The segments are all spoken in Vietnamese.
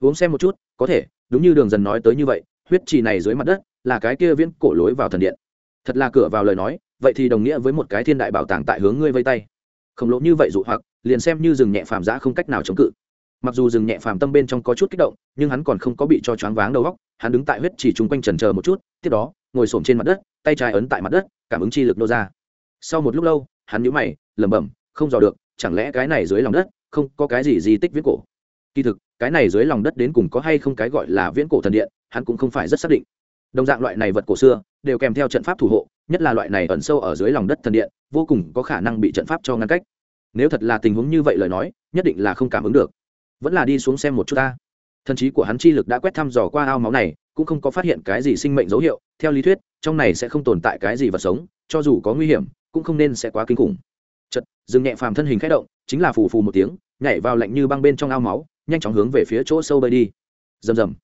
uống xem một chút, có thể, đúng như đường dần nói tới như vậy, huyết trì này dưới mặt đất, là cái kia viễn cổ lối vào thần điện. Thật là cửa vào lời nói, vậy thì đồng nghĩa với một cái thiên đại bảo tàng tại hướng ngươi vây tay. Khổng lồ như vậy dụ hoặc, liền xem như rừng nhẹ phàm giã không cách nào chống cự. Mặc dù rừng nhẹ phàm tâm bên trong có chút kích động, nhưng hắn còn không có bị cho choáng váng đầu góc hắn đứng tại huyết chỉ chung quanh trần chờ một chút, tiếp đó, ngồi xổm trên mặt đất, tay trái ấn tại mặt đất, cảm ứng chi lực nô ra. Sau một lúc lâu, hắn nhũ mày, lẩm bẩm, không dò được, chẳng lẽ cái này dưới lòng đất, không có cái gì di tích viết cổ? Kỳ thực cái này dưới lòng đất đến cùng có hay không cái gọi là viễn cổ thần điện, hắn cũng không phải rất xác định. Đồng dạng loại này vật cổ xưa, đều kèm theo trận pháp thủ hộ, nhất là loại này ẩn sâu ở dưới lòng đất thần điện, vô cùng có khả năng bị trận pháp cho ngăn cách. Nếu thật là tình huống như vậy lời nói, nhất định là không cảm ứng được. Vẫn là đi xuống xem một chút ta. Thần trí của hắn chi lực đã quét thăm dò qua ao máu này, cũng không có phát hiện cái gì sinh mệnh dấu hiệu, theo lý thuyết, trong này sẽ không tồn tại cái gì vật sống, cho dù có nguy hiểm, cũng không nên sẽ quá kinh khủng. Chật dừng nhẹ phàm thân hình k h ẽ động, chính là phù phù một tiếng, nhảy vào lạnh như băng bên trong ao máu nhanh chóng hướng về phía chỗ sâu bơi đi. Rầm rầm.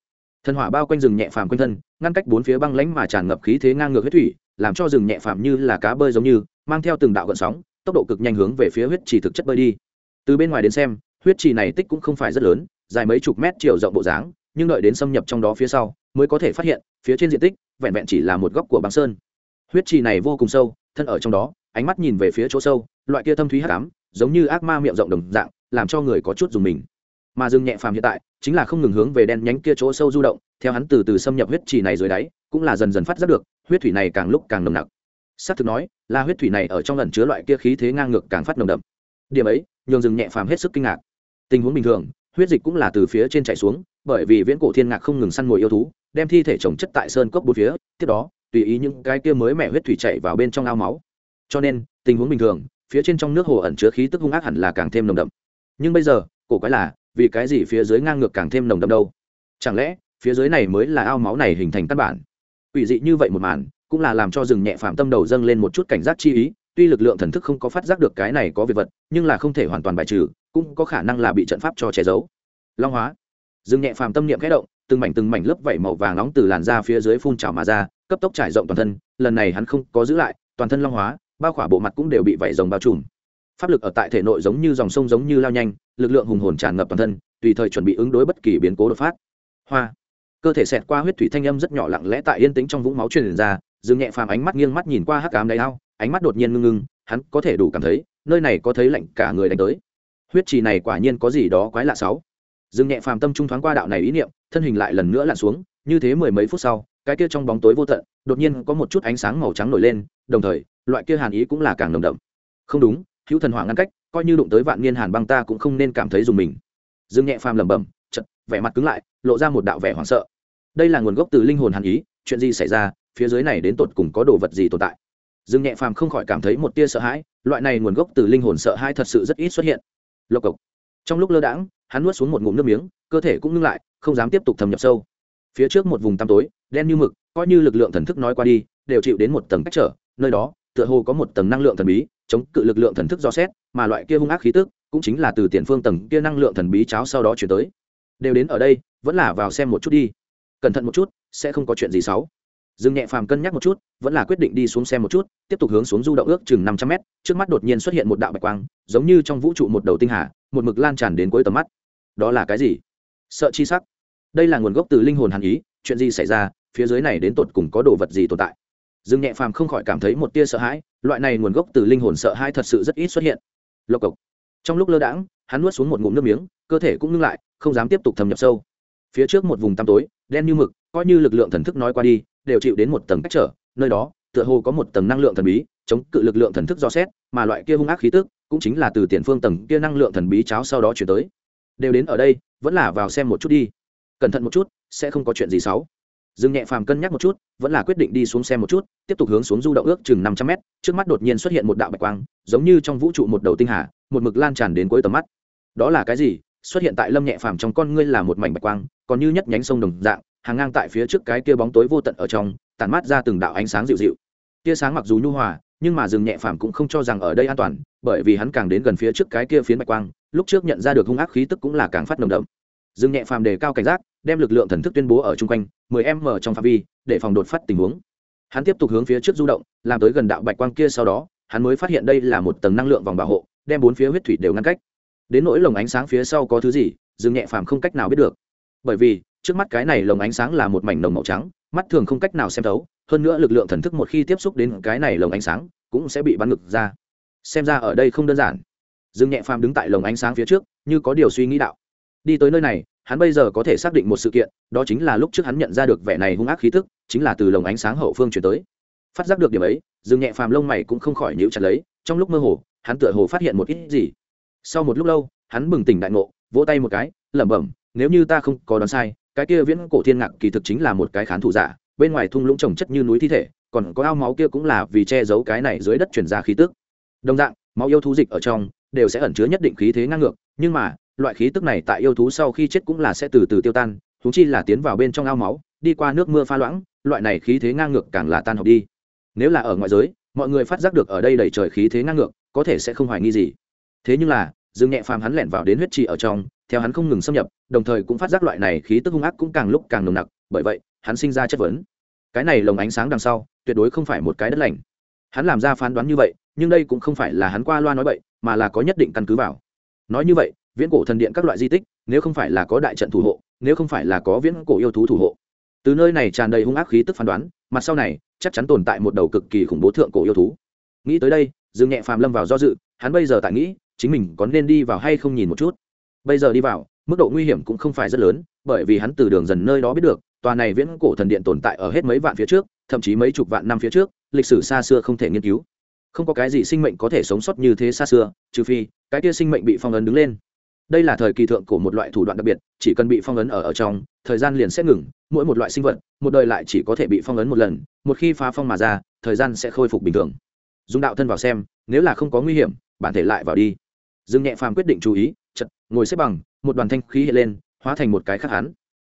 Thần hỏa bao quanh rừng nhẹ phàm quanh thân, ngăn cách bốn phía băng lãnh mà tràn ngập khí thế ngang ngược huyết thủy, làm cho rừng nhẹ phàm như là cá bơi giống như, mang theo từng đạo gợn sóng, tốc độ cực nhanh hướng về phía huyết trì thực chất bơi đi. Từ bên ngoài đến xem, huyết trì này tích cũng không phải rất lớn, dài mấy chục mét chiều rộng bộ dáng, nhưng đợi đến xâm nhập trong đó phía sau, mới có thể phát hiện, phía trên diện tích, vẹn vẹn chỉ là một góc của băng sơn. Huyết trì này vô cùng sâu, thân ở trong đó, ánh mắt nhìn về phía chỗ sâu, loại kia thâm thúy hắc ám, giống như ác ma miệng rộng đồng dạng, làm cho người có chút dùng mình mà dương nhẹ phàm hiện tại chính là không ngừng hướng về đen nhánh kia chỗ sâu du động, theo hắn từ từ xâm nhập huyết trì này dưới đáy, cũng là dần dần phát giác được, huyết thủy này càng lúc càng nồng nặc. Xác thực nói, là huyết thủy này ở trong lần chứa loại kia khí thế ngang ngược càng phát nồng đậm. Điểm ấy, nhường rừng nhẹ phàm hết sức kinh ngạc. Tình huống bình thường, huyết dịch cũng là từ phía trên chạy xuống, bởi vì viễn cổ thiên ngạc không ngừng săn mồi yêu thú, đem thi thể trồng chất tại sơn cốc bốn phía, tiếp đó, tùy ý những cái kia mới mẻ huyết thủy chạy vào bên trong ao máu. Cho nên, tình huống bình thường, phía trên trong nước hồ ẩn chứa khí tức hung ác hẳn là càng thêm nồng đậm. Nhưng bây giờ, cổ quái là vì cái gì phía dưới ngang ngược càng thêm nồng đậm đâu? Chẳng lẽ, phía dưới này mới là ao máu này hình thành căn bản? Ủy dị như vậy một màn, cũng là làm cho rừng nhẹ phạm tâm đầu dâng lên một chút cảnh giác chi ý, tuy lực lượng thần thức không có phát giác được cái này có việc vật, nhưng là không thể hoàn toàn bài trừ, cũng có khả năng là bị trận pháp cho che giấu. Long hóa. Rừng nhẹ phàm tâm niệm khẽ động, từng mảnh từng mảnh lớp vảy màu vàng nóng từ làn da phía dưới phun trào mà ra, cấp tốc trải rộng toàn thân, lần này hắn không có giữ lại, toàn thân long hóa, bao khỏa bộ mặt cũng đều bị vảy rồng bao trùm. Pháp lực ở tại thể nội giống như dòng sông giống như lao nhanh lực lượng hùng hồn tràn ngập toàn thân, tùy thời chuẩn bị ứng đối bất kỳ biến cố đột phát. Hoa. Cơ thể xẹt qua huyết thủy thanh âm rất nhỏ lặng lẽ tại yên tĩnh trong vũng máu truyền ra, dương nhẹ phàm ánh mắt nghiêng mắt nhìn qua hắc cám đầy ao, ánh mắt đột nhiên ngưng ngưng, hắn có thể đủ cảm thấy, nơi này có thấy lạnh cả người đánh tới. Huyết trì này quả nhiên có gì đó quái lạ sáu. Dương nhẹ phàm tâm trung thoáng qua đạo này ý niệm, thân hình lại lần nữa lặn xuống, như thế mười mấy phút sau, cái kia trong bóng tối vô tận, đột nhiên có một chút ánh sáng màu trắng nổi lên, đồng thời, loại kia hàn ý cũng là càng nồng đậm. Không đúng, hữu thần hỏa ngăn cách coi như đụng tới vạn niên hàn băng ta cũng không nên cảm thấy dùng mình. Dương nhẹ phàm lẩm bẩm chật vẻ mặt cứng lại, lộ ra một đạo vẻ hoảng sợ. Đây là nguồn gốc từ linh hồn hàn ý, chuyện gì xảy ra, phía dưới này đến tột cùng có đồ vật gì tồn tại? Dương nhẹ phàm không khỏi cảm thấy một tia sợ hãi, loại này nguồn gốc từ linh hồn sợ hãi thật sự rất ít xuất hiện. Lộc cộc. Trong lúc lơ đãng, hắn nuốt xuống một ngụm nước miếng, cơ thể cũng ngưng lại, không dám tiếp tục thâm nhập sâu. Phía trước một vùng tăm tối, đen như mực, coi như lực lượng thần thức nói qua đi, đều chịu đến một tầng cách trở, nơi đó tựa hồ có một tầng năng lượng thần bí, chống cự lực lượng thần thức do xét, mà loại kia hung ác khí tức cũng chính là từ tiền phương tầng kia năng lượng thần bí cháo sau đó chuyển tới. Đều đến ở đây, vẫn là vào xem một chút đi. Cẩn thận một chút, sẽ không có chuyện gì xấu. Dương nhẹ phàm cân nhắc một chút, vẫn là quyết định đi xuống xem một chút, tiếp tục hướng xuống du động ước chừng năm trăm mét, trước mắt đột nhiên xuất hiện một đạo bạch quang, giống như trong vũ trụ một đầu tinh hà, một mực lan tràn đến cuối tầm mắt. Đó là cái gì? Sợ chi sắc. Đây là nguồn gốc từ linh hồn hàn ý, chuyện gì xảy ra, phía dưới này đến tột cùng có đồ vật gì tồn tại? Dương nhẹ phàm không khỏi cảm thấy một tia sợ hãi, loại này nguồn gốc từ linh hồn sợ hãi thật sự rất ít xuất hiện. Lộc cộc. Trong lúc lơ đãng, hắn nuốt xuống một ngụm nước miếng, cơ thể cũng ngưng lại, không dám tiếp tục thâm nhập sâu. Phía trước một vùng tăm tối, đen như mực, coi như lực lượng thần thức nói qua đi, đều chịu đến một tầng cách trở, nơi đó, tựa hồ có một tầng năng lượng thần bí, chống cự lực lượng thần thức do xét, mà loại kia hung ác khí tức, cũng chính là từ tiền phương tầng kia năng lượng thần bí cháo sau đó chuyển tới. Đều đến ở đây, vẫn là vào xem một chút đi. Cẩn thận một chút, sẽ không có chuyện gì xấu dương nhẹ phàm cân nhắc một chút, vẫn là quyết định đi xuống xem một chút, tiếp tục hướng xuống du động ước chừng năm trăm mét, trước mắt đột nhiên xuất hiện một đạo bạch quang, giống như trong vũ trụ một đầu tinh hà, một mực lan tràn đến cuối tầm mắt. Đó là cái gì? Xuất hiện tại lâm nhẹ phàm trong con ngươi là một mảnh bạch quang, còn như nhất nhánh sông đồng dạng, hàng ngang tại phía trước cái kia bóng tối vô tận ở trong, tản mát ra từng đạo ánh sáng dịu dịu. Tia sáng mặc dù nhu hòa, nhưng mà Dương nhẹ phàm cũng không cho rằng ở đây an toàn, bởi vì hắn càng đến gần phía trước cái kia phiến bạch quang, lúc trước nhận ra được hung ác khí tức cũng là càng phát nồng đậm. Dương nhẹ phàm đề cao cảnh giác, đem lực lượng thần thức tuyên bố ở chung quanh 10 m trong phạm vi, để phòng đột phát tình huống. Hắn tiếp tục hướng phía trước du động, làm tới gần đạo bạch quang kia sau đó, hắn mới phát hiện đây là một tầng năng lượng vòng bảo hộ, đem bốn phía huyết thủy đều ngăn cách. Đến nỗi lồng ánh sáng phía sau có thứ gì Dương nhẹ phàm không cách nào biết được. Bởi vì, trước mắt cái này lồng ánh sáng là một mảnh nồng màu trắng, mắt thường không cách nào xem thấu, hơn nữa lực lượng thần thức một khi tiếp xúc đến cái này lồng ánh sáng, cũng sẽ bị bắn ngực ra. Xem ra ở đây không đơn giản. Dương nhẹ phàm đứng tại lồng ánh sáng phía trước, như có điều suy nghĩ đạo đi tới nơi này, hắn bây giờ có thể xác định một sự kiện, đó chính là lúc trước hắn nhận ra được vẻ này hung ác khí tức, chính là từ lồng ánh sáng hậu phương chuyển tới. Phát giác được điểm ấy, dương nhẹ phàm lông mày cũng không khỏi nhíu chặt lấy, trong lúc mơ hồ, hắn tựa hồ phát hiện một ít gì. Sau một lúc lâu, hắn bừng tỉnh đại ngộ, vỗ tay một cái, lẩm bẩm, nếu như ta không có đoán sai, cái kia viễn cổ thiên ngạc kỳ thực chính là một cái khán thủ giả, bên ngoài thung lũng trồng chất như núi thi thể, còn có ao máu kia cũng là vì che giấu cái này dưới đất chuyển ra khí tức. Đồng dạng, máu yêu thú dịch ở trong, đều sẽ ẩn chứa nhất định khí thế ngang ngược, nhưng mà loại khí tức này tại yêu thú sau khi chết cũng là sẽ từ từ tiêu tan thú chi là tiến vào bên trong ao máu đi qua nước mưa pha loãng loại này khí thế ngang ngược càng là tan học đi. Nếu là ở ngoại giới mọi người phát giác được ở đây đầy trời khí thế ngang ngược có thể sẽ không hoài nghi gì. Thế nhưng là dương nhẹ phàm hắn lẻn vào đến huyết trì ở trong theo hắn không ngừng xâm nhập đồng thời cũng phát giác loại này khí tức hung ác cũng càng lúc càng nồng nặc bởi vậy hắn sinh ra chất vấn. Cái này lồng ánh sáng đằng sau tuyệt đối không phải một cái đất lành. Hắn làm ra phán đoán như vậy nhưng đây cũng không phải là hắn qua loa nói vậy, mà là có nhất định căn cứ vào. Nói như vậy viễn cổ thần điện các loại di tích, nếu không phải là có đại trận thủ hộ, nếu không phải là có viễn cổ yêu thú thủ hộ. Từ nơi này tràn đầy hung ác khí tức phán đoán, mặt sau này, chắc chắn tồn tại một đầu cực kỳ khủng bố thượng cổ yêu thú. Nghĩ tới đây, dương nhẹ phàm lâm vào do dự, hắn bây giờ tại nghĩ, chính mình có nên đi vào hay không nhìn một chút. Bây giờ đi vào, mức độ nguy hiểm cũng không phải rất lớn, bởi vì hắn từ đường dần nơi đó biết được, tòa này viễn cổ thần điện tồn tại ở hết mấy vạn phía trước, thậm chí mấy chục vạn năm phía trước, lịch sử xa xưa không thể nghiên cứu. Không có cái gì sinh mệnh có thể sống sót như thế xa xưa, trừ phi, cái kia sinh mệnh bị phong ấn đứng lên đây là thời kỳ thượng của một loại thủ đoạn đặc biệt, chỉ cần bị phong ấn ở ở trong, thời gian liền sẽ ngừng, mỗi một loại sinh vật, một đời lại chỉ có thể bị phong ấn một lần, một khi phá phong mà ra, thời gian sẽ khôi phục bình thường. Dùng đạo thân vào xem, nếu là không có nguy hiểm, bản thể lại vào đi. Dương nhẹ phàm quyết định chú ý chật ngồi xếp bằng, một đoàn thanh khí hiện lên, hóa thành một cái khác hắn.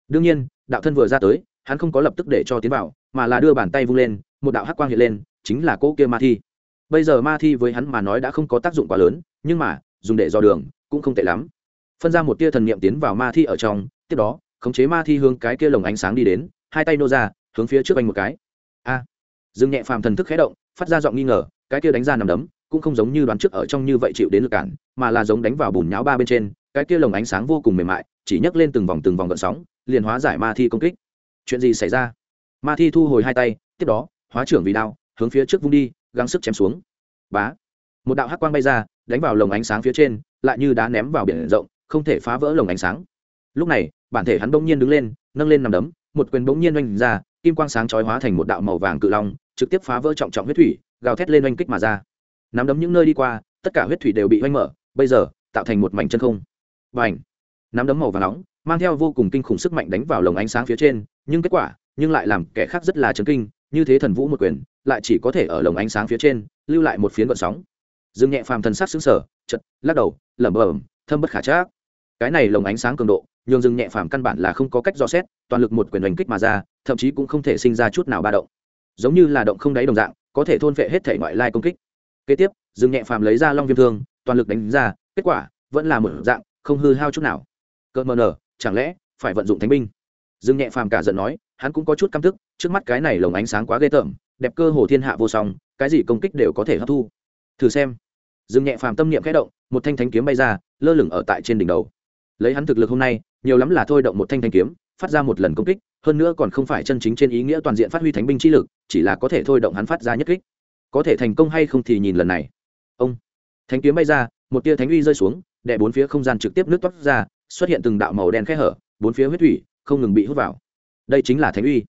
Đương nhiên, đạo thân vừa ra tới, hắn không có lập tức để cho tiến vào, mà là đưa bàn tay vung lên, một đạo hắc quang hiện lên, chính là cỗ kia ma thi. Bây giờ ma thi với hắn mà nói đã không có tác dụng quá lớn, nhưng mà, dùng để dò đường, cũng không tệ lắm phân ra một tia thần niệm tiến vào ma thi ở trong tiếp đó khống chế ma thi hướng cái kia lồng ánh sáng đi đến hai tay nô ra hướng phía trước anh một cái. A! À, dương nhẹ phàm thần thức khé động phát ra giọng nghi ngờ cái kia đánh ra nằm đấm cũng không giống như đoán trước ở trong như vậy chịu đến lực cản mà là giống đánh vào bùn nháo ba bên trên cái kia lồng ánh sáng vô cùng mềm mại chỉ nhấc lên từng vòng từng vòng gợn sóng liền hóa giải ma thi công kích. Chuyện gì xảy ra? Ma thi thu hồi hai tay tiếp đó hóa trưởng vì đao hướng phía trước vung đi gắng sức chém xuống. Bá! Một đạo hắc quang bay ra đánh vào lồng ánh sáng phía trên lại như đá ném vào biển rộng không thể phá vỡ lồng ánh sáng. Lúc này, bản thể hắn bỗng nhiên đứng lên, nâng lên nằm đấm, một quyền bỗng nhiên oanh ra, kim quang sáng chói hóa thành một đạo màu vàng cự long, trực tiếp phá vỡ trọng trọng huyết thủy, gào thét lên oanh kích mà ra. Nắm đấm những nơi đi qua, tất cả huyết thủy đều bị oanh mở, bây giờ, tạo thành một mảnh chân không. Và ảnh nắm đấm màu vàng nóng, mang theo vô cùng kinh khủng sức mạnh đánh vào lồng ánh sáng phía trên, nhưng kết quả, nhưng lại làm kẻ khác rất là chấn kinh, như thế thần vũ một quyền, lại chỉ có thể ở lồng ánh sáng phía trên, lưu lại một phiến gợn sóng. Dương nhẹ phàm thần sắc xứng sở chật lắc đầu, lẩm bẩm, thâm bất khả trác cái này lồng ánh sáng cường độ, nhường rừng nhẹ phàm căn bản là không có cách dò xét, toàn lực một quyền đánh kích mà ra, thậm chí cũng không thể sinh ra chút nào ba động. Giống như là động không đáy đồng dạng, có thể thôn phệ hết thể ngoại lai công kích. Kế tiếp dương nhẹ phàm lấy ra long viêm thương, toàn lực đánh ra, kết quả, vẫn là một dạng, không hư hao chút nào. Cợt mờ nở, chẳng lẽ, phải vận dụng thánh binh? Dương nhẹ phàm cả giận nói, hắn cũng có chút căm tức, trước mắt cái này lồng ánh sáng quá ghê tởm, đẹp cơ hồ thiên hạ vô song, cái gì công kích đều có thể hấp thu. Thử xem. Dương nhẹ phàm tâm niệm khẽ động, một thanh thánh kiếm bay ra, lơ lửng ở tại trên đỉnh đầu lấy hắn thực lực hôm nay, nhiều lắm là thôi động một thanh thanh kiếm, phát ra một lần công kích, hơn nữa còn không phải chân chính trên ý nghĩa toàn diện phát huy thánh binh chi lực, chỉ là có thể thôi động hắn phát ra nhất kích. Có thể thành công hay không thì nhìn lần này. Ông thánh kiếm bay ra, một tia thánh uy rơi xuống, đè bốn phía không gian trực tiếp nước toát ra, xuất hiện từng đạo màu đen khẽ hở, bốn phía huyết thủy, không ngừng bị hút vào. Đây chính là thánh uy.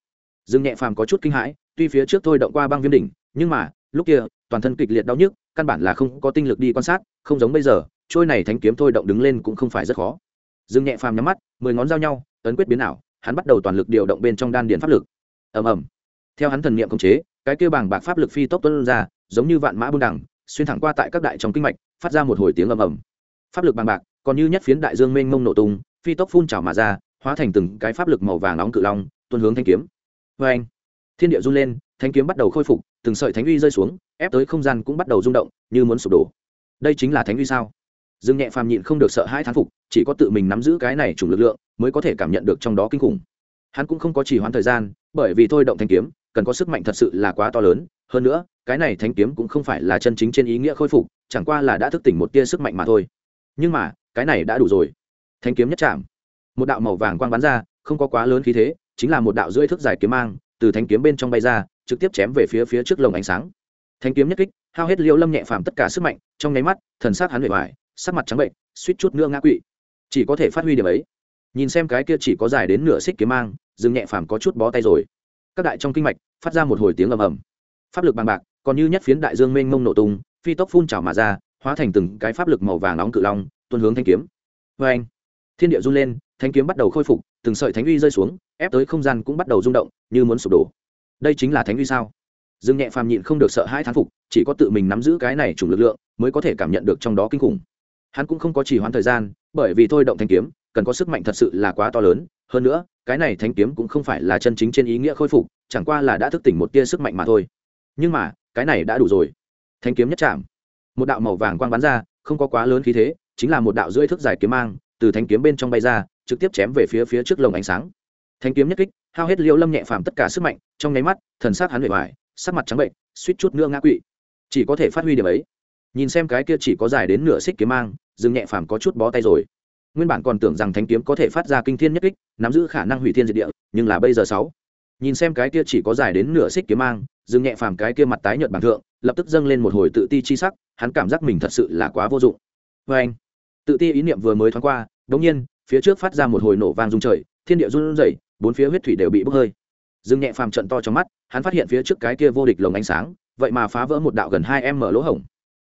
Dương nhẹ phàm có chút kinh hãi, tuy phía trước thôi động qua băng viêm đỉnh, nhưng mà, lúc kia, toàn thân kịch liệt đau nhức, căn bản là không có tinh lực đi quan sát, không giống bây giờ, trôi này thánh kiếm thôi động đứng lên cũng không phải rất khó dương nhẹ phàm nhắm mắt mười ngón giao nhau tấn quyết biến ảo hắn bắt đầu toàn lực điều động bên trong đan điền pháp lực. Ầm ầm. Theo hắn thần niệm khống chế cái kia bảng bạc pháp lực phi tốc tuôn ra giống như vạn mã buôn đẳng, xuyên thẳng qua tại các đại trong kinh mạch phát ra một hồi tiếng ầm ầm. Pháp lực bàng bạc còn như nhất phiến đại dương mênh mông nổ tung phi tốc phun trào mà ra hóa thành từng cái pháp lực màu vàng nóng cự long tuôn hướng thanh kiếm. Vê anh thiên địa run lên thanh kiếm bắt đầu khôi phục từng sợi thánh uy rơi xuống ép tới không gian cũng bắt đầu rung động như muốn sụp đổ. Đây chính là thánh uy sao? Dương nhẹ phàm nhịn không được sợ hãi thán phục, chỉ có tự mình nắm giữ cái này chủng lực lượng mới có thể cảm nhận được trong đó kinh khủng. Hắn cũng không có chỉ hoãn thời gian, bởi vì thôi động thanh kiếm, cần có sức mạnh thật sự là quá to lớn. Hơn nữa, cái này thanh kiếm cũng không phải là chân chính trên ý nghĩa khôi phục, chẳng qua là đã thức tỉnh một tia sức mạnh mà thôi. Nhưng mà, cái này đã đủ rồi. Thanh kiếm nhất chạm một đạo màu vàng quang bắn ra, không có quá lớn khí thế, chính là một đạo rưỡi thước dài kiếm mang, từ thanh kiếm bên trong bay ra, trực tiếp chém về phía phía trước lồng ánh sáng. Thanh kiếm nhất kích, hao hết liêu lâm nhẹ phàm tất cả sức mạnh, trong nháy mắt, thần sát hắn bề ngoài sắc mặt trắng bệnh, suýt chút nữa ngã quỵ. Chỉ có thể phát huy điểm ấy. Nhìn xem cái kia chỉ có dài đến nửa xích kiếm mang, dương nhẹ phàm có chút bó tay rồi. Các đại trong kinh mạch, phát ra một hồi tiếng ầm ầm. Pháp lực bằng bạc, còn như nhất phiến đại dương mênh mông nổ tung, phi tốc phun trào mà ra, hóa thành từng cái pháp lực màu vàng nóng cự long, tuôn hướng thanh kiếm. Vê anh, thiên địa run lên, thanh kiếm bắt đầu khôi phục, từng sợi thánh uy rơi xuống, ép tới không gian cũng bắt đầu rung động, như muốn sụp đổ. Đây chính là thánh uy sao? Dương nhẹ phàm nhịn không được sợ hãi thán phục, chỉ có tự mình nắm giữ cái này chủng lực lượng, mới có thể cảm nhận được trong đó kinh khủng hắn cũng không có chỉ hoãn thời gian, bởi vì thôi động thanh kiếm, cần có sức mạnh thật sự là quá to lớn. Hơn nữa, cái này thanh kiếm cũng không phải là chân chính trên ý nghĩa khôi phục, chẳng qua là đã thức tỉnh một tia sức mạnh mà thôi. Nhưng mà, cái này đã đủ rồi. Thanh kiếm nhất chạm một đạo màu vàng quang bắn ra, không có quá lớn khí thế, chính là một đạo rưỡi thước dài kiếm mang, từ thanh kiếm bên trong bay ra, trực tiếp chém về phía phía trước lồng ánh sáng. Thanh kiếm nhất kích, hao hết liêu lâm nhẹ phàm tất cả sức mạnh, trong nháy mắt, thần sát hắn bề ngoài sắc mặt trắng bệnh, suýt chút nữa ngã quỵ. Chỉ có thể phát huy điểm ấy. Nhìn xem cái kia chỉ có dài đến nửa xích kiếm mang dương nhẹ phàm có chút bó tay rồi. Nguyên bản còn tưởng rằng Thánh kiếm có thể phát ra kinh thiên nhất kích, nắm giữ khả năng hủy thiên diệt địa, nhưng là bây giờ sáu. Nhìn xem cái kia chỉ có dài đến nửa xích kiếm mang dương nhẹ phàm cái kia mặt tái nhợt bằng thượng, lập tức dâng lên một hồi tự ti chi sắc, hắn cảm giác mình thật sự là quá vô dụng. Vê anh, tự ti ý niệm vừa mới thoáng qua đ ỗ n g nhiên, phía trước phát ra một hồi nổ vang rung trời, thiên địa run rẩy, bốn phía huyết thủy đều bị bốc hơi. Dương nhẹ phàm trận to trong mắt, hắn phát hiện phía trước cái kia vô địch lồng ánh sáng, vậy mà phá vỡ một đạo gần hai em mở lỗ hổng.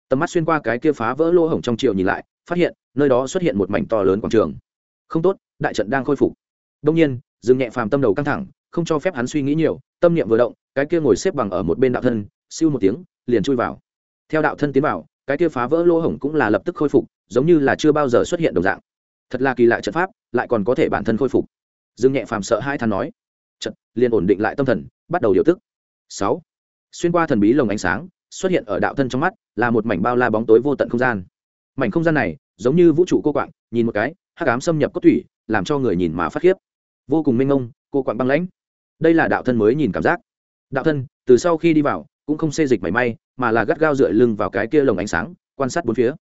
Tầm mắt xuyên qua cái kia phá vỡ lỗ hổng trong chiều nhìn lại phát hiện, nơi đó xuất hiện một mảnh to lớn quảng trường. Không tốt, đại trận đang khôi phục. Đông nhiên, dương nhẹ phàm tâm đầu căng thẳng, không cho phép hắn suy nghĩ nhiều, tâm niệm vừa động, cái kia ngồi xếp bằng ở một bên đạo thân, siêu một tiếng, liền chui vào. Theo đạo thân tiến vào, cái kia phá vỡ lỗ hổng cũng là lập tức khôi phục, giống như là chưa bao giờ xuất hiện đồng dạng. Thật là kỳ lạ trận pháp, lại còn có thể bản thân khôi phục. Dương nhẹ phàm sợ hai thằng nói. Trận liền ổn định lại tâm thần, bắt đầu điều tức. Sáu. Xuyên qua thần bí lồng ánh sáng, xuất hiện ở đạo thân trong mắt, là một mảnh bao la bóng tối vô tận không gian mảnh không gian này giống như vũ trụ cô quạng nhìn một cái hắc ám xâm nhập cốt thủy làm cho người nhìn mà phát khiếp. Vô cùng minh mông, cô quạng băng lãnh. Đây là đạo thân mới nhìn cảm giác. Đạo thân từ sau khi đi vào cũng không xê dịch mảy may mà là gắt gao dựa lưng vào cái kia lồng ánh sáng quan sát bốn phía.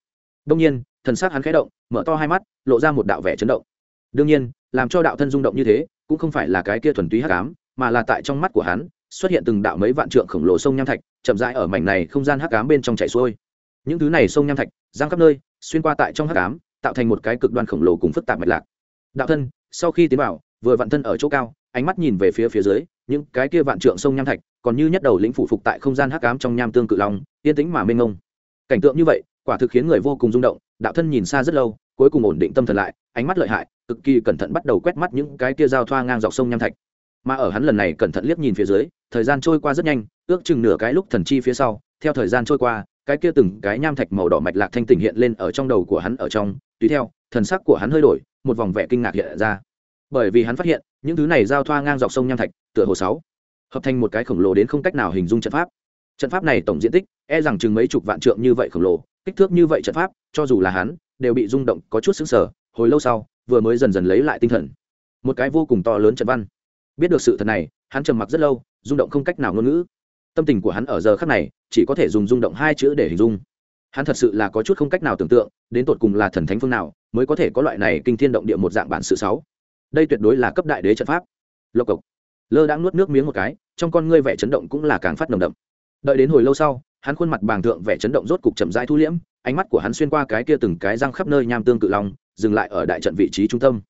Đông nhiên thần sắc hắn khẽ động mở to hai mắt lộ ra một đạo vẻ chấn động. Đương nhiên làm cho đạo thân rung động như thế cũng không phải là cái kia thuần túy hắc ám mà là tại trong mắt của hắn xuất hiện từng đạo mấy vạn trượng khổng lồ sông nham thạch chậm rãi ở mảnh này không gian hắc ám bên trong chảy xuôi. Những thứ này sông nham thạch giang khắp nơi xuyên qua tại trong hắc ám, tạo thành một cái cực đoan khổng lồ cùng phức tạp mạch lạc. Đạo thân, sau khi tiến vào, vừa vặn thân ở chỗ cao, ánh mắt nhìn về phía phía dưới, những cái kia vạn trượng sông nham thạch, còn như nhất đầu lĩnh phủ phục tại không gian hắc ám trong nham tương cự long, yên tĩnh mà mênh mông. Cảnh tượng như vậy, quả thực khiến người vô cùng rung động, đạo thân nhìn xa rất lâu, cuối cùng ổn định tâm thần lại, ánh mắt lợi hại, cực kỳ cẩn thận bắt đầu quét mắt những cái kia giao thoa ngang dọc sông nham thạch. Mà ở hắn lần này cẩn thận liếc nhìn phía dưới, thời gian trôi qua rất nhanh, ước chừng nửa cái lúc thần chi phía sau, theo thời gian trôi qua cái kia từng cái nham thạch màu đỏ mạch lạc thanh tỉnh hiện lên ở trong đầu của hắn ở trong, tùy theo, thần sắc của hắn hơi đổi, một vòng vẻ kinh ngạc hiện ra. Bởi vì hắn phát hiện, những thứ này giao thoa ngang dọc sông nham thạch, tựa hồ sáu, hợp thành một cái khổng lồ đến không cách nào hình dung trận pháp. Trận pháp này tổng diện tích e rằng chừng mấy chục vạn trượng như vậy khổng lồ, kích thước như vậy trận pháp, cho dù là hắn, đều bị rung động có chút xứng sở hồi lâu sau, vừa mới dần dần lấy lại tinh thần. Một cái vô cùng to lớn trận văn. Biết được sự thật này, hắn trầm mặc rất lâu, rung động không cách nào ngôn ngữ tâm tình của hắn ở giờ khắc này, chỉ có thể dùng rung động hai chữ để hình dung. Hắn thật sự là có chút không cách nào tưởng tượng, đến tột cùng là thần thánh phương nào mới có thể có loại này kinh thiên động địa một dạng bản sự sáu. Đây tuyệt đối là cấp đại đế trận pháp. Lộc cộc. Lơ đang nuốt nước miếng một cái, trong con ngươi vẻ chấn động cũng là càng phát nồng đậm. Đợi đến hồi lâu sau, hắn khuôn mặt bàng thượng vẻ chấn động rốt cục chậm rãi thu liễm, ánh mắt của hắn xuyên qua cái kia từng cái răng khắp nơi nham tương cự long, dừng lại ở đại trận vị trí trung tâm.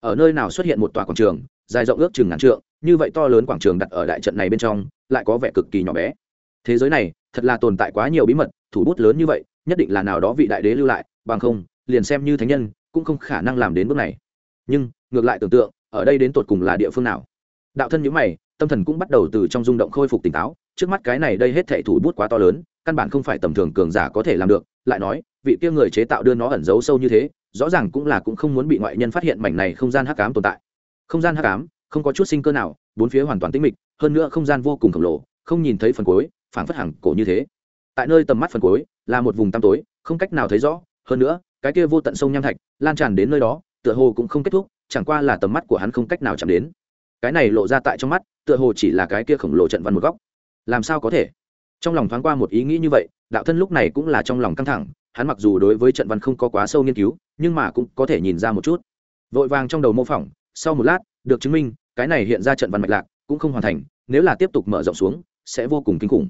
Ở nơi nào xuất hiện một tòa quảng trường dài rộng ước chừng ngàn trượng, như vậy to lớn quảng trường đặt ở đại trận này bên trong, lại có vẻ cực kỳ nhỏ bé. Thế giới này, thật là tồn tại quá nhiều bí mật, thủ bút lớn như vậy, nhất định là nào đó vị đại đế lưu lại, bằng không, liền xem như thánh nhân, cũng không khả năng làm đến bước này. Nhưng, ngược lại tưởng tượng, ở đây đến tột cùng là địa phương nào? Đạo thân nhữ mày, tâm thần cũng bắt đầu từ trong rung động khôi phục tỉnh táo, trước mắt cái này đây hết thệ thủ bút quá to lớn, căn bản không phải tầm thường cường giả có thể làm được, lại nói, vị kia người chế tạo đưa nó ẩn giấu sâu như thế, rõ ràng cũng là cũng không muốn bị ngoại nhân phát hiện mảnh này không gian hắc ám tồn tại không gian hắc ám, không có chút sinh cơ nào, bốn phía hoàn toàn tĩnh mịch, hơn nữa không gian vô cùng khổng lồ, không nhìn thấy phần cuối, phảng phất hàng cổ như thế. Tại nơi tầm mắt phần cuối, là một vùng tăm tối, không cách nào thấy rõ, hơn nữa, cái kia vô tận sông nham thạch, lan tràn đến nơi đó, tựa hồ cũng không kết thúc, chẳng qua là tầm mắt của hắn không cách nào chạm đến. Cái này lộ ra tại trong mắt, tựa hồ chỉ là cái kia khổng lồ trận văn một góc. Làm sao có thể? Trong lòng thoáng qua một ý nghĩ như vậy, đạo thân lúc này cũng là trong lòng căng thẳng, hắn mặc dù đối với trận văn không có quá sâu nghiên cứu, nhưng mà cũng có thể nhìn ra một chút. Vội vàng trong đầu mô phỏng sau một lát, được chứng minh, cái này hiện ra trận văn mạch lạc, cũng không hoàn thành, nếu là tiếp tục mở rộng xuống, sẽ vô cùng kinh khủng.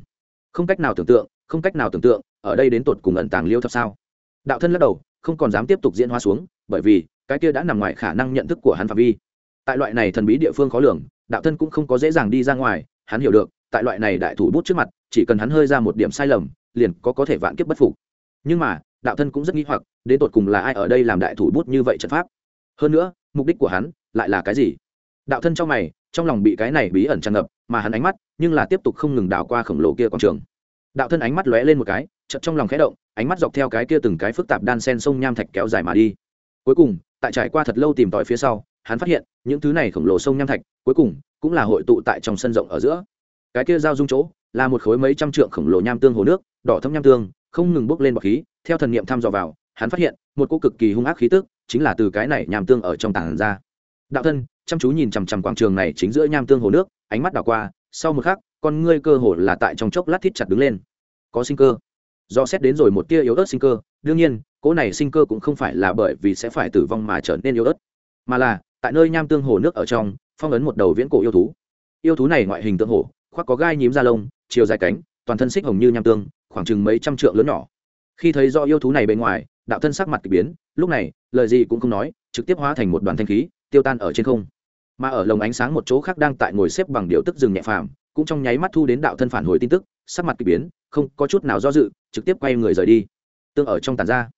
Không cách nào tưởng tượng, không cách nào tưởng tượng, ở đây đến tột cùng ẩn tàng liêu thập sao. Đạo thân lắc đầu, không còn dám tiếp tục diễn hóa xuống, bởi vì, cái kia đã nằm ngoài khả năng nhận thức của hắn phạm vi. Tại loại này thần bí địa phương khó lường, đạo thân cũng không có dễ dàng đi ra ngoài, hắn hiểu được, tại loại này đại thủ bút trước mặt, chỉ cần hắn hơi ra một điểm sai lầm, liền có có thể vạn kiếp bất phục. Nhưng mà, đạo thân cũng rất nghĩ hoặc, đến tột cùng là ai ở đây làm đại thủ bút như vậy trận pháp? Hơn nữa, mục đích của hắn lại là cái gì? Đạo thân trong mày, trong lòng bị cái này bí ẩn tràn ngập, mà hắn ánh mắt nhưng là tiếp tục không ngừng đảo qua khổng lồ kia quảng trường. Đạo thân ánh mắt lóe lên một cái, chợt trong lòng khẽ động, ánh mắt dọc theo cái kia từng cái phức tạp đan sen sông nham thạch kéo dài mà đi. Cuối cùng, tại trải qua thật lâu tìm tòi phía sau, hắn phát hiện, những thứ này khổng lồ sông nham thạch, cuối cùng cũng là hội tụ tại trong sân rộng ở giữa. Cái kia giao dung chỗ là một khối mấy trăm trượng khổng lồ nham tương hồ nước, đỏ thâm nham tương, không ngừng bốc lên bọc khí, theo thần niệm thăm dò vào, hắn phát hiện một cô cực kỳ hung ác khí tức chính là từ cái này nham tương ở trong tảng ra. Đạo thân, chăm chú nhìn chằm chằm quảng trường này chính giữa nham tương hồ nước, ánh mắt đảo qua, sau một khắc, con ngươi cơ hồ là tại trong chốc lát thít chặt đứng lên. Có sinh cơ. Do xét đến rồi một tia yếu ớt sinh cơ, đương nhiên, cỗ này sinh cơ cũng không phải là bởi vì sẽ phải tử vong mà trở nên yếu ớt, mà là, tại nơi nham tương hồ nước ở trong, phong ấn một đầu viễn cổ yêu thú. Yêu thú này ngoại hình tượng hổ khoác có gai nhím da lông, chiều dài cánh, toàn thân xích hồng như nham tương, khoảng chừng mấy trăm trượng lớn nhỏ. Khi thấy do yêu thú này bên ngoài, đạo thân sắc mặt k ỳ biến lúc này, lời gì cũng không nói, trực tiếp hóa thành một đoàn thanh khí, tiêu tan ở trên không. Mà ở lồng ánh sáng một chỗ khác đang tại ngồi xếp bằng điệu tức rừng nhẹ phàm, cũng trong nháy mắt thu đến đạo thân phản hồi tin tức, sắc mặt k ỳ biến, không có chút nào do dự, trực tiếp quay người rời đi. Tương ở trong tàn ra.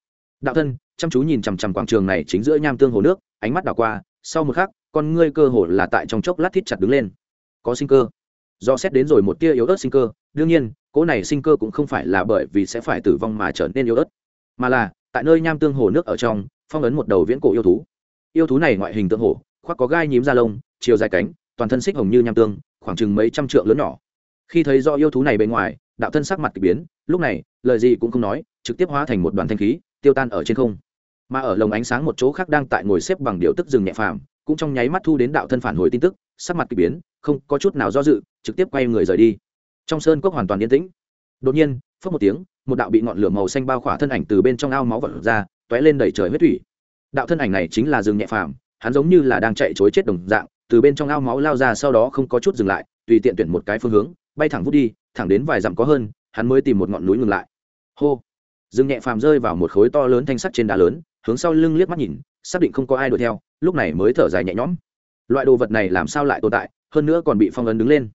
Đạo thân, chăm chú nhìn chằm chằm quảng trường này chính giữa nham tương hồ nước, ánh mắt đảo qua, sau một khắc, con ngươi cơ hồ là tại trong chốc lát thít chặt đứng lên. Có sinh cơ. Do xét đến rồi một tia yếu ớt sinh cơ, đương nhiên, cỗ này sinh cơ cũng không phải là bởi vì sẽ phải tử vong mà trở nên yếu ớt, mà là tại nơi nham tương hồ nước ở trong, phong ấn một đầu viễn cổ yêu thú. Yêu thú này ngoại hình tương hổ khoác có gai nhím da lông, chiều dài cánh, toàn thân xích hồng như nham tương, khoảng chừng mấy trăm trượng lớn nhỏ. Khi thấy do yêu thú này bên ngoài, đạo thân sắc mặt k ỳ biến, lúc này, lời gì cũng không nói, trực tiếp hóa thành một đoàn thanh khí, tiêu tan ở trên không. Mà ở lồng ánh sáng một chỗ khác đang tại ngồi xếp bằng điệu tức rừng nhẹ phàm, cũng trong nháy mắt thu đến đạo thân phản hồi tin tức, sắc mặt k ỳ biến, không có chút nào do dự, trực tiếp quay người rời đi. Trong sơn cốc hoàn toàn yên tĩnh. Đột nhiên phớt một tiếng một đạo bị ngọn lửa màu xanh bao khỏa thân ảnh từ bên trong ao máu vật ra, t ó é lên đẩy trời huyết thủy. Đạo thân ảnh này chính là rừng nhẹ phàm, hắn giống như là đang chạy chối chết đồng dạng, từ bên trong ao máu lao ra sau đó không có chút dừng lại, tùy tiện tuyển một cái phương hướng, bay thẳng vút đi, thẳng đến vài dặm có hơn, hắn mới tìm một ngọn núi ngừng lại. Hô! Rừng nhẹ phàm rơi vào một khối to lớn thanh sắt trên đá lớn, hướng sau lưng liếc mắt nhìn, xác định không có ai đuổi theo, lúc này mới thở dài nhẹ nhõm. Loại đồ vật này làm sao lại tồn tại, hơn nữa còn bị phong ấn đứng lên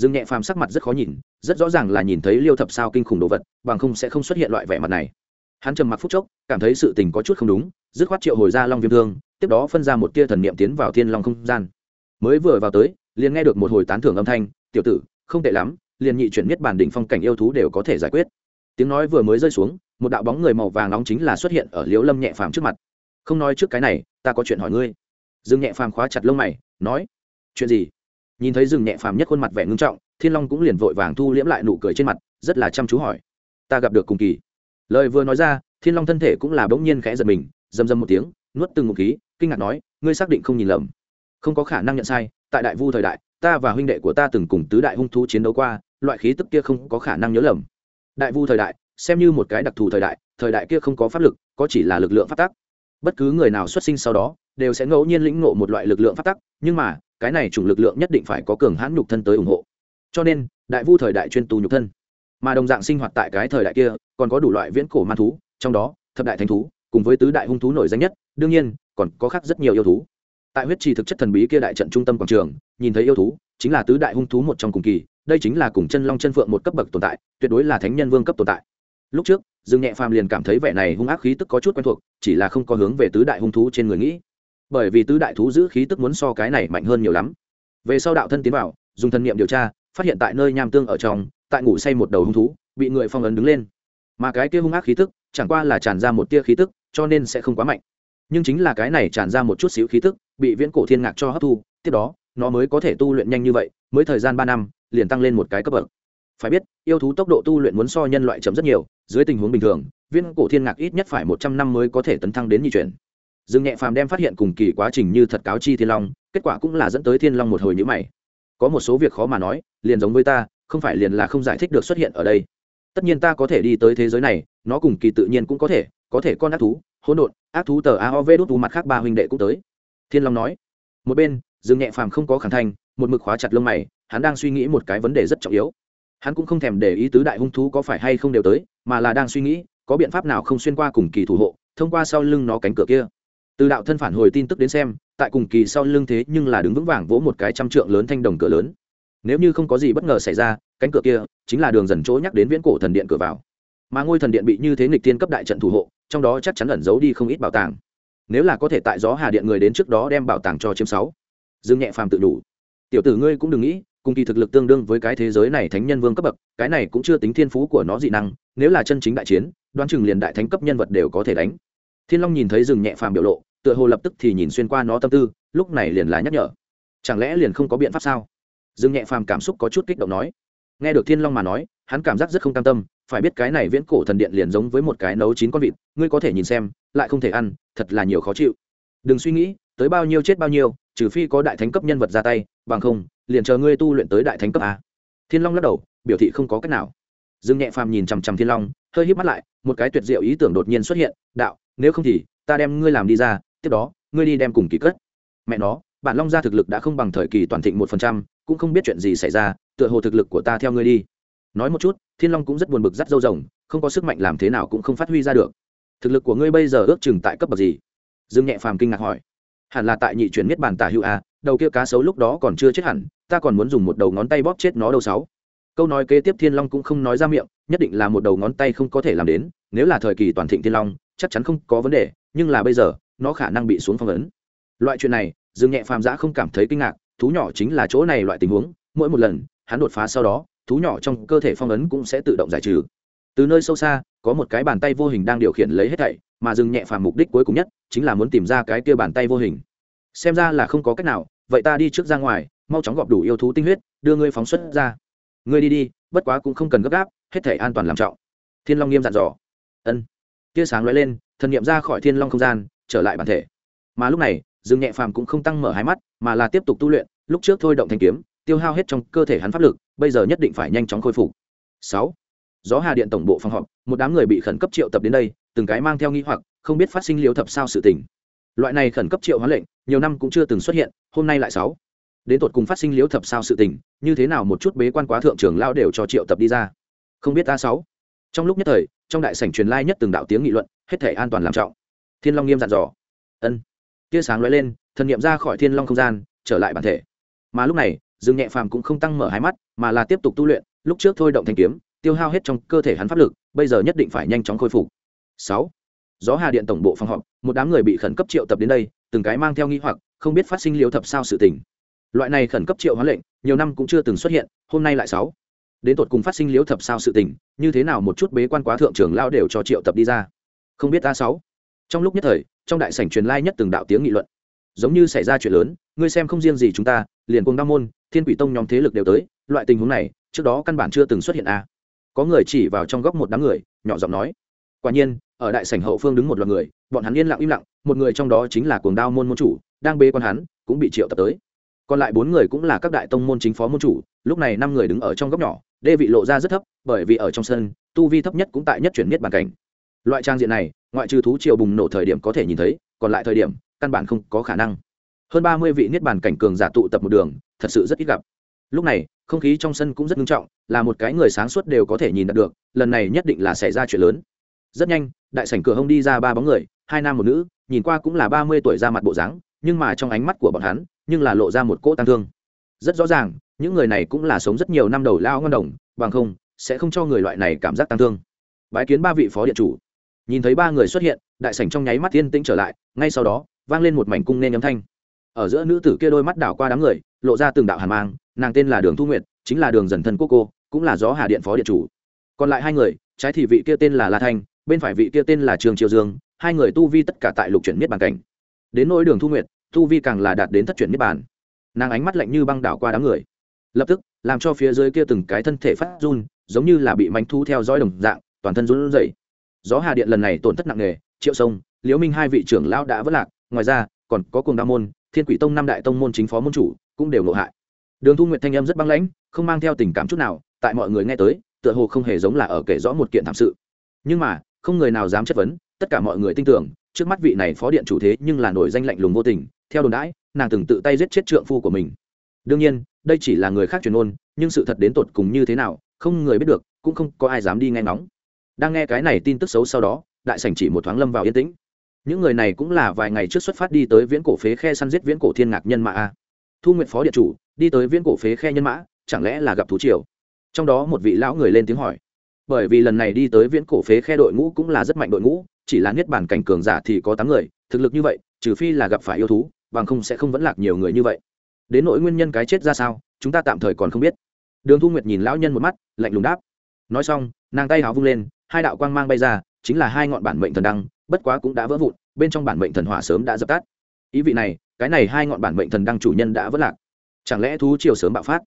dương nhẹ phàm sắc mặt rất khó nhìn, rất rõ ràng là nhìn thấy liêu thập sao kinh khủng đồ vật, bằng không sẽ không xuất hiện loại vẻ mặt này. Hắn trầm mặc phút chốc, cảm thấy sự tình có chút không đúng, dứt khoát triệu hồi ra long viêm thương, tiếp đó phân ra một tia thần niệm tiến vào thiên long không gian. Mới vừa vào tới, liền nghe được một hồi tán thưởng âm thanh, tiểu tử, không tệ lắm, liền nhị chuyển miết bản đỉnh phong cảnh yêu thú đều có thể giải quyết. Tiếng nói vừa mới rơi xuống, một đạo bóng người màu vàng nóng chính là xuất hiện ở liễu lâm nhẹ phàm trước mặt. Không nói trước cái này, ta có chuyện hỏi ngươi. Dương nhẹ phàm khóa chặt lông mày, nói, chuyện gì? Nhìn thấy rừng nhẹ phàm nhất khuôn mặt vẻ ngưng trọng, thiên long cũng liền vội vàng thu liễm lại nụ cười trên mặt, rất là chăm chú hỏi. Ta gặp được cùng kỳ. Lời vừa nói ra, thiên long thân thể cũng là bỗng nhiên khẽ giật mình dầm dầm một tiếng, nuốt từng ngụm khí, kinh ngạc nói, ngươi xác định không nhìn lầm. Không có khả năng nhận sai, tại đại vu thời đại, ta và huynh đệ của ta từng cùng tứ đại hung thú chiến đấu qua, loại khí tức kia không có khả năng nhớ lầm. Đại vu thời đại, xem như một cái đặc thù thời đại thời đại kia không có pháp lực, có chỉ là lực lượng phát tắc. Bất cứ người nào xuất sinh sau đó, đều sẽ ngẫu nhiên lĩnh ngộ một loại lực lượng phát tắc, nhưng mà cái này chủng lực lượng nhất định phải có cường hãn nhục thân tới ủng hộ. Cho nên, đại vu thời đại chuyên tu nhục thân. Mà đồng dạng sinh hoạt tại cái thời đại kia, còn có đủ loại viễn cổ man thú, trong đó, thập đại thánh thú, cùng với tứ đại hung thú nổi danh nhất, đương nhiên, còn có khác rất nhiều yêu thú. Tại huyết trì thực chất thần bí kia đại trận trung tâm quảng trường, nhìn thấy yêu thú, chính là tứ đại hung thú một trong cùng kỳ, đây chính là cùng chân long chân phượng một cấp bậc tồn tại, tuyệt đối là thánh nhân vương cấp tồn tại. Lúc trước, dương nhẹ phàm liền cảm thấy vẻ này hung ác khí tức có chút quen thuộc, chỉ là không có hướng về tứ đại hung thú trên người nghĩ bởi vì tứ đại thú giữ khí tức muốn so cái này mạnh hơn nhiều lắm. Về sau đạo thân tiến vào, dùng thân nhiệm điều tra, phát hiện tại nơi nham tương ở trong, tại ngủ say một đầu hung thú, bị người phong ấn đứng lên. Mà cái kia hung ác khí tức, chẳng qua là tràn ra một tia khí tức, cho nên sẽ không quá mạnh. Nhưng chính là cái này tràn ra một chút xíu khí tức, bị viễn cổ thiên ngạc cho hấp thu, tiếp đó, nó mới có thể tu luyện nhanh như vậy, mới thời gian ba năm, liền tăng lên một cái cấp bậc. Phải biết, yêu thú tốc độ tu luyện muốn so nhân loại chấm rất nhiều, dưới tình huống bình thường, viễn cổ thiên ngạc ít nhất phải một trăm năm mới có thể tấn thăng đến nhị chuyển dương nhẹ phàm đem phát hiện cùng kỳ quá trình như thật cáo chi thiên long kết quả cũng là dẫn tới thiên long một hồi nhữ mày. Có một số việc khó mà nói liền giống với ta không phải liền là không giải thích được xuất hiện ở đây. Tất nhiên ta có thể đi tới thế giới này nó cùng kỳ tự nhiên cũng có thể có thể con ác thú hỗn độn ác thú tờ aov đút mặt khác ba huynh đệ cũng tới. Thiên long nói. Một bên dương nhẹ phàm không có khả thành, một mực khóa chặt lông mày hắn đang suy nghĩ một cái vấn đề rất trọng yếu. Hắn cũng không thèm để ý tứ đại hung thú có phải hay không đều tới mà là đang suy nghĩ có biện pháp nào không xuyên qua cùng kỳ thủ hộ thông qua sau lưng nó cánh cửa kia từ đạo thân phản hồi tin tức đến xem, tại cùng kỳ sau lưng thế nhưng là đứng vững vàng vỗ một cái trăm trượng lớn thanh đồng cửa lớn. Nếu như không có gì bất ngờ xảy ra, cánh cửa kia chính là đường dần chỗ nhắc đến viễn cổ thần điện cửa vào. Mà ngôi thần điện bị như thế nghịch tiên cấp đại trận thủ hộ, trong đó chắc chắn ẩn giấu đi không ít bảo tàng. Nếu là có thể tại gió hà điện người đến trước đó đem bảo tàng cho chiếm sáu. Dương nhẹ phàm tự đủ. Tiểu tử ngươi cũng đừng nghĩ, cùng kỳ thực lực tương đương với cái thế giới này thánh nhân vương cấp bậc, cái này cũng chưa tính thiên phú của nó dị năng, nếu là chân chính đại chiến, đoán chừng liền đại thánh cấp nhân vật đều có thể đánh. Thiên long nhìn thấy rừng nhẹ phàm biểu lộ tựa hồ lập tức thì nhìn xuyên qua nó tâm tư, lúc này liền là nhắc nhở. Chẳng lẽ liền không có biện pháp sao? Dương nhẹ phàm cảm xúc có chút kích động nói. Nghe được thiên long mà nói, hắn cảm giác rất không cam tâm, phải biết cái này viễn cổ thần điện liền giống với một cái nấu chín con vịt, ngươi có thể nhìn xem, lại không thể ăn, thật là nhiều khó chịu. Đừng suy nghĩ, tới bao nhiêu chết bao nhiêu, trừ phi có đại thánh cấp nhân vật ra tay, bằng không, liền chờ ngươi tu luyện tới đại thánh cấp a. Thiên long lắc đầu, biểu thị không có cách nào. Dương nhẹ phàm nhìn chằm chằm thiên long, hơi hít mắt lại, một cái tuyệt diệu ý tưởng đột nhiên xuất hiện, đạo, nếu không thì, ta đem ngươi làm đi ra tiếp đó, ngươi đi đem cùng kỳ cất. Mẹ nó, bản long gia thực lực đã không bằng thời kỳ toàn thịnh một phần trăm, cũng không biết chuyện gì xảy ra, tựa hồ thực lực của ta theo ngươi đi. Nói một chút, thiên long cũng rất buồn bực rắt dâu rồng, không có sức mạnh làm thế nào cũng không phát huy ra được. Thực lực của ngươi bây giờ ước chừng tại cấp bậc gì? Dương nhẹ phàm kinh ngạc hỏi. Hẳn là tại nhị chuyển miết bản tả hữu a, đầu kia cá sấu lúc đó còn chưa chết hẳn, ta còn muốn dùng một đầu ngón tay bóp chết nó đâu sáu. Câu nói kế tiếp thiên long cũng không nói ra miệng, nhất định là một đầu ngón tay không có thể làm đến, nếu là thời kỳ toàn thịnh thiên long, chắc chắn không có vấn đề, nhưng là bây giờ nó khả năng bị xuống phong ấn. Loại chuyện này, dương nhẹ phàm giã không cảm thấy kinh ngạc, thú nhỏ chính là chỗ này loại tình huống, mỗi một lần, hắn đột phá sau đó, thú nhỏ trong cơ thể phong ấn cũng sẽ tự động giải trừ. Từ nơi sâu xa, có một cái bàn tay vô hình đang điều khiển lấy hết thảy, mà dừng nhẹ phàm mục đích cuối cùng nhất, chính là muốn tìm ra cái kia bàn tay vô hình. Xem ra là không có cách nào, vậy ta đi trước ra ngoài, mau chóng gọp đủ yêu thú tinh huyết, đưa ngươi phóng xuất ra. Ngươi đi đi, bất quá cũng không cần gấp gáp, hết thảy an toàn làm trọng. Thiên long nghiêm dặn dò. Ân. Tia sáng lóe lên, thần nghiệm ra khỏi thiên long không gian trở lại bản thể. Mà lúc này, dương nhẹ phàm cũng không tăng mở hai mắt, mà là tiếp tục tu luyện, lúc trước thôi động thanh kiếm, tiêu hao hết trong cơ thể hắn pháp lực, bây giờ nhất định phải nhanh chóng khôi phục. Sáu, gió hà điện tổng bộ phòng họp, một đám người bị khẩn cấp triệu tập đến đây, từng cái mang theo nghi hoặc, không biết phát sinh liếu thập sao sự tình. Loại này khẩn cấp triệu hóa lệnh, nhiều năm cũng chưa từng xuất hiện, hôm nay lại sáu. Đến tột cùng phát sinh liếu thập sao sự tình, như thế nào một chút bế quan quá thượng trưởng lao đều cho triệu tập đi ra. Không biết ta sáu. Trong lúc nhất thời, trong đại sảnh truyền lai nhất từng đạo tiếng nghị luận, hết thể an toàn làm trọng thiên long nghiêm dặn dò. Ân. Tia sáng lóe lên, thần niệm ra khỏi thiên long không gian, trở lại bản thể. Mà lúc này, dương nhẹ phàm cũng không tăng mở hai mắt, mà là tiếp tục tu luyện, lúc trước thôi động thanh kiếm, tiêu hao hết trong cơ thể hắn pháp lực, bây giờ nhất định phải nhanh chóng khôi phục. Sáu. Gió hà điện tổng bộ phòng họp, một đám người bị khẩn cấp triệu tập đến đây, từng cái mang theo nghi hoặc, không biết phát sinh liều thập sao sự tình. Loại này khẩn cấp triệu hóa lệnh, nhiều năm cũng chưa từng xuất hiện, hôm nay lại sáu. Đến tột cùng phát sinh liếu thập sao sự tình, như thế nào một chút bế quan quá thượng trưởng lao đều cho triệu tập đi ra. Không biết ta sáu trong lúc nhất thời, trong đại sảnh truyền lai nhất từng đạo tiếng nghị luận. Giống như xảy ra chuyện lớn, ngươi xem không riêng gì chúng ta, liền cùng đa môn, thiên quỷ tông nhóm thế lực đều tới, loại tình huống này, trước đó căn bản chưa từng xuất hiện a. À. có người chỉ vào trong góc một đám người, nhỏ giọng nói. Quả nhiên, ở đại sảnh hậu phương đứng một loạt người, bọn hắn yên lặng im lặng, một người trong đó chính là cuồng đao môn môn chủ, đang bế con hắn, cũng bị triệu tập tới. Còn lại bốn người cũng là các đại tông môn chính phó môn chủ, lúc này năm người đứng ở trong góc nhỏ, đê vị lộ ra rất thấp, bởi vì ở trong sân, tu vi thấp nhất cũng tại nhất chuyển miết bàn cảnh loại trang diện này, ngoại trừ thú triều bùng nổ thời điểm có thể nhìn thấy, còn lại thời điểm, căn bản không có khả năng. Hơn ba mươi vị niết bàn cảnh cường giả tụ tập một đường, thật sự rất ít gặp. Lúc này, không khí trong sân cũng rất nghiêm trọng, là một cái người sáng suốt đều có thể nhìn được lần này nhất định là xảy ra chuyện lớn. Rất nhanh, đại sảnh cửa hông đi ra ba bóng người, hai nam một nữ, nhìn qua cũng là ba mươi tuổi ra mặt bộ dáng, nhưng mà trong ánh mắt của bọn hắn, nhưng là lộ ra một cỗ tăng thương. Rất rõ ràng, những người này cũng là sống rất nhiều năm đầu lao ngân đồng, bằng không, sẽ không cho người loại này cảm giác tăng thương. Bái kiến ba vị phó điện chủ nhìn thấy ba người xuất hiện, đại sảnh trong nháy mắt yên tĩnh trở lại, ngay sau đó, vang lên một mảnh cung nên âm thanh. Ở giữa nữ tử kia đôi mắt đảo qua đám người, lộ ra từng đạo hàn mang, nàng tên là đường thu nguyệt, chính là đường dần thân quốc cô, cũng là gió hà điện phó điện chủ. Còn lại hai người, trái thì vị kia tên là la thanh, bên phải vị kia tên là trường triều dương, hai người tu vi tất cả tại lục chuyển miết bàn cảnh. Đến nỗi đường thu nguyệt, tu vi càng là đạt đến thất chuyển miết bàn. Nàng ánh mắt lạnh như băng đảo qua đám người. Lập tức, làm cho phía dưới kia từng cái thân thể phát run, giống như là bị mánh thu theo dõi đồng dạng, toàn thân run rẩy gió hà điện lần này tổn thất nặng nề, triệu sông, liễu minh hai vị trưởng lão đã vất lạc, ngoài ra, còn có cùng đa môn, thiên quỷ tông năm đại tông môn chính phó môn chủ, cũng đều nộ hại. Đường thu nguyệt thanh âm rất băng lãnh, không mang theo tình cảm chút nào, tại mọi người nghe tới, tựa hồ không hề giống là ở kể rõ một kiện thảm sự. Nhưng mà, không người nào dám chất vấn, tất cả mọi người tin tưởng, trước mắt vị này phó điện chủ thế nhưng là nổi danh lạnh lùng vô tình, theo đồn đãi, nàng từng tự tay giết chết trượng phu của mình. Đương nhiên, đây chỉ là người khác truyền ôn nhưng sự thật đến tột cùng như thế nào, không người biết được, cũng không có ai dám đi nghe ngóng đang nghe cái này tin tức xấu sau đó, đại sảnh chỉ một thoáng lâm vào yên tĩnh. Những người này cũng là vài ngày trước xuất phát đi tới viễn cổ phế khe săn giết viễn cổ thiên ngạc nhân mã a. Thu nguyện phó địa chủ, đi tới viễn cổ phế khe nhân mã, chẳng lẽ là gặp thú triều? Trong đó một vị lão người lên tiếng hỏi. Bởi vì lần này đi tới viễn cổ phế khe đội ngũ cũng là rất mạnh đội ngũ, chỉ là niết bản cảnh cường giả thì có tám người, thực lực như vậy, trừ phi là gặp phải yêu thú, bằng không sẽ không vẫn lạc nhiều người như vậy. Đến nỗi nguyên nhân cái chết ra sao, chúng ta tạm thời còn không biết. Đường thu nguyệt nhìn lão nhân một mắt, lạnh lùng đáp. Nói xong, nàng tay háo vung lên hai đạo quang mang bay ra, chính là hai ngọn bản mệnh thần đăng, bất quá cũng đã vỡ vụn, bên trong bản mệnh thần hỏa sớm đã dập tắt. Ý vị này, cái này hai ngọn bản mệnh thần đăng chủ nhân đã vỡ lạc. Chẳng lẽ thú triều sớm bạo phát?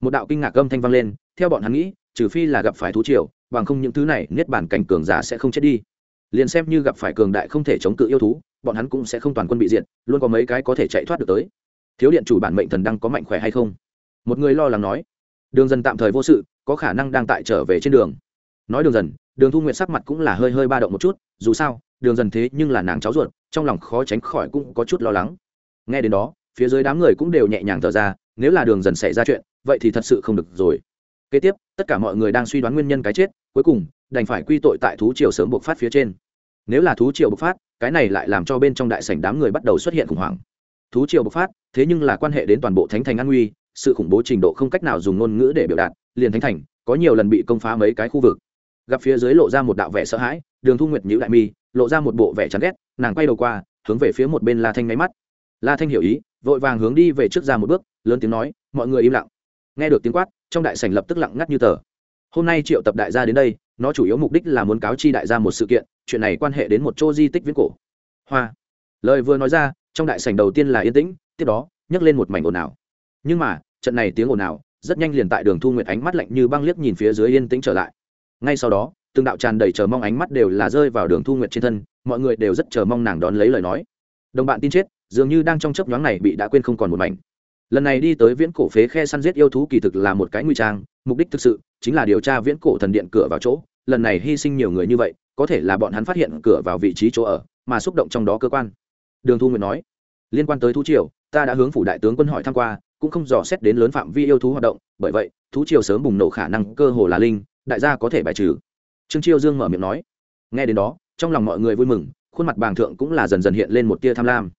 Một đạo kinh ngạc âm thanh vang lên, theo bọn hắn nghĩ, trừ phi là gặp phải thú triều, bằng không những thứ này, niết bản cảnh cường giả sẽ không chết đi. Liền xem như gặp phải cường đại không thể chống cự yêu thú, bọn hắn cũng sẽ không toàn quân bị diệt, luôn có mấy cái có thể chạy thoát được tới. Thiếu điện chủ bản mệnh thần đăng có mạnh khỏe hay không? Một người lo lắng nói. Đường dần tạm thời vô sự, có khả năng đang tại trở về trên đường nói đường dần, đường thu nguyện sắc mặt cũng là hơi hơi ba động một chút, dù sao, đường dần thế nhưng là nàng cháu ruột, trong lòng khó tránh khỏi cũng có chút lo lắng. Nghe đến đó, phía dưới đám người cũng đều nhẹ nhàng thở ra, nếu là đường dần xảy ra chuyện, vậy thì thật sự không được rồi. Kế tiếp, tất cả mọi người đang suy đoán nguyên nhân cái chết, cuối cùng, đành phải quy tội tại thú triều sớm bộc phát phía trên. Nếu là thú triều bộc phát, cái này lại làm cho bên trong đại sảnh đám người bắt đầu xuất hiện khủng hoảng. Thú triều bộc phát, thế nhưng là quan hệ đến toàn bộ thánh thành an nguy, sự khủng bố trình độ không cách nào dùng ngôn ngữ để biểu đạt, liền thánh thành, có nhiều lần bị công phá mấy cái khu vực gặp phía dưới lộ ra một đạo vẻ sợ hãi, đường thu nguyệt nhữ đại mi, lộ ra một bộ vẻ chán ghét, nàng quay đầu qua, hướng về phía một bên la thanh nháy mắt. La thanh hiểu ý, vội vàng hướng đi về trước ra một bước, lớn tiếng nói, mọi người im lặng. Nghe được tiếng quát, trong đại sảnh lập tức lặng ngắt như tờ. Hôm nay triệu tập đại gia đến đây, nó chủ yếu mục đích là muốn cáo chi đại gia một sự kiện, chuyện này quan hệ đến một chỗ di tích viễn cổ. Hoa. Lời vừa nói ra, trong đại sảnh đầu tiên là yên tĩnh, tiếp đó, nhấc lên một mảnh ồn ào. Nhưng mà, trận này tiếng ồn ào, rất nhanh liền tại đường thu nguyệt ánh mắt lạnh như băng liếc nhìn phía dưới yên tĩnh trở lại ngay sau đó, từng đạo tràn đầy chờ mong ánh mắt đều là rơi vào đường thu nguyệt trên thân, mọi người đều rất chờ mong nàng đón lấy lời nói. Đồng bạn tin chết, dường như đang trong chấp nhoáng này bị đã quên không còn một mảnh. Lần này đi tới viễn cổ phế khe săn giết yêu thú kỳ thực là một cái nguy trang, mục đích thực sự chính là điều tra viễn cổ thần điện cửa vào chỗ. Lần này hy sinh nhiều người như vậy, có thể là bọn hắn phát hiện cửa vào vị trí chỗ ở, mà xúc động trong đó cơ quan. Đường thu nguyệt nói, liên quan tới thú triều, ta đã hướng phủ đại tướng quân hỏi tham q u a cũng không dò xét đến lớn phạm vi yêu thú hoạt động, bởi vậy, thú triều sớm bùng nổ khả năng cơ hồ là linh đại gia có thể bài trừ. Trương chiêu dương mở miệng nói. Nghe đến đó, trong lòng mọi người vui mừng, khuôn mặt bàng thượng cũng là dần dần hiện lên một tia tham lam.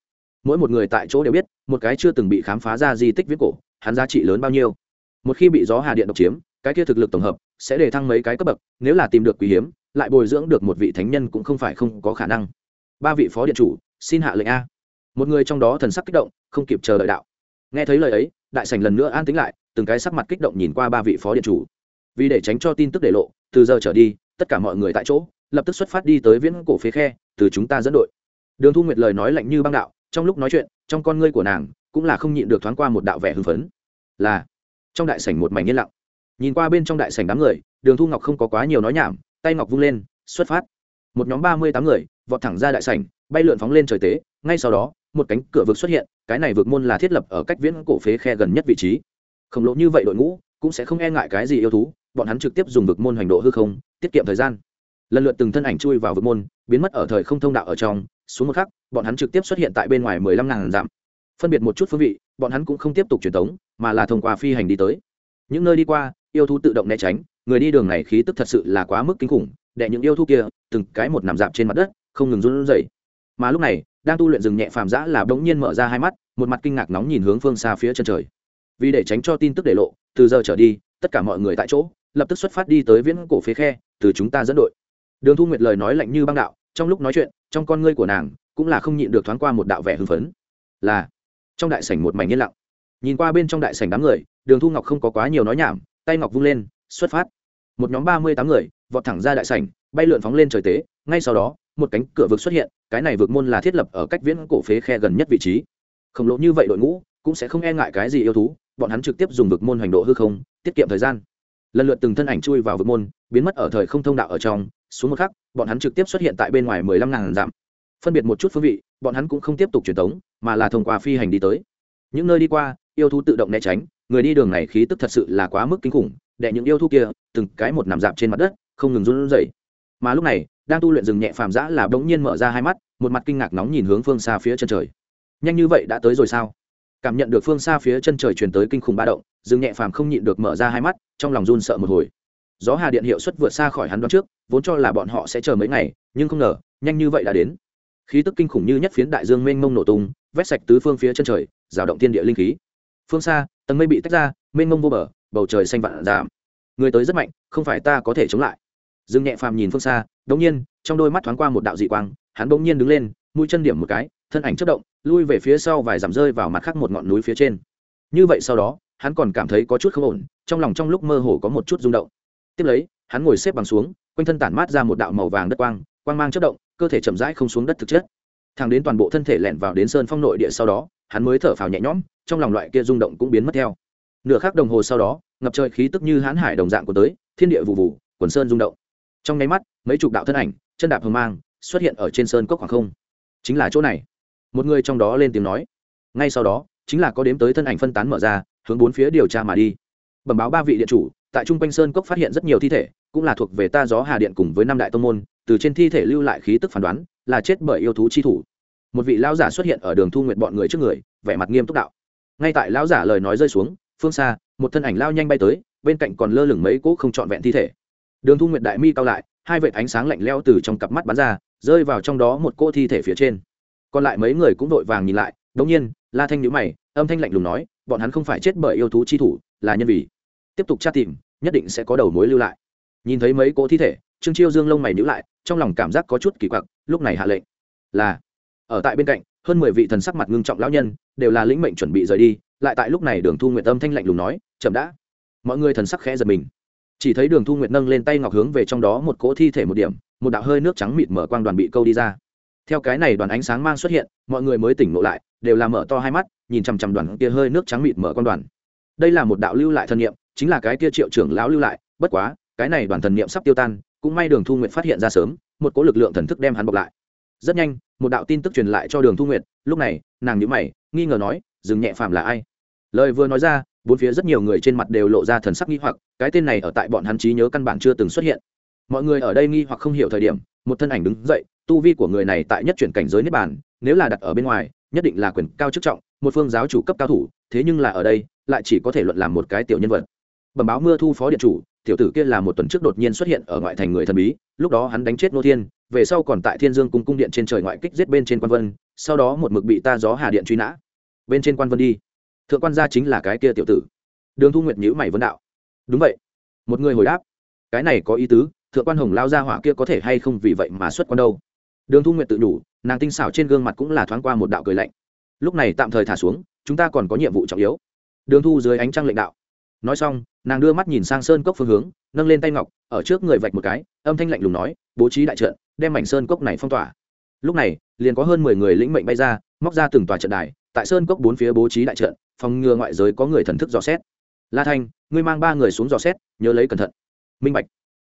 Mỗi một người tại chỗ đều biết, một cái chưa từng bị khám phá ra di tích viết cổ, hắn giá trị lớn bao nhiêu. Một khi bị gió hà điện độc chiếm, cái kia thực lực tổng hợp sẽ để thăng mấy cái cấp bậc, nếu là tìm được quý hiếm, lại bồi dưỡng được một vị thánh nhân cũng không phải không có khả năng. Ba vị phó điện chủ, xin hạ lệnh a. Một người trong đó thần sắc kích động, không kịp chờ đợi đạo. Nghe thấy lời ấy, đại sảnh lần nữa an tính lại, từng cái sắc mặt kích động nhìn qua ba vị phó điện chủ vì để tránh cho tin tức để lộ, từ giờ trở đi, tất cả mọi người tại chỗ, lập tức xuất phát đi tới viễn cổ phế khe, từ chúng ta dẫn đội. Đường thu nguyệt lời nói lạnh như băng đạo, trong lúc nói chuyện, trong con ngươi của nàng cũng là không nhịn được thoáng qua một đạo vẻ hưng phấn. Là, trong đại sảnh một mảnh yên lặng. Nhìn qua bên trong đại sảnh đám người, đường thu ngọc không có quá nhiều nói nhảm, tay ngọc vung lên, xuất phát. Một nhóm ba mươi tám người, vọt thẳng ra đại sảnh, bay lượn phóng lên trời tế, ngay sau đó, một cánh cửa vực xuất hiện, cái này vượt môn là thiết lập ở cách viễn cổ phế khe gần nhất vị trí. Khổng lồ như vậy đội ngũ cũng sẽ không e ngại cái gì yêu thú bọn hắn trực tiếp dùng vực môn hành độ hư không, tiết kiệm thời gian. Lần lượt từng thân ảnh chui vào vực môn, biến mất ở thời không thông đạo ở trong, xuống một khắc, bọn hắn trực tiếp xuất hiện tại bên ngoài mười lăm ngàn dặm. Phân biệt một chút phương vị, bọn hắn cũng không tiếp tục truyền tống, mà là thông qua phi hành đi tới. Những nơi đi qua, yêu thú tự động né tránh, người đi đường này khí tức thật sự là quá mức kinh khủng đệ những yêu thú kia, từng cái một nằm dạp trên mặt đất, không ngừng run rẩy. Mà lúc này, đang tu luyện rừng nhẹ phàm dã là bỗng nhiên mở ra hai mắt, một mặt kinh ngạc nóng nhìn hướng phương xa phía chân trời. Vì để tránh cho tin tức để lộ, từ giờ trở đi, tất cả mọi người tại chỗ lập tức xuất phát đi tới viễn cổ phế khe, từ chúng ta dẫn đội. Đường thu nguyệt lời nói lạnh như băng đạo, trong lúc nói chuyện, trong con ngươi của nàng cũng là không nhịn được thoáng qua một đạo vẻ hưng phấn. Là, trong đại sảnh một mảnh yên lặng. Nhìn qua bên trong đại sảnh đám người, đường thu ngọc không có quá nhiều nói nhảm, tay ngọc vung lên, xuất phát. Một nhóm ba mươi tám người, vọt thẳng ra đại sảnh, bay lượn phóng lên trời tế, ngay sau đó, một cánh cửa vực xuất hiện, cái này vực môn là thiết lập ở cách viễn cổ phế khe gần nhất vị trí. Khổng lồ như vậy đội ngũ cũng sẽ không e ngại cái gì yêu thú, bọn hắn trực tiếp dùng vực môn hành độ hư không, tiết kiệm thời gian lần lượt từng thân ảnh chui vào vực môn, biến mất ở thời không thông đạo ở trong, xuống một khắc, bọn hắn trực tiếp xuất hiện tại bên ngoài mười lăm ngàn dặm. Phân biệt một chút phương vị, bọn hắn cũng không tiếp tục truyền tống, mà là thông qua phi hành đi tới. Những nơi đi qua, yêu thú tự động né tránh, người đi đường này khí tức thật sự là quá mức kinh khủng để những yêu thú kia, từng cái một nằm dạp trên mặt đất, không ngừng run rẩy. Mà lúc này, đang tu luyện rừng nhẹ phàm dã là bỗng nhiên mở ra hai mắt, một mặt kinh ngạc nóng nhìn hướng phương xa phía chân trời. Nhanh như vậy đã tới rồi sao? Cảm nhận được phương xa phía chân trời truyền tới kinh khủng ba động dương nhẹ phàm không nhịn được mở ra hai mắt, trong lòng run sợ một hồi. Gió hà điện hiệu suất vượt xa khỏi hắn đoán trước, vốn cho là bọn họ sẽ chờ mấy ngày, nhưng không ngờ, nhanh như vậy đã đến. Khí tức kinh khủng như nhất phiến đại dương mênh mông nổ tung, vét sạch tứ phương phía chân trời, rào động thiên địa linh khí. Phương xa, tầng mây bị tách ra, mênh mông vô bờ, bầu trời xanh vạn giảm. Người tới rất mạnh, không phải ta có thể chống lại. Dương nhẹ phàm nhìn phương xa, đống nhiên, trong đôi mắt thoáng qua một đạo dị quang, hắn bỗng nhiên đứng lên, mũi chân điểm một cái, thân ảnh chất động, lui về phía sau vài dặm rơi vào mặt khác một ngọn núi phía trên. Như vậy sau đó hắn còn cảm thấy có chút không ổn, trong lòng trong lúc mơ hồ có một chút rung động. Tiếp lấy, hắn ngồi xếp bằng xuống, quanh thân tản mát ra một đạo màu vàng đất quang quang mang chất động, cơ thể chậm rãi không xuống đất thực chất. Thang đến toàn bộ thân thể lẻn vào đến sơn phong nội địa sau đó, hắn mới thở phào nhẹ nhõm, trong lòng loại kia rung động cũng biến mất theo. Nửa khắc đồng hồ sau đó, ngập trời khí tức như hãn hải đồng dạng của tới, thiên địa vụ vụ, quần sơn rung động. Trong nháy mắt, mấy chục đạo thân ảnh, chân đạp hờ mang, xuất hiện ở trên sơn cốc khoảng không. Chính là chỗ này. Một người trong đó lên tiếng nói. Ngay sau đó, chính là có đếm tới thân ảnh phân tán mở ra hướng bốn phía điều tra mà đi. Bẩm báo ba vị điện chủ, tại trung quanh sơn cốc phát hiện rất nhiều thi thể, cũng là thuộc về ta gió hà điện cùng với năm đại tông môn, từ trên thi thể lưu lại khí tức phán đoán, là chết bởi yêu thú chi thủ. Một vị lão giả xuất hiện ở đường thu nguyện bọn người trước người, vẻ mặt nghiêm túc đạo. Ngay tại lão giả lời nói rơi xuống, phương xa, một thân ảnh lao nhanh bay tới, bên cạnh còn lơ lửng mấy cỗ không trọn vẹn thi thể. Đường thu nguyện đại mi cao lại, hai vệt ánh sáng lạnh leo từ trong cặp mắt bắn ra, rơi vào trong đó một cỗ thi thể phía trên. Còn lại mấy người cũng vội vàng nhìn lại đ ỗ n g nhiên, la thanh nhữ mày, âm thanh lạnh lùng nói bọn hắn không phải chết bởi yêu thú chi thủ, là nhân vì. Tiếp tục tra tìm, nhất định sẽ có đầu mối lưu lại. Nhìn thấy mấy cỗ thi thể, trương chiêu dương lông mày nhữ lại, trong lòng cảm giác có chút kỳ quặc, lúc này hạ lệnh. Là, ở tại bên cạnh, hơn mười vị thần sắc mặt ngưng trọng lão nhân, đều là lĩnh mệnh chuẩn bị rời đi, lại tại lúc này đường thu nguyện tâm thanh lạnh lùng nói, chậm đã. Mọi người thần sắc khẽ giật mình. Chỉ thấy đường thu nguyệt nâng lên tay ngọc hướng về trong đó một cỗ thi thể một điểm, một đạo hơi nước trắng mịt mở quang đoàn bị câu đi ra. Theo cái này đoàn ánh sáng mang xuất hiện, mọi người mới tỉnh ngộ lại, đều là mở to hai mắt nhìn chằm chằm đoàn kia hơi nước trắng mịt mở con đoàn. Đây là một đạo lưu lại thần niệm, chính là cái kia triệu trưởng lão lưu lại, bất quá, cái này đoàn thần niệm sắp tiêu tan, cũng may đường thu nguyệt phát hiện ra sớm, một cỗ lực lượng thần thức đem hắn bọc lại. Rất nhanh, một đạo tin tức truyền lại cho đường thu nguyệt, lúc này, nàng nhữ mày, nghi ngờ nói, dừng nhẹ phàm là ai? Lời vừa nói ra, bốn phía rất nhiều người trên mặt đều lộ ra thần sắc nghi hoặc, cái tên này ở tại bọn hắn trí nhớ căn bản chưa từng xuất hiện. Mọi người ở đây nghi hoặc không hiểu thời điểm, một thân ảnh đứng dậy, tu vi của người này tại nhất chuyển cảnh giới niết bàn, nếu là đặt ở bên ngoài, nhất định là quyền cao chức trọng một phương giáo chủ cấp cao thủ, thế nhưng là ở đây, lại chỉ có thể luận làm một cái tiểu nhân vật. Bẩm báo mưa thu phó điện chủ, tiểu tử kia là một tuần trước đột nhiên xuất hiện ở ngoại thành người thần bí, lúc đó hắn đánh chết nô thiên, về sau còn tại thiên dương cung cung điện trên trời ngoại kích giết bên trên quan vân, sau đó một mực bị ta gió hà điện truy nã. Bên trên quan vân đi. Thượng quan gia chính là cái kia tiểu tử. Đường thu nguyệt nhữ mày vấn đạo. Đúng vậy. Một người hồi đáp. Cái này có ý tứ, thượng quan hồng lao ra hỏa kia có thể hay không vì vậy mà xuất quan đâu? Đường thu nguyệt tự đủ nàng tinh xảo trên gương mặt cũng là thoáng qua một đạo cười lạnh lúc này tạm thời thả xuống, chúng ta còn có nhiệm vụ trọng yếu. Đường thu dưới ánh trăng lệnh đạo. Nói xong, nàng đưa mắt nhìn sang sơn cốc phương hướng, nâng lên tay ngọc, ở trước người vạch một cái, âm thanh lạnh lùng nói, bố trí đại trận, đem mảnh sơn cốc này phong tỏa. Lúc này, liền có hơn mười người lĩnh mệnh bay ra, móc ra từng tòa trận đài, tại sơn cốc bốn phía bố trí đại trận, phòng ngừa ngoại giới có người thần thức dò xét. La thanh, ngươi mang ba người xuống dò xét, nhớ lấy cẩn thận. Minh bạch.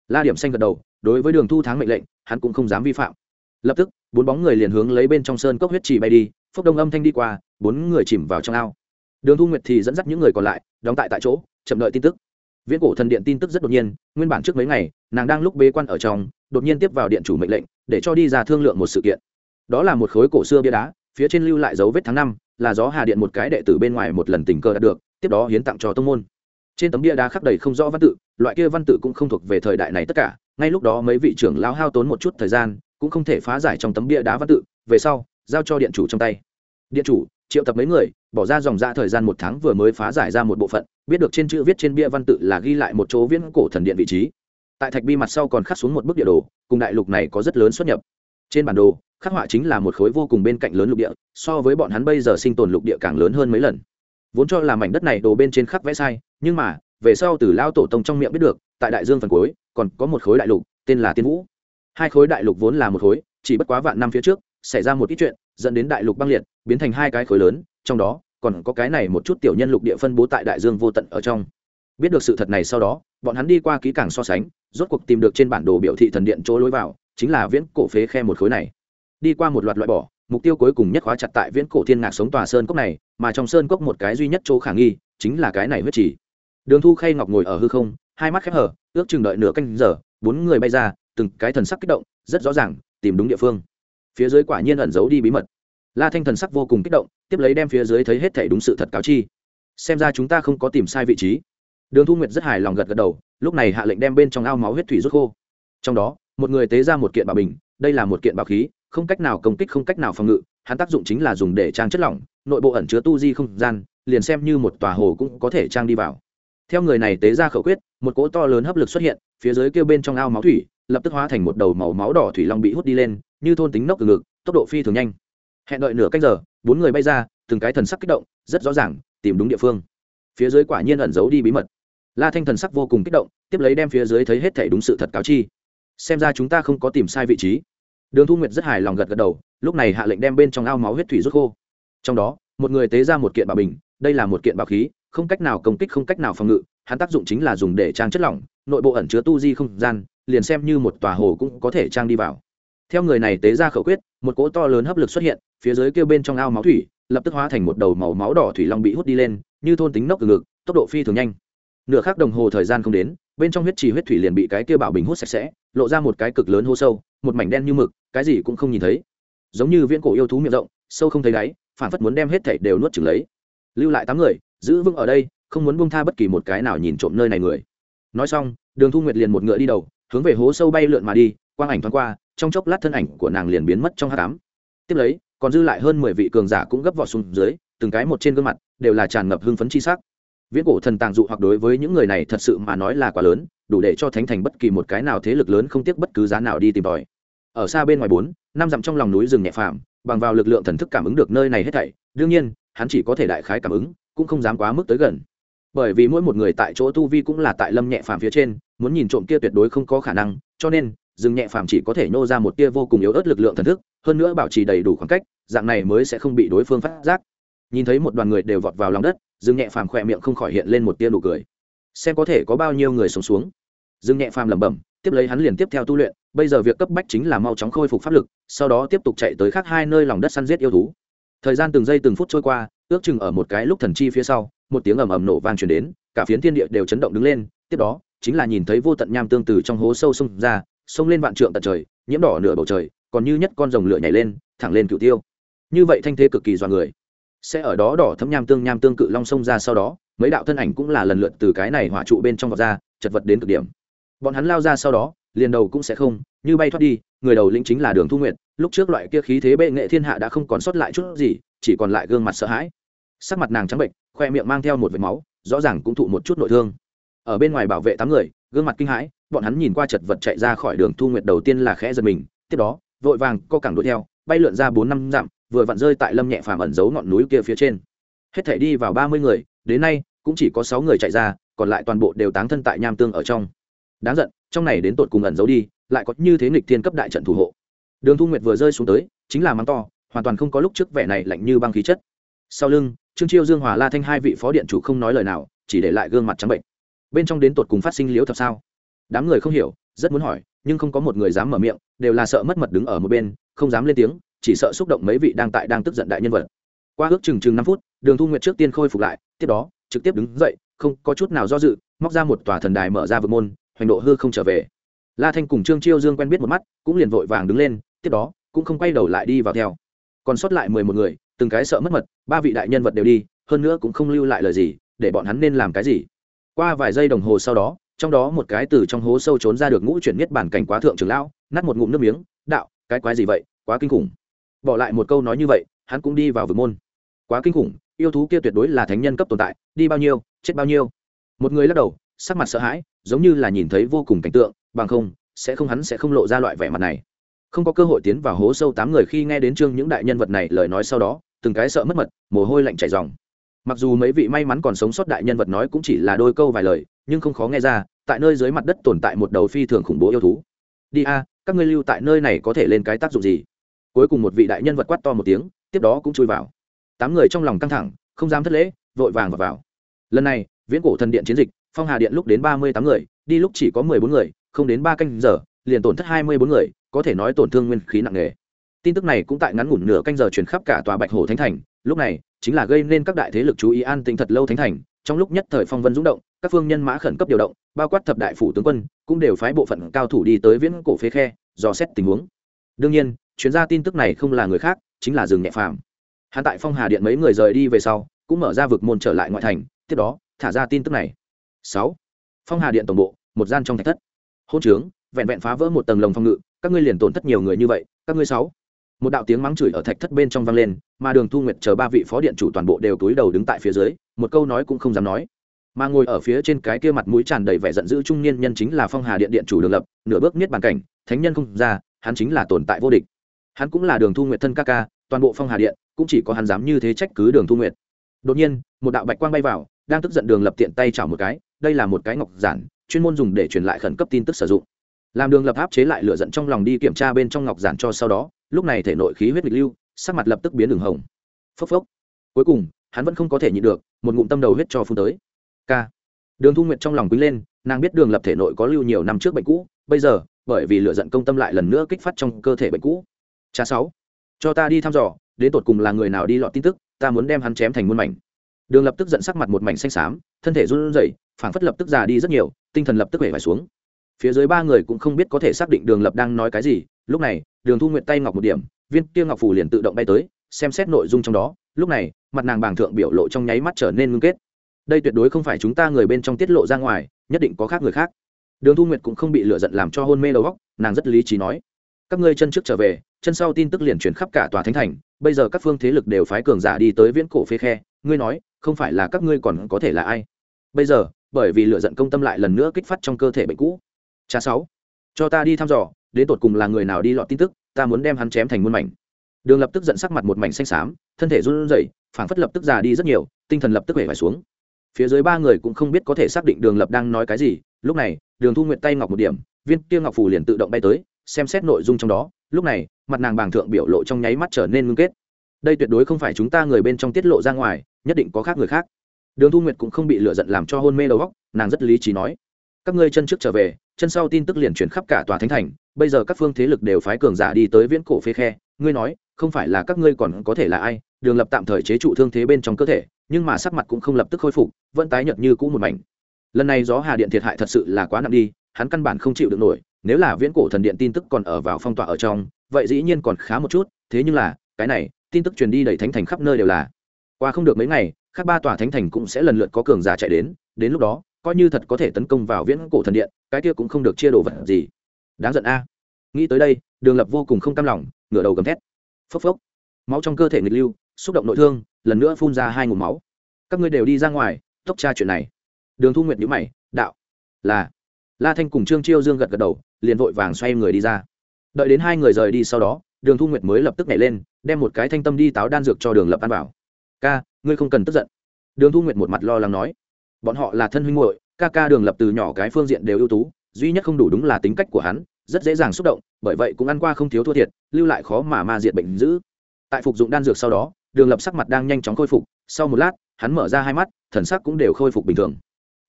La điểm xanh gật đầu, đối với đường thu tháng mệnh lệnh, hắn cũng không dám vi phạm. Lập tức, bốn bóng người liền hướng lấy bên trong sơn cốc huyết trì bay đi phốc đông âm thanh đi qua, bốn người chìm vào trong ao. Đường thu nguyệt thì dẫn dắt những người còn lại, đóng tại tại chỗ, chậm đợi tin tức. Viễn cổ thần điện tin tức rất đột nhiên, nguyên bản trước mấy ngày, nàng đang lúc bế quan ở trong, đột nhiên tiếp vào điện chủ mệnh lệnh, để cho đi ra thương lượng một sự kiện. Đó là một khối cổ xưa bia đá, phía trên lưu lại dấu vết tháng năm, là gió hà điện một cái đệ tử bên ngoài một lần tình cờ đạt được, tiếp đó hiến tặng cho tông môn. Trên tấm bia đá khắc đầy không rõ văn tự, loại kia văn tự cũng không thuộc về thời đại này tất cả, ngay lúc đó mấy vị trưởng lao hao tốn một chút thời gian, cũng không thể phá giải trong tấm bia đá văn tự, về sau giao cho điện chủ trong tay. Điện chủ, triệu tập mấy người, bỏ ra dòng ra thời gian một tháng vừa mới phá giải ra một bộ phận, biết được trên chữ viết trên bia văn tự là ghi lại một chỗ viễn cổ thần điện vị trí. Tại thạch bi mặt sau còn khắc xuống một bức địa đồ, cùng đại lục này có rất lớn xuất nhập. Trên bản đồ, khắc họa chính là một khối vô cùng bên cạnh lớn lục địa, so với bọn hắn bây giờ sinh tồn lục địa càng lớn hơn mấy lần. Vốn cho là mảnh đất này đồ bên trên khắc vẽ sai, nhưng mà, về sau từ lao tổ tông trong miệng biết được, tại đại dương phần cuối, còn có một khối đại lục, tên là tiên vũ. Hai khối đại lục vốn là một khối, chỉ bất quá vạn năm phía trước xảy ra một ít chuyện, dẫn đến đại lục băng liệt, biến thành hai cái khối lớn, trong đó, còn có cái này một chút tiểu nhân lục địa phân bố tại đại dương vô tận ở trong. Biết được sự thật này sau đó, bọn hắn đi qua ký càng so sánh, rốt cuộc tìm được trên bản đồ biểu thị thần điện chỗ lối vào, chính là viễn cổ phế khe một khối này. Đi qua một loạt loại bỏ, mục tiêu cuối cùng nhất khóa chặt tại viễn cổ thiên ngạc sống tòa sơn cốc này, mà trong sơn cốc một cái duy nhất chỗ khả nghi, chính là cái này huyết chỉ đường thu khay ngọc ngồi ở hư không, hai mắt khép hở ước chừng đợi nửa canh giờ, bốn người bay ra, từng cái thần sắc kích động, rất rõ ràng, tìm đúng địa phương phía dưới quả nhiên ẩn giấu đi bí mật. La thanh thần sắc vô cùng kích động, tiếp lấy đem phía dưới thấy hết thể đúng sự thật cáo chi. Xem ra chúng ta không có tìm sai vị trí. Đường thu nguyệt rất hài lòng gật gật đầu, lúc này hạ lệnh đem bên trong ao máu huyết thủy rút khô. Trong đó, một người tế ra một kiện bảo bình, đây là một kiện bảo khí, không cách nào công kích, không cách nào phòng ngự, hắn tác dụng chính là dùng để trang chất lỏng, nội bộ ẩn chứa tu di không gian, liền xem như một tòa hồ cũng có thể trang đi vào. Theo người này tế ra khẩu quyết, một cỗ to lớn hấp lực xuất hiện, phía dưới kêu bên trong ao máu thủy, lập tức hóa thành một đầu màu máu đỏ thủy long bị hút đi lên như thôn tính nốc từ ngực, tốc độ phi thường nhanh. Hẹn đợi nửa cách giờ, bốn người bay ra, từng cái thần sắc kích động, rất rõ ràng, tìm đúng địa phương. Phía dưới quả nhiên ẩn giấu đi bí mật. La thanh thần sắc vô cùng kích động, tiếp lấy đem phía dưới thấy hết thể đúng sự thật cáo chi. Xem ra chúng ta không có tìm sai vị trí. Đường thu nguyệt rất hài lòng gật gật đầu, lúc này hạ lệnh đem bên trong ao máu huyết thủy rút khô. Trong đó, một người tế ra một kiện bảo bình, đây là một kiện bảo khí, không cách nào công kích, không cách nào phòng ngự, hắn tác dụng chính là dùng để trang chất lỏng, nội bộ ẩn chứa tu di không gian, liền xem như một tòa hồ cũng có thể trang đi vào theo người này tế ra khẩu quyết, một cỗ to lớn hấp lực xuất hiện, phía dưới kêu bên trong ao máu thủy, lập tức hóa thành một đầu màu máu đỏ thủy long bị hút đi lên, như thôn tính nốc từ ngực, tốc độ phi thường nhanh. Nửa khắc đồng hồ thời gian không đến, bên trong huyết trì huyết thủy liền bị cái kia bảo bình hút sạch sẽ, lộ ra một cái cực lớn hô sâu, một mảnh đen như mực, cái gì cũng không nhìn thấy. Giống như viễn cổ yêu thú miệng rộng, sâu không thấy đáy, phản phất muốn đem hết thảy đều nuốt chửng lấy. Lưu lại tám người, giữ vững ở đây, không muốn buông tha bất kỳ một cái nào nhìn trộm nơi này người. Nói xong, đường thu nguyệt liền một ngựa đi đầu, hướng về hố sâu bay lượn mà đi quang ảnh thoáng qua, trong chốc lát thân ảnh của nàng liền biến mất trong hát cám tiếp lấy, còn dư lại hơn mười vị cường giả cũng gấp vỏ xuống dưới, từng cái một trên gương mặt đều là tràn ngập hưng phấn chi sắc. Viễn cổ thần tàng dụ hoặc đối với những người này thật sự mà nói là quá lớn, đủ để cho thánh thành bất kỳ một cái nào thế lực lớn không tiếc bất cứ giá nào đi tìm tòi. Ở xa bên ngoài bốn, năm dặm trong lòng núi rừng nhẹ phàm, bằng vào lực lượng thần thức cảm ứng được nơi này hết thảy, đương nhiên, hắn chỉ có thể đại khái cảm ứng, cũng không dám quá mức tới gần. Bởi vì mỗi một người tại chỗ tu vi cũng là tại lâm nhẹ phàm phía trên, muốn nhìn trộm kia tuyệt đối không có khả năng, cho nên rừng nhẹ phàm chỉ có thể nô ra một tia vô cùng yếu ớt lực lượng thần thức, hơn nữa bảo trì đầy đủ khoảng cách, dạng này mới sẽ không bị đối phương phát giác. Nhìn thấy một đoàn người đều vọt vào lòng đất, rừng nhẹ phàm khỏe miệng không khỏi hiện lên một tia nụ cười. Xem có thể có bao nhiêu người sống xuống. Rừng nhẹ phàm lẩm bẩm, tiếp lấy hắn liền tiếp theo tu luyện, bây giờ việc cấp bách chính là mau chóng khôi phục pháp lực, sau đó tiếp tục chạy tới khác hai nơi lòng đất săn giết yêu thú. Thời gian từng giây từng phút trôi qua, ước chừng ở một cái lúc thần chi phía sau, một tiếng ầm ầm nổ vang truyền đến, cả phiến thiên địa đều chấn động đứng lên, tiếp đó, chính là nhìn thấy vô tận nham tương từ trong hố sâu xông ra xông lên vạn trượng tận trời, nhiễm đỏ nửa bầu trời, còn như nhất con rồng lửa nhảy lên, thẳng lên cựu tiêu. Như vậy thanh thế cực kỳ dọa người. Sẽ ở đó đỏ thấm nham tương nham tương cự long sông ra sau đó, mấy đạo thân ảnh cũng là lần lượt từ cái này hỏa trụ bên trong vọt ra, chật vật đến cực điểm. Bọn hắn lao ra sau đó, liền đầu cũng sẽ không, như bay thoát đi, người đầu lĩnh chính là đường thu nguyện lúc trước loại kia khí thế bệ nghệ thiên hạ đã không còn sót lại chút gì, chỉ còn lại gương mặt sợ hãi. Sắc mặt nàng trắng bệnh, khoe miệng mang theo một vệt máu, rõ ràng cũng thụ một chút nội thương. Ở bên ngoài bảo vệ tám người, gương mặt kinh hãi bọn hắn nhìn qua chật vật chạy ra khỏi đường thu nguyệt đầu tiên là khẽ giật mình, tiếp đó, vội vàng co cẳng đuổi theo, bay lượn ra bốn năm dặm, vừa vặn rơi tại lâm nhẹ phàm ẩn giấu ngọn núi kia phía trên. Hết thể đi vào ba mươi người, đến nay, cũng chỉ có sáu người chạy ra, còn lại toàn bộ đều táng thân tại nham tương ở trong. Đáng giận, trong này đến tột cùng ẩn giấu đi, lại có như thế nghịch thiên cấp đại trận thủ hộ. Đường thu nguyệt vừa rơi xuống tới, chính là mắng to, hoàn toàn không có lúc trước vẻ này lạnh như băng khí chất. Sau lưng, trương chiêu dương hòa la thanh hai vị phó điện chủ không nói lời nào, chỉ để lại gương mặt trắng bệnh. Bên trong đến tột cùng phát sinh liễu thật sao? Đám người không hiểu, rất muốn hỏi, nhưng không có một người dám mở miệng, đều là sợ mất mật đứng ở một bên, không dám lên tiếng, chỉ sợ xúc động mấy vị đang tại đang tức giận đại nhân vật. Qua ước chừng chừng năm phút, đường thu nguyệt trước tiên khôi phục lại, tiếp đó, trực tiếp đứng dậy, không có chút nào do dự, móc ra một tòa thần đài mở ra vực môn, hoành độ hư không trở về. La thanh cùng trương chiêu dương quen biết một mắt, cũng liền vội vàng đứng lên, tiếp đó, cũng không quay đầu lại đi vào theo. Còn sót lại mười một người, từng cái sợ mất mật, ba vị đại nhân vật đều đi, hơn nữa cũng không lưu lại lời gì, để bọn hắn nên làm cái gì. Qua vài giây đồng hồ sau đó trong đó một cái từ trong hố sâu trốn ra được ngũ chuyển miết bản cảnh quá thượng trưởng lão, nát một ngụm nước miếng, đạo, cái quái gì vậy? Quá kinh khủng. Bỏ lại một câu nói như vậy, hắn cũng đi vào vực môn. Quá kinh khủng, yêu thú kia tuyệt đối là thánh nhân cấp tồn tại, đi bao nhiêu, chết bao nhiêu. Một người lắc đầu, sắc mặt sợ hãi, giống như là nhìn thấy vô cùng cảnh tượng, bằng không, sẽ không hắn sẽ không lộ ra loại vẻ mặt này. Không có cơ hội tiến vào hố sâu tám người khi nghe đến chương những đại nhân vật này lời nói sau đó, từng cái sợ mất mật, mồ hôi lạnh chảy dòng mặc dù mấy vị may mắn còn sống sót đại nhân vật nói cũng chỉ là đôi câu vài lời, nhưng không khó nghe ra tại nơi dưới mặt đất tồn tại một đầu phi thường khủng bố yêu thú. Đi a các ngươi lưu tại nơi này có thể lên cái tác dụng gì? Cuối cùng một vị đại nhân vật quát to một tiếng tiếp đó cũng chui vào. Tám người trong lòng căng thẳng không dám thất lễ vội vàng vào, vào. lần này viễn cổ thần điện chiến dịch phong hà điện lúc đến ba mươi tám người đi lúc chỉ có mười bốn người không đến ba canh giờ liền tổn thất hai mươi bốn người có thể nói tổn thương nguyên khí nặng nề. Tin tức này cũng tại ngắn ngủn nửa canh giờ truyền khắp cả tòa bạch hồ thánh thành lúc này chính là gây nên các đại thế lực chú ý an tĩnh thật lâu thánh thành trong lúc nhất thời phong vân dũng động các phương nhân mã khẩn cấp điều động, bao quát thập đại phủ tướng quân, cũng đều phái bộ phận cao thủ đi tới viễn cổ phế khe, dò xét tình huống. Đương nhiên, chuyên gia tin tức này không là người khác, chính là rừng nhẹ phàm. Hắn tại phong hà điện mấy người rời đi về sau, cũng mở ra vực môn trở lại ngoại thành, tiếp đó, thả ra tin tức này. Sáu. Phong hà điện tổng bộ, một gian trong thạch thất. Hôn trướng, vẹn vẹn phá vỡ một tầng lồng phong ngự, các ngươi liền tổn thất nhiều người như vậy, các ngươi sáu. Một đạo tiếng mắng chửi ở thạch thất bên trong vang lên, mà đường thu nguyệt chờ ba vị phó điện chủ toàn bộ đều túi đầu đứng tại phía dưới, một câu nói cũng không dám nói mà ngồi ở phía trên cái kia mặt mũi tràn đầy vẻ giận dữ trung niên nhân chính là phong hà điện điện chủ đường lập, nửa bước niết bàn cảnh, thánh nhân không ra, hắn chính là tồn tại vô địch. Hắn cũng là đường thu nguyệt thân ca ca, toàn bộ phong hà điện cũng chỉ có hắn dám như thế trách cứ đường thu nguyệt. Đột nhiên, một đạo bạch quang bay vào, đang tức giận đường lập tiện tay chảo một cái, đây là một cái ngọc giản, chuyên môn dùng để truyền lại khẩn cấp tin tức sử dụng. Làm đường lập áp chế lại lửa giận trong lòng đi kiểm tra bên trong ngọc giản cho sau đó, lúc này thể nội khí huyết nghịch lưu, sắc mặt lập tức biến đường hồng. Phốc phốc. Cuối cùng, hắn vẫn không có thể nhịn được, một ngụm tâm đầu huyết cho phun tới k đường thu nguyệt trong lòng quý lên, nàng biết đường lập thể nội có lưu nhiều năm trước bệnh cũ, bây giờ, bởi vì lựa giận công tâm lại lần nữa kích phát trong cơ thể bệnh cũ. Cha sáu, cho ta đi thăm dò, đến tột cùng là người nào đi lọt tin tức, ta muốn đem hắn chém thành muôn mảnh. Đường lập tức giận sắc mặt một mảnh xanh xám, thân thể run rẩy, phảng phất lập tức già đi rất nhiều, tinh thần lập tức hể vải xuống. Phía dưới ba người cũng không biết có thể xác định đường lập đang nói cái gì, lúc này, đường thu nguyện tay ngọc một điểm, viên kia ngọc phủ liền tự động bay tới, xem xét nội dung trong đó, lúc này, mặt nàng bàng thượng biểu lộ trong nháy mắt trở nên ngưng kết đây tuyệt đối không phải chúng ta người bên trong tiết lộ ra ngoài, nhất định có khác người khác. Đường thu nguyệt cũng không bị lựa giận làm cho hôn mê đầu góc nàng rất lý trí nói. Các ngươi chân trước trở về, chân sau tin tức liền chuyển khắp cả tòa thánh thành, bây giờ các phương thế lực đều phái cường giả đi tới viễn cổ phế khe. Ngươi nói, không phải là các ngươi còn có thể là ai? Bây giờ, bởi vì lựa giận công tâm lại lần nữa kích phát trong cơ thể bệnh cũ. Cha sáu, cho ta đi thăm dò, đến tột cùng là người nào đi lọt tin tức, ta muốn đem hắn chém thành muôn mảnh. Đường lập tức giận sắc mặt một mảnh xanh xám, thân thể run rẩy, phảng phất lập tức già đi rất nhiều, tinh thần lập tức hể phải xuống phía dưới ba người cũng không biết có thể xác định đường lập đang nói cái gì. Lúc này, đường thu nguyện tay ngọc một điểm, viên kia ngọc phủ liền tự động bay tới, xem xét nội dung trong đó. Lúc này, mặt nàng bàng thượng biểu lộ trong nháy mắt trở nên ngưng kết. Đây tuyệt đối không phải chúng ta người bên trong tiết lộ ra ngoài, nhất định có khác người khác. Đường thu nguyệt cũng không bị lựa giận làm cho hôn mê đầu góc nàng rất lý trí nói, các ngươi chân trước trở về, chân sau tin tức liền chuyển khắp cả tòa thánh thành, bây giờ các phương thế lực đều phái cường giả đi tới viễn cổ phế khe. Ngươi nói, không phải là các ngươi còn có thể là ai? Đường lập tạm thời chế trụ thương thế bên trong cơ thể, nhưng mà sắc mặt cũng không lập tức khôi phục, vẫn tái nhợt như cũ một mảnh. Lần này gió hà điện thiệt hại thật sự là quá nặng đi, hắn căn bản không chịu được nổi, nếu là viễn cổ thần điện tin tức còn ở vào phong tỏa ở trong, vậy dĩ nhiên còn khá một chút, thế nhưng là, cái này, tin tức truyền đi đầy thánh thành khắp nơi đều là. Qua không được mấy ngày các ba tòa thánh thành cũng sẽ lần lượt có cường giả chạy đến đến lúc đó, coi như thật có thể tấn công vào viễn cổ thần điện, cái kia cũng không được chia đồ vật gì. Đáng giận a. Nghĩ tới đây, đường lập vô cùng không cam lòng, ngửa đầu gầm thét. Phốc phốc. Máu trong cơ thể nghịch lưu xúc động nội thương, lần nữa phun ra hai ngụm máu. Các ngươi đều đi ra ngoài, tốc tra chuyện này. Đường thu nguyệt nhữ mày, đạo. Là. La thanh cùng trương chiêu dương gật gật đầu, liền vội vàng xoay người đi ra. Đợi đến hai người rời đi sau đó, đường thu nguyệt mới lập tức nhảy lên, đem một cái thanh tâm đi táo đan dược cho đường lập ăn vào. Ca, ngươi không cần tức giận. Đường thu nguyệt một mặt lo lắng nói. Bọn họ là thân huynh muội, ca ca đường lập từ nhỏ cái phương diện đều ưu tú, duy nhất không đủ đúng là tính cách của hắn, rất dễ dàng xúc động, bởi vậy cũng ăn qua không thiếu thua thiệt, lưu lại khó mà ma diệt bệnh dữ. Tại phục dụng đan dược sau đó đường lập sắc mặt đang nhanh chóng khôi phục, sau một lát, hắn mở ra hai mắt, thần sắc cũng đều khôi phục bình thường.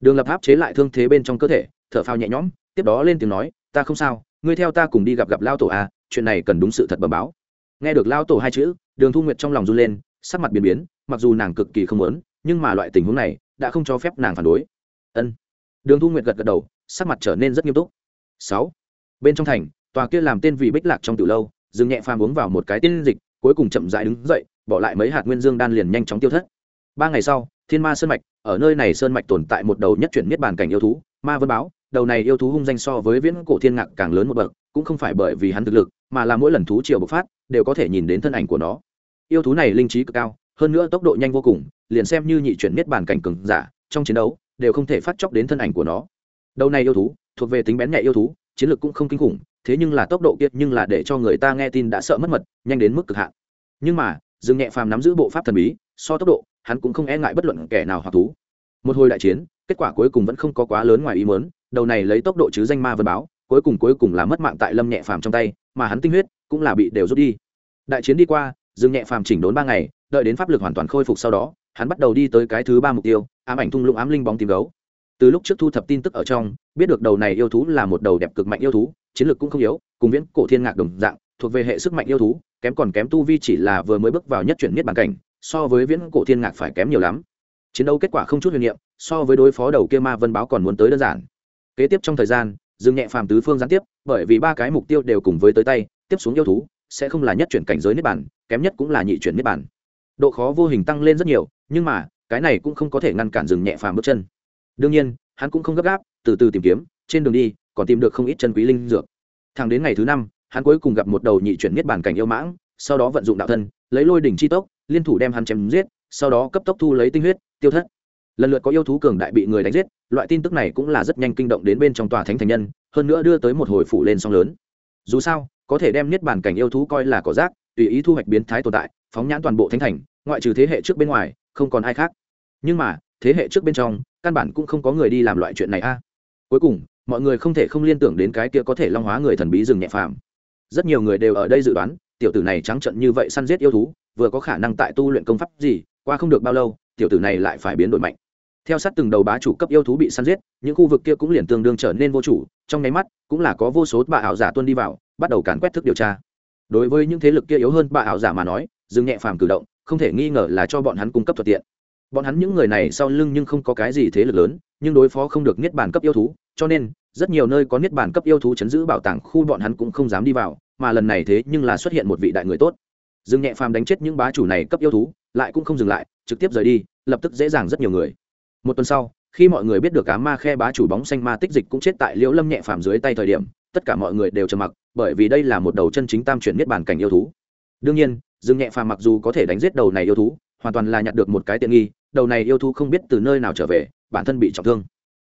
Đường lập áp chế lại thương thế bên trong cơ thể, thở phao nhẹ nhõm, tiếp đó lên tiếng nói, ta không sao, ngươi theo ta cùng đi gặp gặp lao tổ a chuyện này cần đúng sự thật bẩm báo. Nghe được lao tổ hai chữ, đường thu nguyệt trong lòng run lên, sắc mặt biến biến, mặc dù nàng cực kỳ không muốn, nhưng mà loại tình huống này đã không cho phép nàng phản đối. Ân. Đường thu nguyệt gật gật đầu, sắc mặt trở nên rất nghiêm túc. Sáu. Bên trong thành, tòa kia làm tên vị bích lạc trong từ lâu, dừng nhẹ phàm uống vào một cái tiên dịch, cuối cùng chậm rãi đứng dậy bỏ lại mấy hạt nguyên dương đan liền nhanh chóng tiêu thất. Ba ngày sau, thiên ma sơn mạch, ở nơi này sơn mạch tồn tại một đầu nhất chuyển niết bàn cảnh yêu thú, ma vân báo. Đầu này yêu thú hung danh so với viễn cổ thiên ngạc càng lớn một bậc, cũng không phải bởi vì hắn thực lực, mà là mỗi lần thú triều bộc phát, đều có thể nhìn đến thân ảnh của nó. Yêu thú này linh trí cực cao, hơn nữa tốc độ nhanh vô cùng, liền xem như nhị chuyển niết bàn cảnh cường giả, trong chiến đấu, đều không thể phát chóc đến thân ảnh của nó. Đầu này yêu thú, thuộc về tính bén nhẹ yêu thú, chiến lược cũng không kinh khủng, thế nhưng là tốc độ kiệt nhưng là để cho người ta nghe tin đã sợ mất mật, nhanh đến mức cực hạn. Nhưng mà dương nhẹ phàm nắm giữ bộ pháp thần bí, so tốc độ, hắn cũng không e ngại bất luận kẻ nào hoặc thú. Một hồi đại chiến, kết quả cuối cùng vẫn không có quá lớn ngoài ý mớn đầu này lấy tốc độ chứ danh ma vân báo, cuối cùng cuối cùng là mất mạng tại lâm nhẹ phàm trong tay, mà hắn tinh huyết cũng là bị đều rút đi. Đại chiến đi qua, dương nhẹ phàm chỉnh đốn ba ngày, đợi đến pháp lực hoàn toàn khôi phục sau đó, hắn bắt đầu đi tới cái thứ ba mục tiêu, ám ảnh thung lũng ám linh bóng tìm gấu. Từ lúc trước thu thập tin tức ở trong, biết được đầu này yêu thú là một đầu đẹp cực mạnh yêu thú, chiến lược cũng không yếu, cùng viễn cổ thiên ngạc đồng dạng thuộc về hệ sức mạnh yêu thú, kém còn kém tu vi chỉ là vừa mới bước vào nhất chuyển miết bàn cảnh, so với viễn cổ thiên ngạc phải kém nhiều lắm. Chiến đấu kết quả không chút huyền niệm, so với đối phó đầu kia ma vân báo còn muốn tới đơn giản. Kế tiếp trong thời gian, dương nhẹ phàm tứ phương gián tiếp, bởi vì ba cái mục tiêu đều cùng với tới tay, tiếp xuống yêu thú sẽ không là nhất chuyển cảnh giới niết bản kém nhất cũng là nhị chuyển niết bản độ khó vô hình tăng lên rất nhiều, nhưng mà, cái này cũng không có thể ngăn cản dừng nhẹ phàm bước chân. Đương nhiên, hắn cũng không gấp gáp, từ từ tìm kiếm, trên đường đi, còn tìm được không ít chân quý linh dược. Thẳng đến ngày thứ năm hắn cuối cùng gặp một đầu nhị chuyển miết bản cảnh yêu mãng, sau đó vận dụng đạo thân, lấy lôi đỉnh chi tốc, liên thủ đem hắn chém giết, sau đó cấp tốc thu lấy tinh huyết, tiêu thất. Lần lượt có yêu thú cường đại bị người đánh giết, loại tin tức này cũng là rất nhanh kinh động đến bên trong tòa thánh thành nhân, hơn nữa đưa tới một hồi phủ lên song lớn. Dù sao, có thể đem niết bàn cảnh yêu thú coi là cỏ rác, tùy ý thu hoạch biến thái tồn tại, phóng nhãn toàn bộ thánh thành, ngoại trừ thế hệ trước bên ngoài, không còn ai khác. Nhưng mà, thế hệ trước bên trong, căn bản cũng không có người đi làm loại chuyện này a. Cuối cùng, mọi người không thể không liên tưởng đến cái kia có thể long hóa người thần bí rừng nhẹ phàm rất nhiều người đều ở đây dự đoán, tiểu tử này trắng trận như vậy săn giết yêu thú, vừa có khả năng tại tu luyện công pháp gì, qua không được bao lâu, tiểu tử này lại phải biến đổi mạnh. Theo sát từng đầu bá chủ cấp yêu thú bị săn giết, những khu vực kia cũng liền tương đương trở nên vô chủ, trong nháy mắt, cũng là có vô số bà ảo giả tuân đi vào, bắt đầu càn quét thức điều tra. Đối với những thế lực kia yếu hơn bà ảo giả mà nói, dừng nhẹ phàm cử động, không thể nghi ngờ là cho bọn hắn cung cấp thuận tiện. Bọn hắn những người này sau lưng nhưng không có cái gì thế lực lớn, nhưng đối phó không được niết bàn cấp yêu thú, cho nên, rất nhiều nơi có niết bàn cấp yêu thú chấn giữ bảo tàng khu bọn hắn cũng không dám đi vào mà lần này thế nhưng là xuất hiện một vị đại người tốt. Dương nhẹ phàm đánh chết những bá chủ này cấp yêu thú, lại cũng không dừng lại, trực tiếp rời đi, lập tức dễ dàng rất nhiều người. Một tuần sau, khi mọi người biết được cá ma khe bá chủ bóng xanh ma tích dịch cũng chết tại liễu lâm nhẹ phàm dưới tay thời điểm, tất cả mọi người đều trầm mặc, bởi vì đây là một đầu chân chính tam chuyển niết bàn cảnh yêu thú. Đương nhiên, dương nhẹ phàm mặc dù có thể đánh giết đầu này yêu thú, hoàn toàn là nhặt được một cái tiện nghi, đầu này yêu thú không biết từ nơi nào trở về, bản thân bị trọng thương.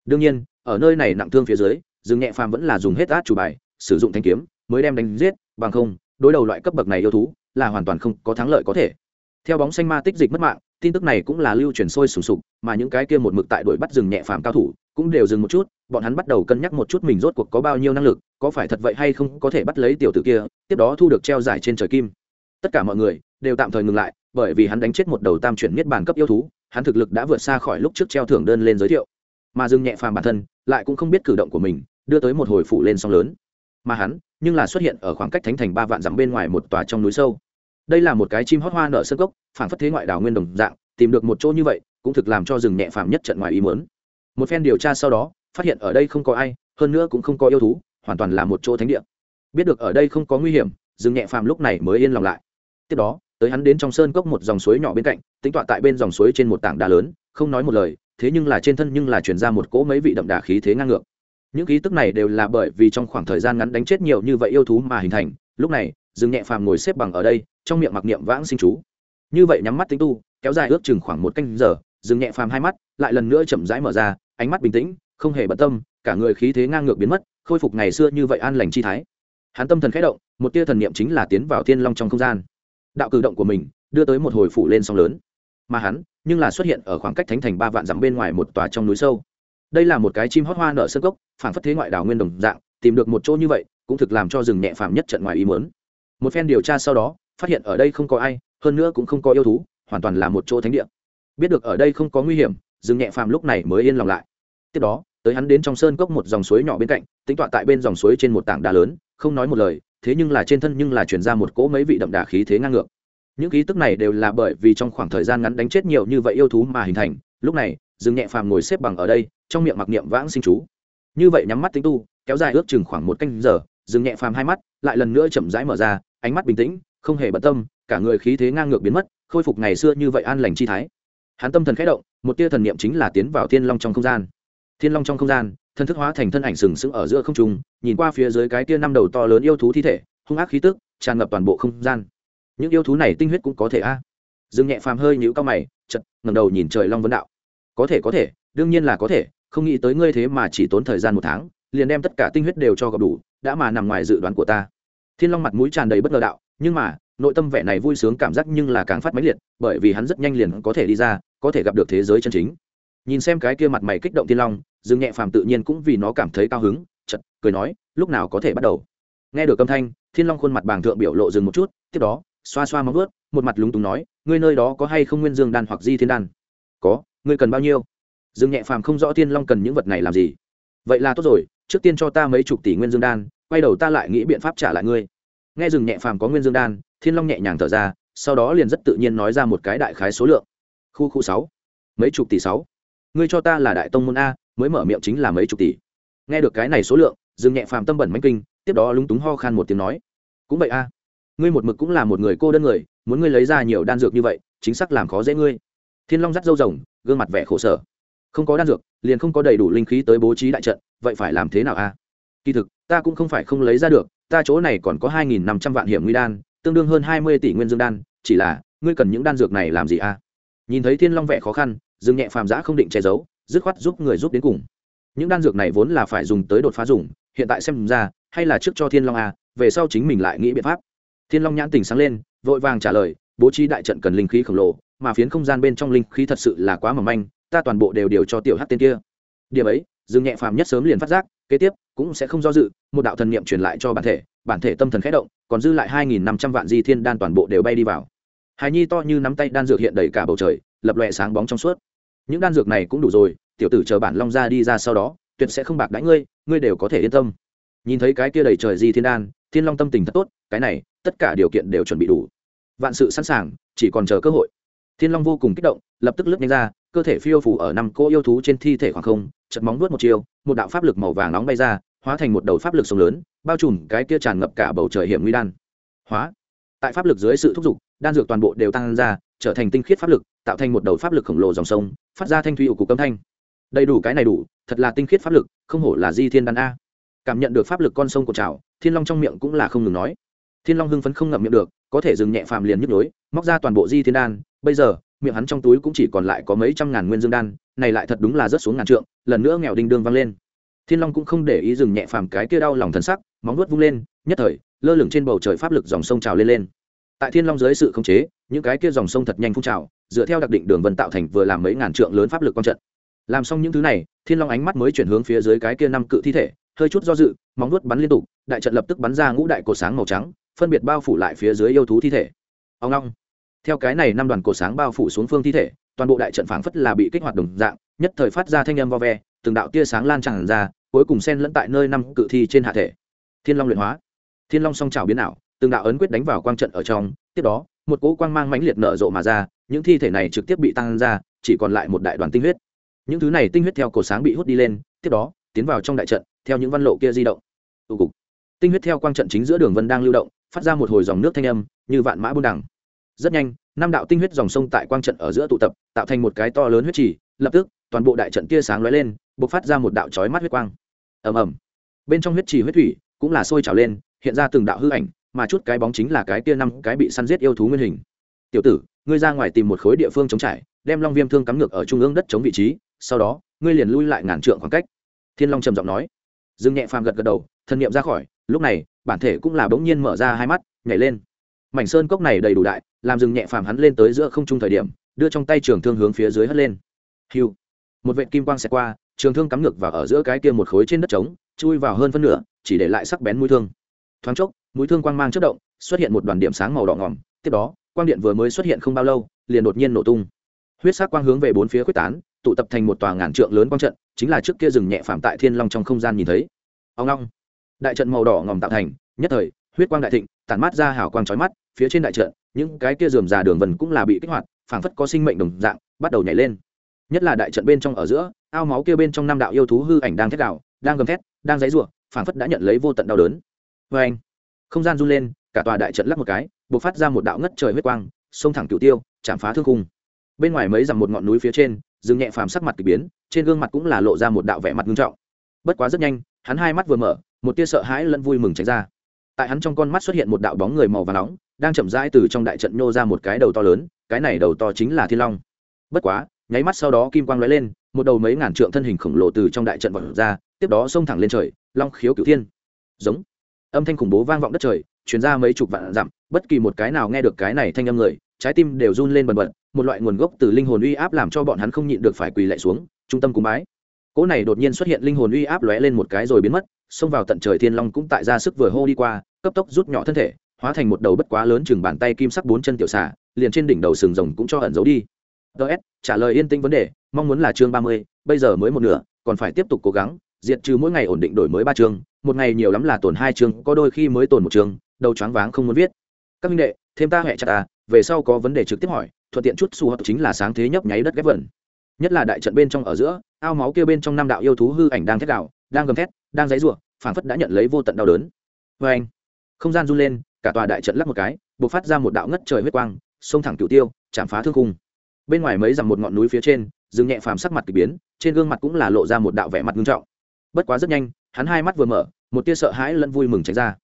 Đương nhiên, ở nơi này nặng thương phía dưới, dương nhẹ phàm vẫn là dùng hết át chủ bài, sử dụng thanh kiếm mới đem đánh giết, bằng không, đối đầu loại cấp bậc này yêu thú, là hoàn toàn không có thắng lợi có thể. Theo bóng xanh ma tích dịch mất mạng, tin tức này cũng là lưu truyền sôi sùng sục, mà những cái kia một mực tại đuổi bắt rừng nhẹ phàm cao thủ, cũng đều dừng một chút, bọn hắn bắt đầu cân nhắc một chút mình rốt cuộc có bao nhiêu năng lực, có phải thật vậy hay không có thể bắt lấy tiểu tử kia, tiếp đó thu được treo giải trên trời kim. Tất cả mọi người đều tạm thời ngừng lại, bởi vì hắn đánh chết một đầu tam chuyển miết bàn cấp yêu thú, hắn thực lực đã vượt xa khỏi lúc trước treo thưởng đơn lên giới thiệu. Mà dừng nhẹ phàm bản thân lại cũng không biết cử động của mình, đưa tới một hồi phụ lên song lớn. Mà hắn nhưng là xuất hiện ở khoảng cách thánh thành ba vạn dặm bên ngoài một tòa trong núi sâu. Đây là một cái chim hót hoa nở sơ cốc phản phất thế ngoại đảo nguyên đồng dạng, tìm được một chỗ như vậy, cũng thực làm cho rừng nhẹ phàm nhất trận ngoài ý muốn. Một phen điều tra sau đó, phát hiện ở đây không có ai, hơn nữa cũng không có yêu thú, hoàn toàn là một chỗ thánh địa. Biết được ở đây không có nguy hiểm, rừng nhẹ phàm lúc này mới yên lòng lại. Tiếp đó, tới hắn đến trong sơn cốc một dòng suối nhỏ bên cạnh, tính tọa tại bên dòng suối trên một tảng đá lớn, không nói một lời, thế nhưng là trên thân nhưng là chuyển ra một cỗ mấy vị đậm đà khí thế ngang ngược những ký tức này đều là bởi vì trong khoảng thời gian ngắn đánh chết nhiều như vậy yêu thú mà hình thành. Lúc này, dương nhẹ phàm ngồi xếp bằng ở đây, trong miệng mặc niệm vãng sinh chú. Như vậy nhắm mắt tính tu, kéo dài ước chừng khoảng một canh giờ dừng nhẹ phàm hai mắt lại lần nữa chậm rãi mở ra, ánh mắt bình tĩnh, không hề bận tâm, cả người khí thế ngang ngược biến mất, khôi phục ngày xưa như vậy an lành chi thái. Hắn tâm thần khẽ động, một tia thần niệm chính là tiến vào thiên long trong không gian. Đạo cử động của mình đưa tới một hồi phủ lên sóng lớn. Mà hắn nhưng là xuất hiện ở khoảng cách thánh thành ba vạn dặm bên ngoài một tòa trong núi sâu đây là một cái chim hót hoa nở sơ cốc phản phất thế ngoại đảo nguyên đồng dạng, tìm được một chỗ như vậy, cũng thực làm cho rừng nhẹ phàm nhất trận ngoài ý muốn. Một phen điều tra sau đó, phát hiện ở đây không có ai, hơn nữa cũng không có yêu thú, hoàn toàn là một chỗ thánh địa. Biết được ở đây không có nguy hiểm, rừng nhẹ phàm lúc này mới yên lòng lại. Tiếp đó, tới hắn đến trong sơn cốc một dòng suối nhỏ bên cạnh, tính tọa tại bên dòng suối trên một tảng đá lớn, không nói một lời, thế nhưng là trên thân nhưng là chuyển ra một cỗ mấy vị đậm đà khí thế ngang ngược. Những khí tức này đều là bởi vì trong khoảng thời gian ngắn đánh chết nhiều như vậy yêu thú mà hình thành, lúc này, rừng nhẹ phàm ngồi xếp bằng ở đây trong miệng mặc niệm vãng sinh chú. Như vậy nhắm mắt tính tu, kéo dài ước chừng khoảng một canh giờ, dừng nhẹ phàm hai mắt, lại lần nữa chậm rãi mở ra, ánh mắt bình tĩnh, không hề bận tâm, cả người khí thế ngang ngược biến mất, khôi phục ngày xưa như vậy an lành chi thái. Hắn tâm thần khẽ động, một tia thần niệm chính là tiến vào thiên long trong không gian. Thiên long trong không gian, thân thức hóa thành thân ảnh sừng sững ở giữa không trung, nhìn qua phía dưới cái tia năm đầu to lớn yêu thú thi thể, hung ác khí tức, tràn ngập toàn bộ không gian. Những yêu thú này tinh huyết cũng có thể a. À. dương nhẹ phàm hơi nhũ cao mày chật ngẩng đầu nhìn trời long vấn đạo. Có thể có thể, đương nhiên là có thể không nghĩ tới ngươi thế mà chỉ tốn thời gian một tháng, liền đem tất cả tinh huyết đều cho gặp đủ, đã mà nằm ngoài dự đoán của ta. Thiên long mặt mũi tràn đầy bất ngờ đạo, nhưng mà, nội tâm vẻ này vui sướng cảm giác nhưng là càng phát mãnh liệt, bởi vì hắn rất nhanh liền có thể đi ra, có thể gặp được thế giới chân chính. Nhìn xem cái kia mặt mày kích động thiên long, dương nhẹ phàm tự nhiên cũng vì nó cảm thấy cao hứng chật cười nói, lúc nào có thể bắt đầu? Nghe được âm thanh, thiên long khuôn mặt bàng thượng biểu lộ dừng một chút, tiếp đó, xoa xoa móng ướt một mặt lúng túng nói, ngươi nơi đó có hay không nguyên dương đan hoặc di thiên đan? Có, ngươi cần bao nhiêu? Dương nhẹ phàm không rõ thiên long cần những vật này làm gì? Vậy là tốt rồi, trước tiên cho ta mấy chục tỷ nguyên dương đan, quay đầu ta lại nghĩ biện pháp trả lại ngươi. Nghe rừng nhẹ phàm có nguyên dương đan, thiên long nhẹ nhàng thở ra, sau đó liền rất tự nhiên nói ra một cái đại khái số lượng. Khu khu sáu, mấy chục tỷ sáu. Ngươi cho ta là đại tông môn a, mới mở miệng chính là mấy chục tỷ. Nghe được cái này số lượng rừng nhẹ phàm tâm bẩn mánh kinh, tiếp đó lúng túng ho khan một tiếng nói, cũng vậy a, ngươi một mực cũng là một người cô đơn người, muốn ngươi lấy ra nhiều đan dược như vậy, chính xác làm khó dễ ngươi. Thiên long dắt dâu rồng, gương mặt vẻ khổ sở không có đan dược, liền không có đầy đủ linh khí tới bố trí đại trận, vậy phải làm thế nào a? Kỳ thực, ta cũng không phải không lấy ra được, ta chỗ này còn có hai nghìn năm trăm vạn hiểm nguy đan, tương đương hơn hai mươi tỷ nguyên dương đan, chỉ là, ngươi cần những đan dược này làm gì a? Nhìn thấy thiên long vẻ khó khăn, dương nhẹ phàm giã không định che giấu, dứt khoát giúp người giúp đến cùng. Những đan dược này vốn là phải dùng tới đột phá dùng, hiện tại xem ra, hay là trước cho thiên long a, về sau chính mình lại nghĩ biện pháp. Thiên long nhãn tình sáng lên, vội vàng trả lời, bố trí đại trận cần linh khí khổng lồ, mà phiến không gian bên trong linh khí thật sự là quá mỏng manh ta toàn bộ đều điều cho tiểu hát tên kia. Điểm ấy, dương nhẹ phàm nhất sớm liền phát giác, kế tiếp cũng sẽ không do dự, một đạo thần niệm truyền lại cho bản thể bản thể tâm thần khẽ động, còn dư lại hai nghìn năm trăm vạn di thiên đan toàn bộ đều bay đi vào. Hài nhi to như nắm tay đan dược hiện đầy cả bầu trời, lập lòe sáng bóng trong suốt. Những đan dược này cũng đủ rồi, tiểu tử chờ bản long ra đi ra sau đó, tuyệt sẽ không bạc đãi ngươi ngươi đều có thể yên tâm. Nhìn thấy cái kia đầy trời di thiên đan, thiên long tâm tình thật tốt, cái này, tất cả điều kiện đều chuẩn bị đủ. Vạn sự sẵn sàng, chỉ còn chờ cơ hội. Thiên long vô cùng kích động, lập tức lướt nhanh ra cơ thể phiêu phủ ở năm cô yêu thú trên thi thể khoảng không chật móng nuốt một chiều, một đạo pháp lực màu vàng nóng bay ra, hóa thành một đầu pháp lực sông lớn, bao trùm cái kia tràn ngập cả bầu trời hiểm nguy đan. Hóa. Tại pháp lực dưới sự thúc giục, đan dược toàn bộ đều tăng ra, trở thành tinh khiết pháp lực, tạo thành một đầu pháp lực khổng lồ dòng sông, phát ra thanh thủy ủ cục âm thanh. Đầy đủ cái này đủ, thật là tinh khiết pháp lực, không hổ là di thiên đan a. Cảm nhận được pháp lực con sông của trào thiên long trong miệng cũng là không ngừng nói. Thiên long hưng phấn không ngậm miệng được, có thể dừng nhẹ phàm liền nhức nhối, móc ra toàn bộ di thiên đan, bây giờ miệng hắn trong túi cũng chỉ còn lại có mấy trăm ngàn nguyên dương đan, này lại thật đúng là rất xuống ngàn trượng, lần nữa nghèo đinh đương vang lên. Thiên long cũng không để ý dừng nhẹ phàm cái kia đau lòng thần sắc, móng nuốt vung lên, nhất thời, lơ lửng trên bầu trời pháp lực dòng sông trào lên lên. Tại thiên long dưới sự khống chế, những cái kia dòng sông thật nhanh phun trào, dựa theo đặc định đường vân tạo thành vừa làm mấy ngàn trượng lớn pháp lực quang trận. Làm xong những thứ này, thiên long ánh mắt mới chuyển hướng phía dưới cái kia năm cự thi thể, hơi chút do dự, móng nuốt bắn liên tục, đại trận lập tức bắn ra ngũ đại cột sáng màu trắng, phân biệt bao phủ lại phía dưới yêu thú thi thể. Ông long theo cái này năm đoàn cổ sáng bao phủ xuống phương thi thể, toàn bộ đại trận phảng phất là bị kích hoạt đồng dạng, nhất thời phát ra thanh âm vo ve, từng đạo tia sáng lan tràn ra, cuối cùng xen lẫn tại nơi năm cự thi trên hạ thể. Thiên long luyện hóa. Thiên long song trào biến ảo, từng đạo ấn quyết đánh vào quang trận ở trong, tiếp đó, một cỗ quang mang mãnh liệt nở rộ mà ra, những thi thể này trực tiếp bị tăng ra, chỉ còn lại một đại đoàn tinh huyết. Những thứ này tinh huyết theo cổ sáng bị hút đi lên, tiếp đó, tiến vào trong đại trận, theo những văn lộ kia di động. Tụ cục. Tinh huyết theo quang trận chính giữa đường vân đang lưu động, phát ra một hồi dòng nước thanh âm, như vạn mã buôn đẳng rất nhanh, năm đạo tinh huyết dòng sông tại quang trận ở giữa tụ tập, tạo thành một cái to lớn huyết trì, lập tức, toàn bộ đại trận tia sáng lóe lên b ộ c phát ra một đạo trói mắt huyết quang. Ầm ầm. Bên trong huyết trì huyết thủy cũng là sôi trào lên, hiện ra từng đạo hư ảnh, mà chút cái bóng chính là cái tia năm cái bị săn giết yêu thú nguyên hình. Tiểu tử, ngươi ra ngoài tìm một khối địa phương chống trải, đem long viêm thương cắm ngược ở trung ương đất chống vị trí, sau đó, ngươi liền lui lại ngàn trượng khoảng cách. Thiên long trầm giọng nói. Dương nhẹ phàm gật gật đầu thân nhiệm ra khỏi, lúc này, bản thể cũng là bỗng nhiên mở ra hai mắt, nhảy lên mảnh sơn cốc này đầy đủ đại, làm rừng nhẹ phàm hắn lên tới giữa không trung thời điểm, đưa trong tay trường thương hướng phía dưới hất lên. Hiu. Một vệ kim quang xẹt qua, trường thương cắm ngược và ở giữa cái kia một khối trên đất trống, chui vào hơn phân nửa, chỉ để lại sắc bén mũi thương. Thoáng chốc, mũi thương quang mang chất động, xuất hiện một đoàn điểm sáng màu đỏ ngỏm, tiếp đó, quang điện vừa mới xuất hiện không bao lâu, liền đột nhiên nổ tung. Huyết sắc quang hướng về bốn phía quyết tán, tụ tập thành một tòa ngàn trượng lớn quang trận, chính là trước kia rừng nhẹ phạm tại thiên long trong không gian nhìn thấy. Ông long đại trận màu đỏ ngòm tạo thành, nhất thời, huyết quang đại thịnh, tản mát ra hào quang chói mắt phía trên đại trận, những cái kia dườm già đường vần cũng là bị kích hoạt, phảng phất có sinh mệnh đồng dạng, bắt đầu nhảy lên. Nhất là đại trận bên trong ở giữa, ao máu kia bên trong năm đạo yêu thú hư ảnh đang thét đạo đang gầm thét, đang dãy rủa phảng phất đã nhận lấy vô tận đau đớn. Vê anh, không gian run lên, cả tòa đại trận lắc một cái, bộc phát ra một đạo ngất trời huyết quang, xông thẳng cửu tiêu, chạm phá thương khung. Bên ngoài mấy dặm một ngọn núi phía trên dừng nhẹ phàm sắc mặt kỳ biến, trên gương mặt cũng là lộ ra một đạo vẻ mặt nghiêm trọng. Bất quá rất nhanh, hắn hai mắt vừa mở, một tia sợ hãi lẫn vui mừng tránh ra tại hắn trong con mắt xuất hiện một đạo bóng người màu và nóng, đang chậm rãi từ trong đại trận nhô ra một cái đầu to lớn, cái này đầu to chính là thiên long. Bất quá, nháy mắt sau đó kim quang lóe lên, một đầu mấy ngàn trượng thân hình khổng lồ từ trong đại trận vọt ra, tiếp đó xông thẳng lên trời, long khiếu cửu thiên. Giống. Âm thanh khủng bố vang vọng đất trời, truyền ra mấy chục vạn dặm, bất kỳ một cái nào nghe được cái này thanh âm người, trái tim đều run lên bần bật, một loại nguồn gốc từ linh hồn uy áp làm cho bọn hắn không nhịn được phải quỳ lại xuống, trung tâm cúng bái. Cỗ này đột nhiên xuất hiện linh hồn uy áp lóe lên một cái rồi biến mất xông vào tận trời thiên long cũng tại ra sức vừa hô đi qua, cấp tốc rút nhỏ thân thể, hóa thành một đầu bất quá lớn chừng bàn tay kim sắc bốn chân tiểu xà, liền trên đỉnh đầu sừng rồng cũng cho ẩn giấu đi. Ts trả lời yên tĩnh vấn đề, mong muốn là chương ba mươi, bây giờ mới một nửa, còn phải tiếp tục cố gắng, diệt trừ mỗi ngày ổn định đổi mới ba chương, một ngày nhiều lắm là tồn hai chương, có đôi khi mới tồn một chương, đầu choáng váng không muốn viết. Các minh đệ, thêm ta hẹ chặt ta về sau có vấn đề trực tiếp hỏi, thuận tiện chút xu hợp chính là sáng thế nhấp nháy đất ghép vẩn. Nhất là đại trận bên trong ở giữa, ao máu kia bên trong năm đạo yêu thú hư ảnh đang thét đạo đang gầm thét đang dãy rủa, phảng phất đã nhận lấy vô tận đau đớn. Oeng! anh, không gian run lên, cả tòa đại trận lắc một cái, bộc phát ra một đạo ngất trời huyết quang, xông thẳng cửu tiêu, chạm phá thương khung. Bên ngoài mấy dặm một ngọn núi phía trên, dương nhẹ phàm sắc mặt kỳ biến, trên gương mặt cũng là lộ ra một đạo vẻ mặt nghiêm trọng. Bất quá rất nhanh, hắn hai mắt vừa mở, một tia sợ hãi lẫn vui mừng tránh ra.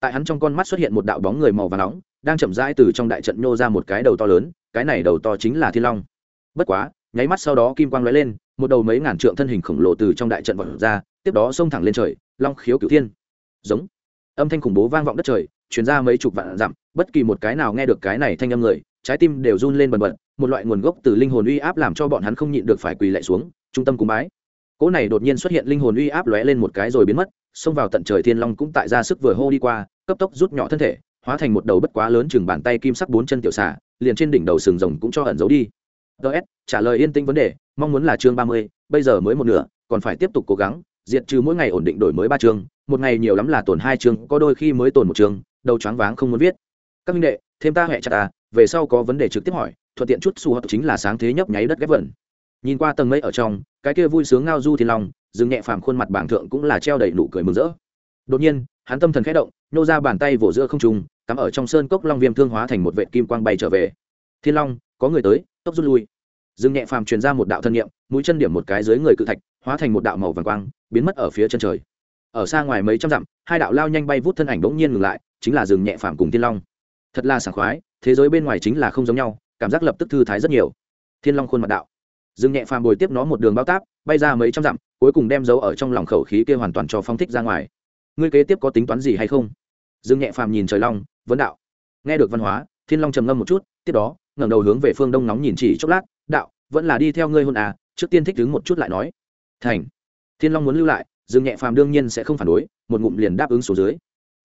Tại hắn trong con mắt xuất hiện một đạo bóng người màu vàng nóng, đang chậm rãi từ trong đại trận nhô ra một cái đầu to lớn, cái này đầu to chính là thiên long. Bất quá, nháy mắt sau đó kim quang lóe lên, một đầu mấy ngàn trượng thân hình khổng lồ từ trong đại trận vọt ra tiếp đó xông thẳng lên trời, long khiếu cửu thiên. Giống. Âm thanh khủng bố vang vọng đất trời chuyển ra mấy chục vạn dặm, bất kỳ một cái nào nghe được cái này thanh âm người, trái tim đều run lên bần bật, một loại nguồn gốc từ linh hồn uy áp làm cho bọn hắn không nhịn được phải quỳ lại xuống, trung tâm cúng bái. Cỗ này đột nhiên xuất hiện linh hồn uy áp lóe lên một cái rồi biến mất, xông vào tận trời thiên long cũng tại ra sức vừa hô đi qua, cấp tốc rút nhỏ thân thể, hóa thành một đầu bất quá lớn chừng bàn tay kim sắc bốn chân tiểu xà, liền trên đỉnh đầu sừng rồng cũng cho ẩn giấu đi. Ts trả lời yên tĩnh vấn đề, mong muốn là chương ba mươi, bây giờ mới một nửa, còn phải tiếp tục cố gắng diệt trừ mỗi ngày ổn định đổi mới ba chương, một ngày nhiều lắm là tồn hai chương, có đôi khi mới tồn một chương, đầu choáng váng không muốn viết. Các minh đệ, thêm ta hẹ chặt ta về sau có vấn đề trực tiếp hỏi, thuận tiện chút xu hợp chính là sáng thế nhấp nháy đất ghép vẩn. Nhìn qua tầng mây ở trong, cái kia vui sướng ngao du thiên long, dừng nhẹ phàm khuôn mặt bảng thượng cũng là treo đầy nụ cười mừng rỡ. Đột nhiên, hắn tâm thần khẽ động, nô ra bàn tay vỗ giữa không trung, cắm ở trong sơn cốc long viêm thương hóa thành một vệ kim quang bay trở về. Thiên long, có người tới, tốc rút lui. Dương nhẹ phàm truyền ra một đạo thân nhiệm mũi chân điểm một cái dưới người cự thạch, hóa thành một đạo màu vàng quang biến mất ở phía chân trời. Ở xa ngoài mấy trăm dặm, hai đạo lao nhanh bay vút thân ảnh bỗng nhiên ngừng lại, chính là rừng nhẹ phàm cùng thiên long. Thật là sảng khoái, thế giới bên ngoài chính là không giống nhau, cảm giác lập tức thư thái rất nhiều. Thiên long khuôn mặt đạo. Rừng nhẹ phàm bồi tiếp nó một đường bao táp, bay ra mấy trăm dặm, cuối cùng đem dấu ở trong lòng khẩu khí kia hoàn toàn cho phong thích ra ngoài. Ngươi kế tiếp có tính toán gì hay không? Dương nhẹ phàm nhìn trời long, vấn đạo. Nghe được văn hóa, thiên long trầm ngâm một chút, tiếp đó, ngẩng đầu hướng về phương đông nóng nhìn chỉ chốc lát, đạo, vẫn là đi theo ngươi hôn à trước tiên thích đứng một chút lại nói. Thành thiên long muốn lưu lại, dương nhẹ phàm đương nhiên sẽ không phản đối, một ngụm liền đáp ứng số dưới.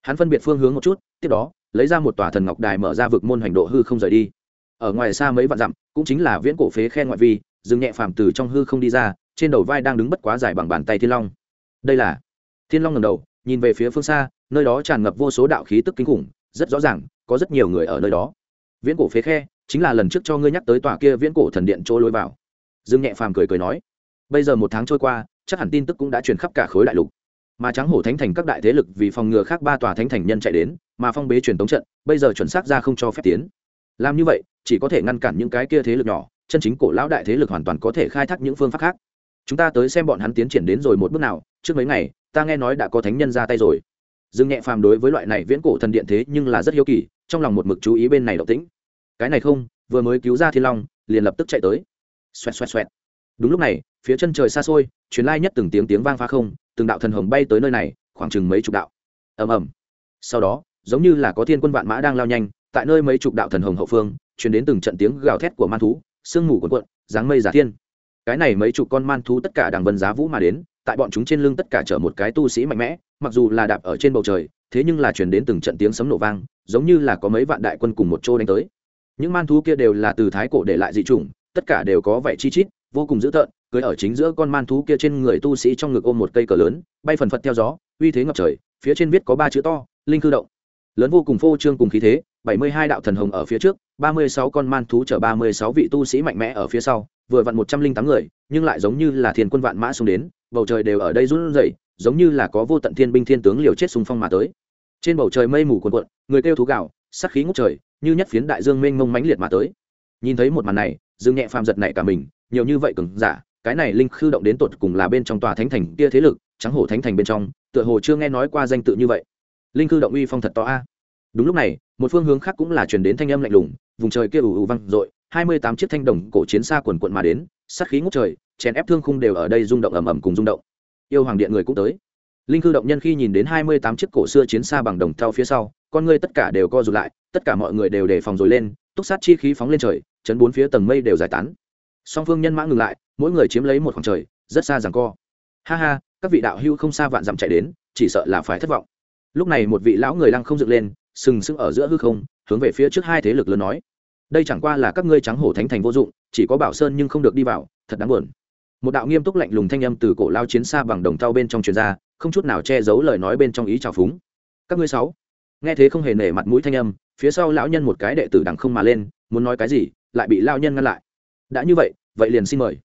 Hắn phân biệt phương hướng một chút, tiếp đó, lấy ra một tòa thần ngọc đài mở ra vực môn hành độ hư không rời đi. Ở ngoài xa mấy vạn dặm, cũng chính là viễn cổ phế khe ngoại vi, dương nhẹ phàm từ trong hư không đi ra, trên đầu vai đang đứng bất quá dài bằng bàn tay thiên long. Đây là thiên long ngầm đầu, nhìn về phía phương xa, nơi đó tràn ngập vô số đạo khí tức kinh khủng, rất rõ ràng, có rất nhiều người ở nơi đó. Viễn cổ phế khe, chính là lần trước cho ngươi nhắc tới tòa kia viễn cổ thần điện chỗ lối vào. Dương nhẹ phàm cười cười nói, bây giờ một tháng trôi qua chắc hẳn tin tức cũng đã truyền khắp cả khối đại lục. Mà trắng hổ thánh thành các đại thế lực vì phòng ngừa khác ba tòa thánh thành nhân chạy đến, mà phong bế truyền tống trận, bây giờ chuẩn xác ra không cho phép tiến. Làm như vậy, chỉ có thể ngăn cản những cái kia thế lực nhỏ, chân chính cổ lão đại thế lực hoàn toàn có thể khai thác những phương pháp khác. Chúng ta tới xem bọn hắn tiến triển đến rồi một bước nào, trước mấy ngày, ta nghe nói đã có thánh nhân ra tay rồi. Dương nhẹ phàm đối với loại này viễn cổ thần điện thế nhưng là rất hiếu kỳ, trong lòng một mực chú ý bên này động tĩnh. Cái này không, vừa mới cứu ra thiên long, liền lập tức chạy tới. Xoẹt xoẹt xoẹt đúng lúc này, phía chân trời xa xôi chuyến lai nhất từng tiếng tiếng vang phá không, từng đạo thần hồng bay tới nơi này, khoảng chừng mấy chục đạo. Ầm ầm. Sau đó, giống như là có thiên quân vạn mã đang lao nhanh, tại nơi mấy chục đạo thần hồng hậu phương chuyển đến từng trận tiếng gào thét của man thú, sương mù cuộn cuộn, dáng mây giả thiên. Cái này mấy chục con man thú tất cả đằng vân giá vũ mà đến, tại bọn chúng trên lưng tất cả chở một cái tu sĩ mạnh mẽ, mặc dù là đạp ở trên bầu trời, thế nhưng là chuyển đến từng trận tiếng sấm nổ vang, giống như là có mấy vạn đại quân cùng một chỗ đánh tới. Những man thú kia đều là từ thái cổ để lại dị chủng, tất cả đều có vẻ chi chít vô cùng dữ tợn, cưới ở chính giữa con man thú kia trên người tu sĩ trong ngực ôm một cây cờ lớn, bay phần phật theo gió, uy thế ngập trời, phía trên viết có ba chữ to, linh cư động. Lớn vô cùng phô trương cùng khí thế, bảy mươi hai đạo thần hồng ở phía trước, ba mươi sáu con man thú chở ba mươi sáu vị tu sĩ mạnh mẽ ở phía sau, vừa vặn một trăm linh tám người, nhưng lại giống như là thiên quân vạn mã xông đến, bầu trời đều ở đây run rẩy, giống như là có vô tận thiên binh thiên tướng liều chết xung phong mà tới. Trên bầu trời mây mù cuồn cuộn, người kêu thú gạo sắc khí ngút trời, như nhất phiến đại dương mênh mông mãnh liệt mà tới. Nhìn thấy một màn này, dương nhẹ phàm giật nảy cả mình nhiều như vậy cường giả, cái này linh khư động đến tột cùng là bên trong tòa thánh thành kia thế lực, trắng hổ thánh thành bên trong, tựa hồ chưa nghe nói qua danh tự như vậy. Linh khư động uy phong thật to a. Đúng lúc này, một phương hướng khác cũng là truyền đến thanh âm lạnh lùng, vùng trời kia ù ù vang dội, hai mươi tám chiếc thanh đồng cổ chiến xa quần quận mà đến, sát khí ngút trời, chèn ép thương khung đều ở đây rung động ầm ầm cùng rung động. Yêu hoàng điện người cũng tới. Linh cư động nhân khi nhìn đến hai mươi tám chiếc cổ xưa chiến xa bằng đồng theo phía sau, con người tất cả đều co rụt lại, tất cả mọi người đều đề phòng rồi lên, túc sát chi khí phóng lên trời, chấn bốn phía tầng mây đều giải tán song phương nhân mã ngừng lại, mỗi người chiếm lấy một khoảng trời, rất xa rằng co. Ha ha, các vị đạo hưu không xa vạn dặm chạy đến, chỉ sợ là phải thất vọng. Lúc này một vị lão người lăng không dựng lên, sừng sững ở giữa hư không, hướng về phía trước hai thế lực lớn nói. Đây chẳng qua là các ngươi trắng hổ thánh thành vô dụng, chỉ có bảo sơn nhưng không được đi vào, thật đáng buồn. Một đạo nghiêm túc lạnh lùng thanh âm từ cổ lao chiến xa bằng đồng thau bên trong truyền ra, không chút nào che giấu lời nói bên trong ý trào phúng. Các ngươi sáu, nghe thế không hề nể mặt mũi thanh âm, phía sau lão nhân một cái đệ tử đằng không mà lên, muốn nói cái gì, lại bị lao nhân ngăn lại đã như vậy vậy liền xin mời.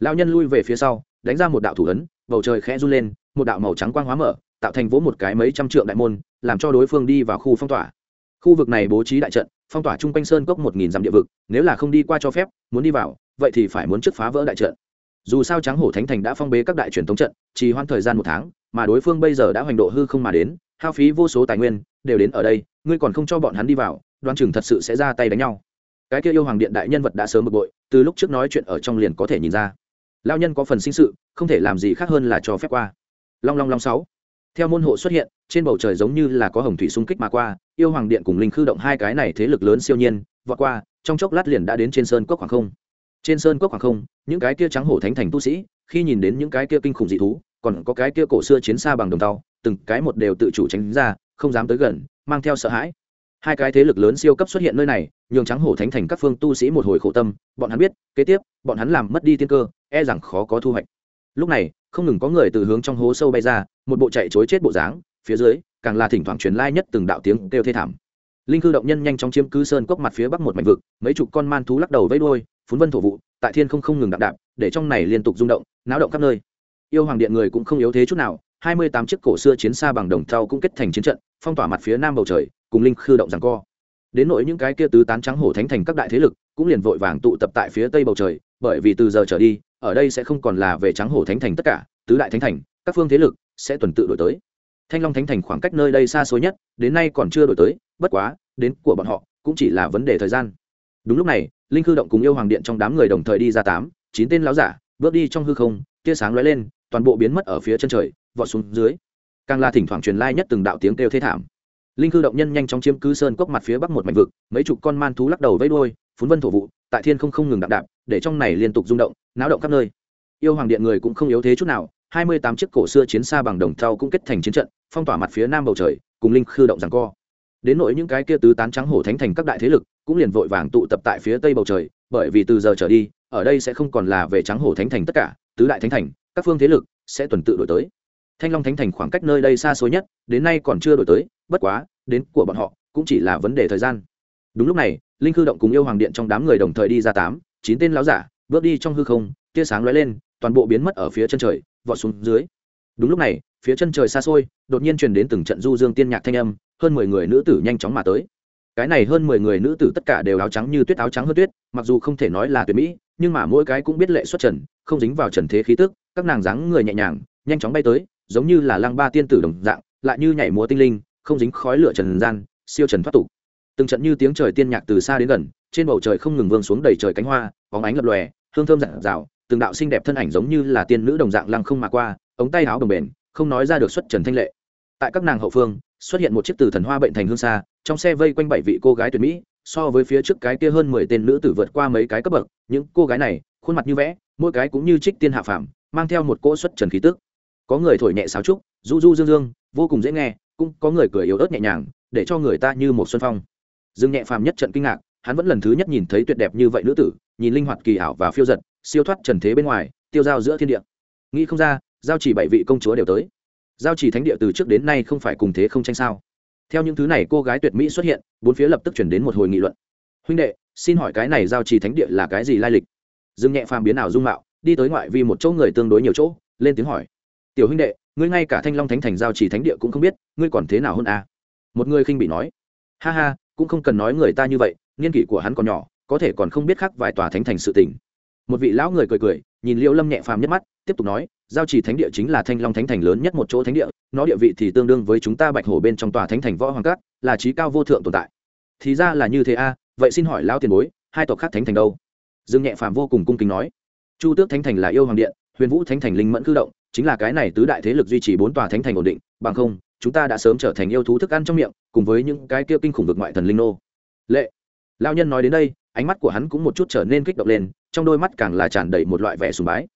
Lão nhân lui về phía sau, đánh ra một đạo thủ ấn, bầu trời khẽ run lên, một đạo màu trắng quang hóa mở, tạo thành vỗ một cái mấy trăm trượng đại môn, làm cho đối phương đi vào khu phong tỏa. Khu vực này bố trí đại trận, phong tỏa chung quanh sơn cốc một nghìn dặm địa vực, nếu là không đi qua cho phép, muốn đi vào, vậy thì phải muốn trước phá vỡ đại trận. Dù sao trắng hổ thánh thành đã phong bế các đại truyền thống trận, trì hoãn thời gian một tháng, mà đối phương bây giờ đã hoành độ hư không mà đến, hao phí vô số tài nguyên, đều đến ở đây, ngươi còn không cho bọn hắn đi vào, đoan chừng thật sự sẽ ra tay đánh nhau. Cái kia yêu hoàng điện đại nhân vật đã sớm bực bội từ lúc trước nói chuyện ở trong liền có thể nhìn ra. Lao nhân có phần sinh sự, không thể làm gì khác hơn là cho phép qua. Long long long sáu. Theo môn hộ xuất hiện, trên bầu trời giống như là có hồng thủy xung kích mà qua, yêu hoàng điện cùng linh khư động hai cái này thế lực lớn siêu nhiên, vọt qua, trong chốc lát liền đã đến trên sơn cốc hoàng không. Trên sơn cốc hoàng không, những cái kia trắng hổ thánh thành tu sĩ, khi nhìn đến những cái kia kinh khủng dị thú, còn có cái kia cổ xưa chiến xa bằng đồng tàu từng cái một đều tự chủ tránh ra, không dám tới gần, mang theo sợ hãi hai cái thế lực lớn siêu cấp xuất hiện nơi này, nhường trắng hổ thánh thành các phương tu sĩ một hồi khổ tâm, bọn hắn biết, kế tiếp, bọn hắn làm mất đi tiên cơ e rằng khó có thu hoạch. Lúc này, không ngừng có người từ hướng trong hố sâu bay ra, một bộ chạy chối chết bộ dáng, phía dưới, càng là thỉnh thoảng truyền lai nhất từng đạo tiếng kêu thê thảm. Linh cư động nhân nhanh chóng chiếm cứ sơn cốc mặt phía bắc một mảnh vực, mấy chục con man thú lắc đầu vẫy đuôi phun vân thổ vụ, tại thiên không không ngừng đạp đạp, để trong này liên tục rung động, náo động khắp nơi. Yêu hoàng điện người cũng không yếu thế chút nào, hai mươi tám chiếc cổ xưa chiến xa bằng đồng thau cũng kết thành chiến trận, phong tỏa mặt phía nam bầu trời cùng linh khư động rằng co. Đến nỗi những cái kia tứ tán trắng hổ thánh thành các đại thế lực, cũng liền vội vàng tụ tập tại phía tây bầu trời, bởi vì từ giờ trở đi, ở đây sẽ không còn là về trắng hổ thánh thành tất cả, tứ đại thánh thành, các phương thế lực sẽ tuần tự đổi tới. Thanh long thánh thành khoảng cách nơi đây xa xôi nhất, đến nay còn chưa đổi tới, bất quá, đến của bọn họ cũng chỉ là vấn đề thời gian. Đúng lúc này, linh khư động cùng yêu hoàng điện trong đám người đồng thời đi ra tám, chín tên láo giả, bước đi trong hư không, tia sáng lóe lên, toàn bộ biến mất ở phía chân trời, vọt xuống dưới. Càng là thỉnh thoảng truyền lai nhất từng đạo tiếng kêu thê thảm linh cư động nhân nhanh chóng chiếm cứ sơn cốc mặt phía bắc một mảnh vực, mấy chục con man thú lắc đầu vẫy đuôi phun vân thổ vụ, tại thiên không không ngừng đạp đạp, để trong này liên tục rung động, náo động khắp nơi. Yêu hoàng điện người cũng không yếu thế chút nào, hai mươi tám chiếc cổ xưa chiến xa bằng đồng thau cũng kết thành chiến trận, phong tỏa mặt phía nam bầu trời, cùng linh khư động rằng co. Đến nỗi những cái kia tứ tán trắng hổ thánh thành các đại thế lực, cũng liền vội vàng tụ tập tại phía tây bầu trời, bởi vì từ giờ trở đi, ở đây sẽ không còn là về trắng hổ thánh thành tất cả, tứ đại thánh thành, các phương thế lực sẽ tuần tự đổi tới thanh long thánh thành khoảng cách nơi đây xa xôi nhất, đến nay còn chưa đổi tới, bất quá, đến của bọn họ cũng chỉ là vấn đề thời gian. Đúng lúc này, linh Khư động cùng yêu hoàng điện trong đám người đồng thời đi ra tám, chín tên láo giả, bước đi trong hư không, tia sáng lóe lên, toàn bộ biến mất ở phía chân trời, vọt xuống dưới. Đúng lúc này, phía chân trời xa xôi, đột nhiên truyền đến từng trận du dương tiên nhạc thanh âm, hơn mười người nữ tử nhanh chóng mà tới. Cái này hơn mười người nữ tử tất cả đều áo trắng như tuyết, áo trắng hơn tuyết, mặc dù không thể nói là tuyệt mỹ, nhưng mà mỗi cái cũng biết lệ xuất trần, không dính vào trần thế khí tức, các nàng dáng người nhẹ nhàng, nhanh chóng bay tới giống như là lăng ba tiên tử đồng dạng, lại như nhảy múa tinh linh, không dính khói lửa trần gian, siêu trần thoát tục. Từng trận như tiếng trời tiên nhạc từ xa đến gần, trên bầu trời không ngừng vương xuống đầy trời cánh hoa, bóng ánh lập lòe, hương thơm rạng rào từng đạo xinh đẹp thân ảnh giống như là tiên nữ đồng dạng lăng không mà qua, ống tay áo đồng bền, không nói ra được xuất trần thanh lệ. Tại các nàng hậu phương, xuất hiện một chiếc từ thần hoa bệnh thành hương xa, trong xe vây quanh bảy vị cô gái tuyệt mỹ, so với phía trước cái kia hơn mười tên nữ tử vượt qua mấy cái cấp bậc, những cô gái này, khuôn mặt như vẽ, mỗi cái cũng như trích tiên hạ phàm, mang theo một cỗ xuất trần khí tức có người thổi nhẹ sáo trúc, du du dương dương, vô cùng dễ nghe, cũng có người cười yếu ớt nhẹ nhàng, để cho người ta như một xuân phong. Dương nhẹ phàm nhất trận kinh ngạc, hắn vẫn lần thứ nhất nhìn thấy tuyệt đẹp như vậy nữ tử, nhìn linh hoạt kỳ ảo và phiêu giật, siêu thoát trần thế bên ngoài, tiêu dao giữa thiên địa. Nghĩ không ra, giao chỉ bảy vị công chúa đều tới. Giao chỉ thánh địa từ trước đến nay không phải cùng thế không tranh sao. Theo những thứ này cô gái tuyệt mỹ xuất hiện, bốn phía lập tức chuyển đến một hồi nghị luận. Huynh đệ, xin hỏi cái này giao trì thánh địa là cái gì lai lịch? Dương nhẹ phàm biến ảo dung mạo, đi tới ngoại vi một chỗ người tương đối nhiều chỗ, lên tiếng hỏi tiểu huynh đệ, ngươi ngay cả thanh long thánh thành giao chỉ thánh địa cũng không biết, ngươi còn thế nào hơn à? một người khinh bị nói. Ha ha, cũng không cần nói người ta như vậy, niên kỷ của hắn còn nhỏ, có thể còn không biết khác vài tòa thánh thành sự tình. Một vị lão người cười cười, nhìn liễu lâm nhẹ phàm nhất mắt, tiếp tục nói, giao trì thánh địa chính là thanh long thánh thành lớn nhất một chỗ thánh địa, nó địa vị thì tương đương với chúng ta bạch hổ bên trong tòa thánh thành võ hoàng cát là trí cao vô thượng tồn tại. Thì ra là như thế a vậy xin hỏi lão tiền bối, hai tộc khác thánh thành đâu? Dương nhẹ phàm vô cùng cung kính nói. Chu tước thánh thành là yêu hoàng điện, huyền vũ thánh thành linh mẫn cư động chính là cái này tứ đại thế lực duy trì bốn tòa thánh thành ổn định, bằng không, chúng ta đã sớm trở thành yêu thú thức ăn trong miệng, cùng với những cái kia kinh khủng vực ngoại thần linh nô. Lệ. Lao nhân nói đến đây, ánh mắt của hắn cũng một chút trở nên kích động lên, trong đôi mắt càng là tràn đầy một loại vẻ sùng bái.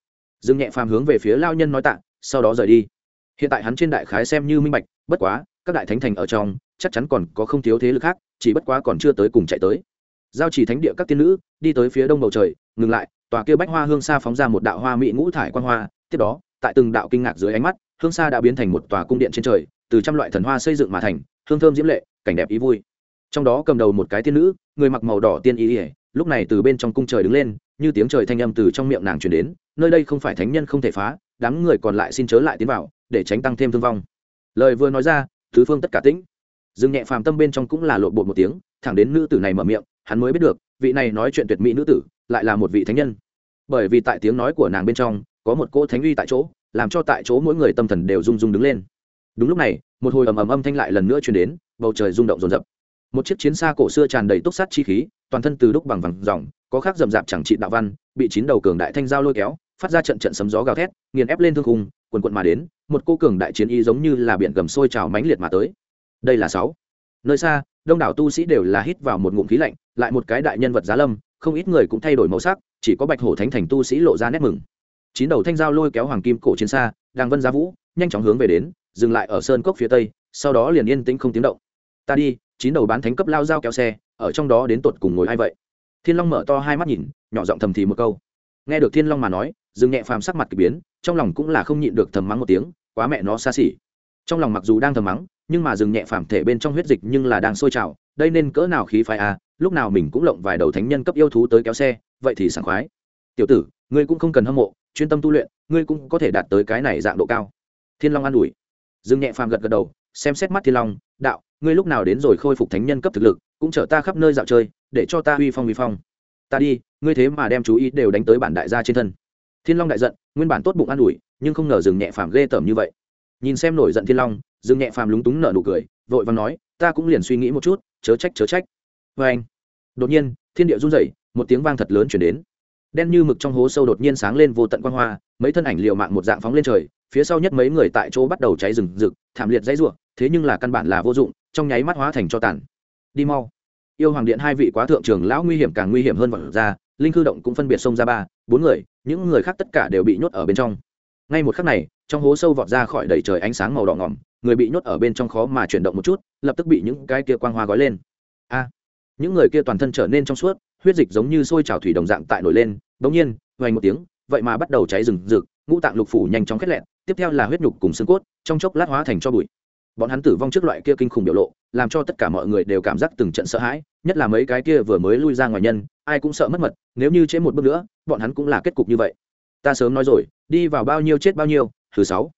Dương nhẹ phàm hướng về phía lao nhân nói tạ, sau đó rời đi. Hiện tại hắn trên đại khái xem như minh bạch, bất quá, các đại thánh thành ở trong, chắc chắn còn có không thiếu thế lực khác, chỉ bất quá còn chưa tới cùng chạy tới. Giao chỉ thánh địa các tiên nữ, đi tới phía đông bầu trời, ngừng lại, tòa kia bách hoa hương xa phóng ra một đạo hoa mỹ ngũ thải quan hoa, tiếp đó tại từng đạo kinh ngạc dưới ánh mắt, hương Sa đã biến thành một tòa cung điện trên trời, từ trăm loại thần hoa xây dựng mà thành, hương thơm diễm lệ, cảnh đẹp ý vui. Trong đó cầm đầu một cái tiên nữ, người mặc màu đỏ tiên ý ỉa lúc này từ bên trong cung trời đứng lên, như tiếng trời thanh âm từ trong miệng nàng truyền đến, nơi đây không phải thánh nhân không thể phá, đám người còn lại xin chớ lại tiến vào, để tránh tăng thêm thương vong. Lời vừa nói ra thứ phương tất cả tĩnh. Dương nhẹ phàm tâm bên trong cũng là lộn bột một tiếng, thẳng đến nữ tử này mở miệng, hắn mới biết được, vị này nói chuyện tuyệt mỹ nữ tử, lại là một vị thánh nhân. Bởi vì tại tiếng nói của nàng bên trong có một cỗ thánh uy tại chỗ, làm cho tại chỗ mỗi người tâm thần đều rung rung đứng lên. Đúng lúc này, một hồi ầm ầm âm thanh lại lần nữa truyền đến, bầu trời rung động rồn rập một chiếc chiến xa cổ xưa tràn đầy túc sát chi khí, toàn thân từ đúc bằng vàng dòng có khác rậm rạp chẳng trị đạo văn, bị chín đầu cường đại thanh giao lôi kéo, phát ra trận trận sấm gió gào thét, nghiền ép lên thương khung, quần quận mà đến, một cô cường đại chiến y giống như là biển gầm sôi trào mãnh liệt mà tới. Đây là sáu. Nơi xa, đông đảo tu sĩ đều là hít vào một ngụm khí lạnh, lại một cái đại nhân vật giá lâm, không ít người cũng thay đổi màu sắc, chỉ có bạch hổ thánh thành tu sĩ lộ ra nét mừng chín đầu thanh giao lôi kéo hoàng kim cổ chiến xa, đang vân giá vũ, nhanh chóng hướng về đến, dừng lại ở sơn cốc phía tây, sau đó liền yên tĩnh không tiếng động. Ta đi, chín đầu bán thánh cấp lao dao kéo xe, ở trong đó đến tột cùng ngồi ai vậy? Thiên long mở to hai mắt nhìn, nhỏ giọng thầm thì một câu. Nghe được thiên long mà nói dừng nhẹ phàm sắc mặt k ỳ biến, trong lòng cũng là không nhịn được thầm mắng một tiếng, quá mẹ nó xa xỉ. Trong lòng mặc dù đang thầm mắng, nhưng mà dừng nhẹ phàm thể bên trong huyết dịch nhưng là đang sôi trào, đây nên cỡ nào khí phái à lúc nào mình cũng lộng vài đầu thánh nhân cấp yêu thú tới kéo xe, vậy thì sảng khoái. Tiểu tử ngươi cũng không cần hâm mộ, chuyên tâm tu luyện, ngươi cũng có thể đạt tới cái này dạng độ cao. Thiên long an ủi. Dương nhẹ phàm gật gật đầu, xem xét mắt thiên long, đạo, ngươi lúc nào đến rồi khôi phục thánh nhân cấp thực lực, cũng chở ta khắp nơi dạo chơi, để cho ta uy phong uy phong. Ta đi, ngươi thế mà đem chú ý đều đánh tới bản đại gia trên thân. Thiên long đại giận, nguyên bản tốt bụng an ủi, nhưng không ngờ dừng nhẹ phàm ghê tởm như vậy. Nhìn xem nổi giận thiên long dừng nhẹ phàm lúng túng nở nụ cười, vội và nói, ta cũng liền suy nghĩ một chút, chớ trách chớ trách. Vê anh đột nhiên, thiên địa run rẩy, một tiếng vang thật lớn chuyển đến đen như mực trong hố sâu đột nhiên sáng lên vô tận quang hoa, mấy thân ảnh liều mạng một dạng phóng lên trời, phía sau nhất mấy người tại chỗ bắt đầu cháy rừng rực, thảm liệt dãy ruộng thế nhưng là căn bản là vô dụng, trong nháy mắt hóa thành cho tàn. Đi mau. Yêu hoàng điện hai vị quá thượng trường lão nguy hiểm càng nguy hiểm hơn vật ra, linh cư động cũng phân biệt xông ra ba, bốn người, những người khác tất cả đều bị nhốt ở bên trong. Ngay một khắc này, trong hố sâu vọt ra khỏi đầy trời ánh sáng màu đỏ ngỏm, người bị nhốt ở bên trong khó mà chuyển động một chút, lập tức bị những cái kia quang hoa gói lên. A! Những người kia toàn thân trở nên trong suốt huyết dịch giống như sôi trào thủy đồng dạng tại nổi lên bỗng nhiên hoành một tiếng, vậy mà bắt đầu cháy rừng rực, ngũ tạng lục phủ nhanh chóng khét lẹn, tiếp theo là huyết nhục cùng xương cốt, trong chốc lát hóa thành cho bụi. Bọn hắn tử vong trước loại kia kinh khủng biểu lộ, làm cho tất cả mọi người đều cảm giác từng trận sợ hãi, nhất là mấy cái kia vừa mới lui ra ngoài nhân, ai cũng sợ mất mật, nếu như chế một bước nữa, bọn hắn cũng là kết cục như vậy. Ta sớm nói rồi, đi vào bao nhiêu chết bao nhiêu, thứ sáu.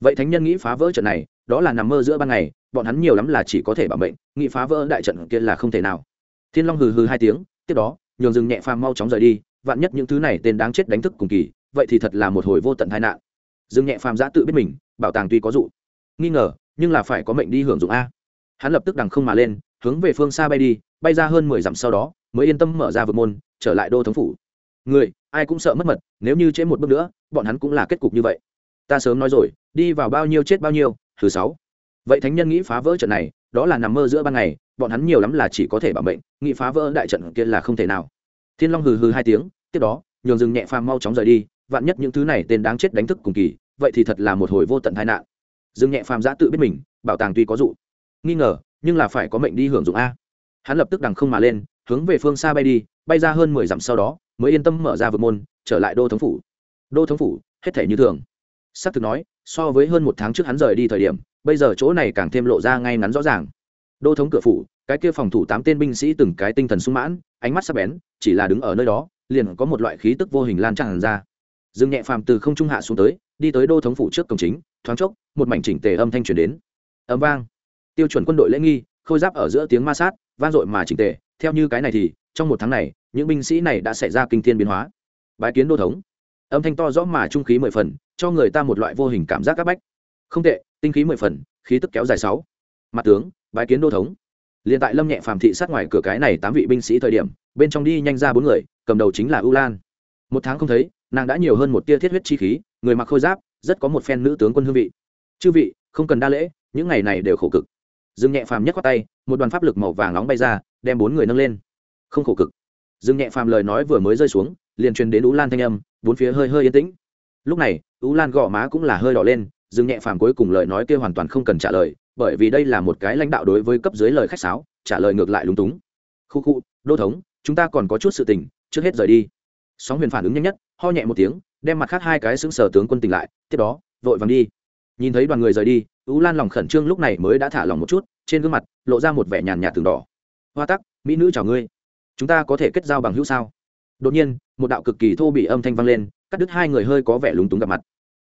Vậy thánh nhân nghĩ phá vỡ trận này, đó là nằm mơ giữa ban ngày, bọn hắn nhiều lắm là chỉ có thể bảo mệnh, nghĩ phá vỡ đại trận kia là không thể nào. Thiên long hừ hừ hai tiếng tiếp đó, nhường rừng nhẹ phàm mau chóng rời đi, vạn nhất những thứ này tên đáng chết đánh thức cùng kỳ, vậy thì thật là một hồi vô tận tai nạn. Rừng nhẹ phàm giã tự biết mình, bảo tàng tuy có dụ. Nghi ngờ, nhưng là phải có mệnh đi hưởng dụng a. Hắn lập tức đằng không mà lên, hướng về phương xa bay đi, bay ra hơn mười dặm sau đó, mới yên tâm mở ra vượt môn, trở lại đô thống phủ. Người, ai cũng sợ mất mật, nếu như trễ một bước nữa, bọn hắn cũng là kết cục như vậy. Ta sớm nói rồi, đi vào bao nhiêu chết bao nhiêu, thứ sáu. Vậy thánh nhân nghĩ phá vỡ trận này đó là nằm mơ giữa ban ngày, bọn hắn nhiều lắm là chỉ có thể bảo mệnh, nghị phá vỡ đại trận kia là không thể nào. Thiên long hừ hừ hai tiếng, tiếp đó, nhường rừng nhẹ phàm mau chóng rời đi, vạn nhất những thứ này tên đáng chết đánh thức cùng kỳ, vậy thì thật là một hồi vô tận tai nạn. Dương nhẹ phàm giã tự biết mình, bảo tàng tuy có dụ. Nghi ngờ, nhưng là phải có mệnh đi hưởng dụng a. Hắn lập tức đằng không mà lên, hướng về phương xa bay đi, bay ra hơn mười dặm sau đó, mới yên tâm mở ra vượt môn, trở lại đô thống phủ. Đô thống phủ, hết thể như thường. S ắ c thực nói so với hơn một tháng trước hắn rời đi thời điểm, bây giờ chỗ này càng thêm lộ ra ngay ngắn rõ ràng. Đô thống cửa phủ, cái kia phòng thủ tám tên binh sĩ từng cái tinh thần sung mãn, ánh mắt sắc bén, chỉ là đứng ở nơi đó, liền có một loại khí tức vô hình lan tràn ra. Dương nhẹ phàm từ không trung hạ xuống tới, đi tới đô thống phủ trước cổng chính, thoáng chốc, một mảnh chỉnh tề âm thanh truyền đến. Âm vang. Tiêu chuẩn quân đội lễ nghi, khôi giáp ở giữa tiếng ma sát, vang dội mà chỉnh tề. Theo như cái này thì, trong một tháng này, những binh sĩ này đã xảy ra kinh thiên biến hóa. Bái kiến đô thống âm thanh to rõ mà trung khí mười phần, cho người ta một loại vô hình cảm giác áp bách. Không tệ, tinh khí mười phần, khí tức kéo dài sáu. Mặt tướng, bái kiến đô thống. Liền tại lâm nhẹ phàm thị sát ngoài cửa cái này tám vị binh sĩ thời điểm, bên trong đi nhanh ra bốn người, cầm đầu chính là ưu lan. Một tháng không thấy, nàng đã nhiều hơn một tia thiết huyết chi khí, người mặc khôi giáp, rất có một phen nữ tướng quân hương vị. Chư vị, không cần đa lễ, những ngày này đều khổ cực. Dương nhẹ phàm nhấc qua tay, một đoàn pháp lực màu vàng nóng bay ra, đem bốn người nâng lên. Không khổ cực. Dương nhẹ phàm lời nói vừa mới rơi xuống liền truyền đến ú lan thanh âm, bốn phía hơi hơi yên tĩnh. Lúc này ú lan gõ má cũng là hơi đỏ lên, dừng nhẹ phàm cuối cùng lời nói kia hoàn toàn không cần trả lời, bởi vì đây là một cái lãnh đạo đối với cấp dưới lời khách sáo, trả lời ngược lại lúng túng. Khu khu, đô thống, chúng ta còn có chút sự tình, trước hết rời đi. Sóng huyền phản ứng nhanh nhất, ho nhẹ một tiếng, đem mặt khác hai cái xứng sở tướng quân tỉnh lại, tiếp đó, vội vàng đi. Nhìn thấy đoàn người rời đi ú lan lòng khẩn trương lúc này mới đã thả lòng một chút, trên gương mặt, lộ ra một vẻ nhàn nhạt từng đỏ. Hoa tắc, mỹ nữ chào ngươi. Chúng ta có thể kết giao bằng hữu sao? Đột nhiên một đạo cực kỳ thô bị âm thanh vang lên, cắt đứt hai người hơi có vẻ lúng túng gặp mặt.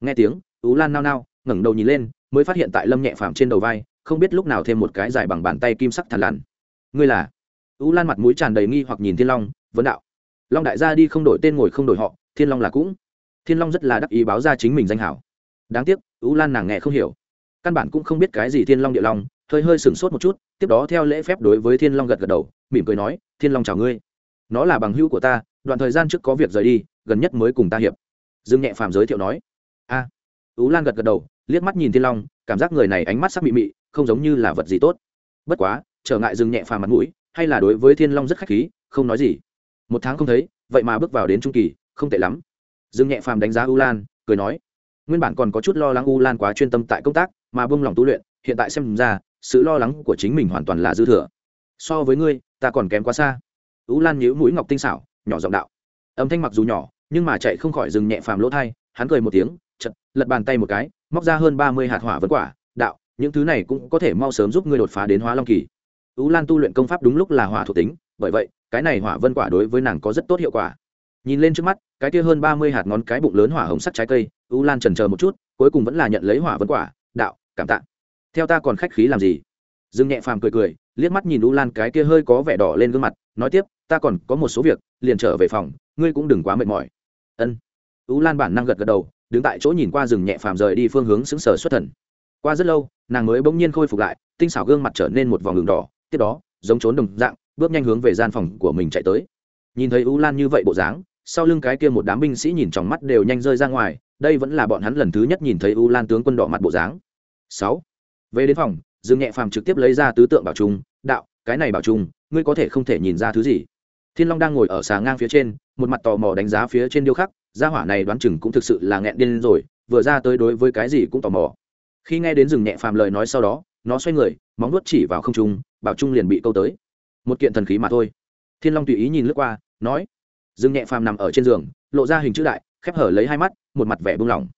Nghe tiếng, tú lan nao nao, ngẩng đầu nhìn lên, mới phát hiện tại lâm nhẹ phàm trên đầu vai, không biết lúc nào thêm một cái dài bằng bàn tay kim sắc thằn lằn. Ngươi là? Tú lan mặt mũi tràn đầy nghi hoặc nhìn thiên long, vấn đạo. Long đại gia đi không đổi tên ngồi không đổi họ, thiên long là cũng. Thiên long rất là đắc ý báo ra chính mình danh hảo. Đáng tiếc, tú lan nàng nghe không hiểu. Căn bản cũng không biết cái gì thiên long địa long, hơi hơi sửng sốt một chút, tiếp đó theo lễ phép đối với thiên long gật gật đầu, mỉm cười nói, thiên long chào ngươi. Nó là bằng hữu của ta đoạn thời gian trước có việc rời đi gần nhất mới cùng ta hiệp. Dương nhẹ phàm giới thiệu nói. A. À, lan gật gật đầu liếc mắt nhìn thiên long cảm giác người này ánh mắt sắc mị mị không giống như là vật gì tốt. Bất quá trở ngại dương nhẹ phàm mặt mũi hay là đối với thiên long rất khách khí không nói gì. Một tháng không thấy vậy mà bước vào đến trung kỳ không tệ lắm. Dương nhẹ phàm đánh giá u lan cười nói. Nguyên bản còn có chút lo lắng u lan quá chuyên tâm tại công tác mà bông lòng tu luyện hiện tại xem ra sự lo lắng của chính mình hoàn toàn là dư thừa. So với ngươi ta còn kém quá xa. U lan nhíu mũi ngọc tinh xảo nhỏ giọng đạo. Âm thanh mặc dù nhỏ, nhưng mà chạy không khỏi dừng nhẹ phàm lỗ thai, hắn cười một tiếng, chật, lật bàn tay một cái, móc ra hơn ba mươi hạt hỏa vân quả, đạo, những thứ này cũng có thể mau sớm giúp ngươi đột phá đến hóa long kỳ. U lan tu luyện công pháp đúng lúc là hỏa thuộc tính, bởi vậy, cái này hỏa vân quả đối với nàng có rất tốt hiệu quả. Nhìn lên trước mắt, cái kia hơn ba mươi hạt ngón cái bụng lớn hỏa hồng sắc trái cây u lan trần chờ một chút, cuối cùng vẫn là nhận lấy hỏa vân quả, đạo, cảm tạ. Theo ta còn khách khí làm gì? Dương nhẹ phàm cười cười liếc mắt nhìn u lan cái kia hơi có vẻ đỏ lên gương mặt, nói tiếp, ta còn có một số việc, liền trở về phòng, ngươi cũng đừng quá mệt mỏi. Ân. U lan bản năng gật gật đầu, đứng tại chỗ nhìn qua rừng nhẹ phàm rời đi phương hướng xứng sở xuất thần. Qua rất lâu, nàng mới bỗng nhiên khôi phục lại, tinh xảo gương mặt trở nên một vòng đường đỏ, tiếp đó, giống trốn đồng dạng, bước nhanh hướng về gian phòng của mình chạy tới. Nhìn thấy u lan như vậy bộ dáng, sau lưng cái kia một đám binh sĩ nhìn trong mắt đều nhanh rơi ra ngoài, đây vẫn là bọn hắn lần thứ nhất nhìn thấy u lan tướng quân đỏ mặt bộ dáng. Sáu. Về đến phòng dương nhẹ phàm trực tiếp lấy ra tứ tượng bảo trung, đạo, cái này bảo trung, ngươi có thể không thể nhìn ra thứ gì? Thiên long đang ngồi ở xà ngang phía trên, một mặt tò mò đánh giá phía trên điêu khắc, gia hỏa này đoán chừng cũng thực sự là nghẹn điên rồi, vừa ra tới đối với cái gì cũng tò mò. Khi nghe đến rừng nhẹ phàm lời nói sau đó, nó xoay người, móng nuốt chỉ vào không trung, bảo trung liền bị câu tới. Một kiện thần khí mà thôi. Thiên long tùy ý nhìn lướt qua, nói rừng nhẹ phàm nằm ở trên giường, lộ ra hình chữ đại, khép hở lấy hai mắt, một mặt vẻ buông lỏng.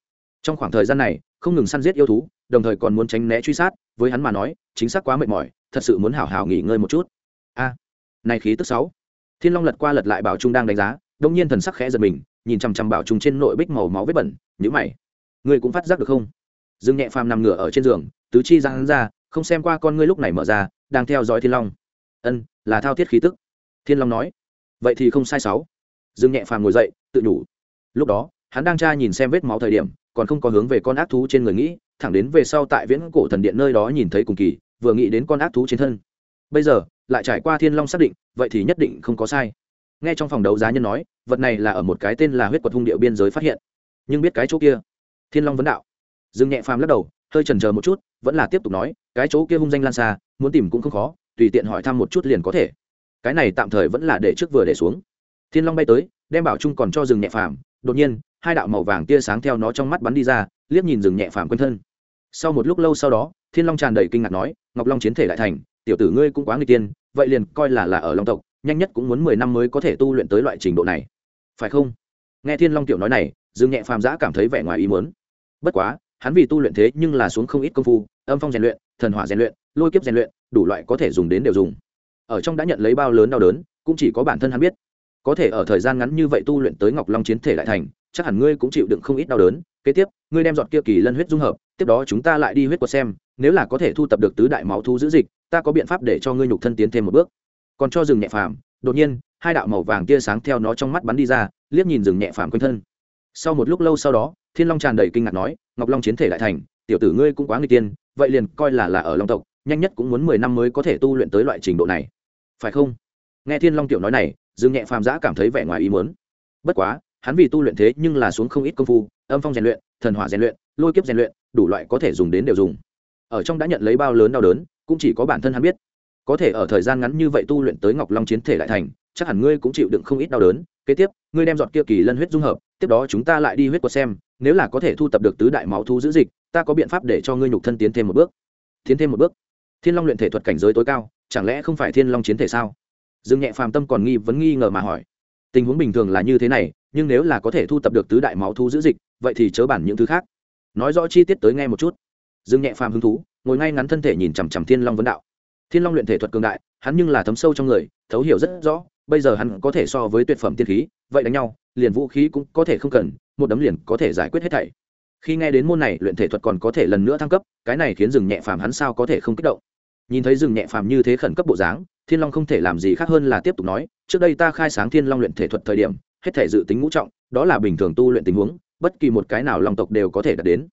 Trong khoảng thời gian này, không ngừng săn giết yêu thú đồng thời còn muốn tránh né truy sát, với hắn mà nói, chính xác quá mệt mỏi, thật sự muốn hảo hảo nghỉ ngơi một chút. A, này khí tức sáu. Thiên long lật qua lật lại bảo trung đang đánh giá, đông nhiên thần sắc khẽ giật mình, nhìn chằm chằm bảo trung trên nội bích màu máu vết bẩn nhữ mày. Ngươi cũng phát giác được không? Dương nhẹ phàm nằm ngửa ở trên giường, tứ chi ra hắn ra, không xem qua con ngươi lúc này mở ra, đang theo dõi thiên long. Ân, là thao thiết khí tức. Thiên long nói. Vậy thì không sai sáu. Dương nhẹ phàm ngồi dậy, tự nhủ. Lúc đó, hắn đang tra nhìn xem vết máu thời điểm, còn không có hướng về con ác thú trên người nghĩ thẳng đến về sau tại viễn cổ thần điện nơi đó nhìn thấy cùng kỳ, vừa nghĩ đến con ác thú trên thân. Bây giờ, lại trải qua thiên long xác định, vậy thì nhất định không có sai. Nghe trong phòng đấu giá nhân nói, vật này là ở một cái tên là huyết quật hung điệu biên giới phát hiện. Nhưng biết cái chỗ kia? Thiên long vấn đạo. Dương nhẹ phàm lắc đầu, hơi chần chờ một chút, vẫn là tiếp tục nói, cái chỗ kia hung danh lan xa, muốn tìm cũng không khó, tùy tiện hỏi thăm một chút liền có thể. Cái này tạm thời vẫn là để trước vừa để xuống. Thiên long bay tới, đem bảo trung còn cho rừng nhẹ phàm, đột nhiên hai đạo màu vàng tia sáng theo nó trong mắt bắn đi ra, liếc nhìn rừng nhẹ phàm quanh thân. Sau một lúc lâu sau đó, thiên long tràn đầy kinh ngạc nói, ngọc long chiến thể đại thành, tiểu tử ngươi cũng quá người tiên, vậy liền coi là là ở long tộc, nhanh nhất cũng muốn mười năm mới có thể tu luyện tới loại trình độ này. Phải không? Nghe thiên long tiểu nói này dương nhẹ phàm giã cảm thấy vẻ ngoài ý muốn. Bất quá, hắn vì tu luyện thế nhưng là xuống không ít công phu, âm phong rèn luyện, thần hỏa rèn luyện, lôi kiếp rèn luyện, đủ loại có thể dùng đến đều dùng. Ở trong đã nhận lấy bao lớn đau đớn, cũng chỉ có bản thân hắn biết. Có thể ở thời gian ngắn như vậy tu luyện tới ngọc long chiến thể đại thành chắc hẳn ngươi cũng chịu đựng không ít đau đớn, kế tiếp, ngươi đem giọt kia kỳ lân huyết dung hợp, tiếp đó chúng ta lại đi huyết quật xem, nếu là có thể thu tập được tứ đại máu thu giữ dịch, ta có biện pháp để cho ngươi nhục thân tiến thêm một bước. Còn cho rừng nhẹ phàm, đột nhiên, hai đạo màu vàng tia sáng theo nó trong mắt bắn đi ra, liếc nhìn rừng nhẹ phàm quanh thân. Sau một lúc lâu sau đó, thiên long tràn đầy kinh ngạc nói, ngọc long chiến thể đại thành, tiểu tử ngươi cũng quá người tiên, vậy liền coi là là ở long tộc, nhanh nhất cũng muốn mười năm mới có thể tu luyện tới loại trình độ này. Phải không? Nghe thiên long tiểu nói này dương nhẹ phàm giã cảm thấy vẻ ngoài ý muốn. Bất quá hắn vì tu luyện thế nhưng là xuống không ít công phu, âm phong rèn luyện, thần hỏa rèn luyện, lôi kiếp rèn luyện, đủ loại có thể dùng đến đều dùng. Ở trong đã nhận lấy bao lớn đau đớn, cũng chỉ có bản thân hắn biết. Có thể ở thời gian ngắn như vậy tu luyện tới ngọc long chiến thể đại thành, chắc hẳn ngươi cũng chịu đựng không ít đau đớn. Kế tiếp, ngươi đem dọn kia kỳ lân huyết dung hợp, tiếp đó chúng ta lại đi huyết quật xem, nếu là có thể thu tập được tứ đại máu thu giữ dịch, ta có biện pháp để cho ngươi nhục thân tiến thêm một bước. Tiến thêm một bước. Thiên long luyện thể thuật cảnh giới tối cao, chẳng lẽ không phải thiên long chiến thể sao? Dương nhẹ phàm tâm còn nghi vấn nghi ngờ mà hỏi. Tình huống bình thường là như thế này nhưng nếu là có thể thu tập được tứ đại máu thu giữ dịch, vậy thì chớ bản những thứ khác. Nói rõ chi tiết tới nghe một chút. Dương nhẹ phàm hứng thú, ngồi ngay ngắn thân thể nhìn chằm chằm thiên long vấn đạo. Thiên long luyện thể thuật cường đại, hắn nhưng là thấm sâu trong người, thấu hiểu rất rõ, bây giờ hắn có thể so với tuyệt phẩm tiên khí, vậy đánh nhau, liền vũ khí cũng có thể không cần, một đấm liền có thể giải quyết hết thảy. Khi nghe đến môn này, luyện thể thuật còn có thể lần nữa thăng cấp, cái này khiến rừng nhẹ phàm hắn sao có thể không kích động. Nhìn thấy rừng nhẹ phàm như thế khẩn cấp bộ dáng, thiên long không thể làm gì khác hơn là tiếp tục nói, trước đây ta khai sáng thiên long luyện thể thuật thời điểm hết thể dự tính ngũ trọng, đó là bình thường tu luyện tình huống, bất kỳ một cái nào long tộc đều có thể đạt đến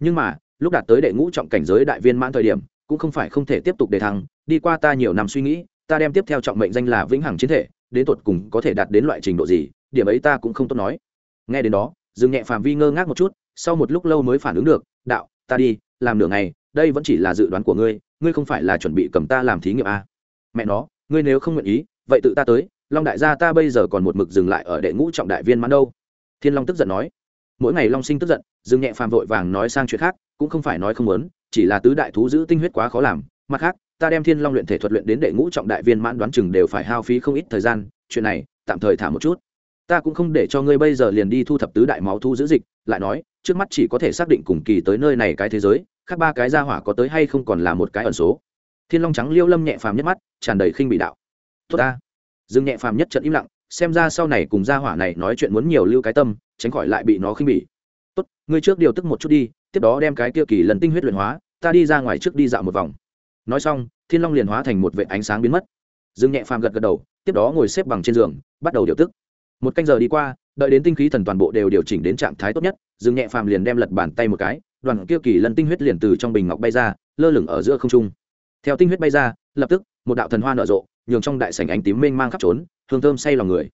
nhưng mà, lúc đạt tới đệ ngũ trọng cảnh giới đại viên mãn thời điểm, cũng không phải không thể tiếp tục đề thăng, đi qua ta nhiều năm suy nghĩ, ta đem tiếp theo trọng mệnh danh là vĩnh hằng chiến thể, đến tột cùng có thể đạt đến loại trình độ gì, điểm ấy ta cũng không tốt nói nghe đến đó dừng nhẹ phàm vi ngơ ngác một chút, sau một lúc lâu mới phản ứng được, đạo, ta đi, làm nửa ngày, đây vẫn chỉ là dự đoán của ngươi ngươi không phải là chuẩn bị cầm ta làm thí nghiệm à. mẹ nó, ngươi nếu không nguyện ý, vậy tự ta tới long đại gia ta bây giờ còn một mực dừng lại ở đệ ngũ trọng đại viên mãn đâu. Thiên long tức giận nói. Mỗi ngày long sinh tức giận dừng nhẹ phàm vội vàng nói sang chuyện khác, cũng không phải nói không muốn, chỉ là tứ đại thú giữ tinh huyết quá khó làm. Mặt khác, ta đem thiên long luyện thể thuật luyện đến đệ ngũ trọng đại viên mãn đoán chừng đều phải hao phí không ít thời gian, chuyện này tạm thời thả một chút. Ta cũng không để cho ngươi bây giờ liền đi thu thập tứ đại máu thu giữ dịch, lại nói, trước mắt chỉ có thể xác định cùng kỳ tới nơi này cái thế giới, khác ba cái gia hỏa có tới hay không còn là một cái ẩn số. Thiên long trắng liêu lâm nhẹ phàm nhất mắt, tràn đầy khinh bị đạo. Tốt ta dương nhẹ phàm nhất trận im lặng, xem ra sau này cùng gia hỏa này nói chuyện muốn nhiều lưu cái tâm, tránh khỏi lại bị nó khinh bỉ. Tốt, ngươi trước điều tức một chút đi, tiếp đó đem cái kia kỳ lần tinh huyết luyện hóa, ta đi ra ngoài trước đi dạo một vòng. Nói xong, thiên long liền hóa thành một vệ ánh sáng biến mất. Dương nhẹ phàm gật gật đầu, tiếp đó ngồi xếp bằng trên giường, bắt đầu điều tức. Một canh giờ đi qua, đợi đến tinh khí thần toàn bộ đều điều chỉnh đến trạng thái tốt nhất, dương nhẹ phàm liền đem lật bàn tay một cái, đoàn kia kỳ lần tinh huyết liền từ trong bình ngọc bay ra, lơ lửng ở giữa không trung. Theo tinh huyết bay ra, lập tức, một đạo thần hoa nở rộ nhường trong đại sảnh ánh tím mênh mang khắp trốn, hương thơm say lòng người.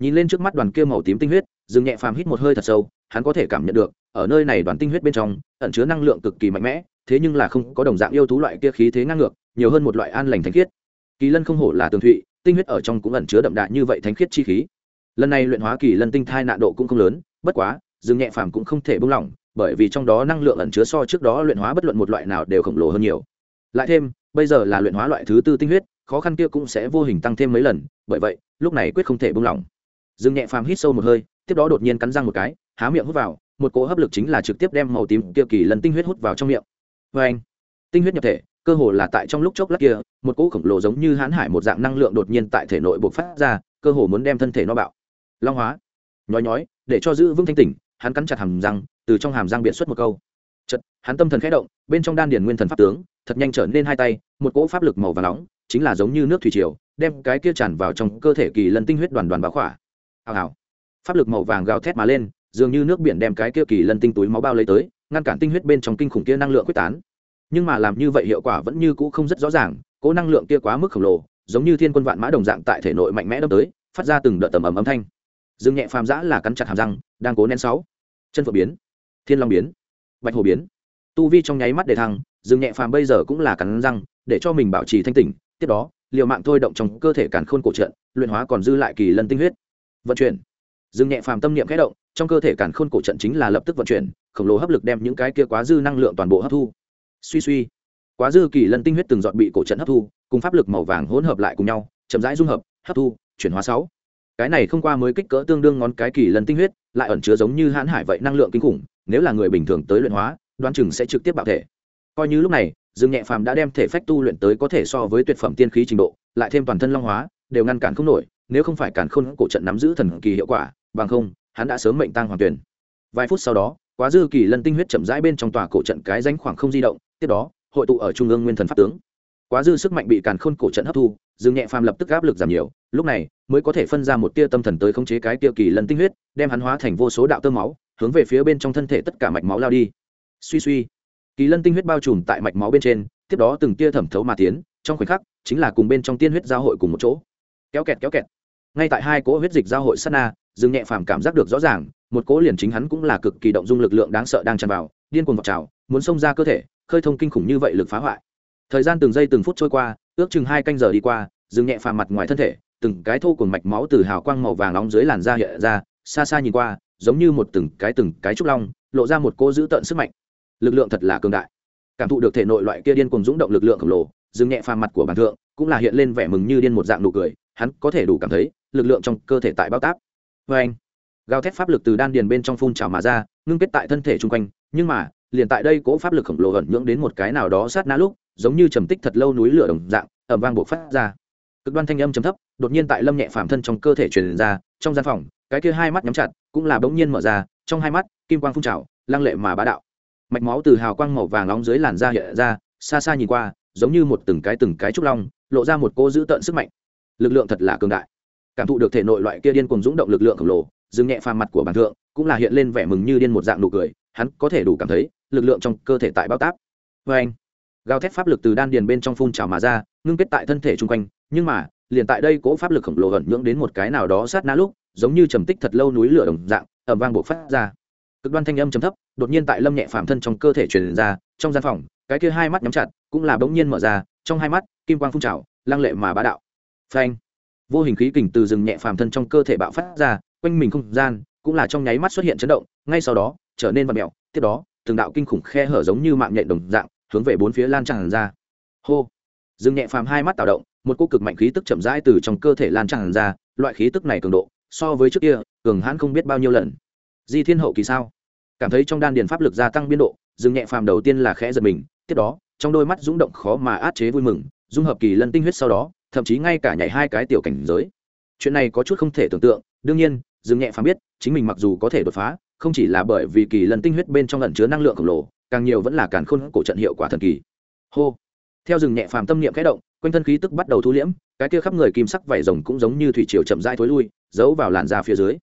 Nhìn lên trước mắt đoàn kia màu tím tinh huyết, dương nhẹ phàm hít một hơi thật sâu, hắn có thể cảm nhận được, ở nơi này đoàn tinh huyết bên trong, ẩn chứa năng lượng cực kỳ mạnh mẽ, thế nhưng là không có đồng dạng yêu thú loại kia khí thế ngang ngược, nhiều hơn một loại an lành thánh khiết. Kỳ lân không hổ là tường thụy, tinh huyết ở trong cũng ẩn chứa đậm đà như vậy thánh khiết chi khí. Lần này luyện hóa kỳ lân tinh thai nạn độ cũng không lớn, bất quá, dương nhẹ phàm cũng không thể buông lỏng, bởi vì trong đó năng lượng ẩn chứa so trước đó luyện hóa bất luận một loại nào đều khổng lồ hơn nhiều. Lại thêm, bây giờ là luyện hóa loại thứ tư tinh huyết khó khăn kia cũng sẽ vô hình tăng thêm mấy lần, bởi vậy, lúc này quyết không thể buông lỏng. Dương nhẹ phàm hít sâu một hơi, tiếp đó đột nhiên cắn răng một cái, há miệng hút vào, một cỗ hấp lực chính là trực tiếp đem màu tím kia kỳ lần tinh huyết hút vào trong miệng. Vê anh, tinh huyết nhập thể, cơ hồ là tại trong lúc chốc lát kia, một cỗ khổng lồ giống như hãn hải một dạng năng lượng đột nhiên tại thể nội bộc phát ra, cơ hồ muốn đem thân thể nó bạo. Long hóa. Nhói nhói, để cho giữ vững thanh tỉnh, hắn cắn chặt hàm răng, từ trong hàm răng biện xuất một câu. Chật hắn tâm thần khẽ động, bên trong đan điền nguyên thần pháp tướng, thật nhanh trở nên hai tay, một cỗ pháp lực màu và nóng chính là giống như nước thủy triều, đem cái kia tràn vào trong cơ thể kỳ lân tinh huyết đoàn đoàn báo khỏa. Hào hào. Pháp lực màu vàng gào thét mà lên, dường như nước biển đem cái kia kỳ lân tinh túi máu bao lấy tới, ngăn cản tinh huyết bên trong kinh khủng kia năng lượng quyết tán. Nhưng mà làm như vậy hiệu quả vẫn như cũ không rất rõ ràng, cố năng lượng kia quá mức khổng lồ, giống như thiên quân vạn mã đồng dạng tại thể nội mạnh mẽ đâm tới, phát ra từng đợt tầm ầm âm thanh. Dương nhẹ phàm giã là cắn chặt hàm răng, đang cố nén sáu. Chân phượng biến. Thiên long biến. Bạch hồ biến. Tu vi trong nháy mắt để thăng, dương nhẹ phàm bây giờ cũng là cắn răng, để cho mình bảo trì thanh tỉnh tiếp đó, liều mạng thôi động trong cơ thể càn khôn cổ trận, luyện hóa còn dư lại kỳ lân tinh huyết. Vận chuyển. Dừng nhẹ phàm tâm niệm khẽ động, trong cơ thể càn khôn cổ trận chính là lập tức vận chuyển, khổng lồ hấp lực đem những cái kia quá dư năng lượng toàn bộ hấp thu. Suy suy. Quá dư kỳ lân tinh huyết từng giọt bị cổ trận hấp thu, cùng pháp lực màu vàng hỗn hợp lại cùng nhau, chậm rãi dung hợp, hấp thu, chuyển hóa sáu. Cái này không qua mới kích cỡ tương đương ngón cái kỳ lân tinh huyết, lại ẩn chứa giống như hãn hải vậy năng lượng kinh khủng, nếu là người bình thường tới luyện hóa, đoán chừng sẽ trực tiếp bạo thể. Coi như lúc này dương nhẹ phàm đã đem thể phách tu luyện tới có thể so với tuyệt phẩm tiên khí trình độ, lại thêm toàn thân long hóa, đều ngăn cản không nổi, nếu không phải cản khôn cổ trận nắm giữ thần kỳ hiệu quả, bằng không, hắn đã sớm mệnh tăng hoàng tuyển. Vài phút sau đó, quá dư kỳ lân tinh huyết chậm rãi bên trong tòa cổ trận cái rãnh khoảng không di động, tiếp đó, hội tụ ở trung ương nguyên thần pháp tướng. Quá dư sức mạnh bị càn khôn cổ trận hấp thu, dương nhẹ phàm lập tức áp lực giảm nhiều, lúc này, mới có thể phân ra một tia tâm thần tới khống chế cái tia kỳ lân tinh huyết, đem hắn hóa thành vô số đạo tơ máu, hướng về phía bên trong thân thể tất cả mạch máu lao đi. Suy suy kỳ lân tinh huyết bao trùm tại mạch máu bên trên, tiếp đó từng tia thẩm thấu mà tiến, trong khoảnh khắc, chính là cùng bên trong tiên huyết giao hội cùng một chỗ. Kéo kẹt kéo kẹt. Ngay tại hai cỗ huyết dịch giao hội sát na, dương nhẹ phàm cảm giác được rõ ràng, một cỗ liền chính hắn cũng là cực kỳ động dung lực lượng đáng sợ đang tràn vào, điên cuồng vọt trào, muốn xông ra cơ thể, khơi thông kinh khủng như vậy lực phá hoại. Thời gian từng giây từng phút trôi qua, ước chừng hai canh giờ đi qua, dương nhẹ phàm mặt ngoài thân thể, từng cái thô cùng mạch máu từ hào quang màu vàng nóng dưới làn da hiện ra, xa xa nhìn qua, giống như một từng cái từng cái trúc long, lộ ra một cô giữ tợn sức mạnh lực lượng thật là cường đại. Cảm thụ được thể nội loại kia điên cùng dũng động lực lượng khổng lồ, dương nhẹ phàm mặt của bản thượng cũng là hiện lên vẻ mừng như điên một dạng nụ cười, hắn có thể đủ cảm thấy, lực lượng trong cơ thể tại bao táp vê vâng anh. Gào thét pháp lực từ đan điền bên trong phun trào mà ra, ngưng kết tại thân thể chung quanh, nhưng mà, liền tại đây cỗ pháp lực khổng lồ ẩn nhưỡng đến một cái nào đó sát na lúc, giống như trầm tích thật lâu núi lửa đồng dạng ẩm vang buộc phát ra. Cực đoan thanh âm chấm thấp, đột nhiên tại lâm nhẹ phàm thân trong cơ thể truyền ra, trong gian phòng, cái kia hai mắt nhắm chặt, cũng là bỗng nhiên mở ra, trong hai mắt, kim quang phun trào, lăng lệ mà bá đạo mạch máu từ hào quang màu vàng nóng dưới làn da hiện ra, xa xa nhìn qua, giống như một từng cái từng cái trúc long, lộ ra một cô giữ tợn sức mạnh. Lực lượng thật là cường đại. Cảm thụ được thể nội loại kia điên cùng dũng động lực lượng khổng lồ dừng nhẹ phàm mặt của bản thượng, cũng là hiện lên vẻ mừng như điên một dạng nụ cười, hắn có thể đủ cảm thấy, lực lượng trong cơ thể tại bao táp vê anh, gào thét pháp lực từ đan điền bên trong phun trào mà ra, ngưng kết tại thân thể chung quanh, nhưng mà, liền tại đây cỗ pháp lực khổng lồ ẩn nhưỡng đến một cái nào đó sát na lúc, giống như trầm tích thật lâu núi lửa đồng dạng ẩm vang buộc phát ra cực đoan thanh âm trầm thấp, đột nhiên tại lâm nhẹ phàm thân trong cơ thể truyền ra, trong gian phòng, cái kia hai mắt nhắm chặt, cũng là bỗng nhiên mở ra, trong hai mắt, kim quang phun trào, lăng lệ mà bá đạo. Phanh! Vô hình khí kình từ rừng nhẹ phàm thân trong cơ thể bạo phát ra, quanh mình không gian, cũng là trong nháy mắt xuất hiện chấn động, ngay sau đó, trở nên vật mẹo tiếp đó, từng đạo kinh khủng khe hở giống như mạng nhện đồng dạng, hướng về bốn phía lan tràn ra. Hô! Rừng nhẹ phàm hai mắt tạo động, một cô cực mạnh khí tức chậm rãi từ trong cơ thể lan tràn ra, loại khí tức này cường độ, so với trước kia, cường hãn không biết bao nhiêu lần di thiên hậu kỳ sao? Cảm thấy trong đan điền pháp lực gia tăng biên độ Dừng nhẹ phàm đầu tiên là khẽ giật mình, tiếp đó, trong đôi mắt rúng động khó mà át chế vui mừng, dung hợp kỳ lân tinh huyết sau đó, thậm chí ngay cả nhảy hai cái tiểu cảnh giới. Chuyện này có chút không thể tưởng tượng, đương nhiên Dừng nhẹ phàm biết, chính mình mặc dù có thể đột phá, không chỉ là bởi vì kỳ lân tinh huyết bên trong ẩn chứa năng lượng khổng lồ, càng nhiều vẫn là càn khôn cổ trận hiệu quả thần kỳ. Hô! Theo Dừng nhẹ phàm tâm niệm khẽ động, quanh thân khí tức bắt đầu thu liễm, cái kia khắp người kim sắc vảy rồng cũng giống như thủy triều chậm rãi thối lui, giấu vào làn da phía dưới.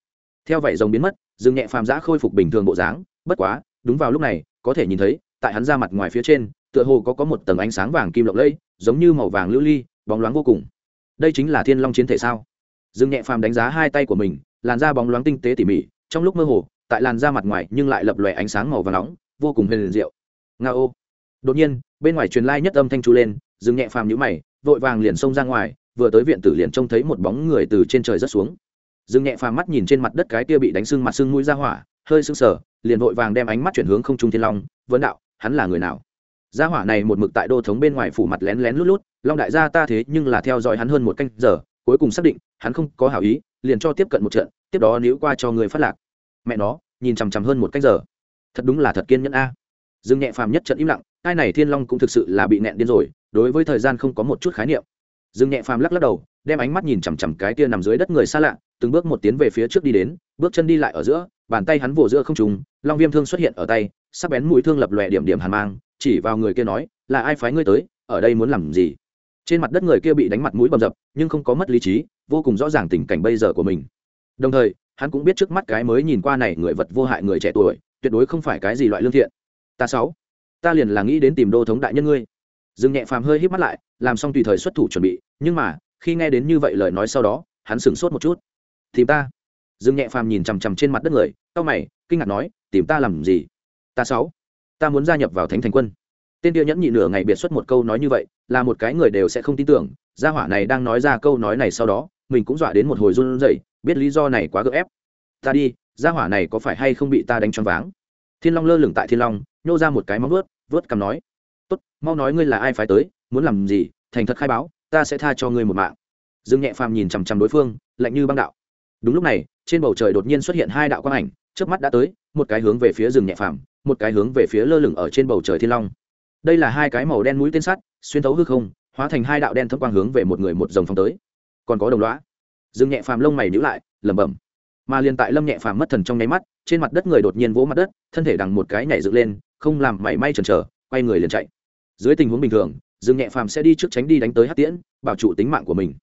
Theo vảy rồng biến mất dừng nhẹ phàm giã khôi phục bình thường bộ dáng, bất quá, đúng vào lúc này, có thể nhìn thấy, tại hắn ra mặt ngoài phía trên, tựa hồ có có một tầng ánh sáng vàng kim lộng lẫy, giống như màu vàng lưu ly, bóng loáng vô cùng. Đây chính là thiên long chiến thể sao? Dương nhẹ phàm đánh giá hai tay của mình, làn da bóng loáng tinh tế tỉ mỉ, trong lúc mơ hồ, tại làn da mặt ngoài nhưng lại lập lòe ánh sáng màu và nóng, vô cùng huyền diệu. Nga ô. Đột nhiên, bên ngoài truyền lai nhất âm thanh chu lên dương nhẹ phàm nhũ mày, vội vàng liền xông ra ngoài, vừa tới viện tử liền trông thấy một bóng người từ trên trời rất xuống dương nhẹ phàm mắt nhìn trên mặt đất cái kia bị đánh sưng mặt sưng mũi ra hỏa, hơi sưng sờ, liền vội vàng đem ánh mắt chuyển hướng không trung thiên long, vấn đạo, hắn là người nào? Gia hỏa này một mực tại đô thống bên ngoài phủ mặt lén lén lút lút, long đại gia ta thế nhưng là theo dõi hắn hơn một canh giờ, cuối cùng xác định, hắn không có hảo ý, liền cho tiếp cận một trận, tiếp đó níu qua cho người phát lạc. Mẹ nó, nhìn chằm chằm hơn một canh giờ. Thật đúng là thật kiên nhẫn a. Dương nhẹ phàm nhất trận im lặng ai này thiên long cũng thực sự là bị nẹn điên rồi, đối với thời gian không có một chút khái niệm. Dương nhẹ phàm lắc lắc đầu, đem ánh mắt nhìn chằm chằm cái kia nằm dưới đất người xa lạ từng bước một tiến về phía trước đi đến, bước chân đi lại ở giữa, bàn tay hắn vồ giữa không trùng long viêm thương xuất hiện ở tay, sắc bén mũi thương lập lòe điểm điểm hàn mang, chỉ vào người kia nói, là ai phái ngươi tới, ở đây muốn làm gì? Trên mặt đất người kia bị đánh mặt mũi bầm dập, nhưng không có mất lý trí, vô cùng rõ ràng tình cảnh bây giờ của mình. Đồng thời, hắn cũng biết trước mắt cái mới nhìn qua này người vật vô hại người trẻ tuổi, tuyệt đối không phải cái gì loại lương thiện. Ta sáu, ta liền là nghĩ đến tìm đô thống đại nhân ngươi. Dương nhẹ phàm hơi hít mắt lại, làm xong tùy thời xuất thủ chuẩn bị, nhưng mà, khi nghe đến như vậy lời nói sau đó, hắn sửng sốt một chút tìm ta. Dương nhẹ phàm nhìn chằm chằm trên mặt đất người, cau mày, kinh ngạc nói, tìm ta làm gì? Ta sáu. Ta muốn gia nhập vào thánh thành quân. Tên kia nhẫn nhị nửa ngày biệt xuất một câu nói như vậy, là một cái người đều sẽ không tin tưởng. Gia hỏa này đang nói ra câu nói này sau đó, mình cũng dọa đến một hồi run rẩy, biết lý do này quá gấp ép. Ta đi, gia hỏa này có phải hay không bị ta đánh choáng váng? Thiên long lơ lửng tại thiên long, nhô ra một cái móng vớt vớt cầm nói, tốt, mau nói ngươi là ai phải tới, muốn làm gì? Thành thật khai báo, ta sẽ tha cho ngươi một mạng. Dương nhẹ phàm nhìn chằm chằm đối phương, lạnh như băng đạo đúng lúc này, trên bầu trời đột nhiên xuất hiện hai đạo quang ảnh trước mắt đã tới, một cái hướng về phía rừng nhẹ phàm, một cái hướng về phía lơ lửng ở trên bầu trời thiên long. Đây là hai cái màu đen mũi tên sắt, xuyên thấu hư không, hóa thành hai đạo đen thấm quang hướng về một người một dòng phong tới. Còn có đồng loá dương nhẹ phàm lông mày nhữ lại, lẩm bẩm. Mà liền tại lâm nhẹ phàm mất thần trong nháy mắt, trên mặt đất người đột nhiên vỗ mặt đất, thân thể đằng một cái nhảy dựng lên, không làm mảy may chần chờ, quay người liền chạy. Dưới tình huống bình thường dương nhẹ phàm sẽ đi trước tránh đi đánh tới hát tiễn, bảo trụ tính mạng của mình.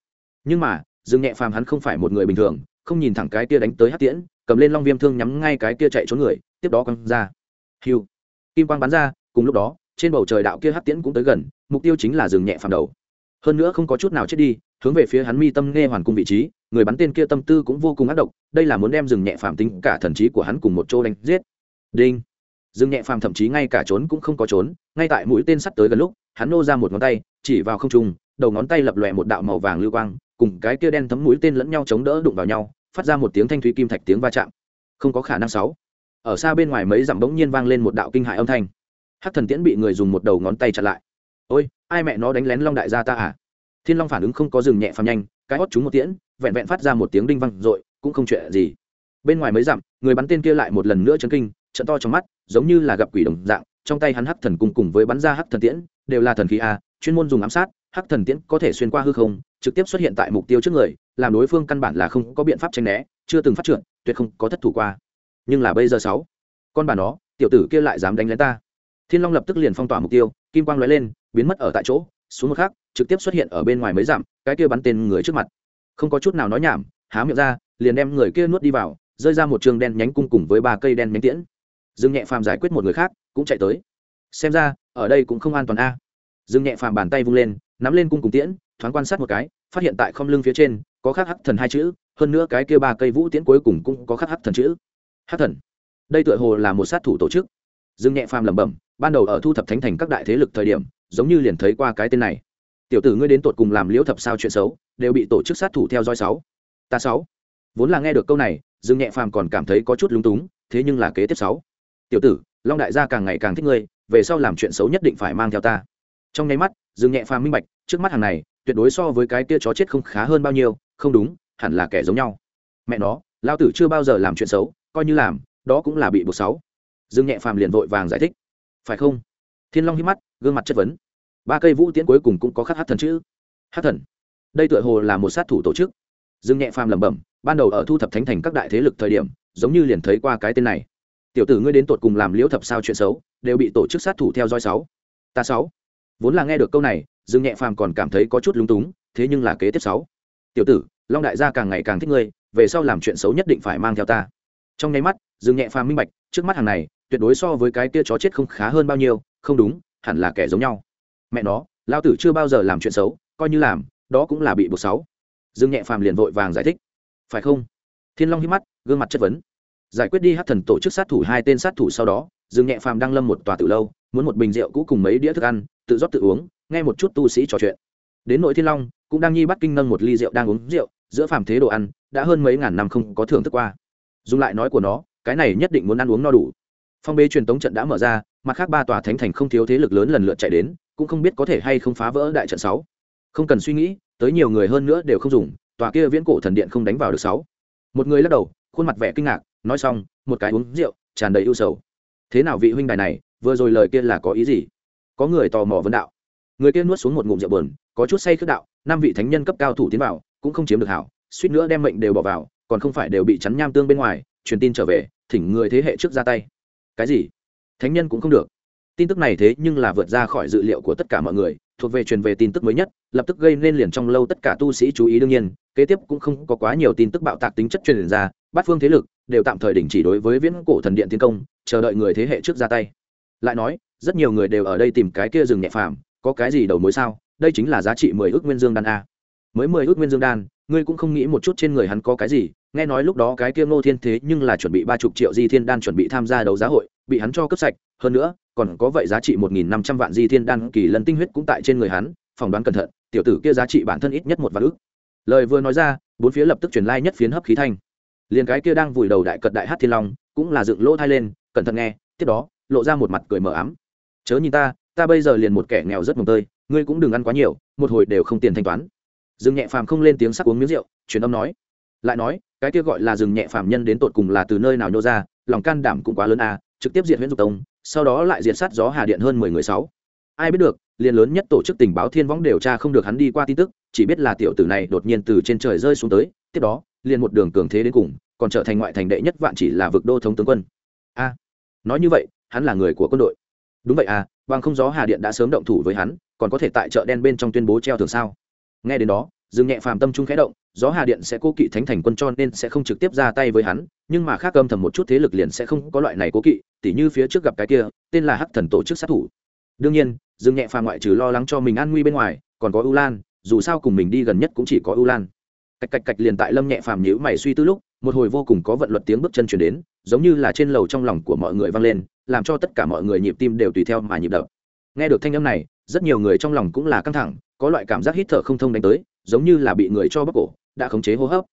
Nhưng mà dương nhẹ phàm hắn không phải một người bình thường không nhìn thẳng cái kia đánh tới hắc tiễn, cầm lên long viêm thương nhắm ngay cái kia chạy trốn người, tiếp đó quăng ra. Hiu kim quang bắn ra, cùng lúc đó, trên bầu trời đạo kia hắc tiễn cũng tới gần, mục tiêu chính là dừng nhẹ phàm đầu. Hơn nữa không có chút nào chết đi, hướng về phía hắn mi tâm nghe hoàn cung vị trí, người bắn tên kia tâm tư cũng vô cùng ác độc, đây là muốn đem dừng nhẹ phàm tính cả thần trí của hắn cùng một chỗ đánh giết. Đinh. Dừng nhẹ phàm thậm chí ngay cả trốn cũng không có trốn, ngay tại mũi tên sắp tới gần lúc, hắn nô ra một ngón tay, chỉ vào không trung, đầu ngón tay lập lòe một đạo màu vàng lưu quang cùng cái kia đen thấm mũi tên lẫn nhau chống đỡ đụng vào nhau, phát ra một tiếng thanh thúy kim thạch tiếng va chạm. Không có khả năng sáu. Ở xa bên ngoài mấy dặm bỗng nhiên vang lên một đạo kinh hại âm thanh. Hắc thần tiễn bị người dùng một đầu ngón tay chặn lại. Ôi, ai mẹ nó đánh lén long đại gia ta à? Thiên long phản ứng không có dừng nhẹ phàm nhanh, cái hót chúng một tiễn, vẹn vẹn phát ra một tiếng đinh văng r cũng không chuyện gì. Bên ngoài mấy dặm, người bắn tên kia lại một lần nữa chấn kinh, trận to trong mắt, giống như là gặp quỷ đồng dạng, trong tay hắn hắc thần cùng cùng với bắn ra hắc thần tiễn, đều là thần khí a, chuyên môn dùng ám sát, hắc thần tiễn có thể xuyên qua hư không trực tiếp xuất hiện tại mục tiêu trước người, làm đối phương căn bản là không có biện pháp tranh né, chưa từng phát triển tuyệt không có thất thủ qua. Nhưng là bây giờ sáu, con bà nó, tiểu tử kia lại dám đánh lén ta. Thiên long lập tức liền phong tỏa mục tiêu, kim quang lóe lên, biến mất ở tại chỗ, xuống một khắc, trực tiếp xuất hiện ở bên ngoài mấy dặm, cái kia bắn tên người trước mặt. Không có chút nào nói nhảm, há miệng ra, liền đem người kia nuốt đi vào, rơi ra một trường đen nhánh cung cùng với ba cây đen nhánh tiễn. Dương nhẹ phàm giải quyết một người khác, cũng chạy tới. Xem ra, ở đây cũng không an toàn a. Dương nhẹ phàm bàn tay vung lên nắm lên cung cùng tiễn, thoáng quan sát một cái, phát hiện tại không lưng phía trên, có khắc hắc thần hai chữ, hơn nữa cái kia ba cây vũ tiễn cuối cùng cũng có khắc hắc thần chữ. Hắc thần. Đây tựa hồ là một sát thủ tổ chức. Dương nhẹ phàm lẩm bẩm, ban đầu ở thu thập thánh thành các đại thế lực thời điểm, giống như liền thấy qua cái tên này. Tiểu tử ngươi đến tột cùng làm liễu thập sao chuyện xấu, đều bị tổ chức sát thủ theo dõi sáu. Ta sáu. Vốn là nghe được câu này, dương nhẹ phàm còn cảm thấy có chút lúng túng, thế nhưng là kế tiếp sáu. Tiểu tử, long đại gia càng ngày càng thích ngươi, về sau làm chuyện xấu nhất định phải mang theo ta. Trong nháy mắt dương nhẹ phàm minh bạch, trước mắt hàng này, tuyệt đối so với cái kia chó chết không khá hơn bao nhiêu, không đúng, hẳn là kẻ giống nhau. Mẹ nó, lao tử chưa bao giờ làm chuyện xấu, coi như làm, đó cũng là bị buộc sáu. Dương nhẹ phàm liền vội vàng giải thích. Phải không? Thiên long hít mắt, gương mặt chất vấn. Ba cây vũ tiễn cuối cùng cũng có khắc hát thần chữ. Hát thần. Đây tựa hồ là một sát thủ tổ chức. Dương nhẹ phàm lẩm bẩm, ban đầu ở thu thập thánh thành các đại thế lực thời điểm, giống như liền thấy qua cái tên này. Tiểu tử ngươi đến tột cùng làm liễu thập sao chuyện xấu, đều bị tổ chức sát thủ theo dõi sáu. Ta sáu vốn là nghe được câu này, dương nhẹ phàm còn cảm thấy có chút lúng túng, thế nhưng là kế tiếp sáu. Tiểu tử, long đại gia càng ngày càng thích ngươi, về sau làm chuyện xấu nhất định phải mang theo ta. Trong nháy mắt, dương nhẹ phàm minh bạch, trước mắt hàng này, tuyệt đối so với cái kia chó chết không khá hơn bao nhiêu, không đúng, hẳn là kẻ giống nhau. Mẹ nó lao tử chưa bao giờ làm chuyện xấu, coi như làm, đó cũng là bị buộc sáu. Dương nhẹ phàm liền vội vàng giải thích. Phải không? Thiên long hít mắt, gương mặt chất vấn. Giải quyết đi hát thần tổ chức sát thủ hai tên sát thủ sau đó, dương nhẹ phàm đang lâm một tòa từ lâu, muốn một bình rượu cũ cùng mấy đĩa thức ăn tự rót tự uống, nghe một chút tu sĩ trò chuyện. Đến nội thiên long, cũng đang nhi bắt kinh nâng một ly rượu đang uống rượu, giữa phàm thế đồ ăn, đã hơn mấy ngàn năm không có thưởng thức qua. Dùng lại nói của nó, cái này nhất định muốn ăn uống no đủ. Phong bê truyền tống trận đã mở ra, mặt khác ba tòa thánh thành không thiếu thế lực lớn lần lượt chạy đến, cũng không biết có thể hay không phá vỡ đại trận sáu. Không cần suy nghĩ, tới nhiều người hơn nữa đều không dùng, tòa kia viễn cổ thần điện không đánh vào được sáu. Một người lắc đầu, khuôn mặt vẻ kinh ngạc, nói xong, một cái uống rượu, tràn đầy ưu sầu. Thế nào vị huynh đài này, vừa rồi lời kia là có ý gì? Có người tò mò vấn đạo. Người kia nuốt xuống một ngụm rượu bờn có chút say khước đạo, năm vị thánh nhân cấp cao thủ tiến vào, cũng không chiếm được hảo, suýt nữa đem mệnh đều bỏ vào, còn không phải đều bị chắn nham tương bên ngoài, truyền tin trở về, thỉnh người thế hệ trước ra tay. Cái gì? Thánh nhân cũng không được. Tin tức này thế nhưng là vượt ra khỏi dự liệu của tất cả mọi người, thuộc về truyền về tin tức mới nhất, lập tức gây nên liền trong lâu tất cả tu sĩ chú ý đương nhiên, kế tiếp cũng không có quá nhiều tin tức bạo tạc tính chất truyền ra, bát phương thế lực đều tạm thời đình chỉ đối với viễn cổ thần điện tiến công, chờ đợi người thế hệ trước ra tay. Lại nói rất nhiều người đều ở đây tìm cái kia rừng nhẹ phàm, có cái gì đầu mối sao? Đây chính là giá trị mười ước nguyên dương đan a. Mới mười ước nguyên dương đan, ngươi cũng không nghĩ một chút trên người hắn có cái gì, nghe nói lúc đó cái kia ngô thiên thế nhưng là chuẩn bị ba chục triệu di thiên đan chuẩn bị tham gia đấu giá hội, bị hắn cho cấp sạch, hơn nữa, còn có vậy giá trị một nghìn năm trăm vạn di thiên đan kỳ lần tinh huyết cũng tại trên người hắn, phỏng đoán cẩn thận, tiểu tử kia giá trị bản thân ít nhất một vạn ước. Lời vừa nói ra, bốn phía lập tức truyền lai nhất phiến hấp khí thanh. Liền cái kia đang vùi đầu đại cật đại hát thiên long, cũng là dựng lỗ thai lên, cẩn thận nghe, tiếp đó, lộ ra một mặt cười mờ ám chớ nhìn ta ta bây giờ liền một kẻ nghèo rất mồng tơi, ngươi cũng đừng ăn quá nhiều, một hồi đều không tiền thanh toán. Dương nhẹ phàm không lên tiếng sắc uống miếng rượu, truyền âm nói. Lại nói, cái kia gọi là rừng nhẹ phàm nhân đến tột cùng là từ nơi nào nhô ra, lòng can đảm cũng quá lớn à trực tiếp diệt huyện dục tông, sau đó lại diệt sát gió hà điện hơn mười người sáu. Ai biết được, liền lớn nhất tổ chức tình báo thiên võng điều tra không được hắn đi qua tin tức, chỉ biết là tiểu tử này đột nhiên từ trên trời rơi xuống tới, tiếp đó, liền một đường cường thế đến cùng, còn trở thành ngoại thành đệ nhất vạn chỉ là vực đô thống tướng quân. A, nói như vậy, hắn là người của quân đội đúng vậy à bằng không gió hà điện đã sớm động thủ với hắn, còn có thể tại chợ đen bên trong tuyên bố treo thường sao? Nghe đến đó, dương nhẹ phàm tâm trung khẽ động, gió hà điện sẽ cố kỵ thánh thành quân cho nên sẽ không trực tiếp ra tay với hắn, nhưng mà khác âm thầm một chút thế lực liền sẽ không có loại này cố kỵ, tỉ như phía trước gặp cái kia, tên là hắc thần tổ chức sát thủ. Đương nhiên, dương nhẹ phàm ngoại trừ lo lắng cho mình an nguy bên ngoài, còn có ưu lan, dù sao cùng mình đi gần nhất cũng chỉ có ưu lan. Cạch cạch cạch liền tại lâm nhẹ phàm nhữ mày suy tư lúc, một hồi vô cùng có vận luật tiếng bước chân chuyển đến, giống như là trên lầu trong lòng của mọi người vang lên làm cho tất cả mọi người nhịp tim đều tùy theo mà nhịp đập. Nghe được thanh âm này, rất nhiều người trong lòng cũng là căng thẳng, có loại cảm giác hít thở không thông đánh tới, giống như là bị người cho bóc cổ, đã khống chế hô hấp.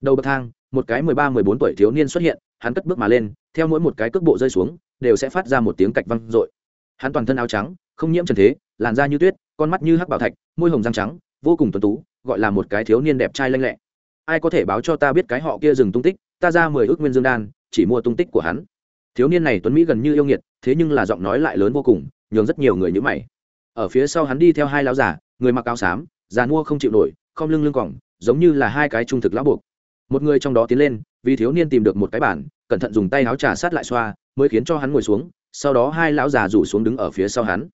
Đầu bậc thang, một cái mười ba, mười bốn tuổi thiếu niên xuất hiện, hắn cất bước mà lên, theo mỗi một cái cước bộ rơi xuống, đều sẽ phát ra một tiếng cạch văng r hắn toàn thân áo trắng, không nhiễm trần thế, làn da như tuyết, con mắt như hắc bảo thạch, môi hồng răng trắng, vô cùng tuấn tú, gọi là một cái thiếu niên đẹp trai lanh lẹ. Ai có thể báo cho ta biết cái họ kia dừng tung tích, ta ra mười ước nguyên dương đan, chỉ mua tung tích của hắn thiếu niên này tuấn mỹ gần như yêu nghiệt, thế nhưng là giọng nói lại lớn vô cùng, nhường rất nhiều người nhữ mày. Ở phía sau hắn đi theo hai lão giả người mặc áo xám, già mua không chịu nổi không lưng lưng còng giống như là hai cái trung thực lão buộc. Một người trong đó tiến lên, vì thiếu niên tìm được một cái bản cẩn thận dùng tay áo trà sát lại xoa, mới khiến cho hắn ngồi xuống, sau đó hai lão già rủ xuống đứng ở phía sau hắn.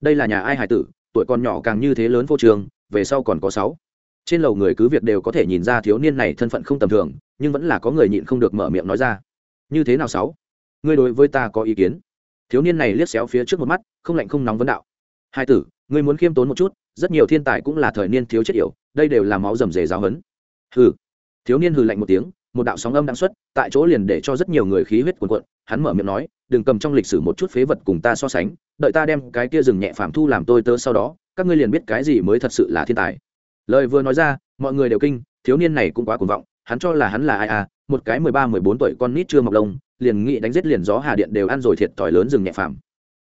Đây là nhà ai hải tử, tuổi còn nhỏ càng như thế lớn vô trường, về sau còn có sáu. Trên lầu người cứ việc đều có thể nhìn ra thiếu niên này thân phận không tầm thường, nhưng vẫn là có người nhịn không được mở miệng nói ra. Như thế nào sáu? Ngươi đối với ta có ý kiến? Thiếu niên này liếc xéo phía trước một mắt, không lạnh không nóng vấn đạo. Hai tử, ngươi muốn khiêm tốn một chút, rất nhiều thiên tài cũng là thời niên thiếu chết yểu, đây đều là máu rầm rề giáo hấn hừ. Thiếu niên hừ lạnh một tiếng, một đạo sóng âm đang xuất, tại chỗ liền để cho rất nhiều người khí huyết cuồn cuộn, hắn mở miệng nói, đừng cầm trong lịch sử một chút phế vật cùng ta so sánh, đợi ta đem cái kia rừng nhẹ phạm thu làm tôi tớ sau đó, các ngươi liền biết cái gì mới thật sự là thiên tài. Lời vừa nói ra, mọi người đều kinh, thiếu niên này cũng quá cuồng vọng, hắn cho là hắn là ai à một cái mười ba, mười bốn tuổi con nít chưa mọc lông liền nghị đánh giết liền gió hà điện đều ăn rồi thiệt thòi lớn rừng nhẹ phàm.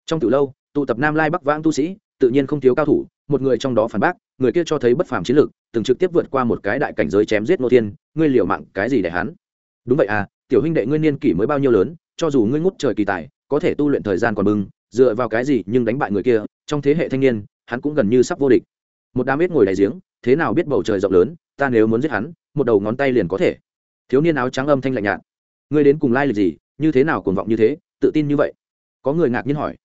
Trong từ lâu, tụ tập nam lai bắc vãng tu sĩ, tự nhiên không thiếu cao thủ, một người trong đó phản bác, người kia cho thấy bất phàm chiến lược, từng trực tiếp vượt qua một cái đại cảnh giới chém giết nô thiên, ngươi liều mạng, cái gì để hắn? Đúng vậy à tiểu huynh đệ ngươi niên kỷ mới bao nhiêu lớn, cho dù ngươi ngút trời kỳ tài, có thể tu luyện thời gian còn bưng dựa vào cái gì nhưng đánh bại người kia, trong thế hệ thanh niên, hắn cũng gần như sắp vô địch. Một đám biết ngồi đại giếng, thế nào biết bầu trời rộng lớn, ta nếu muốn giết hắn, một đầu ngón tay liền có thể. Thiếu niên áo trắng âm thanh lạnh nhạt. Ngươi đến cùng lai lịch gì như thế nào cuồng vọng như thế, tự tin như vậy? Có người ngạc nhiên hỏi.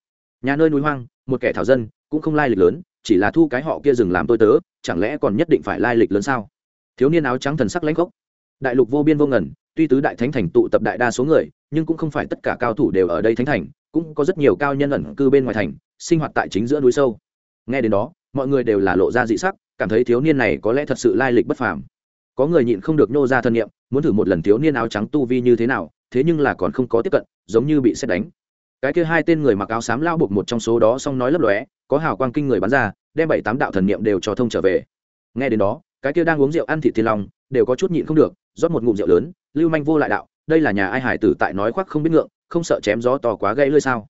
Nhà nơi núi hoang, một kẻ thảo dân, cũng không lai lịch lớn, chỉ là thu cái họ kia dừng làm tôi tớ, chẳng lẽ còn nhất định phải lai lịch lớn sao? Thiếu niên áo trắng thần sắc lãnh gốc đại lục vô biên vô ngần, tuy tứ đại thánh thành tụ tập đại đa số người, nhưng cũng không phải tất cả cao thủ đều ở đây thánh thành, cũng có rất nhiều cao nhân ẩn cư bên ngoài thành, sinh hoạt tại chính giữa núi sâu. Nghe đến đó, mọi người đều là lộ ra dị sắc, cảm thấy thiếu niên này có lẽ thật sự lai lịch bất phàm. Có người nhịn không được nô ra thân nhiệm muốn thử một lần thiếu niên áo trắng tu vi như thế nào thế nhưng là còn không có tiếp cận, giống như bị xét đánh. Cái kia hai tên người mặc áo xám lao buộc một trong số đó xong nói lấp lóe, có hào quang kinh người bắn ra, đem bảy tám đạo thần niệm đều cho thông trở về. Nghe đến đó, cái kia đang uống rượu ăn thịt thiên long, đều có chút nhịn không được, rót một ngụm rượu lớn, lưu manh vô lại đạo, đây là nhà ai hải tử tại nói khoác không biết ngượng, không sợ chém gió to quá gây lơi sao?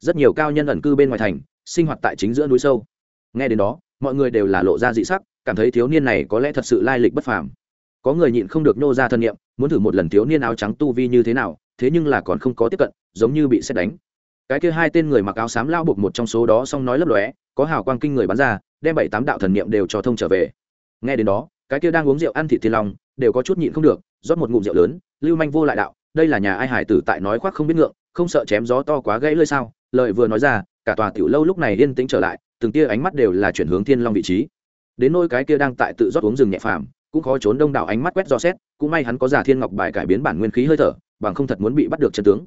Rất nhiều cao nhân ẩn cư bên ngoài thành, sinh hoạt tại chính giữa núi sâu. Nghe đến đó, mọi người đều là lộ ra dị sắc, cảm thấy thiếu niên này có lẽ thật sự lai lịch bất phàm có người nhịn không được nô ra thân nhiệm muốn thử một lần thiếu niên áo trắng tu vi như thế nào, thế nhưng là còn không có tiếp cận, giống như bị xét đánh. Cái kia hai tên người mặc áo xám lao buộc một trong số đó xong nói lấp lóe, có hào quang kinh người bắn ra, đem bảy tám đạo thần niệm đều cho thông trở về. Nghe đến đó, cái kia đang uống rượu ăn thịt thiên long, đều có chút nhịn không được, rót một ngụm rượu lớn, lưu manh vô lại đạo, đây là nhà ai hải tử tại nói khoác không biết ngượng, không sợ chém gió to quá gãy lơi sao, lời vừa nói ra, cả tòa tiểu lâu lúc này yên tĩnh trở lại, từng tia ánh mắt đều là chuyển hướng thiên long vị trí. Đến nôi cái kia đang tại tự rót uống rừng nhẹ phàm cũng khó trốn đông đảo ánh mắt quét do xét, cũng may hắn có giả thiên ngọc bài cải biến bản nguyên khí hơi thở, bằng không thật muốn bị bắt được chân tướng.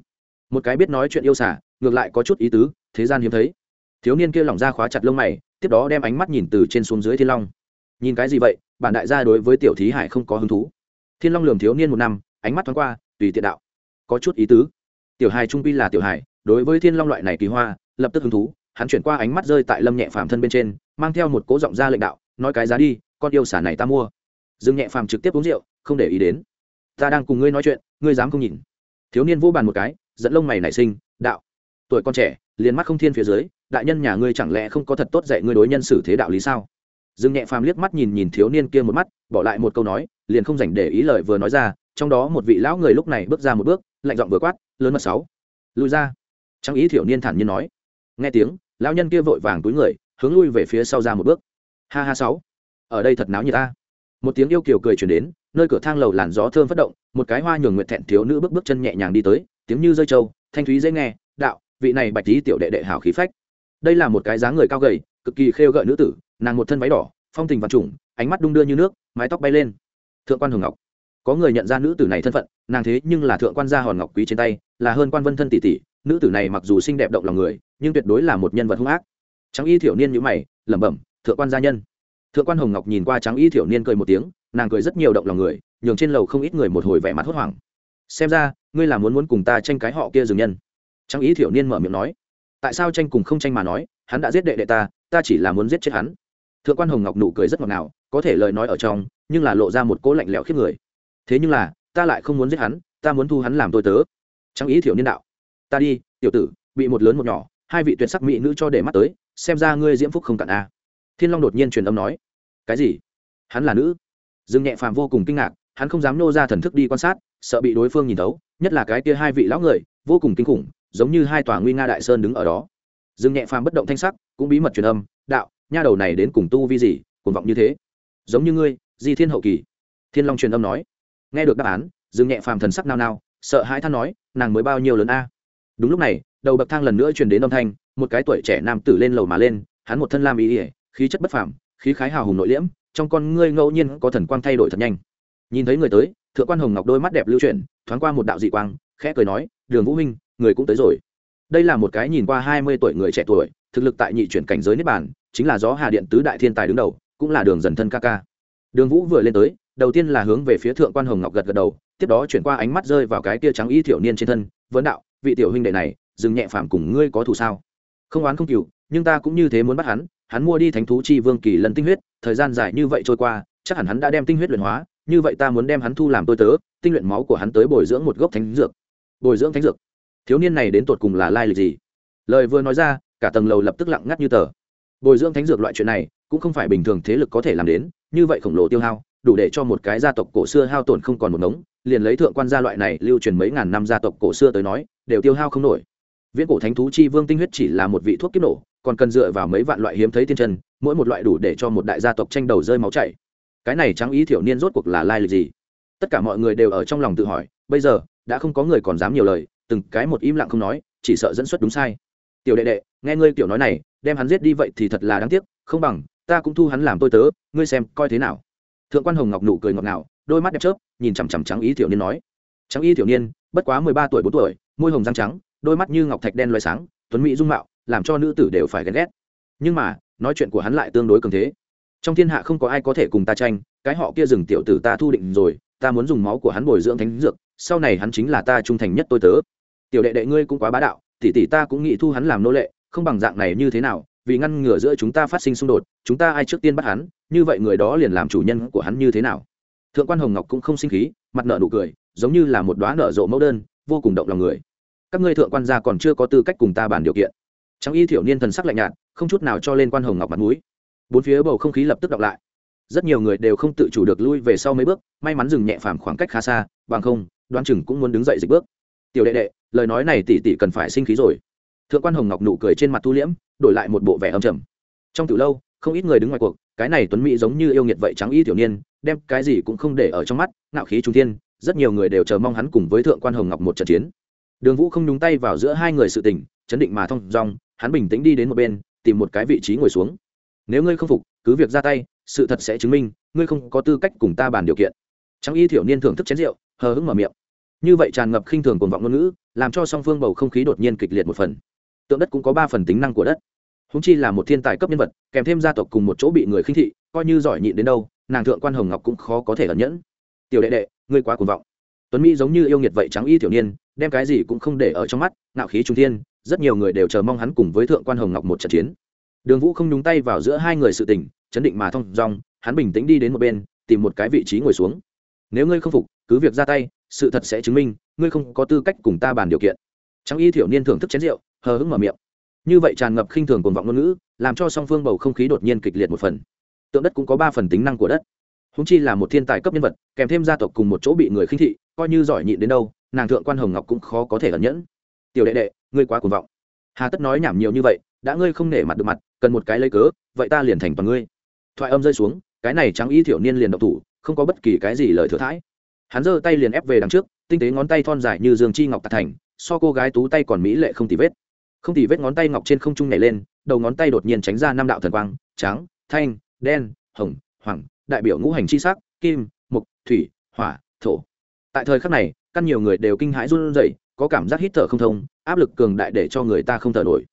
Một cái biết nói chuyện yêu xả ngược lại có chút ý tứ, thế gian hiếm thấy. Thiếu niên kia lỏng ra khóa chặt lông mày, tiếp đó đem ánh mắt nhìn từ trên xuống dưới thiên long. Nhìn cái gì vậy, bản đại gia đối với tiểu thí hải không có hứng thú. Thiên long lường thiếu niên một năm, ánh mắt thoáng qua, tùy tiện đạo. Có chút ý tứ. Tiểu hài trung pi là tiểu hài, đối với thiên long loại này kỳ hoa, lập tức hứng thú. Hắn chuyển qua ánh mắt rơi tại lâm nhẹ phàm thân bên trên, mang theo một cố giọng ra lệnh đạo, nói cái giá đi, con yêu xả này ta mua dương nhẹ phàm trực tiếp uống rượu, không để ý đến. Ta đang cùng ngươi nói chuyện, ngươi dám không nhìn. Thiếu niên vô bàn một cái, dẫn lông mày nảy sinh, đạo. Tuổi con trẻ, liền mắt không thiên phía dưới, đại nhân nhà ngươi chẳng lẽ không có thật tốt dạy ngươi đối nhân xử thế đạo lý sao? Dương nhẹ phàm liếc mắt nhìn nhìn thiếu niên kia một mắt, bỏ lại một câu nói, liền không dành để ý lời vừa nói ra, trong đó một vị lão người lúc này bước ra một bước, lạnh giọng vừa quát, lớn mật sáu. Lùi ra. Trang ý thiểu niên thản nhiên nói. Nghe tiếng, lão nhân kia vội vàng túi người, hướng lui về phía sau ra một bước. Ha ha sáu. Ở đây thật náo như ta một tiếng yêu kiều cười chuyển đến, nơi cửa thang lầu làn gió thơm phất động, một cái hoa nhường nguyện thẹn thiếu nữ bước bước chân nhẹ nhàng đi tới, tiếng như rơi trâu, thanh thúy dễ nghe, đạo, vị này bạch tí tiểu đệ đệ hảo khí phách. Đây là một cái dáng người cao gầy, cực kỳ khêu gợi nữ tử, nàng một thân váy đỏ, phong tình và trùng, ánh mắt đung đưa như nước, mái tóc bay lên. Thượng quan hồng ngọc. Có người nhận ra nữ tử này thân phận, nàng thế nhưng là thượng quan gia hòn ngọc quý trên tay, là hơn quan vân thân tỷ tỷ, nữ tử này mặc dù xinh đẹp động lòng người, nhưng tuyệt đối là một nhân vật hung ác. Trắng y thiểu niên như mày, lẩm bẩm, thượng quan gia nhân thượng quan hồng ngọc nhìn qua trắng y thiểu niên cười một tiếng, nàng cười rất nhiều động lòng người, nhường trên lầu không ít người một hồi vẻ mặt hốt hoảng. Xem ra, ngươi là muốn muốn cùng ta tranh cái họ kia dừng nhân. Trắng y thiểu niên mở miệng nói. Tại sao tranh cùng không tranh mà nói, hắn đã giết đệ đệ ta ta chỉ là muốn giết chết hắn. Thượng quan hồng ngọc nụ cười rất ngọt ngào, có thể lời nói ở trong, nhưng là lộ ra một cỗ lạnh lẽo khiếp người. Thế nhưng là, ta lại không muốn giết hắn, ta muốn thu hắn làm tôi tớ. Trang ý thiểu niên đạo. Ta đi, tiểu tử, bị một lớn một nhỏ, hai vị tuyệt sắc mỹ nữ cho để mắt tới, xem ra ngươi diễm phúc không cạn a thiên long đột nhiên truyền âm nói, cái gì? Hắn là nữ? Dương nhẹ phàm vô cùng kinh ngạc, hắn không dám nô ra thần thức đi quan sát, sợ bị đối phương nhìn thấu, nhất là cái kia hai vị lão người, vô cùng kinh khủng, giống như hai tòa nguy nga đại sơn đứng ở đó. Dương nhẹ phàm bất động thanh sắc, cũng bí mật truyền âm, đạo, nha đầu này đến cùng tu vi gì, cuồng vọng như thế? Giống như ngươi, di thiên hậu kỳ. Thiên long truyền âm nói. Nghe được đáp án, dương nhẹ phàm thần sắc nao nao, sợ hãi than nói, nàng mới bao nhiêu lớn a? Đúng lúc này, đầu bậc thang lần nữa truyền đến âm thanh, một cái tuổi trẻ nam tử lên lầu mà lên, hắn một thân lam ý ỉa khí chất bất phàm, khí khái hào hùng nội liễm, trong con ngươi ngẫu nhiên có thần quang thay đổi thật nhanh. Nhìn thấy người tới, thượng quan hồng ngọc đôi mắt đẹp lưu chuyển, thoáng qua một đạo dị quang, khẽ cười nói, đường vũ huynh, người cũng tới rồi. Đây là một cái nhìn qua hai mươi tuổi người trẻ tuổi, thực lực tại nhị chuyển cảnh giới niết bàn, chính là gió hà điện tứ đại thiên tài đứng đầu, cũng là đường dần thân ca ca. Đường vũ vừa lên tới, đầu tiên là hướng về phía thượng quan hồng ngọc gật gật đầu, tiếp đó chuyển qua ánh mắt rơi vào cái tia trắng y thiểu niên trên thân, vấn đạo, vị tiểu huynh đệ này, dừng nhẹ phàm cùng ngươi có thù sao? Không oán không cừu nhưng ta cũng như thế muốn bắt hắn hắn mua đi thánh thú chi vương kỳ lần tinh huyết, thời gian dài như vậy trôi qua, chắc hẳn hắn đã đem tinh huyết luyện hóa, như vậy ta muốn đem hắn thu làm tôi tớ, tinh luyện máu của hắn tới bồi dưỡng một gốc thánh dược. Bồi dưỡng thánh dược? Thiếu niên này đến tột cùng là lai lịch gì? Lời vừa nói ra, cả tầng lầu lập tức lặng ngắt như tờ. Bồi dưỡng thánh dược loại chuyện này, cũng không phải bình thường thế lực có thể làm đến, như vậy khổng lồ tiêu hao, đủ để cho một cái gia tộc cổ xưa hao tổn không còn một ngống, liền lấy thượng quan gia loại này lưu truyền mấy ngàn năm gia tộc cổ xưa tới nói, đều tiêu hao không nổi. Viễn cổ thánh thú chi vương tinh huyết chỉ là một vị thuốc kiếp nổ còn cần dựa vào mấy vạn loại hiếm thấy tiên chân, mỗi một loại đủ để cho một đại gia tộc tranh đầu rơi máu chảy. Cái này trắng ý thiểu niên rốt cuộc là lai lịch gì? Tất cả mọi người đều ở trong lòng tự hỏi, bây giờ, đã không có người còn dám nhiều lời, từng cái một im lặng không nói, chỉ sợ dẫn xuất đúng sai. Tiểu đệ đệ, nghe ngươi tiểu nói này, đem hắn giết đi vậy thì thật là đáng tiếc, không bằng, ta cũng thu hắn làm tôi tớ, ngươi xem, coi thế nào. Thượng quan hồng ngọc nụ cười ngọt ngào, đôi mắt đẹp chớp, nhìn chằm chằm trắng ý thiểu niên nói. Trắng ý thiểu niên, bất quá mười ba tuổi bốn tuổi, môi hồng răng trắng, đôi mắt như ngọc thạch đen loài sáng, tuấn mỹ dung mạo làm cho nữ tử đều phải ghen ghét. Nhưng mà, nói chuyện của hắn lại tương đối cường thế. Trong thiên hạ không có ai có thể cùng ta tranh, cái họ kia dừng tiểu tử ta thu định rồi, ta muốn dùng máu của hắn bồi dưỡng thánh dược, sau này hắn chính là ta trung thành nhất tôi tớ. Tiểu đệ đệ ngươi cũng quá bá đạo, tỷ tỷ ta cũng nghĩ thu hắn làm nô lệ, không bằng dạng này như thế nào, vì ngăn ngừa giữa chúng ta phát sinh xung đột, chúng ta ai trước tiên bắt hắn, như vậy người đó liền làm chủ nhân của hắn như thế nào. Thượng quan hồng ngọc cũng không sinh khí, mặt nợ nụ cười, giống như là một đoá nợ rộ mẫu đơn, vô cùng động lòng người. Các ngươi thượng quan gia còn chưa có tư cách cùng ta bàn điều kiện trang y thiểu niên thần sắc lạnh nhạt, không chút nào cho lên quan hồng ngọc mặt mũi. Bốn phía bầu không khí lập tức đọc lại. Rất nhiều người đều không tự chủ được lui về sau mấy bước, may mắn dừng nhẹ phàm khoảng cách khá xa, bằng không, đoán chừng cũng muốn đứng dậy dịch bước. Tiểu đệ đệ, lời nói này tỷ tỷ cần phải sinh khí rồi. Thượng quan hồng ngọc nụ cười trên mặt thu liễm, đổi lại một bộ vẻ âm trầm. Trong từ lâu, không ít người đứng ngoài cuộc, cái này tuấn mỹ giống như yêu nghiệt vậy trắng y tiểu niên, đem cái gì cũng không để ở trong mắt, ngạo khí trung thiên, rất nhiều người đều chờ mong hắn cùng với thượng quan hồng ngọc một trận chiến. Đường vũ không nhúng tay vào giữa hai người sự tình, chấn định mà thông dong hắn bình tĩnh đi đến một bên, tìm một cái vị trí ngồi xuống. Nếu ngươi không phục, cứ việc ra tay, sự thật sẽ chứng minh, ngươi không có tư cách cùng ta bàn điều kiện. Trang y thiểu niên thưởng thức chén rượu, hờ hững mở miệng. Như vậy tràn ngập khinh thường cuồng vọng ngôn ngữ, làm cho song phương bầu không khí đột nhiên kịch liệt một phần. Tượng đất cũng có ba phần tính năng của đất. Húng chi là một thiên tài cấp nhân vật, kèm thêm gia tộc cùng một chỗ bị người khinh thị, coi như giỏi nhịn đến đâu, nàng thượng quan hồng ngọc cũng khó có thể ẩn nhẫn. Tiểu đệ đệ, ngươi quá cuồng vọng. Tuấn mỹ giống như yêu nghiệt vậy trắng y tiểu niên, đem cái gì cũng không để ở trong mắt, ngạo khí trung thiên rất nhiều người đều chờ mong hắn cùng với thượng quan hồng ngọc một trận chiến. Đường vũ không nhúng tay vào giữa hai người sự tình, chấn định mà thông dong, hắn bình tĩnh đi đến một bên, tìm một cái vị trí ngồi xuống. Nếu ngươi không phục, cứ việc ra tay, sự thật sẽ chứng minh, ngươi không có tư cách cùng ta bàn điều kiện. Trang y thiểu niên thưởng thức chén rượu, hờ hững mở miệng. Như vậy tràn ngập khinh thường cồn vọng ngôn ngữ, làm cho song phương bầu không khí đột nhiên kịch liệt một phần. Tượng đất cũng có ba phần tính năng của đất. Húng chi là một thiên tài cấp nhân vật, kèm thêm gia tộc cùng một chỗ bị người khinh thị, coi như giỏi nhịn đến đâu, nàng thượng quan hồng ngọc cũng khó có thể ẩn nhẫn. Tiểu đệ đệ ngươi quá cuồng vọng. Hà tất nói nhảm nhiều như vậy, đã ngươi không nể mặt được mặt, cần một cái lấy cớ, vậy ta liền thành toàn ngươi. Thoại âm rơi xuống, cái này trắng y thiểu niên liền độc thủ, không có bất kỳ cái gì lời thừa thãi. Hắn giơ tay liền ép về đằng trước, tinh tế ngón tay thon dài như dương chi ngọc tạc thành, so cô gái tú tay còn mỹ lệ không tì vết. Không tì vết ngón tay ngọc trên không trung nhảy lên, đầu ngón tay đột nhiên tránh ra năm đạo thần quang, trắng, thanh, đen, hồng, hoàng, đại biểu ngũ hành chi sắc, kim mục thủy, hỏa, thổ. Tại thời khắc này, căn nhiều người đều kinh hãi run rẩy, có cảm giác hít thở không thông áp lực cường đại để cho người ta không thở nổi.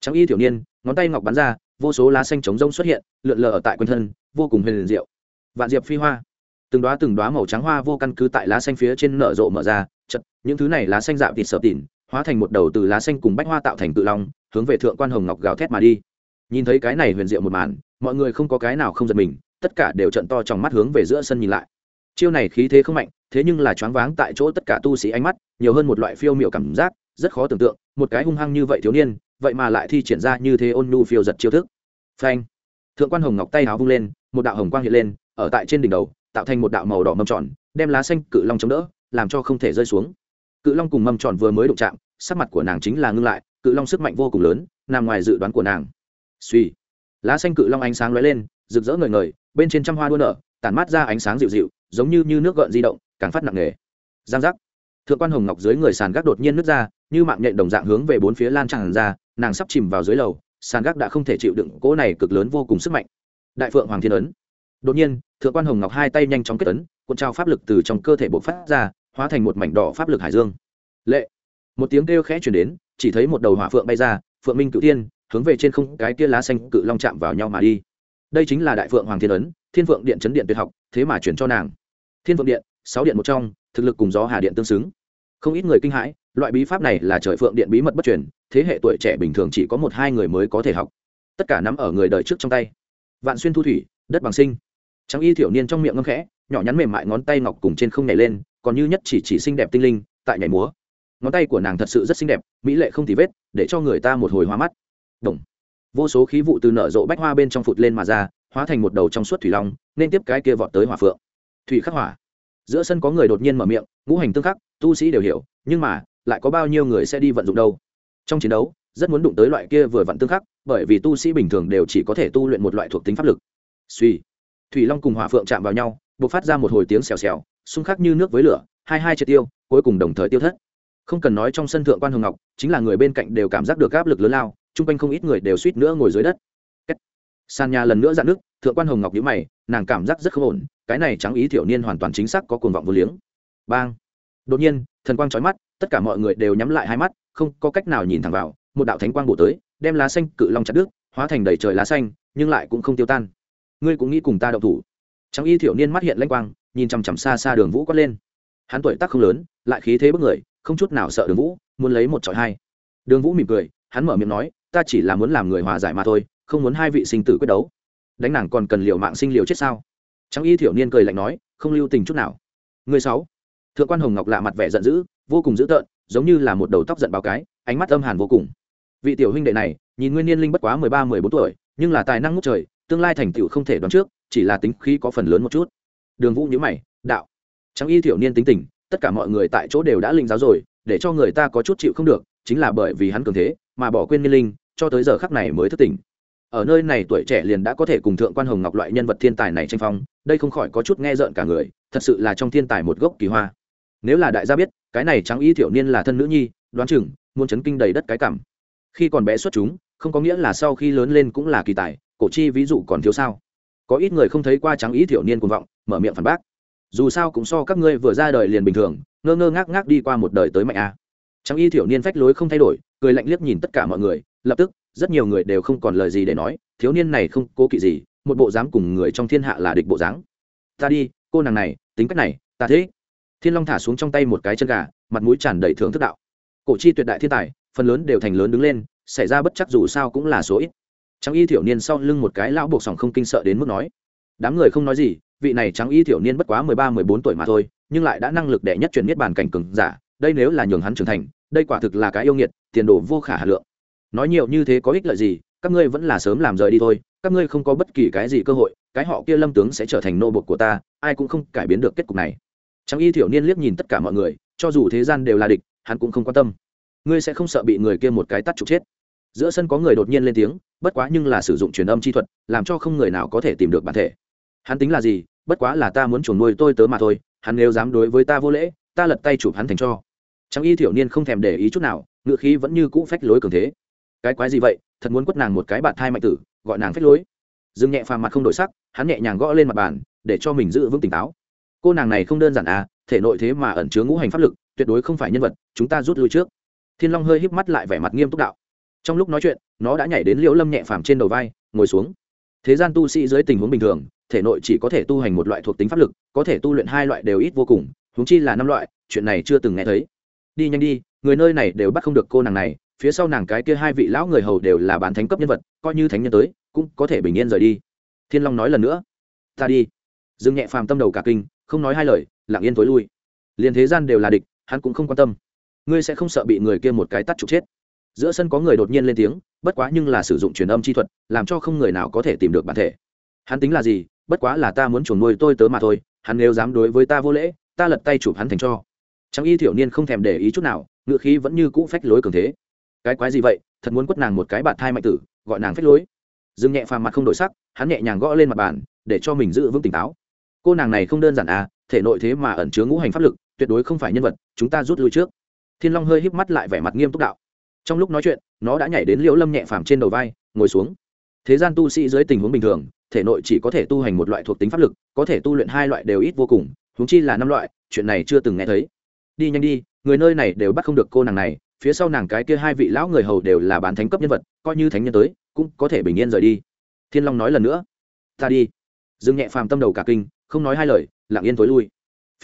Trắng y tiểu niên, ngón tay ngọc bắn ra, vô số lá xanh trống rông xuất hiện, lượn lờ ở tại quanh thân, vô cùng huyền liền diệu. Vạn diệp phi hoa. Từng đoá từng đoá màu trắng hoa vô căn cứ tại lá xanh phía trên nở rộ mở ra, chật, những thứ này lá xanh dạo thịt sợ tỉn, hóa thành một đầu từ lá xanh cùng bách hoa tạo thành tự long, hướng về thượng quan hồng ngọc gào thét mà đi. Nhìn thấy cái này huyền diệu một màn, mọi người không có cái nào không giật mình, tất cả đều trận to trong mắt hướng về giữa sân nhìn lại. Chiêu này khí thế không mạnh, thế nhưng là choáng váng tại chỗ tất cả tu sĩ ánh mắt, nhiều hơn một loại phiêu miệu cảm giác rất khó tưởng tượng một cái hung hăng như vậy thiếu niên vậy mà lại thi triển ra như thế ôn nhu phiêu giật chiêu thức. Phanh! Thượng quan hồng ngọc tay áo vung lên một đạo hồng quang hiện lên ở tại trên đỉnh đầu tạo thành một đạo màu đỏ mâm tròn đem lá xanh cự long chống đỡ làm cho không thể rơi xuống. Cự long cùng mâm tròn vừa mới đụng chạm sắc mặt của nàng chính là ngưng lại cự long sức mạnh vô cùng lớn nằm ngoài dự đoán của nàng. Suy lá xanh cự long ánh sáng lóe lên rực rỡ ngời ngời bên trên trăm hoa đua nở tản mát ra ánh sáng dịu dịu giống như, như nước gợn di động càng phát nặng nề. Giang giác! Thượng quan hồng ngọc dưới người sàn gác đột nhiên nứt ra, như mạng nhện đồng dạng hướng về bốn phía lan tràn ra, nàng sắp chìm vào dưới lầu, sàn gác đã không thể chịu đựng cỗ này cực lớn vô cùng sức mạnh. Đại phượng hoàng thiên ấn. Đột nhiên, thượng quan hồng ngọc hai tay nhanh chóng kết ấn, cuộn trao pháp lực từ trong cơ thể bộc phát ra, hóa thành một mảnh đỏ pháp lực hải dương. Lệ. Một tiếng kêu khẽ chuyển đến, chỉ thấy một đầu hỏa phượng bay ra, phượng minh cựu tiên hướng về trên không cái kia lá xanh cự long chạm vào nhau mà đi. Đây chính là đại phượng hoàng thiên ấn, thiên phượng điện chấn điện tuyệt học, thế mà chuyển cho nàng. Thiên phượng điện, sáu điện một trong, thực lực cùng gió hà điện tương xứng không ít người kinh hãi, loại bí pháp này là trời phượng điện bí mật bất truyền, thế hệ tuổi trẻ bình thường chỉ có một hai người mới có thể học. Tất cả nắm ở người đời trước trong tay. Vạn xuyên thu thủy, đất bằng sinh. Trắng y thiểu niên trong miệng ngâm khẽ, nhỏ nhắn mềm mại ngón tay ngọc cùng trên không nhảy lên, còn như nhất chỉ chỉ xinh đẹp tinh linh, tại nhảy múa. Ngón tay của nàng thật sự rất xinh đẹp, mỹ lệ không tì vết, để cho người ta một hồi hoa mắt. Đồng. vô số khí vụ từ nở rộ bách hoa bên trong phụt lên mà ra, hóa thành một đầu trong suốt thủy long, nên tiếp cái kia vọt tới hỏa phượng. Thủy khắc hỏa. Giữa sân có người đột nhiên mở miệng, ngũ hành tương khắc tu sĩ đều hiểu, nhưng mà, lại có bao nhiêu người sẽ đi vận dụng đâu? Trong chiến đấu, rất muốn đụng tới loại kia vừa vặn tương khắc, bởi vì tu sĩ bình thường đều chỉ có thể tu luyện một loại thuộc tính pháp lực. Suy. Thủy long cùng hỏa phượng chạm vào nhau b ộ c phát ra một hồi tiếng xèo xèo, xung khắc như nước với lửa, hai hai triệt tiêu, cuối cùng đồng thời tiêu thất. Không cần nói trong sân thượng quan hồng ngọc, chính là người bên cạnh đều cảm giác được áp lực lớn lao, chung quanh không ít người đều suýt nữa ngồi dưới đất. Sàn nhà lần nữa dạn nước, thượng quan hồng ngọc nhữ mày, nàng cảm giác rất không ổn, cái này trắng ý thiểu niên hoàn toàn chính xác có cuồng vọng vô liếng. Bang đột nhiên, thần quang trói mắt, tất cả mọi người đều nhắm lại hai mắt, không có cách nào nhìn thẳng vào, một đạo thánh quang bổ tới, đem lá xanh cự long chặt đứt, hóa thành đầy trời lá xanh, nhưng lại cũng không tiêu tan. Ngươi cũng nghĩ cùng ta đậu thủ? Trong y thiểu niên mắt hiện lanh quang, nhìn chằm chằm xa xa đường vũ quát lên. Hắn tuổi tác không lớn, lại khí thế bức người, không chút nào sợ đường vũ, muốn lấy một trọi hai. Đường vũ mỉm cười, hắn mở miệng nói, ta chỉ là muốn làm người hòa giải mà thôi, không muốn hai vị sinh tử quyết đấu. Đánh nàng còn cần liều mạng sinh liều chết sao? Trong y thiểu niên cười lạnh nói, không lưu tình chút nào. Người sáu thượng quan hồng ngọc lạ mặt vẻ giận dữ, vô cùng dữ tợn, giống như là một đầu tóc giận báo cái, ánh mắt âm hàn vô cùng. Vị tiểu huynh đệ này, nhìn nguyên niên linh bất quá mười ba, mười bốn tuổi, nhưng là tài năng ngút trời, tương lai thành tựu không thể đoán trước, chỉ là tính khí có phần lớn một chút. Đường vũ nhữ mày, đạo. Trắng y thiểu niên tính tình, tất cả mọi người tại chỗ đều đã linh giáo rồi, để cho người ta có chút chịu không được, chính là bởi vì hắn cường thế, mà bỏ quên niên linh, cho tới giờ khắc này mới thức tỉnh. Ở nơi này tuổi trẻ liền đã có thể cùng thượng quan hồng ngọc loại nhân vật thiên tài này tranh phong, đây không khỏi có chút nghe rợn cả người, thật sự là trong thiên tài một gốc kỳ hoa nếu là đại gia biết, cái này trắng y thiểu niên là thân nữ nhi, đoán chừng, muốn chấn kinh đầy đất cái cảm. Khi còn bé xuất chúng, không có nghĩa là sau khi lớn lên cũng là kỳ tài, cổ chi ví dụ còn thiếu sao. Có ít người không thấy qua trắng ý thiểu niên cuồng vọng, mở miệng phản bác. Dù sao cũng so các ngươi vừa ra đời liền bình thường, ngơ ngơ ngác ngác đi qua một đời tới mạnh a. Trắng y thiểu niên phách lối không thay đổi, cười lạnh liếc nhìn tất cả mọi người, lập tức, rất nhiều người đều không còn lời gì để nói, thiếu niên này không cố kỵ gì, một bộ dáng cùng người trong thiên hạ là địch bộ dáng. Ta đi, cô nàng này, tính cách này, ta thế thiên long thả xuống trong tay một cái chân gà, mặt mũi tràn đầy thưởng thức đạo. Cổ chi tuyệt đại thiên tài, phần lớn đều thành lớn đứng lên, xảy ra bất chắc dù sao cũng là số ít. Trắng y thiểu niên sau lưng một cái lão buộc sòng không kinh sợ đến mức nói, đám người không nói gì, vị này trắng y thiểu niên bất quá mười ba, mười bốn tuổi mà thôi, nhưng lại đã năng lực đệ nhất chuyển miết bàn cảnh cường giả, đây nếu là nhường hắn trưởng thành, đây quả thực là cái yêu nghiệt, tiền đồ vô khả hà lượng. Nói nhiều như thế có ích lợi gì, các ngươi vẫn là sớm làm rời đi thôi, các ngươi không có bất kỳ cái gì cơ hội, cái họ kia lâm tướng sẽ trở thành nô bột của ta, ai cũng không cải biến được kết cục này. Trang y thiểu niên liếc nhìn tất cả mọi người, cho dù thế gian đều là địch, hắn cũng không quan tâm. Ngươi sẽ không sợ bị người kia một cái tát trục chết. Giữa sân có người đột nhiên lên tiếng, bất quá nhưng là sử dụng truyền âm chi thuật, làm cho không người nào có thể tìm được bản thể. Hắn tính là gì? Bất quá là ta muốn chuồn nuôi tôi tớ mà thôi, hắn nếu dám đối với ta vô lễ, ta lật tay chụp hắn thành cho. Trang y thiểu niên không thèm để ý chút nào ngựa khí vẫn như cũ phách lối cường thế. Cái quái gì vậy? Thật muốn quất nàng một cái bạt thai mạnh tử, gọi nàng phách lối. Dừng nhẹ phàm mặt không đổi sắc, hắn nhẹ nhàng gõ lên mặt bàn, để cho mình giữ vững tỉnh táo cô nàng này không đơn giản à thể nội thế mà ẩn chứa ngũ hành pháp lực, tuyệt đối không phải nhân vật, chúng ta rút lui trước. Thiên long hơi híp mắt lại vẻ mặt nghiêm túc đạo. Trong lúc nói chuyện, nó đã nhảy đến liễu lâm nhẹ phàm trên đầu vai, ngồi xuống. Thế gian tu sĩ dưới tình huống bình thường, thể nội chỉ có thể tu hành một loại thuộc tính pháp lực, có thể tu luyện hai loại đều ít vô cùng húng chi là năm loại, chuyện này chưa từng nghe thấy. Đi nhanh đi, người nơi này đều bắt không được cô nàng này, phía sau nàng cái kia hai vị lão người hầu đều là bán thánh cấp nhân vật, coi như thánh nhân tới, cũng có thể bình yên rời đi. Thiên long nói lần nữa, ta đi. Dương nhẹ phàm tâm đầu cả kinh không nói hai lời, lặng yên tối lui. Liền thế gian đều là địch, hắn cũng không quan tâm. Ngươi sẽ không sợ bị người kia một cái tắt trục chết. Giữa sân có người đột nhiên lên tiếng, bất quá nhưng là sử dụng truyền âm chi thuật, làm cho không người nào có thể tìm được bản thể. Hắn tính là gì? Bất quá là ta muốn chuồn nuôi tôi tớ mà thôi, hắn nếu dám đối với ta vô lễ, ta lật tay chụp hắn thành cho. Trang y thiểu niên không thèm để ý chút nào, ngựa khí vẫn như cũ phách lối cường thế. Cái quái gì vậy? Thật muốn quất nàng một cái bạn thai mạnh tử, gọi nàng phách lối. Dừng nhẹ phàm mặt không đổi sắc, hắn nhẹ nhàng gõ lên mặt bàn, để cho mình giữ vững tỉnh táo cô nàng này không đơn giản à thể nội thế mà ẩn chứa ngũ hành pháp lực, tuyệt đối không phải nhân vật, chúng ta rút lui trước. Thiên long hơi híp mắt lại vẻ mặt nghiêm túc đạo. Trong lúc nói chuyện, nó đã nhảy đến liễu lâm nhẹ phàm trên đầu vai, ngồi xuống. Thế gian tu sĩ dưới tình huống bình thường, thể nội chỉ có thể tu hành một loại thuộc tính pháp lực, có thể tu luyện hai loại đều ít vô cùng húng chi là năm loại, chuyện này chưa từng nghe thấy. Đi nhanh đi, người nơi này đều bắt không được cô nàng này, phía sau nàng cái kia hai vị lão người hầu đều là bán thánh cấp nhân vật, coi như thánh nhân tới, cũng có thể bình yên rời đi. Thiên long nói lần nữa. Ta đi. Dương nhẹ phàm tâm đầu cả kinh không nói hai lời, lặng yên t lui.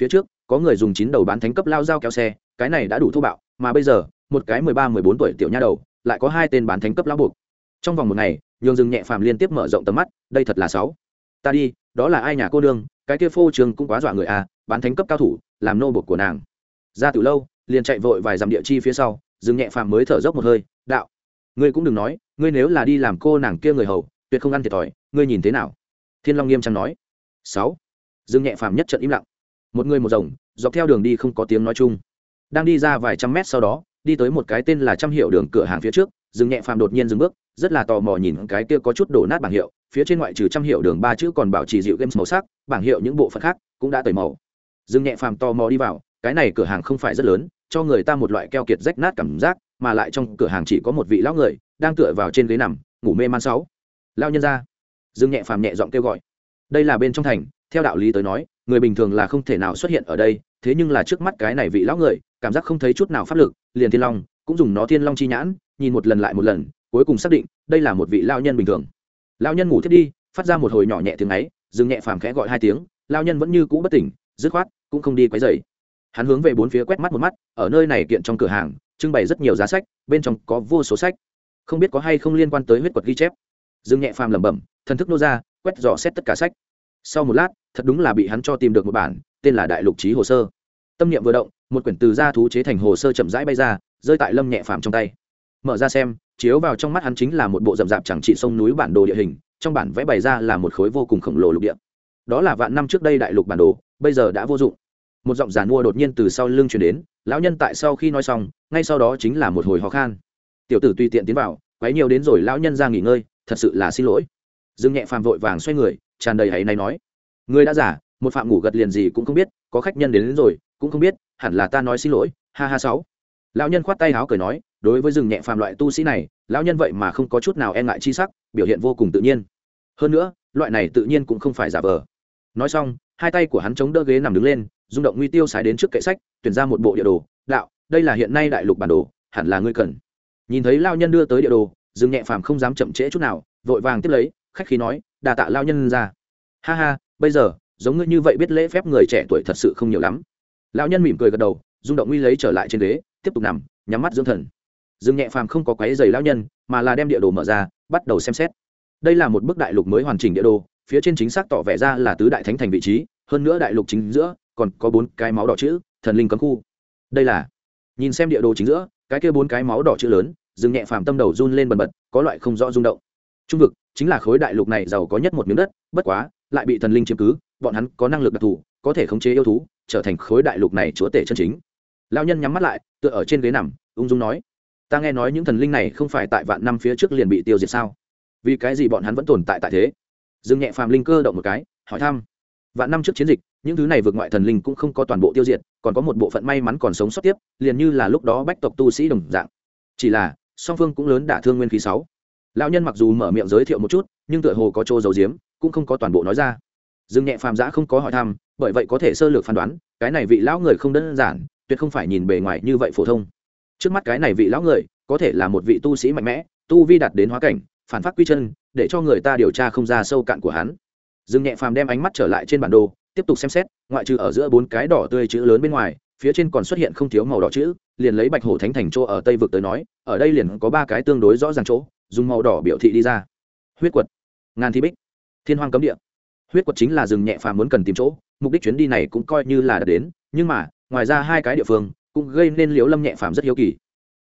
Phía trước, có người dùng chín đầu bán thánh cấp lao dao kéo xe, cái này đã đủ thô bạo, mà bây giờ, một cái mười ba, mười bốn tuổi tiểu nha đầu, lại có hai tên bán thánh cấp lao buộc. Trong vòng một ngày, nhường rừng nhẹ phàm liên tiếp mở rộng tầm mắt, đây thật là sáu. Ta đi, đó là ai nhà cô đương cái kia phô trường cũng quá dọa người à bán thánh cấp cao thủ, làm nô bột của nàng. Ra từ lâu, liền chạy vội vài dặm địa chi phía sau, dừng nhẹ phàm mới thở dốc một hơi, đạo. Ngươi cũng đừng nói, ngươi nếu là đi làm cô nàng kia người hầu, tuyệt không ăn thiệt thòi, ngươi nhìn thế nào? Thiên long nghiêm trang nói. Sáu. Dương nhẹ phàm nhất trận im lặng. Một người một rồng, dọc theo đường đi không có tiếng nói chung. Đang đi ra vài trăm mét sau đó, đi tới một cái tên là trăm hiệu đường cửa hàng phía trước, Dương nhẹ phàm đột nhiên dừng bước, rất là tò mò nhìn cái kia có chút đổ nát bảng hiệu, phía trên ngoại trừ trăm hiệu đường ba chữ còn bảo trì dịu games màu sắc, bảng hiệu những bộ phận khác cũng đã tẩy màu. Dương nhẹ phàm tò mò đi vào, cái này cửa hàng không phải rất lớn, cho người ta một loại keo kiệt rách nát cảm giác, mà lại trong cửa hàng chỉ có một vị lão người, đang tựa vào trên ghế nằm, ngủ mê man sáu. Lao nhân ra. Dương nhẹ phàm nhẹ giọng kêu gọi. Đây là bên trong thành theo đạo lý tới nói, người bình thường là không thể nào xuất hiện ở đây, thế nhưng là trước mắt cái này vị lão người, cảm giác không thấy chút nào pháp lực, liền thiên long, cũng dùng nó thiên long chi nhãn, nhìn một lần lại một lần, cuối cùng xác định, đây là một vị lao nhân bình thường. Lao nhân ngủ thiết đi, phát ra một hồi nhỏ nhẹ tiếng ấy, dừng nhẹ phàm khẽ gọi hai tiếng lao nhân vẫn như cũ bất tỉnh, dứt khoát, cũng không đi quấy dày hắn hướng về bốn phía quét mắt một mắt, ở nơi này kiện trong cửa hàng, trưng bày rất nhiều giá sách, bên trong có vô số sách. Không biết có hay không liên quan tới huyết quật ghi chép. Dương nhẹ phàm lẩm bẩm, thần thức nô ra, quét dò xét tất cả sách. Sau một lát thật đúng là bị hắn cho tìm được một bản, tên là đại lục trí hồ sơ. Tâm niệm vừa động, một quyển từ gia thú chế thành hồ sơ chậm rãi bay ra, rơi tại lâm nhẹ phàm trong tay. Mở ra xem, chiếu vào trong mắt hắn chính là một bộ rậm rạp chẳng trị sông núi bản đồ địa hình, trong bản vẽ bày ra là một khối vô cùng khổng lồ lục địa. Đó là vạn năm trước đây đại lục bản đồ, bây giờ đã vô dụng. Một giọng giàn mua đột nhiên từ sau lưng chuyển đến, lão nhân tại sau khi nói xong, ngay sau đó chính là một hồi khó khăn tiểu tử tùy tiện tiến vào, quấy nhiều đến rồi lão nhân ra nghỉ ngơi, thật sự là xin lỗi. Dương nhẹ phàm vội vàng xoay người, tràn đầy hãy này nói người đã giả một phạm ngủ gật liền gì cũng không biết có khách nhân đến, đến rồi cũng không biết hẳn là ta nói xin lỗi ha ha sáu. Lão nhân khoát tay áo cười nói đối với rừng nhẹ phàm loại tu sĩ này lão nhân vậy mà không có chút nào e ngại chi sắc biểu hiện vô cùng tự nhiên. Hơn nữa loại này tự nhiên cũng không phải giả vờ. Nói xong hai tay của hắn chống đỡ ghế nằm đứng lên rung động nguy tiêu sái đến trước kệ sách tuyển ra một bộ địa đồ đạo đây là hiện nay đại lục bản đồ hẳn là ngươi cần. Nhìn thấy lao nhân đưa tới địa đồ rừng nhẹ phàm không dám chậm trễ chút nào vội vàng tiếp lấy khách khí nói đà tạ lao nhân ra. Ha ha bây giờ, giống ngươi như vậy biết lễ phép người trẻ tuổi thật sự không nhiều lắm. Lão nhân mỉm cười gật đầu, rung động uy lấy trở lại trên ghế, tiếp tục nằm, nhắm mắt dưỡng thần. Dương nhẹ phàm không có quáy giày lão nhân, mà là đem địa đồ mở ra, bắt đầu xem xét. Đây là một bức đại lục mới hoàn chỉnh địa đồ, phía trên chính xác tỏ vẻ ra là tứ đại thánh thành vị trí, hơn nữa đại lục chính giữa, còn có bốn cái máu đỏ chữ, thần linh cấm khu. Đây là, nhìn xem địa đồ chính giữa, cái kia bốn cái máu đỏ chữ lớn dừng nhẹ phàm tâm đầu run lên bần bật, có loại không rõ rung động. Trung vực, chính là khối đại lục này giàu có nhất một miếng đất, bất quá lại bị thần linh chiếm cứ, bọn hắn có năng lực đặc thù, có thể khống chế yêu thú, trở thành khối đại lục này chúa tể chân chính. Lao nhân nhắm mắt lại, tựa ở trên ghế nằm, ung dung nói, ta nghe nói những thần linh này không phải tại vạn năm phía trước liền bị tiêu diệt sao? Vì cái gì bọn hắn vẫn tồn tại tại thế? Dương nhẹ phàm linh cơ động một cái, hỏi thăm, vạn năm trước chiến dịch, những thứ này vượt ngoại thần linh cũng không có toàn bộ tiêu diệt, còn có một bộ phận may mắn còn sống sót tiếp, liền như là lúc đó bách tộc tu sĩ đồng dạng. Chỉ là, song phương cũng lớn đả thương nguyên khí sáu. Lão nhân mặc dù mở miệng giới thiệu một chút, nhưng tựa hồ có chỗ giấu giếm cũng không có toàn bộ nói ra. Dương nhẹ phàm giã không có hỏi thăm, bởi vậy có thể sơ lược phán đoán, cái này vị lão người không đơn giản, tuyệt không phải nhìn bề ngoài như vậy phổ thông. Trước mắt cái này vị lão người, có thể là một vị tu sĩ mạnh mẽ, tu vi đạt đến hóa cảnh, phản phát quy chân, để cho người ta điều tra không ra sâu cạn của hắn. Dương nhẹ phàm đem ánh mắt trở lại trên bản đồ, tiếp tục xem xét, ngoại trừ ở giữa bốn cái đỏ tươi chữ lớn bên ngoài, phía trên còn xuất hiện không thiếu màu đỏ chữ, liền lấy bạch hổ thánh thành chỗ ở tây vực tới nói, ở đây liền có ba cái tương đối rõ ràng chỗ, dùng màu đỏ biểu thị đi ra. Huyết quật. Ngàn thi bích thiên hoang cấm địa. Huyết quật chính là rừng nhẹ phàm muốn cần tìm chỗ, mục đích chuyến đi này cũng coi như là đã đến, nhưng mà, ngoài ra hai cái địa phương cũng gây nên liễu lâm nhẹ phàm rất hiếu kỳ.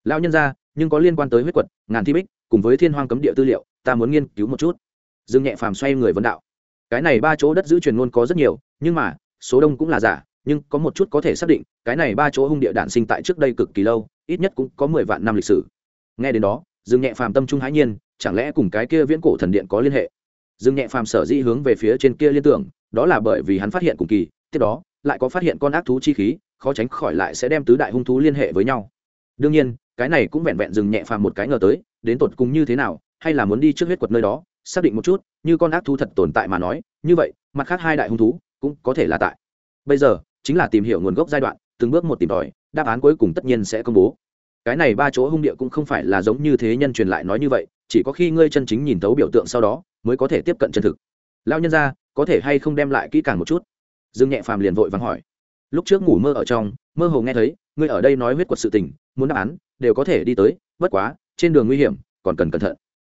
Lão nhân ra nhưng có liên quan tới huyết quật, ngàn thi bích, cùng với thiên hoang cấm địa tư liệu, ta muốn nghiên cứu một chút. Dương nhẹ phàm xoay người vấn đạo. Cái này ba chỗ đất giữ truyền ngôn có rất nhiều, nhưng mà, số đông cũng là giả, nhưng có một chút có thể xác định, cái này ba chỗ hung địa đản sinh tại trước đây cực kỳ lâu, ít nhất cũng có mười vạn năm lịch sử. Nghe đến đó dương nhẹ phàm tâm trung hãi nhiên, chẳng lẽ cùng cái kia viễn cổ thần điện có liên hệ? Dương nhẹ phàm sở dĩ hướng về phía trên kia liên tưởng, đó là bởi vì hắn phát hiện cùng kỳ, tiếp đó, lại có phát hiện con ác thú chi khí, khó tránh khỏi lại sẽ đem tứ đại hung thú liên hệ với nhau. Đương nhiên, cái này cũng vẹn vẹn dừng nhẹ phàm một cái ngờ tới, đến tột cùng như thế nào, hay là muốn đi trước huyết quật nơi đó, xác định một chút, như con ác thú thật tồn tại mà nói, như vậy, mặt khác hai đại hung thú cũng có thể là tại. Bây giờ, chính là tìm hiểu nguồn gốc giai đoạn, từng bước một tìm tòi, đáp án cuối cùng tất nhiên sẽ công bố. Cái này ba chỗ hung địa cũng không phải là giống như thế nhân truyền lại nói như vậy, chỉ có khi ngươi chân chính nhìn thấu biểu tượng sau đó mới có thể tiếp cận chân thực. Lao nhân ra có thể hay không đem lại kỹ càng một chút? Dương nhẹ phàm liền vội vắng hỏi. Lúc trước ngủ mơ ở trong, mơ hồ nghe thấy, ngươi ở đây nói huyết quật sự tình, muốn đáp án, đều có thể đi tới, bất quá, trên đường nguy hiểm, còn cần cẩn thận.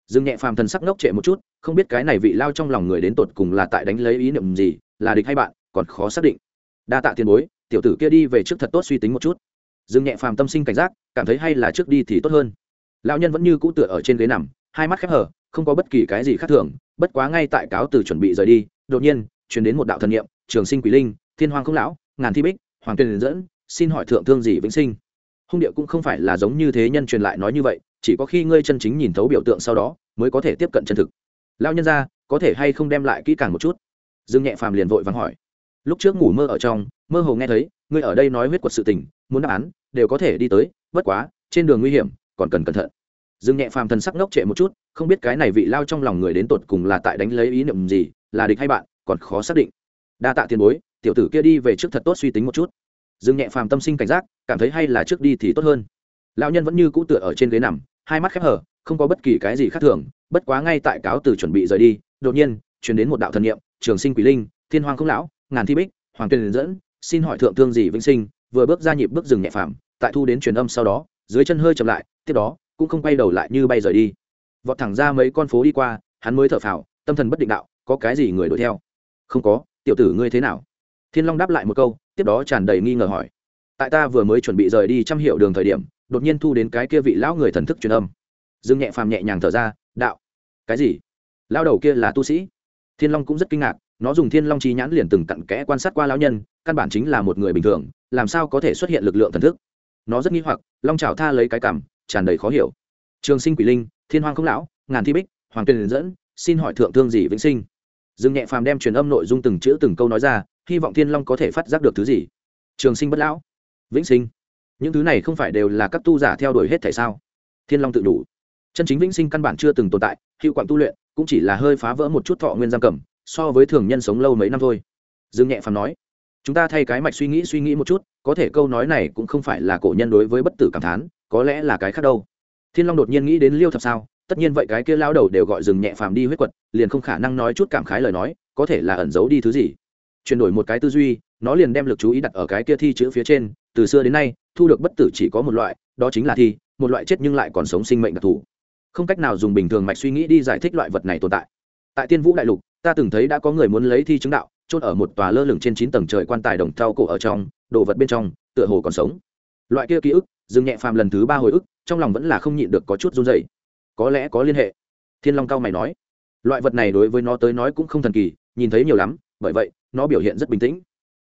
Dương nhẹ phàm thần sắc ngốc trệ một chút, không biết cái này vị lao trong lòng người đến tột cùng là tại đánh lấy ý niệm gì, là địch hay bạn, còn khó xác định. Đa tạ tiền bối, tiểu tử kia đi về trước thật tốt suy tính một chút. Dương nhẹ phàm tâm sinh cảnh giác, cảm thấy hay là trước đi thì tốt hơn. Lão nhân vẫn như cũ tựa ở trên ghế nằm, hai mắt khép hờ không có bất kỳ cái gì khác thường, bất quá ngay tại cáo từ chuẩn bị rời đi, đột nhiên chuyển đến một đạo thần niệm, trường sinh quỷ linh, thiên hoàng không lão, ngàn thi bích, hoàng tuyền dẫn, xin hỏi thượng thương gì vĩnh sinh. Hung địa cũng không phải là giống như thế nhân truyền lại nói như vậy, chỉ có khi ngươi chân chính nhìn thấu biểu tượng sau đó, mới có thể tiếp cận chân thực. Lao nhân ra có thể hay không đem lại kỹ càng một chút? Dương nhẹ phàm liền vội vắng hỏi. Lúc trước ngủ mơ ở trong, mơ hồ nghe thấy, ngươi ở đây nói huyết quật sự tình, muốn đáp án, đều có thể đi tới, bất quá, trên đường nguy hiểm, còn cần cẩn thận dương nhẹ phàm thần sắc ngốc trệ một chút, không biết cái này vị lao trong lòng người đến tột cùng là tại đánh lấy ý niệm gì, là địch hay bạn, còn khó xác định. Đa tạ tiền bối, tiểu tử kia đi về trước thật tốt suy tính một chút. Dương nhẹ phàm tâm sinh cảnh giác, cảm thấy hay là trước đi thì tốt hơn. Lão nhân vẫn như cũ tựa ở trên ghế nằm, hai mắt khép hở, không có bất kỳ cái gì khác thường, bất quá ngay tại cáo từ chuẩn bị rời đi, đột nhiên chuyển đến một đạo thần niệm, trường sinh quỷ linh, thiên hoàng không lão, ngàn thi bích, hoàng tuyền dẫn, xin hỏi thượng thương gì vĩnh sinh, vừa bước ra nhịp bước dừng nhẹ phàm, tại thu đến truyền âm sau đó, dưới chân hơi chậm lại, tiếp đó cũng không quay đầu lại như bay rời đi. Vọt thẳng ra mấy con phố đi qua, hắn mới thở phào, tâm thần bất định đạo, có cái gì người đuổi theo? Không có, tiểu tử ngươi thế nào? Thiên long đáp lại một câu, tiếp đó tràn đầy nghi ngờ hỏi. Tại ta vừa mới chuẩn bị rời đi trăm hiệu đường thời điểm, đột nhiên thu đến cái kia vị lão người thần thức truyền âm. Dương nhẹ phàm nhẹ nhàng thở ra, đạo. Cái gì? Lao đầu kia là tu sĩ? Thiên long cũng rất kinh ngạc, nó dùng thiên long chi nhãn liền từng cặn kẽ quan sát qua lão nhân, căn bản chính là một người bình thường, làm sao có thể xuất hiện lực lượng thần thức? Nó rất nghi hoặc, long trào tha lấy cái cảm tràn đầy khó hiểu. Trường sinh quỷ linh, thiên hoàng không lão, ngàn thi bích, hoàng tuyền dẫn, xin hỏi thượng thương gì vĩnh sinh? Dương nhẹ phàm đem truyền âm nội dung từng chữ từng câu nói ra, hy vọng thiên long có thể phát giác được thứ gì. Trường sinh bất lão. Vĩnh sinh. Những thứ này không phải đều là các tu giả theo đuổi hết thể sao? Thiên long tự đủ. Chân chính vĩnh sinh căn bản chưa từng tồn tại hiệu quạng tu luyện, cũng chỉ là hơi phá vỡ một chút thọ nguyên giam cầm, so với thường nhân sống lâu mấy năm thôi. Dương nhẹ phàm nói. Chúng ta thay cái mạch suy nghĩ suy nghĩ một chút, có thể câu nói này cũng không phải là cổ nhân đối với bất tử cảm thán có lẽ là cái khác đâu. Thiên long đột nhiên nghĩ đến liêu thập sao? Tất nhiên vậy cái kia lao đầu đều gọi rừng nhẹ phàm đi huyết quật, liền không khả năng nói chút cảm khái lời nói, có thể là ẩn giấu đi thứ gì. Chuyển đổi một cái tư duy, nó liền đem lực chú ý đặt ở cái kia thi chữ phía trên. Từ xưa đến nay, thu được bất tử chỉ có một loại, đó chính là thi, một loại chết nhưng lại còn sống sinh mệnh đặc thù. Không cách nào dùng bình thường mạch suy nghĩ đi giải thích loại vật này tồn tại. Tại tiên vũ đại lục, ta từng thấy đã có người muốn lấy thi chứng đạo, chôn ở một tòa lơ lửng trên chín tầng trời quan tài đồng thau cổ ở trong, đồ vật bên trong, tựa hồ còn sống. Loại kia ký ức dừng nhẹ phàm lần thứ ba hồi ức, trong lòng vẫn là không nhịn được có chút run dày có lẽ có liên hệ. Thiên long cao mày nói. Loại vật này đối với nó tới nói cũng không thần kỳ, nhìn thấy nhiều lắm, bởi vậy, nó biểu hiện rất bình tĩnh.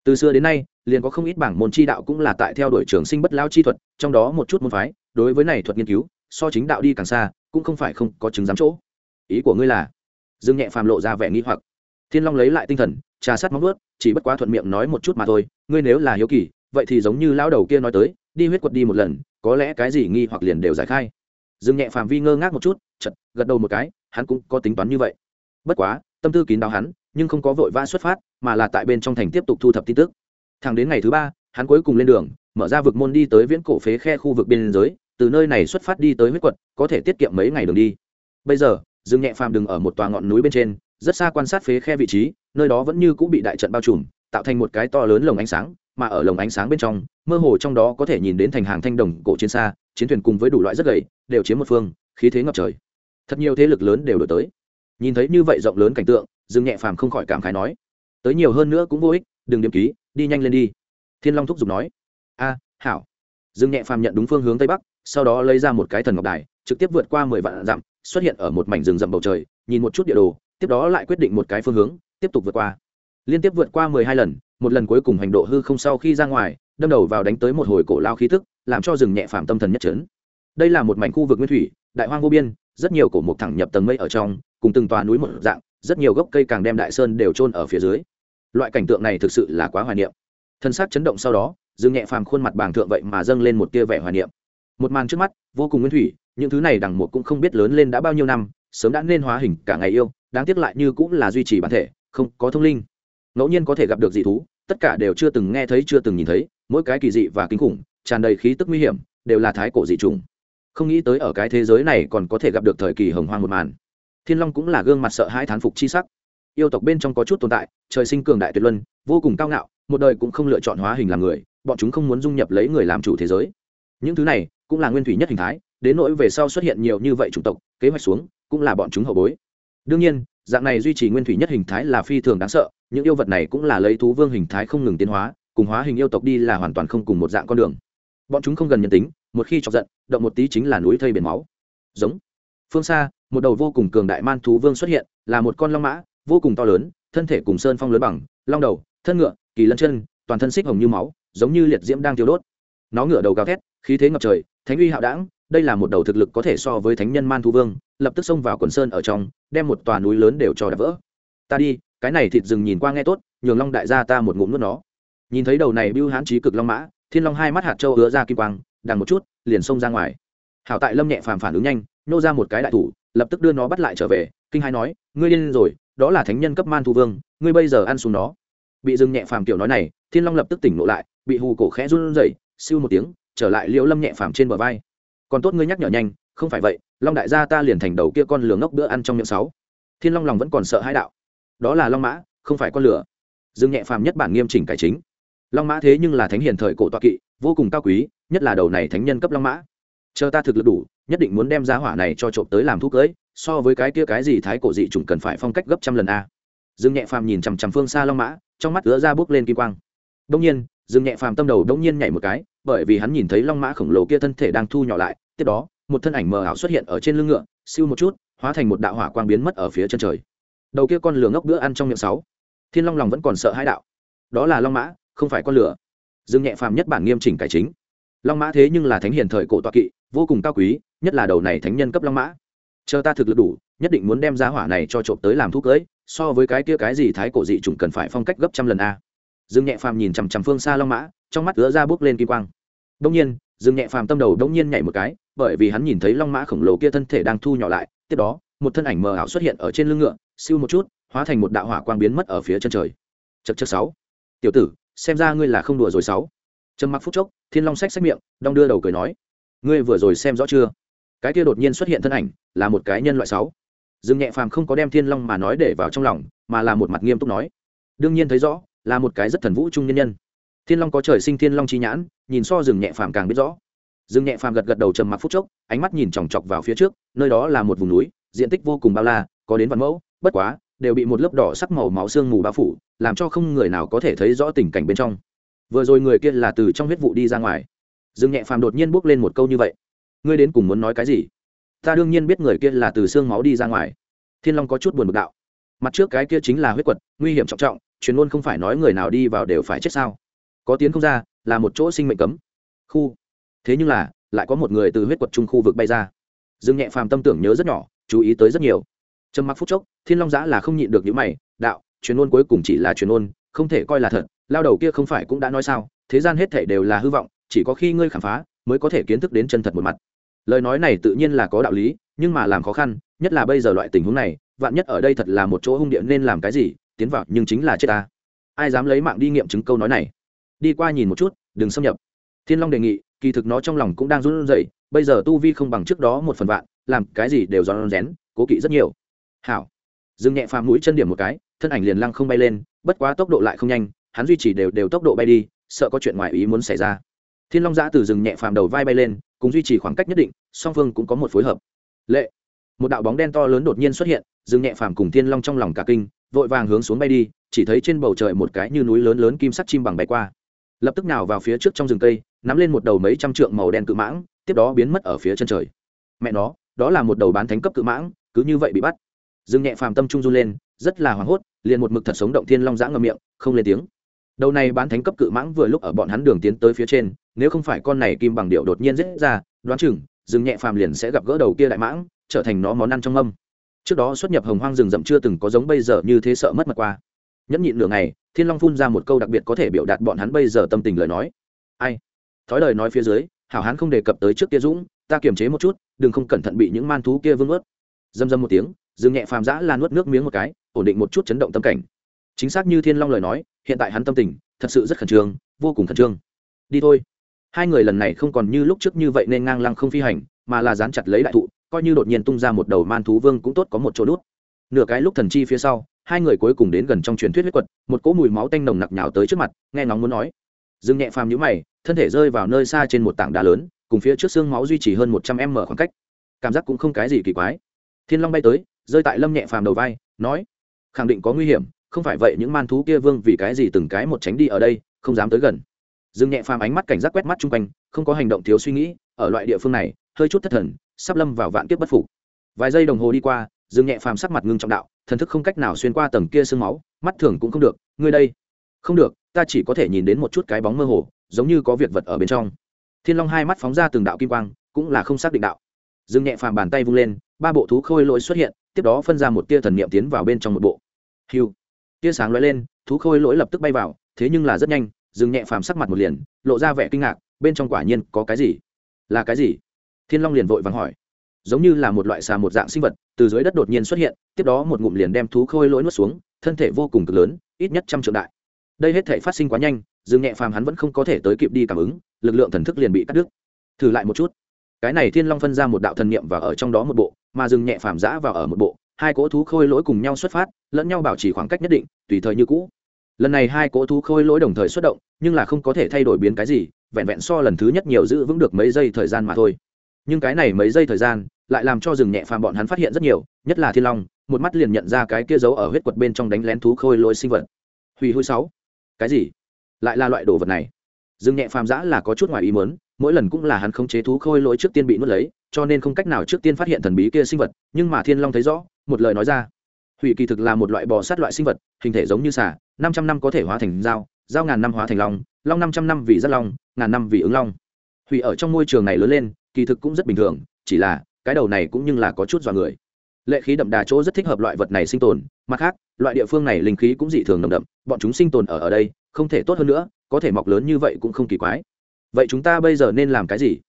Từ xưa đến nay, liền có không ít bảng môn chi đạo cũng là tại theo đuổi trường sinh bất lao chi thuật, trong đó một chút môn phái, đối với này thuật nghiên cứu, so chính đạo đi càng xa, cũng không phải không có chứng giám chỗ. Ý của ngươi là? Dương nhẹ phàm lộ ra vẻ nghi hoặc. Thiên long lấy lại tinh thần, trà sát móng vớt chỉ bất quá thuận miệng nói một chút mà thôi, ngươi nếu là hiếu kỳ, vậy thì giống như lão đầu kia nói tới đi huyết quật đi một lần, có lẽ cái gì nghi hoặc liền đều giải khai. Dương nhẹ phàm vi ngơ ngác một chút chật gật đầu một cái, hắn cũng có tính toán như vậy. Bất quá, tâm tư kín đáo hắn, nhưng không có vội vã xuất phát, mà là tại bên trong thành tiếp tục thu thập tin tức. Thẳng đến ngày thứ ba, hắn cuối cùng lên đường, mở ra vực môn đi tới viễn cổ phế khe khu vực biên giới, từ nơi này xuất phát đi tới huyết quật, có thể tiết kiệm mấy ngày đường đi. Bây giờ dương nhẹ phàm đừng ở một tòa ngọn núi bên trên, rất xa quan sát phế khe vị trí, nơi đó vẫn như cũng bị đại trận bao trùm, tạo thành một cái to lớn lồng ánh sáng mà ở lồng ánh sáng bên trong, mơ hồ trong đó có thể nhìn đến thành hàng thanh đồng cổ chiến xa, chiến thuyền cùng với đủ loại rất gầy, đều chiếm một phương, khí thế ngập trời. Thật nhiều thế lực lớn đều đổi tới. Nhìn thấy như vậy rộng lớn cảnh tượng, dương nhẹ phàm không khỏi cảm khái nói, tới nhiều hơn nữa cũng vô ích, đừng điểm ký, đi nhanh lên đi. Thiên long thúc giục nói, a, hảo. Dương nhẹ phàm nhận đúng phương hướng tây bắc, sau đó lấy ra một cái thần ngọc đài, trực tiếp vượt qua mười vạn dặm, xuất hiện ở một mảnh rừng rậm bầu trời, nhìn một chút địa đồ, tiếp đó lại quyết định một cái phương hướng, tiếp tục vượt qua liên tiếp vượt qua mười hai lần, một lần cuối cùng hành độ hư không sau khi ra ngoài, đâm đầu vào đánh tới một hồi cổ lao khí thức làm cho rừng nhẹ phàm tâm thần nhất trấn đây là một mảnh khu vực nguyên thủy, đại hoang vô biên, rất nhiều cổ mục thẳng nhập tầng mây ở trong, cùng từng tòa núi một dạng, rất nhiều gốc cây càng đem đại sơn đều trôn ở phía dưới. Loại cảnh tượng này thực sự là quá hoài niệm. Thân xác chấn động sau đó dương nhẹ phàm khuôn mặt bàng thượng vậy mà dâng lên một tia vẻ hoài niệm. Một màn trước mắt, vô cùng nguyên thủy, những thứ này đằng một cũng không biết lớn lên đã bao nhiêu năm, sớm đã nên hóa hình cả ngày yêu, đáng tiếc lại như cũng là duy trì bản thể, không có thông linh ngẫu nhiên có thể gặp được dị thú, tất cả đều chưa từng nghe thấy, chưa từng nhìn thấy, mỗi cái kỳ dị và kinh khủng, tràn đầy khí tức nguy hiểm, đều là thái cổ dị trùng không nghĩ tới ở cái thế giới này còn có thể gặp được thời kỳ hồng hoang một màn. Thiên long cũng là gương mặt sợ hãi thán phục chi sắc. Yêu tộc bên trong có chút tồn tại, trời sinh cường đại tuyệt luân, vô cùng cao ngạo, một đời cũng không lựa chọn hóa hình làm người, bọn chúng không muốn dung nhập lấy người làm chủ thế giới. Những thứ này cũng là nguyên thủy nhất hình thái, đến nỗi về sau xuất hiện nhiều như vậy chủng tộc, kế hoạch xuống cũng là bọn chúng hậu bối. Đương nhiên dạng này duy trì nguyên thủy nhất hình thái là phi thường đáng sợ, những yêu vật này cũng là lấy thú vương hình thái không ngừng tiến hóa, cùng hóa hình yêu tộc đi là hoàn toàn không cùng một dạng con đường. Bọn chúng không gần nhân tính, một khi chọc giận, động một tí chính là núi thây biển máu. Giống. Phương xa, một đầu vô cùng cường đại man thú vương xuất hiện, là một con long mã, vô cùng to lớn, thân thể cùng sơn phong lớn bằng, long đầu, thân ngựa, kỳ lân chân, toàn thân xích hồng như máu, giống như liệt diễm đang thiêu đốt. Nó ngựa đầu gào thét, khí thế ngập trời, thánh uy hạo đảng đây là một đầu thực lực có thể so với thánh nhân man Thu vương, lập tức xông vào quần sơn ở trong, đem một tòa núi lớn đều cho đập vỡ. Ta đi, cái này thịt rừng nhìn qua nghe tốt, nhường long đại gia ta một ngụm nuốt nó. Nhìn thấy đầu này bưu hán trí cực long mã, thiên long hai mắt hạt châu ứa ra kim quang, đằng một chút, liền xông ra ngoài. Hảo tại lâm nhẹ phàm phản ứng nhanh, nô ra một cái đại thủ, lập tức đưa nó bắt lại trở về, kinh hai nói, ngươi điên rồi, đó là thánh nhân cấp man thu vương, ngươi bây giờ ăn xuống nó. Bị dừng nhẹ phàm kiểu nói này, thiên long lập tức tỉnh ngộ lại, bị hù cổ khẽ run rẩy, siêu một tiếng, trở lại liễu lâm nhẹ phàm trên bờ vai còn tốt ngươi nhắc nhở nhanh, không phải vậy, long đại gia ta liền thành đầu kia con lửa ngốc bữa ăn trong miệng sáu. Thiên long lòng vẫn còn sợ hãi đạo. Đó là long mã, không phải con lửa dương nhẹ phàm nhất bản nghiêm chỉnh cải chính. Long mã thế nhưng là thánh hiền thời cổ tọa kỵ, vô cùng cao quý, nhất là đầu này thánh nhân cấp long mã. Chờ ta thực lực đủ, nhất định muốn đem giá hỏa này cho trộm tới làm thuốc cưới, so với cái kia cái gì thái cổ dị chủng cần phải phong cách gấp trăm lần a. Dương nhẹ phàm nhìn chằm chằm phương xa long mã, trong mắt ứa ra bước lên kim quang. Đông nhiên, dương nhẹ phàm tâm đầu đông nhiên nhảy một cái bởi vì hắn nhìn thấy long mã khổng lồ kia thân thể đang thu nhỏ lại, tiếp đó, một thân ảnh mờ ảo xuất hiện ở trên lưng ngựa, siêu một chút, hóa thành một đạo hỏa quang biến mất ở phía chân trời. Đầu kia con lửa ngốc bữa ăn trong miệng sáu. Thiên long lòng vẫn còn sợ hãi đạo. Đó là long mã, không phải con lửa. Dương nhẹ phàm nhất bản nghiêm chỉnh cải chính. Long mã thế nhưng là thánh hiền thời cổ tọa kỵ, vô cùng cao quý, nhất là đầu này thánh nhân cấp long mã. Chờ ta thực lực đủ, nhất định muốn đem giá hỏa này cho trộm tới làm thuốc cưới, so với cái kia cái gì thái cổ dị chủng cần phải phong cách gấp trăm lần a. Dương nhẹ phàm nhìn chằm chằm phương xa long mã, trong mắt ứa ra bước lên kim quang đông nhiên, dương nhẹ phàm tâm đầu đông nhiên nhảy một cái, bởi vì hắn nhìn thấy long mã khổng lồ kia thân thể đang thu nhỏ lại, tiếp đó, một thân ảnh mờ ảo xuất hiện ở trên lưng ngựa, siêu một chút, hóa thành một đạo hỏa quang biến mất ở phía chân trời. Chật chật sáu. Tiểu tử, xem ra ngươi là không đùa rồi sáu. Trầm mặc phút chốc, thiên long sách sách miệng, đong đưa đầu cười nói, ngươi vừa rồi xem rõ chưa? Cái kia đột nhiên xuất hiện thân ảnh, là một cái nhân loại sáu. Dương nhẹ phàm không có đem thiên long mà nói để vào trong lòng, mà là một mặt nghiêm túc nói, đương nhiên thấy rõ, là một cái rất thần vũ trung nhân nhân thiên long có trời sinh thiên long chi nhãn, nhìn so rừng nhẹ phàm càng biết rõ. Rừng nhẹ phàm gật gật đầu trầm mặc phút chốc, ánh mắt nhìn chòng chọc vào phía trước, nơi đó là một vùng núi, diện tích vô cùng bao la, có đến vạn mẫu, bất quá, đều bị một lớp đỏ sắc màu máu xương mù bao phủ, làm cho không người nào có thể thấy rõ tình cảnh bên trong. Vừa rồi người kia là từ trong huyết vụ đi ra ngoài. Dương nhẹ phàm đột nhiên bước lên một câu như vậy. Ngươi đến cùng muốn nói cái gì? Ta đương nhiên biết người kia là từ xương máu đi ra ngoài. Thiên long có chút buồn bực đạo. Mặt trước cái kia chính là huyết quật, nguy hiểm trọng trọng truyền luôn không phải nói người nào đi vào đều phải chết sao? Có tiến không ra, là một chỗ sinh mệnh cấm. Khu. Thế nhưng là, lại có một người từ huyết quật trung khu vực bay ra. Dương nhẹ phàm tâm tưởng nhớ rất nhỏ, chú ý tới rất nhiều. Trầm mặc phút chốc, thiên long giã là không nhịn được những mày, đạo, truyền ôn cuối cùng chỉ là truyền ôn, không thể coi là thật, lao đầu kia không phải cũng đã nói sao, thế gian hết thể đều là hư vọng, chỉ có khi ngươi khám phá, mới có thể kiến thức đến chân thật một mặt. Lời nói này tự nhiên là có đạo lý, nhưng mà làm khó khăn, nhất là bây giờ loại tình huống này, vạn nhất ở đây thật là một chỗ hung điện nên làm cái gì, tiến vào, nhưng chính là chết ta. Ai dám lấy mạng đi nghiệm chứng câu nói này? Đi qua nhìn một chút, đừng xâm nhập. Thiên long đề nghị, kỳ thực nó trong lòng cũng đang run rẩy, bây giờ tu vi không bằng trước đó một phần vạn, làm cái gì đều giòn rén, cố kỵ rất nhiều. Hảo. Dừng nhẹ phàm mũi chân điểm một cái, thân ảnh liền lăng không bay lên, bất quá tốc độ lại không nhanh, hắn duy trì đều đều tốc độ bay đi, sợ có chuyện ngoài ý muốn xảy ra. Thiên long giã từ rừng nhẹ phàm đầu vai bay lên, cùng duy trì khoảng cách nhất định, song phương cũng có một phối hợp. Lệ. Một đạo bóng đen to lớn đột nhiên xuất hiện rừng nhẹ phàm cùng thiên long trong lòng cả kinh, vội vàng hướng xuống bay đi, chỉ thấy trên bầu trời một cái như núi lớn lớn kim sắc chim bằng bay qua lập tức nào vào phía trước trong rừng cây, nắm lên một đầu mấy trăm trượng màu đen cự mãng, tiếp đó biến mất ở phía chân trời. Mẹ nó, đó là một đầu bán thánh cấp cự mãng, cứ như vậy bị bắt. Dương nhẹ phàm tâm trung run lên, rất là hoảng hốt, liền một mực thật sống động thiên long giã ngầm miệng, không lên tiếng. Đầu này bán thánh cấp cự mãng vừa lúc ở bọn hắn đường tiến tới phía trên, nếu không phải con này kim bằng điệu đột nhiên rết ra, đoán chừng, dương nhẹ phàm liền sẽ gặp gỡ đầu kia đại mãng, trở thành nó món ăn trong âm trước đó xuất nhập hồng hoang rừng rậm chưa từng có giống bây giờ như thế sợ mất mật qua nhẫn nhịn nửa ngày, thiên long phun ra một câu đặc biệt có thể biểu đạt bọn hắn bây giờ tâm tình lời nói. Ai? Thói lời nói phía dưới, hảo hán không đề cập tới trước kia dũng, ta kiềm chế một chút, đừng không cẩn thận bị những man thú kia vương ướt. Dâm dâm một tiếng dừng nhẹ phàm giã là nuốt nước miếng một cái, ổn định một chút chấn động tâm cảnh. Chính xác như thiên long lời nói, hiện tại hắn tâm tình, thật sự rất khẩn trương, vô cùng khẩn trương. Đi thôi. Hai người lần này không còn như lúc trước như vậy nên ngang lăng không phi hành, mà là dán chặt lấy đại thụ, coi như đột nhiên tung ra một đầu man thú vương cũng tốt có một chỗ nút. Nửa cái lúc thần chi phía sau hai người cuối cùng đến gần trong truyền thuyết huyết quật, một cỗ mùi máu tanh nồng nặc nhào tới trước mặt, nghe ngóng muốn nói. Dương nhẹ phàm nhũ mày, thân thể rơi vào nơi xa trên một tảng đá lớn, cùng phía trước xương máu duy trì hơn một trăm m khoảng cách. Cảm giác cũng không cái gì kỳ quái. Thiên long bay tới, rơi tại lâm nhẹ phàm đầu vai, nói, khẳng định có nguy hiểm, không phải vậy những man thú kia vương vì cái gì từng cái một tránh đi ở đây, không dám tới gần. Dương nhẹ phàm ánh mắt cảnh giác quét mắt chung quanh, không có hành động thiếu suy nghĩ, ở loại địa phương này, hơi chút thất thần, sắp lâm vào vạn kiếp bất phục. Vài giây đồng hồ đi qua dương nhẹ phàm sắc mặt ngưng trọng đạo, thần thức không cách nào xuyên qua tầng kia sương máu, mắt thường cũng không được, ngươi đây. Không được, ta chỉ có thể nhìn đến một chút cái bóng mơ hồ, giống như có việc vật ở bên trong. Thiên long hai mắt phóng ra từng đạo kim quang, cũng là không xác định đạo. Dương nhẹ phàm bàn tay vung lên, ba bộ thú khôi lỗi xuất hiện, tiếp đó phân ra một tia thần niệm tiến vào bên trong một bộ. Hiu tia sáng lóe lên, thú khôi lỗi lập tức bay vào, thế nhưng là rất nhanh, dương nhẹ phàm sắc mặt một liền, lộ ra vẻ kinh ngạc, bên trong quả nhiên có cái gì? Là cái gì? Thiên long liền vội vàng hỏi giống như là một loại xà một dạng sinh vật, từ dưới đất đột nhiên xuất hiện, tiếp đó một ngụm liền đem thú khôi lỗi nuốt xuống, thân thể vô cùng cực lớn, ít nhất trăm triệu đại. Đây hết thể phát sinh quá nhanh, dương nhẹ phàm hắn vẫn không có thể tới kịp đi cảm ứng, lực lượng thần thức liền bị cắt đứt. Thử lại một chút. Cái này thiên long phân ra một đạo thần niệm và ở trong đó một bộ, mà dừng nhẹ phàm giã vào ở một bộ, hai cỗ thú khôi lỗi cùng nhau xuất phát, lẫn nhau bảo trì khoảng cách nhất định, tùy thời như cũ. Lần này hai cỗ thú khôi lỗi đồng thời xuất động, nhưng là không có thể thay đổi biến cái gì, vẹn vẹn so lần thứ nhất nhiều giữ vững được mấy giây thời gian mà thôi. Nhưng cái này mấy giây thời gian lại làm cho rừng nhẹ phàm bọn hắn phát hiện rất nhiều, nhất là thiên long, một mắt liền nhận ra cái kia giấu ở huyết quật bên trong đánh lén thú khôi lỗi sinh vật. Hủy hôi sáu. Cái gì? Lại là loại đồ vật này. Rừng nhẹ phàm giã là có chút ngoài ý mớn mỗi lần cũng là hắn không chế thú khôi lỗi trước tiên bị nuốt lấy, cho nên không cách nào trước tiên phát hiện thần bí kia sinh vật, nhưng mà thiên long thấy rõ, một lời nói ra. Hủy kỳ thực là một loại bò sát loại sinh vật, hình thể giống như xả năm trăm năm có thể hóa thành dao dao ngàn năm hóa thành long long năm trăm năm vì rất long, ngàn năm vì ứng long. Hủy ở trong môi trường này lớn lên, kỳ thực cũng rất bình thường, chỉ là cái đầu này cũng như là có chút dọa người. Lệ khí đậm đà chỗ rất thích hợp loại vật này sinh tồn, mặt khác, loại địa phương này linh khí cũng dị thường nồng đậm, bọn chúng sinh tồn ở ở đây, không thể tốt hơn nữa, có thể mọc lớn như vậy cũng không kỳ quái. Vậy chúng ta bây giờ nên làm cái gì?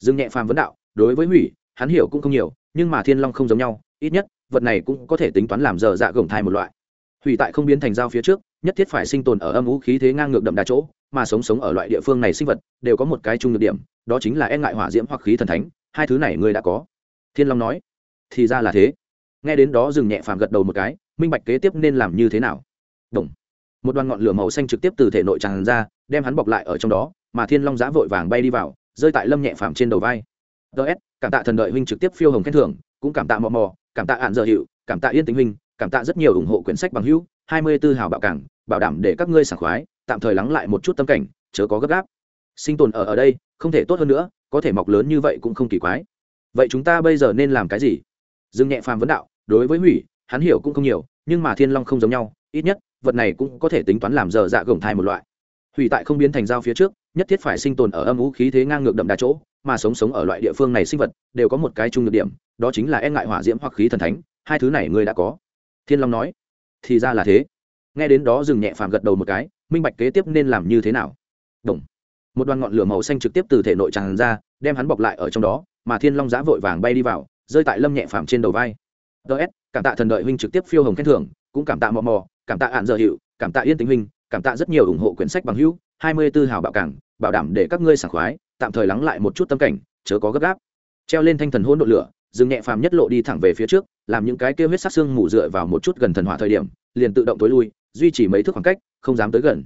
Dương nhẹ phàm vấn đạo, đối với hủy, hắn hiểu cũng không nhiều, nhưng mà thiên long không giống nhau, ít nhất, vật này cũng có thể tính toán làm dở dạ gồng thai một loại. Hủy tại không biến thành dao phía trước, nhất thiết phải sinh tồn ở âm vũ khí thế ngang ngược đậm đà chỗ, mà sống sống ở loại địa phương này sinh vật, đều có một cái chung nhược điểm, đó chính là e ngại hỏa diễm hoặc khí thần thánh, hai thứ này ngươi đã có thiên long nói, thì ra là thế. Nghe đến đó dừng nhẹ phàm gật đầu một cái, minh bạch kế tiếp nên làm như thế nào. Đồng. một đoàn ngọn lửa màu xanh trực tiếp từ thể nội tràn ra, đem hắn bọc lại ở trong đó, mà thiên long giã vội vàng bay đi vào, rơi tại lâm nhẹ phàm trên đầu vai. Ts cảm tạ thần đợi huynh trực tiếp phiêu hồng khen thưởng, cũng cảm tạ mò mò, cảm tạ ạn dợ hiệu, cảm tạ yên tính huynh, cảm tạ rất nhiều ủng hộ quyển sách bằng hữu, hai mươi tư hào bạo cảng, bảo đảm để các ngươi sảng khoái, tạm thời lắng lại một chút tâm cảnh, chớ có gấp gáp. Sinh tồn ở ở đây, không thể tốt hơn nữa, có thể mọc lớn như vậy cũng không kỳ quái vậy chúng ta bây giờ nên làm cái gì? Dương nhẹ phàm vấn đạo, đối với hủy, hắn hiểu cũng không nhiều, nhưng mà thiên long không giống nhau, ít nhất, vật này cũng có thể tính toán làm dở dạ gồng thai một loại. Hủy tại không biến thành dao phía trước, nhất thiết phải sinh tồn ở âm vũ khí thế ngang ngược đậm đà chỗ, mà sống sống ở loại địa phương này sinh vật, đều có một cái chung nhược điểm, đó chính là e ngại hỏa diễm hoặc khí thần thánh, hai thứ này ngươi đã có. Thiên long nói, thì ra là thế. Nghe đến đó dừng nhẹ phàm gật đầu một cái, minh bạch kế tiếp nên làm như thế nào. Đồng. một đoàn ngọn lửa màu xanh trực tiếp từ thể nội tràn ra, đem hắn bọc lại ở trong đó mà thiên long giã vội vàng bay đi vào, rơi tại lâm nhẹ phàm trên đầu vai. Ts cảm tạ thần đợi huynh trực tiếp phiêu hồng khen thưởng, cũng cảm tạ mò mò, cảm tạ ạn dợ hiệu cảm tạ yên tính huynh, cảm tạ rất nhiều ủng hộ quyển sách bằng hữu, hai mươi tư hào bạo cảng, bảo đảm để các ngươi sảng khoái, tạm thời lắng lại một chút tâm cảnh, chớ có gấp gáp. Treo lên thanh thần hôn đội lửa dừng nhẹ phàm nhất lộ đi thẳng về phía trước, làm những cái kêu huyết sát xương mù dựa vào một chút gần thần hỏa thời điểm, liền tự động tối lui, duy trì mấy thước khoảng cách, không dám tới gần.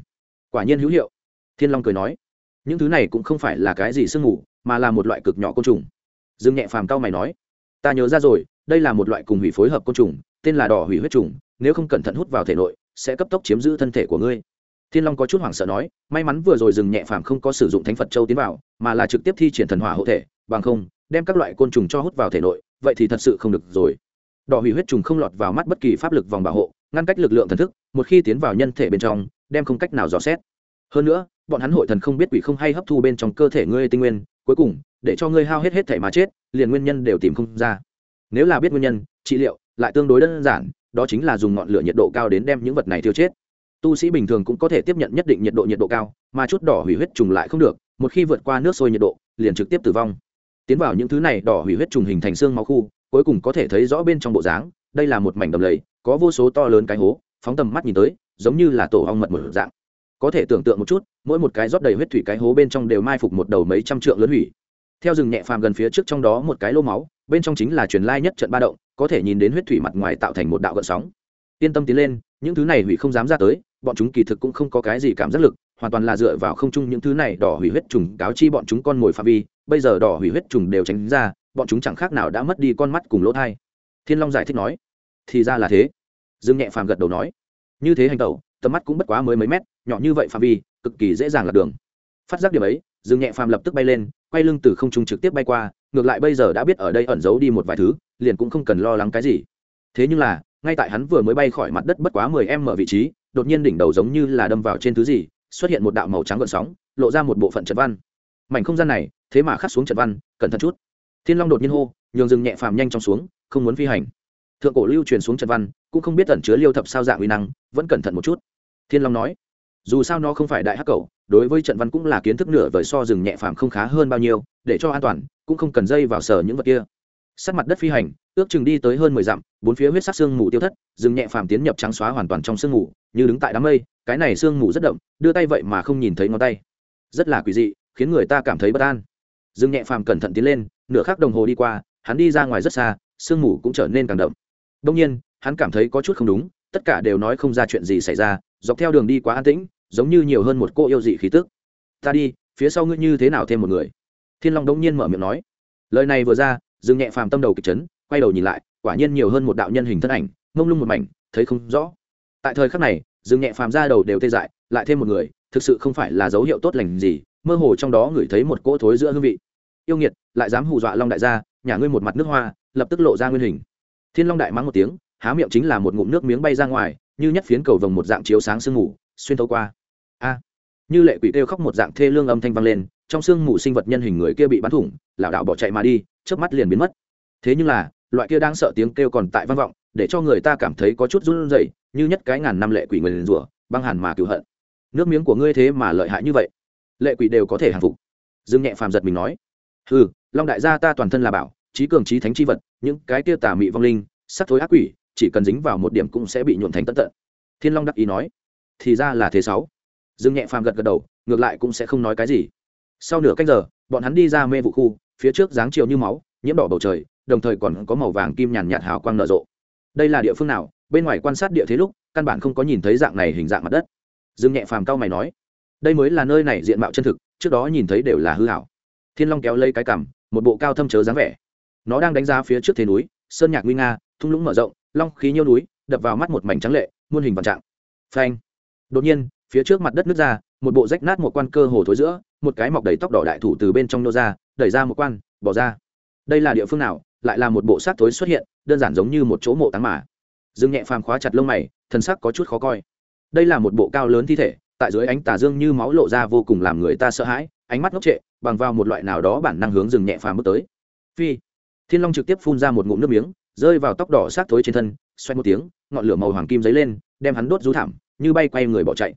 Quả nhiên hữu hiệu. Thiên long cười nói, những thứ này cũng không phải là cái gì sương mù, mà là một loại cực nhỏ côn trùng dương nhẹ phàm cao mày nói, ta nhớ ra rồi, đây là một loại cùng hủy phối hợp côn trùng, tên là đỏ hủy huyết trùng, nếu không cẩn thận hút vào thể nội, sẽ cấp tốc chiếm giữ thân thể của ngươi. Thiên long có chút hoảng sợ nói, may mắn vừa rồi dừng nhẹ phàm không có sử dụng thánh phật châu tiến vào, mà là trực tiếp thi triển thần hỏa hộ thể, bằng không, đem các loại côn trùng cho hút vào thể nội, vậy thì thật sự không được rồi. Đỏ hủy huyết trùng không lọt vào mắt bất kỳ pháp lực vòng bảo hộ, ngăn cách lực lượng thần thức, một khi tiến vào nhân thể bên trong, đem không cách nào dò xét. Hơn nữa, bọn hắn hội thần không biết quỷ không hay hấp thu bên trong cơ thể ngươi tinh nguyên cuối cùng, để cho ngươi hao hết hết thể mà chết, liền nguyên nhân đều tìm không ra. Nếu là biết nguyên nhân, trị liệu, lại tương đối đơn giản, đó chính là dùng ngọn lửa nhiệt độ cao đến đem những vật này tiêu chết. Tu sĩ bình thường cũng có thể tiếp nhận nhất định nhiệt độ nhiệt độ cao, mà chút đỏ hủy huyết trùng lại không được, một khi vượt qua nước sôi nhiệt độ, liền trực tiếp tử vong. Tiến vào những thứ này đỏ hủy huyết trùng hình thành xương máu khu, cuối cùng có thể thấy rõ bên trong bộ dáng, đây là một mảnh đầm lầy, có vô số to lớn cái hố, phóng tầm mắt nhìn tới, giống như là tổ ong mật một dạng có thể tưởng tượng một chút, mỗi một cái rót đầy huyết thủy cái hố bên trong đều mai phục một đầu mấy trăm trượng lớn hủy. Theo rừng nhẹ phàm gần phía trước trong đó một cái lô máu, bên trong chính là truyền lai nhất trận ba động, có thể nhìn đến huyết thủy mặt ngoài tạo thành một đạo gợn sóng. Yên tâm tiến lên, những thứ này hủy không dám ra tới, bọn chúng kỳ thực cũng không có cái gì cảm giác lực, hoàn toàn là dựa vào không chung những thứ này đỏ hủy huyết trùng cáo chi bọn chúng con mồi phạm vi, bây giờ đỏ hủy huyết trùng đều tránh ra, bọn chúng chẳng khác nào đã mất đi con mắt cùng lỗ thai. Thiên long giải thích nói, thì ra là thế. Dương nhẹ phàm gật đầu nói, như thế hành tẩu, tầm mắt cũng bất quá mới mấy mét nhỏ như vậy phạm vi, cực kỳ dễ dàng lạc đường. Phát giác điểm ấy, dương nhẹ phàm lập tức bay lên, quay lưng từ không trung trực tiếp bay qua, ngược lại bây giờ đã biết ở đây ẩn giấu đi một vài thứ, liền cũng không cần lo lắng cái gì. Thế nhưng là, ngay tại hắn vừa mới bay khỏi mặt đất bất quá mười em mở vị trí, đột nhiên đỉnh đầu giống như là đâm vào trên thứ gì, xuất hiện một đạo màu trắng gợn sóng, lộ ra một bộ phận trận văn. Mảnh không gian này, thế mà khắc xuống trận văn, cẩn thận chút. Thiên long đột nhiên hô, nhường rừng nhẹ phàm nhanh trong xuống, không muốn phi hành. Thượng cổ lưu truyền xuống trận văn, cũng không biết ẩn chứa liêu thập sao dạng uy năng, vẫn cẩn thận một chút. Thiên long nói dù sao nó không phải đại hắc cầu, đối với trận văn cũng là kiến thức nửa vời so rừng nhẹ phàm không khá hơn bao nhiêu, để cho an toàn, cũng không cần dây vào sở những vật kia. Sát mặt đất phi hành, ước chừng đi tới hơn mười dặm, bốn phía huyết sắc sương mù tiêu thất, rừng nhẹ phàm tiến nhập trắng xóa hoàn toàn trong sương mù, như đứng tại đám mây, cái này sương mù rất đậm, đưa tay vậy mà không nhìn thấy ngón tay. Rất là quỷ dị, khiến người ta cảm thấy bất an. Rừng nhẹ phàm cẩn thận tiến lên, nửa khắc đồng hồ đi qua, hắn đi ra ngoài rất xa, sương mù cũng trở nên càng đậm. Đông nhiên, hắn cảm thấy có chút không đúng, tất cả đều nói không ra chuyện gì xảy ra dọc theo đường đi quá an tĩnh, giống như nhiều hơn một cô yêu dị khí tức. Ta đi, phía sau ngươi như thế nào thêm một người? Thiên long đông nhiên mở miệng nói. Lời này vừa ra, dương nhẹ phàm tâm đầu kịch chấn, quay đầu nhìn lại, quả nhiên nhiều hơn một đạo nhân hình thân ảnh, mông lung một mảnh, thấy không rõ. Tại thời khắc này, dương nhẹ phàm ra đầu đều tê dại, lại thêm một người, thực sự không phải là dấu hiệu tốt lành gì, mơ hồ trong đó ngửi thấy một cỗ thối giữa hương vị. Yêu nghiệt, lại dám hù dọa long đại gia nhà ngươi một mặt nước hoa, lập tức lộ ra nguyên hình. Thiên long đại mắng một tiếng, há miệng chính là một ngụm nước miếng bay ra ngoài như nhất phiến cầu vồng một dạng chiếu sáng sương mù, xuyên thấu qua. A, như lệ quỷ kêu khóc một dạng thê lương âm thanh vang lên, trong sương mù sinh vật nhân hình người kia bị bắn thủng, lảo đảo bỏ chạy mà đi, chớp mắt liền biến mất. Thế nhưng là, loại kia đang sợ tiếng kêu còn tại vang vọng, để cho người ta cảm thấy có chút run rẩy, như nhất cái ngàn năm lệ quỷ người liền rủa, băng hàn mà cứu hận. Nước miếng của ngươi thế mà lợi hại như vậy. Lệ quỷ đều có thể hàng phục. Dương nhẹ phàm giật mình nói. Ừ long đại gia ta toàn thân là bảo, trí cường trí thánh chi vật, những cái kia tà mị vong linh, sắc thối ác quỷ chỉ cần dính vào một điểm cũng sẽ bị nhuộn thành tất tận. Thiên long đắc ý nói, thì ra là thế sáu. Dương nhẹ phàm gật gật đầu, ngược lại cũng sẽ không nói cái gì. Sau nửa canh giờ, bọn hắn đi ra mê vụ khu, phía trước dáng chiều như máu, nhiễm đỏ bầu trời, đồng thời còn có màu vàng kim nhàn nhạt hào quang nở rộ. Đây là địa phương nào? Bên ngoài quan sát địa thế lúc, căn bản không có nhìn thấy dạng này hình dạng mặt đất. Dương nhẹ phàm cao mày nói, đây mới là nơi này diện mạo chân thực, trước đó nhìn thấy đều là hư hảo. Thiên long kéo lấy cái cằm, một bộ cao thâm chớ dáng vẻ. Nó đang đánh giá phía trước thế núi, sơn nhạc nguy nga, thung lũng mở rộng long khí nhiêu núi, đập vào mắt một mảnh trắng lệ, muôn hình vạn trạng. Phanh. Đột nhiên, phía trước mặt đất nước ra, một bộ rách nát một quan cơ hồ thối giữa, một cái mọc đầy tóc đỏ đại thủ từ bên trong nô ra, đẩy ra một quan, bỏ ra. Đây là địa phương nào? Lại là một bộ xác thối xuất hiện, đơn giản giống như một chỗ mộ táng mà. Dương nhẹ phàm khóa chặt lông mày thân sắc có chút khó coi. Đây là một bộ cao lớn thi thể, tại dưới ánh tà dương như máu lộ ra vô cùng làm người ta sợ hãi, ánh mắt ngốc trệ, bằng vào một loại nào đó bản năng hướng rừng nhẹ phàm bước tới. Phi. Thiên long trực tiếp phun ra một ngụm nước miếng rơi vào tóc đỏ xác thối trên thân xoay một tiếng, ngọn lửa màu hoàng kim dấy lên, đem hắn đốt rú thảm, như bay quay người bỏ chạy.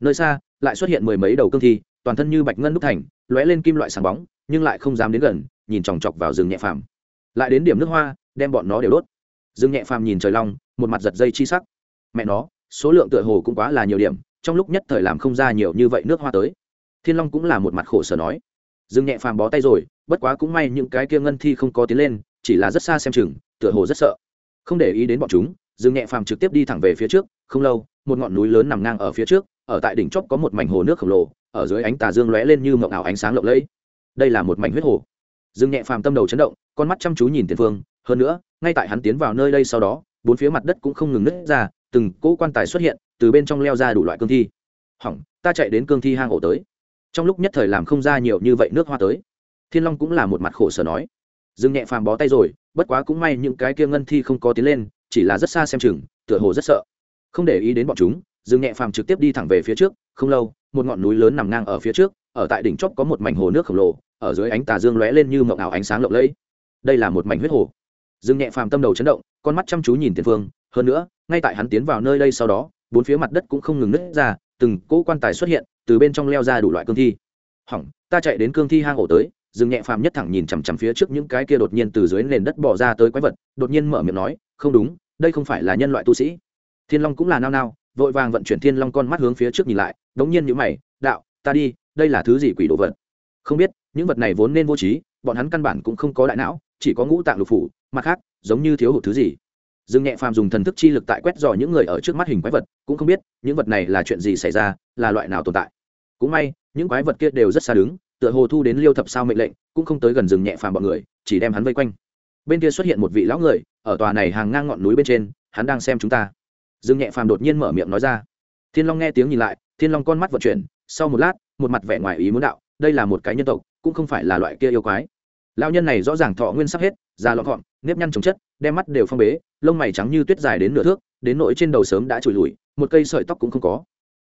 Nơi xa, lại xuất hiện mười mấy đầu cương thi, toàn thân như bạch ngân đúc thành, lóe lên kim loại sáng bóng, nhưng lại không dám đến gần, nhìn chòng chọc vào rừng nhẹ phàm. Lại đến điểm nước hoa, đem bọn nó đều đốt. Rừng nhẹ phàm nhìn trời long, một mặt giật dây chi sắc. Mẹ nó, số lượng tựa hồ cũng quá là nhiều điểm, trong lúc nhất thời làm không ra nhiều như vậy nước hoa tới. Thiên long cũng là một mặt khổ sở nói. Rừng nhẹ phàm bó tay rồi, bất quá cũng may những cái kia ngân thi không có tiến lên, chỉ là rất xa xem chừng tựa hồ rất sợ. Không để ý đến bọn chúng, dương nhẹ phàm trực tiếp đi thẳng về phía trước, không lâu, một ngọn núi lớn nằm ngang ở phía trước, ở tại đỉnh chóp có một mảnh hồ nước khổng lồ, ở dưới ánh tà dương lóe lên như mộng ảo ánh sáng lộng lẫy. Đây là một mảnh huyết hồ. Dương nhẹ phàm tâm đầu chấn động, con mắt chăm chú nhìn tiền phương, hơn nữa, ngay tại hắn tiến vào nơi đây sau đó, bốn phía mặt đất cũng không ngừng nứt ra, từng cỗ quan tài xuất hiện, từ bên trong leo ra đủ loại cương thi. Hỏng, ta chạy đến cương thi hang ổ tới. Trong lúc nhất thời làm không ra nhiều như vậy nước hoa tới. Thiên long cũng là một mặt khổ sở nói. Dương nhẹ phàm bó tay rồi bất quá cũng may những cái kia ngân thi không có tiến lên, chỉ là rất xa xem chừng, tựa hồ rất sợ. Không để ý đến bọn chúng, dương nhẹ phàm trực tiếp đi thẳng về phía trước, không lâu, một ngọn núi lớn nằm ngang ở phía trước, ở tại đỉnh chóp có một mảnh hồ nước khổng lồ, ở dưới ánh tà dương lóe lên như mộng ảo ánh sáng lộng lẫy. Đây là một mảnh huyết hồ. Dương nhẹ phàm tâm đầu chấn động, con mắt chăm chú nhìn tiền phương, hơn nữa, ngay tại hắn tiến vào nơi đây sau đó, bốn phía mặt đất cũng không ngừng nứt ra, từng cỗ quan tài xuất hiện, từ bên trong leo ra đủ loại cương thi. Hỏng, ta chạy đến cương thi hang ổ tới dừng nhẹ phàm nhất thẳng nhìn chằm chằm phía trước những cái kia đột nhiên từ dưới nền đất bỏ ra tới quái vật, đột nhiên mở miệng nói, không đúng, đây không phải là nhân loại tu sĩ. Thiên long cũng là nao nao, vội vàng vận chuyển thiên long con mắt hướng phía trước nhìn lại, đống nhiên những mày, đạo, ta đi, đây là thứ gì quỷ đồ vật? Không biết, những vật này vốn nên vô trí, bọn hắn căn bản cũng không có đại não, chỉ có ngũ tạng lục phủ, mặt khác, giống như thiếu hụt thứ gì. Dương nhẹ phàm dùng thần thức chi lực tại quét dò những người ở trước mắt hình quái vật, cũng không biết, những vật này là chuyện gì xảy ra, là loại nào tồn tại. Cũng may, những quái vật kia đều rất xa đứng tựa hồ thu đến liêu thập sao mệnh lệnh, cũng không tới gần rừng nhẹ phàm bọn người, chỉ đem hắn vây quanh. Bên kia xuất hiện một vị lão người, ở tòa này hàng ngang ngọn núi bên trên, hắn đang xem chúng ta. Rừng nhẹ phàm đột nhiên mở miệng nói ra. Thiên long nghe tiếng nhìn lại, thiên long con mắt vận chuyển, sau một lát, một mặt vẻ ngoài ý muốn đạo, đây là một cái nhân tộc, cũng không phải là loại kia yêu quái. Lão nhân này rõ ràng thọ nguyên sắp hết da lọn gọn, nếp nhăn trồng chất, đem mắt đều phong bế, lông mày trắng như tuyết dài đến nửa thước, đến nỗi trên đầu sớm đã trùi lùi, một cây sợi tóc cũng không có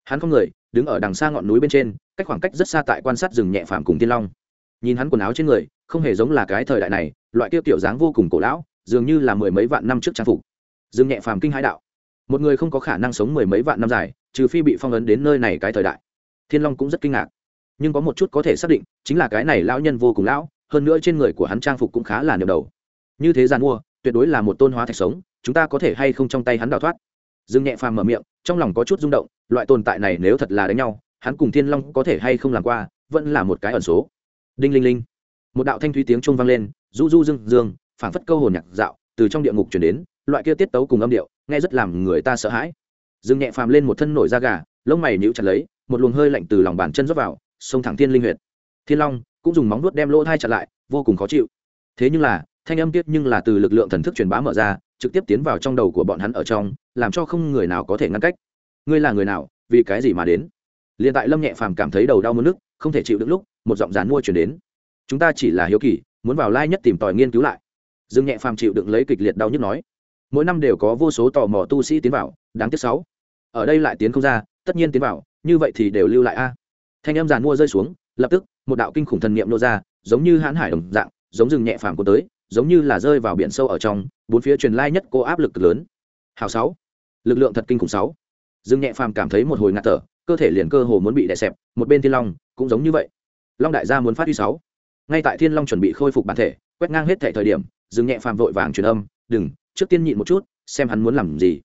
hắn không người, đứng ở đằng xa ngọn núi bên trên, cách khoảng cách rất xa tại quan sát rừng nhẹ phàm cùng tiên long. Nhìn hắn quần áo trên người, không hề giống là cái thời đại này, loại kia kiểu dáng vô cùng cổ lão, dường như là mười mấy vạn năm trước trang phục. Rừng nhẹ phàm kinh hãi đạo. Một người không có khả năng sống mười mấy vạn năm dài, trừ phi bị phong ấn đến nơi này cái thời đại. Thiên long cũng rất kinh ngạc. Nhưng có một chút có thể xác định, chính là cái này lão nhân vô cùng lão, hơn nữa trên người của hắn trang phục cũng khá là niềm đầu. Như thế gian mua, tuyệt đối là một tôn hóa thạch sống, chúng ta có thể hay không trong tay hắn đào thoát? Dương nhẹ phàm mở miệng, trong lòng có chút rung động, loại tồn tại này nếu thật là đánh nhau, hắn cùng thiên long có thể hay không làm qua, vẫn là một cái ẩn số. Đinh linh linh. Một đạo thanh thúy tiếng chuông vang lên, du du dương dương, phảng phất câu hồn nhạc dạo, từ trong địa ngục chuyển đến, loại kia tiết tấu cùng âm điệu, nghe rất làm người ta sợ hãi. Dương nhẹ phàm lên một thân nổi da gà, lông mày nhíu chặt lấy, một luồng hơi lạnh từ lòng bàn chân rót vào, xông thẳng thiên linh huyệt. Thiên long cũng dùng móng vuốt đem lỗ thai chặt lại, vô cùng khó chịu. Thế nhưng là thanh âm tiết nhưng là từ lực lượng thần thức truyền bá mở ra, trực tiếp tiến vào trong đầu của bọn hắn ở trong, làm cho không người nào có thể ngăn cách. Ngươi là người nào, vì cái gì mà đến? Liền tại lâm nhẹ phàm cảm thấy đầu đau mất nước không thể chịu được lúc, một giọng dán mua chuyển đến. Chúng ta chỉ là hiếu kỳ, muốn vào lai nhất tìm tòi nghiên cứu lại. Dương nhẹ phàm chịu đựng lấy kịch liệt đau nhức nói. Mỗi năm đều có vô số tò mò tu sĩ tiến vào, đáng tiếc sáu. Ở đây lại tiến không ra, tất nhiên tiến vào, như vậy thì đều lưu lại a. Thanh em giàn mua rơi xuống, lập tức, một đạo kinh khủng thần niệm nô ra, giống như hãn hải đồng dạng, giống rừng nhẹ phàm của tới giống như là rơi vào biển sâu ở trong, bốn phía truyền lai nhất cô áp lực cực lớn. Hào sáu, lực lượng thật kinh khủng sáu. Dương nhẹ phàm cảm thấy một hồi ngạt thở, cơ thể liền cơ hồ muốn bị đè xẹp một bên thiên long cũng giống như vậy. Long đại gia muốn phát huy sáu. Ngay tại thiên long chuẩn bị khôi phục bản thể, quét ngang hết thể thời điểm, dương nhẹ phàm vội vàng truyền âm, đừng, trước tiên nhịn một chút, xem hắn muốn làm gì.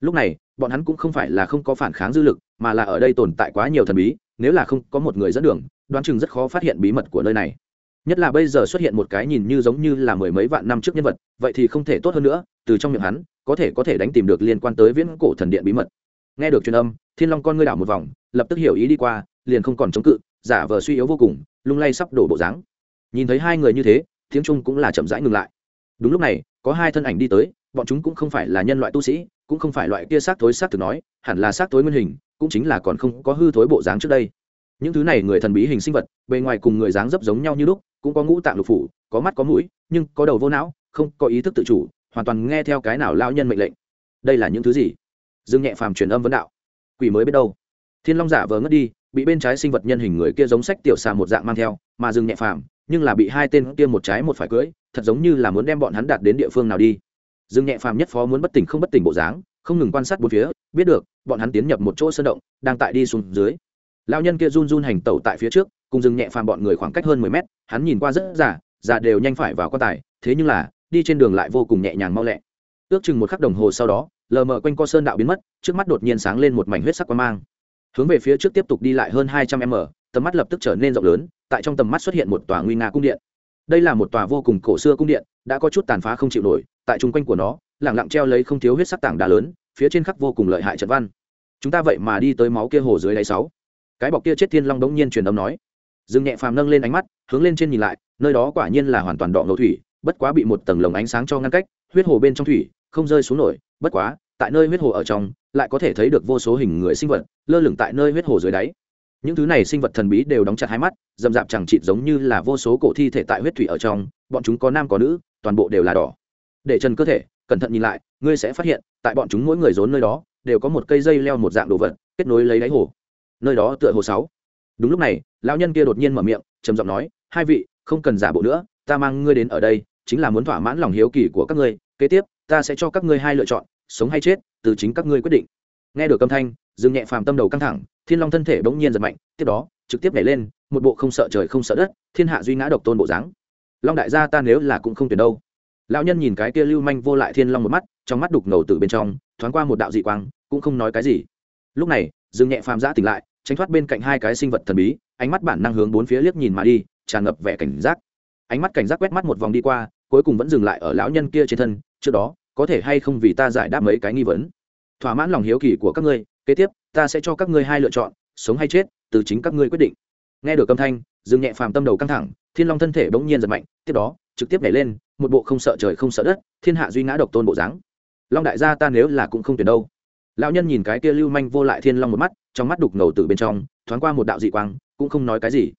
Lúc này, bọn hắn cũng không phải là không có phản kháng dư lực, mà là ở đây tồn tại quá nhiều thần bí, nếu là không có một người dẫn đường, đoán chừng rất khó phát hiện bí mật của nơi này nhất là bây giờ xuất hiện một cái nhìn như giống như là mười mấy vạn năm trước nhân vật, vậy thì không thể tốt hơn nữa, từ trong miệng hắn, có thể có thể đánh tìm được liên quan tới viễn cổ thần điện bí mật. Nghe được truyền âm, thiên long con ngươi đảo một vòng, lập tức hiểu ý đi qua, liền không còn chống cự, giả vờ suy yếu vô cùng, lung lay sắp đổ bộ dáng. Nhìn thấy hai người như thế, tiếng trung cũng là chậm rãi ngừng lại. Đúng lúc này, có hai thân ảnh đi tới, bọn chúng cũng không phải là nhân loại tu sĩ, cũng không phải loại kia xác thối xác thực nói, hẳn là xác thối nguyên hình, cũng chính là còn không có hư thối bộ dáng trước đây. Những thứ này người thần bí hình sinh vật, bề ngoài cùng người dáng dấp giống nhau như lúc cũng có ngũ tạng lục phủ, có mắt có mũi, nhưng có đầu vô não, không có ý thức tự chủ, hoàn toàn nghe theo cái nào lao nhân mệnh lệnh. Đây là những thứ gì? Dương nhẹ phàm truyền âm vấn đạo. Quỷ mới biết đâu. Thiên long giả vờ ngất đi, bị bên trái sinh vật nhân hình người kia giống sách tiểu xà một dạng mang theo, mà dương nhẹ phàm, nhưng là bị hai tên kia một trái một phải cưỡi, thật giống như là muốn đem bọn hắn đạt đến địa phương nào đi. Dương nhẹ phàm nhất phó muốn bất tỉnh không bất tỉnh bộ dáng, không ngừng quan sát bốn phía, biết được, bọn hắn tiến nhập một chỗ sơn động, đang tại đi xuống dưới. Lao nhân kia run run hành tẩu tại phía trước cùng dừng nhẹ phàm bọn người khoảng cách hơn mười mét, hắn nhìn qua rất già già đều nhanh phải vào quan tài, thế nhưng là, đi trên đường lại vô cùng nhẹ nhàng mau lẹ. Ước chừng một khắc đồng hồ sau đó, lờ mờ quanh co sơn đạo biến mất, trước mắt đột nhiên sáng lên một mảnh huyết sắc quang mang. Hướng về phía trước tiếp tục đi lại hơn hai trăm m, tầm mắt lập tức trở nên rộng lớn, tại trong tầm mắt xuất hiện một tòa nguy nga cung điện. Đây là một tòa vô cùng cổ xưa cung điện, đã có chút tàn phá không chịu nổi, tại chung quanh của nó, lẳng lặng treo lấy không thiếu huyết sắc tảng đá lớn, phía trên khắc vô cùng lợi hại trận văn. Chúng ta vậy mà đi tới máu kia hồ dưới đáy sáu. Cái bọc kia chết thiên long đống nhiên truyền âm nói dương nhẹ phàm nâng lên ánh mắt, hướng lên trên nhìn lại, nơi đó quả nhiên là hoàn toàn đỏ ngầu thủy, bất quá bị một tầng lồng ánh sáng cho ngăn cách, huyết hồ bên trong thủy không rơi xuống nổi, bất quá, tại nơi huyết hồ ở trong, lại có thể thấy được vô số hình người sinh vật, lơ lửng tại nơi huyết hồ dưới đáy. Những thứ này sinh vật thần bí đều đóng chặt hai mắt dầm dạp chẳng chịt giống như là vô số cổ thi thể tại huyết thủy ở trong, bọn chúng có nam có nữ, toàn bộ đều là đỏ. Để trần cơ thể, cẩn thận nhìn lại, ngươi sẽ phát hiện, tại bọn chúng mỗi người rốn nơi đó, đều có một cây dây leo một dạng đồ vật, kết nối lấy đáy hồ. Nơi đó tựa hồ sáu. Đúng lúc này lão nhân kia đột nhiên mở miệng, trầm giọng nói, hai vị, không cần giả bộ nữa, ta mang ngươi đến ở đây, chính là muốn thỏa mãn lòng hiếu kỳ của các ngươi, kế tiếp, ta sẽ cho các ngươi hai lựa chọn, sống hay chết, từ chính các ngươi quyết định. Nghe được âm thanh, dương nhẹ phàm tâm đầu căng thẳng, thiên long thân thể bỗng nhiên giật mạnh, tiếp đó, trực tiếp nhảy lên, một bộ không sợ trời không sợ đất, thiên hạ duy ngã độc tôn bộ dáng. Long đại gia ta nếu là cũng không tuyển đâu. Lão nhân nhìn cái kia lưu manh vô lại thiên long một mắt, trong mắt đục ngầu từ bên trong, thoáng qua một đạo dị quang, cũng không nói cái gì. Lúc này, dương nhẹ phàm giã tỉnh lại, tránh thoát bên cạnh hai cái sinh vật thần bí ánh mắt bản năng hướng bốn phía liếc nhìn mà đi, tràn ngập vẻ cảnh giác. Ánh mắt cảnh giác quét mắt một vòng đi qua, cuối cùng vẫn dừng lại ở lão nhân kia trên thân, trước đó, có thể hay không vì ta giải đáp mấy cái nghi vấn. Thỏa mãn lòng hiếu kỳ của các ngươi, kế tiếp, ta sẽ cho các ngươi hai lựa chọn, sống hay chết, từ chính các ngươi quyết định. Nghe được âm thanh, dương nhẹ phàm tâm đầu căng thẳng, thiên long thân thể bỗng nhiên giật mạnh, tiếp đó, trực tiếp nhảy lên, một bộ không sợ trời không sợ đất, thiên hạ duy ngã độc tôn bộ dáng. Long đại gia ta nếu là cũng không tuyệt đâu. Lão nhân nhìn cái kia lưu manh vô lại thiên long một mắt, trong mắt đục ngầu từ bên trong, thoáng qua một đạo dị quang cũng không nói cái gì.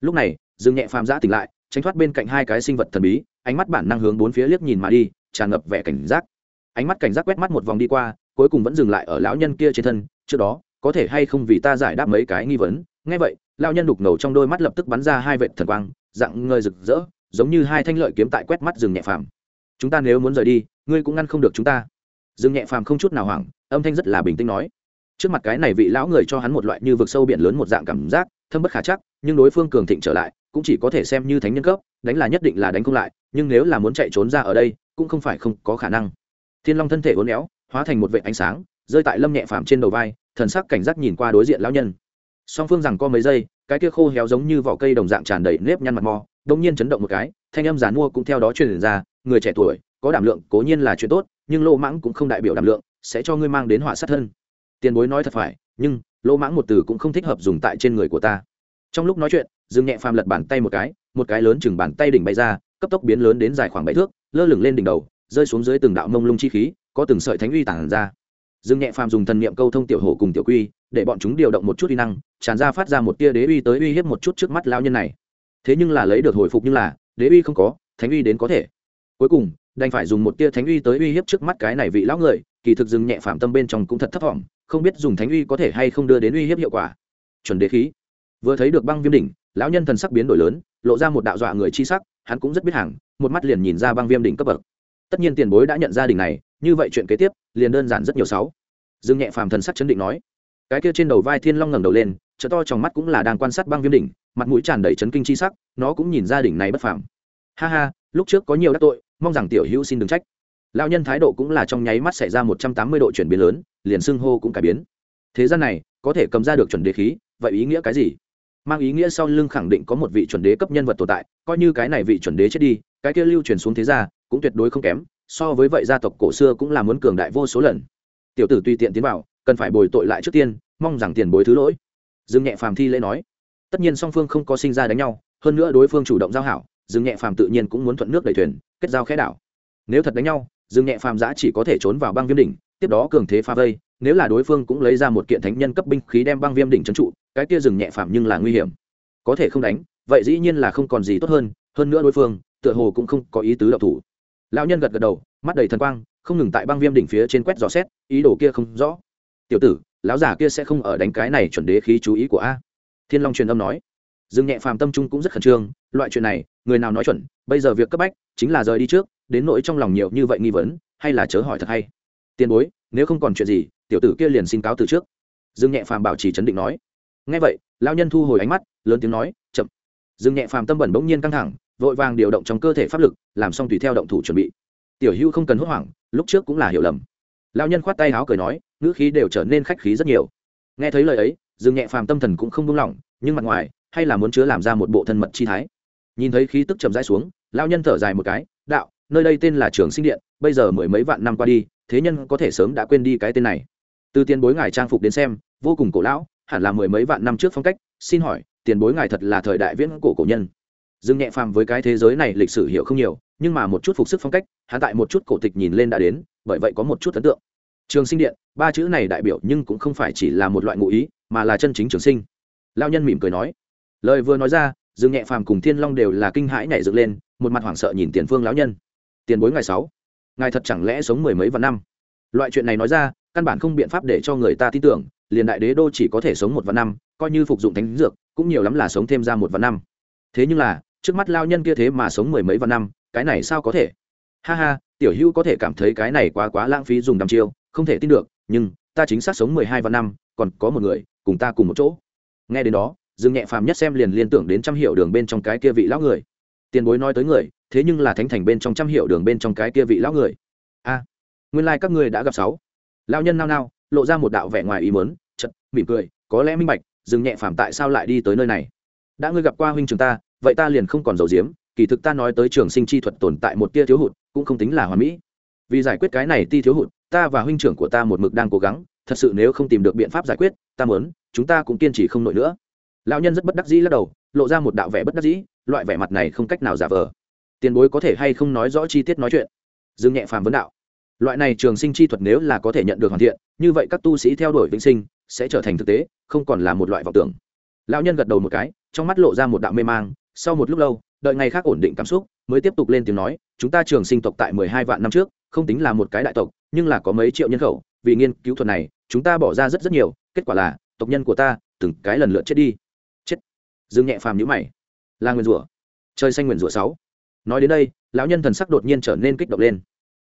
Lúc này, dương nhẹ phàm giã tỉnh lại, tránh thoát bên cạnh hai cái sinh vật thần bí, ánh mắt bản năng hướng bốn phía liếc nhìn mà đi, tràn ngập vẻ cảnh giác. Ánh mắt cảnh giác quét mắt một vòng đi qua, cuối cùng vẫn dừng lại ở lão nhân kia trên thân, trước đó, có thể hay không vì ta giải đáp mấy cái nghi vấn. Ngay vậy, lão nhân đục ngầu trong đôi mắt lập tức bắn ra hai vệt thần quang, dạng ngơi rực rỡ, giống như hai thanh lợi kiếm tại quét mắt rừng nhẹ phàm. Chúng ta nếu muốn rời đi, ngươi cũng ngăn không được chúng ta. Rừng nhẹ phàm không chút nào hoảng, âm thanh rất là bình tĩnh nói trước mặt cái này vị lão người cho hắn một loại như vực sâu biển lớn một dạng cảm giác, thâm bất khả chắc, nhưng đối phương cường thịnh trở lại, cũng chỉ có thể xem như thánh nhân cấp, đánh là nhất định là đánh không lại, nhưng nếu là muốn chạy trốn ra ở đây, cũng không phải không có khả năng. Thiên long thân thể uốn éo, hóa thành một vệ ánh sáng, rơi tại lâm nhẹ phàm trên đầu vai, thần sắc cảnh giác nhìn qua đối diện lão nhân. Song phương rằng có mấy giây, cái kia khô héo giống như vỏ cây đồng dạng tràn đầy nếp nhăn mặt mò đông nhiên chấn động một cái, thanh âm giàn mua cũng theo đó truyền ra, người trẻ tuổi, có đảm lượng, cố nhiên là chuyện tốt, nhưng lô mãng cũng không đại biểu đảm lượng, sẽ cho ngươi mang đến họa sát thân tiền bối nói thật phải, nhưng, lỗ mãng một từ cũng không thích hợp dùng tại trên người của ta. Trong lúc nói chuyện, dương nhẹ phàm lật bàn tay một cái một cái lớn chừng bàn tay đỉnh bay ra, cấp tốc biến lớn đến dài khoảng bảy thước, lơ lửng lên đỉnh đầu, rơi xuống dưới từng đạo mông lung chi khí, có từng sợi thánh uy tản ra. Dương nhẹ phàm dùng thần niệm câu thông tiểu hổ cùng tiểu quy, để bọn chúng điều động một chút uy năng, tràn ra phát ra một tia đế uy tới uy hiếp một chút trước mắt lao nhân này. Thế nhưng là lấy được hồi phục như là, đế uy không có, thánh uy đến có thể. Cuối cùng, đành phải dùng một tia thánh uy tới uy hiếp trước mắt cái này vị lão người, kỳ thực dừng nhẹ phạm tâm bên trong cũng thật thấp thỏm không biết dùng thánh uy có thể hay không đưa đến uy hiếp hiệu quả. Chuẩn đế khí. Vừa thấy được băng viêm đỉnh, lão nhân thần sắc biến đổi lớn, lộ ra một đạo dọa người chi sắc, hắn cũng rất biết hàng, một mắt liền nhìn ra băng viêm đỉnh cấp bậc. Tất nhiên tiền bối đã nhận ra đỉnh này, như vậy chuyện kế tiếp, liền đơn giản rất nhiều sáu. Dương nhẹ phàm thần sắc chấn định nói. Cái kia trên đầu vai thiên long ngẩng đầu lên chợ to trong mắt cũng là đang quan sát băng viêm đỉnh, mặt mũi tràn đầy chấn kinh chi sắc, nó cũng nhìn ra đỉnh này bất phàm. Ha ha, lúc trước có nhiều đắc tội, mong rằng tiểu hữu xin đừng trách. Lão nhân thái độ cũng là trong nháy mắt xảy ra một trăm tám mươi độ chuyển biến lớn liền xưng hô cũng cải biến. Thế gian này, có thể cầm ra được chuẩn đế khí, vậy ý nghĩa cái gì? Mang ý nghĩa sau lưng khẳng định có một vị chuẩn đế cấp nhân vật tồn tại, coi như cái này vị chuẩn đế chết đi, cái kia lưu truyền xuống thế gia, cũng tuyệt đối không kém, so với vậy gia tộc cổ xưa cũng là muốn cường đại vô số lần. Tiểu tử tùy tiện tiến vào, cần phải bồi tội lại trước tiên, mong rằng tiền bối thứ lỗi. Dương nhẹ phàm thi lễ nói. Tất nhiên song phương không có sinh ra đánh nhau, hơn nữa đối phương chủ động giao hảo, dương nhẹ phàm tự nhiên cũng muốn thuận nước đẩy thuyền, kết giao khẽ đảo. Nếu thật đánh nhau, dương nhẹ phàm giã chỉ có thể trốn vào băng viêm đỉnh tiếp đó cường thế pha vây, nếu là đối phương cũng lấy ra một kiện thánh nhân cấp binh khí đem băng viêm đỉnh trấn trụ, cái kia dừng nhẹ phạm nhưng là nguy hiểm. Có thể không đánh, vậy dĩ nhiên là không còn gì tốt hơn hơn nữa đối phương, tựa hồ cũng không có ý tứ đậu thủ. Lão nhân gật gật đầu, mắt đầy thần quang, không ngừng tại băng viêm đỉnh phía trên quét dò xét, ý đồ kia không rõ. Tiểu tử, lão giả kia sẽ không ở đánh cái này chuẩn đế khí chú ý của a? Thiên long truyền âm nói. Dương nhẹ phàm tâm trung cũng rất khẩn trương, loại chuyện này, người nào nói chuẩn, bây giờ việc cấp bách, chính là rời đi trước, đến nỗi trong lòng nhiều như vậy nghi vấn, hay là chớ hỏi thật hay tiền bối, nếu không còn chuyện gì, tiểu tử kia liền xin cáo từ trước. Dương nhẹ phàm bảo trì chấn định nói. Ngay vậy lao nhân thu hồi ánh mắt, lớn tiếng nói, chậm. Dương nhẹ phàm tâm bẩn bỗng nhiên căng thẳng, vội vàng điều động trong cơ thể pháp lực, làm xong tùy theo động thủ chuẩn bị. Tiểu hữu không cần hốt hoảng, lúc trước cũng là hiểu lầm. Lao nhân khoát tay áo cười nói, ngữ khí đều trở nên khách khí rất nhiều. Nghe thấy lời ấy, dương nhẹ phàm tâm thần cũng không buông lỏng, nhưng mặt ngoài, hay là muốn chứa làm ra một bộ thân mật chi thái. Nhìn thấy khí tức chậm rãi xuống lao nhân thở dài một cái, đạo nơi đây tên là trường sinh điện, bây giờ mười mấy vạn năm qua đi, thế nhân có thể sớm đã quên đi cái tên này. Từ tiền bối ngài trang phục đến xem, vô cùng cổ lão, hẳn là mười mấy vạn năm trước phong cách, xin hỏi, tiền bối ngài thật là thời đại viễn cổ cổ nhân. Dương nhẹ phàm với cái thế giới này lịch sử hiểu không nhiều, nhưng mà một chút phục sức phong cách, hắn tại một chút cổ tịch nhìn lên đã đến, bởi vậy có một chút ấn tượng. Trường sinh điện, ba chữ này đại biểu nhưng cũng không phải chỉ là một loại ngụ ý, mà là chân chính trường sinh. Lao nhân mỉm cười nói. Lời vừa nói ra, dương nhẹ phàm cùng thiên long đều là kinh hãi nhảy dựng lên, một mặt hoảng sợ nhìn tiền phương lão nhân tiền bối ngày sáu. Ngài thật chẳng lẽ sống mười mấy vạn năm? Loại chuyện này nói ra, căn bản không biện pháp để cho người ta tin tưởng, liền đại đế đô chỉ có thể sống một vạn năm, coi như phục dụng thánh dược, cũng nhiều lắm là sống thêm ra một vạn năm. Thế nhưng là, trước mắt lao nhân kia thế mà sống mười mấy vạn năm, cái này sao có thể? Ha ha, tiểu hữu có thể cảm thấy cái này quá quá lãng phí dùng đăm chiêu, không thể tin được, nhưng ta chính xác sống mười hai vạn năm, còn có một người, cùng ta cùng một chỗ. Nghe đến đó, dương nhẹ phàm nhất xem liền liên tưởng đến trăm hiệu đường bên trong cái kia vị lão người. Tiền bối nói tới người thế nhưng là thánh thành bên trong trăm hiệu đường bên trong cái kia vị lão người. A, nguyên lai、like、các ngươi đã gặp sáu. Lão nhân nao nao, lộ ra một đạo vẻ ngoài ý mớn chật mỉm cười, có lẽ minh bạch, dừng nhẹ phàm tại sao lại đi tới nơi này. Đã ngươi gặp qua huynh trường ta, vậy ta liền không còn dầu diếm kỳ thực ta nói tới trường sinh chi thuật tồn tại một tia thiếu hụt, cũng không tính là hoàn mỹ. Vì giải quyết cái này ti thiếu hụt, ta và huynh trưởng của ta một mực đang cố gắng, thật sự nếu không tìm được biện pháp giải quyết, ta muốn, chúng ta cũng kiên trì không nổi nữa. Lão nhân rất bất đắc dĩ lắc đầu, lộ ra một đạo vẻ bất đắc dĩ, loại vẻ mặt này không cách nào giả vờ tiền bối có thể hay không nói rõ chi tiết nói chuyện? Dương nhẹ phàm vấn đạo. Loại này trường sinh chi thuật nếu là có thể nhận được hoàn thiện, như vậy các tu sĩ theo đuổi vĩnh sinh sẽ trở thành thực tế, không còn là một loại vọng tưởng. Lão nhân gật đầu một cái, trong mắt lộ ra một đạo mê mang, sau một lúc lâu, đợi ngày khác ổn định cảm xúc, mới tiếp tục lên tiếng nói, chúng ta trường sinh tộc tại mười hai vạn năm trước, không tính là một cái đại tộc, nhưng là có mấy triệu nhân khẩu, vì nghiên cứu thuật này, chúng ta bỏ ra rất rất nhiều, kết quả là, tộc nhân của ta, từng cái lần lượt chết đi. Chết. Dương nhẹ phàm nhữ mày. Là nguyền rủa. Trời xanh nguyền rủa sáu nói đến đây, lão nhân thần sắc đột nhiên trở nên kích động lên.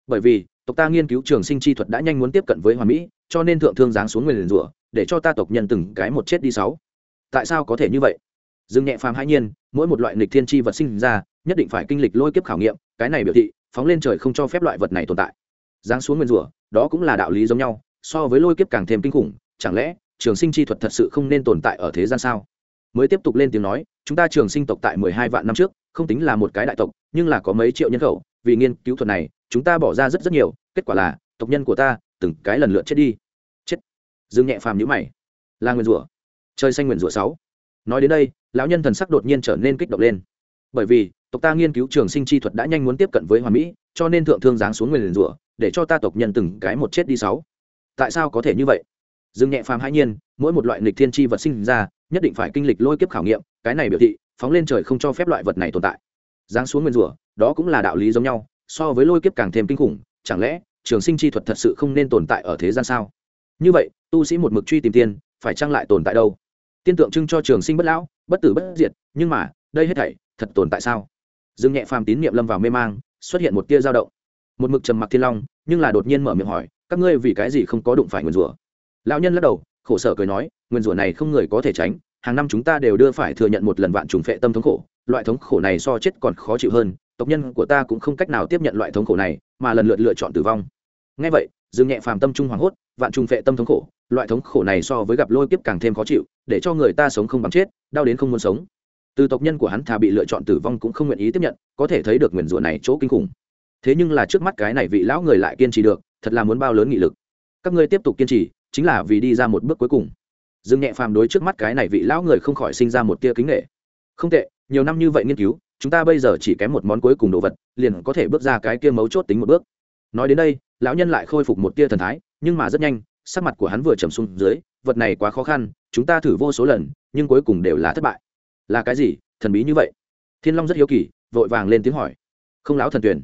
Bởi vì, tộc ta nghiên cứu trường sinh chi thuật đã nhanh muốn tiếp cận với hoàn mỹ, cho nên thượng thương giáng xuống nguyền rủa, để cho ta tộc nhân từng cái một chết đi sáu. Tại sao có thể như vậy? Dương nhẹ phàm hãi nhiên, mỗi một loại nghịch thiên chi vật sinh ra, nhất định phải kinh lịch lôi kiếp khảo nghiệm, cái này biểu thị, phóng lên trời không cho phép loại vật này tồn tại. Giáng xuống nguyên rủa, đó cũng là đạo lý giống nhau, so với lôi kiếp càng thêm kinh khủng, chẳng lẽ, trường sinh chi thuật thật sự không nên tồn tại ở thế gian sao? Mới tiếp tục lên tiếng nói, chúng ta trường sinh tộc tại mười hai vạn năm trước, không tính là một cái đại tộc nhưng là có mấy triệu nhân khẩu, vì nghiên cứu thuật này, chúng ta bỏ ra rất rất nhiều, kết quả là, tộc nhân của ta, từng cái lần lượt chết đi. Chết. Dương nhẹ phàm nhữ mày. Là nguyên rủa. Chơi xanh nguyên rủa sáu. Nói đến đây, lão nhân thần sắc đột nhiên trở nên kích động lên. Bởi vì, tộc ta nghiên cứu trường sinh chi thuật đã nhanh muốn tiếp cận với hoàn mỹ, cho nên thượng thương giáng xuống nguyền rủa, để cho ta tộc nhân từng cái một chết đi sáu. Tại sao có thể như vậy? Dương nhẹ phàm hãi nhiên, mỗi một loại nghịch thiên chi vật sinh ra, nhất định phải kinh lịch lôi kiếp khảo nghiệm, cái này biểu thị, phóng lên trời không cho phép loại vật này tồn tại giáng xuống nguyên rủa, đó cũng là đạo lý giống nhau, so với lôi kiếp càng thêm kinh khủng, chẳng lẽ trường sinh chi thuật thật sự không nên tồn tại ở thế gian sao? Như vậy, tu sĩ một mực truy tìm tiên, phải chăng lại tồn tại đâu? Tiên tượng trưng cho trường sinh bất lão, bất tử bất diệt, nhưng mà, đây hết thảy, thật tồn tại sao? Dương nhẹ phàm tín niệm lâm vào mê mang, xuất hiện một tia dao động. Một mực trầm mặc thiên long, nhưng là đột nhiên mở miệng hỏi, các ngươi vì cái gì không có đụng phải nguyên rủa? Lão nhân lắc đầu, khổ sở cười nói, nguyên rủa này không người có thể tránh, hàng năm chúng ta đều đưa phải thừa nhận một lần vạn trùng phệ tâm thống khổ loại thống khổ này so chết còn khó chịu hơn, tộc nhân của ta cũng không cách nào tiếp nhận loại thống khổ này, mà lần lượt lựa chọn tử vong. Ngay vậy, dương nhẹ phàm tâm trung hoảng hốt, vạn trùng phệ tâm thống khổ, loại thống khổ này so với gặp lôi kiếp càng thêm khó chịu, để cho người ta sống không bằng chết, đau đến không muốn sống. Từ tộc nhân của hắn thà bị lựa chọn tử vong cũng không nguyện ý tiếp nhận, có thể thấy được nguyền rủa này chỗ kinh khủng. Thế nhưng là trước mắt cái này vị lão người lại kiên trì được, thật là muốn bao lớn nghị lực. Các ngươi tiếp tục kiên trì, chính là vì đi ra một bước cuối cùng. Dương nhẹ phàm đối trước mắt cái này vị lão người không khỏi sinh ra một tia kính nghệ không tệ nhiều năm như vậy nghiên cứu, chúng ta bây giờ chỉ kém một món cuối cùng đồ vật, liền có thể bước ra cái kia mấu chốt tính một bước. Nói đến đây, lão nhân lại khôi phục một tia thần thái, nhưng mà rất nhanh, sắc mặt của hắn vừa trầm xuống dưới, vật này quá khó khăn, chúng ta thử vô số lần, nhưng cuối cùng đều là thất bại. Là cái gì? Thần bí như vậy. Thiên long rất hiếu kỳ, vội vàng lên tiếng hỏi. Không lão thần tuyển.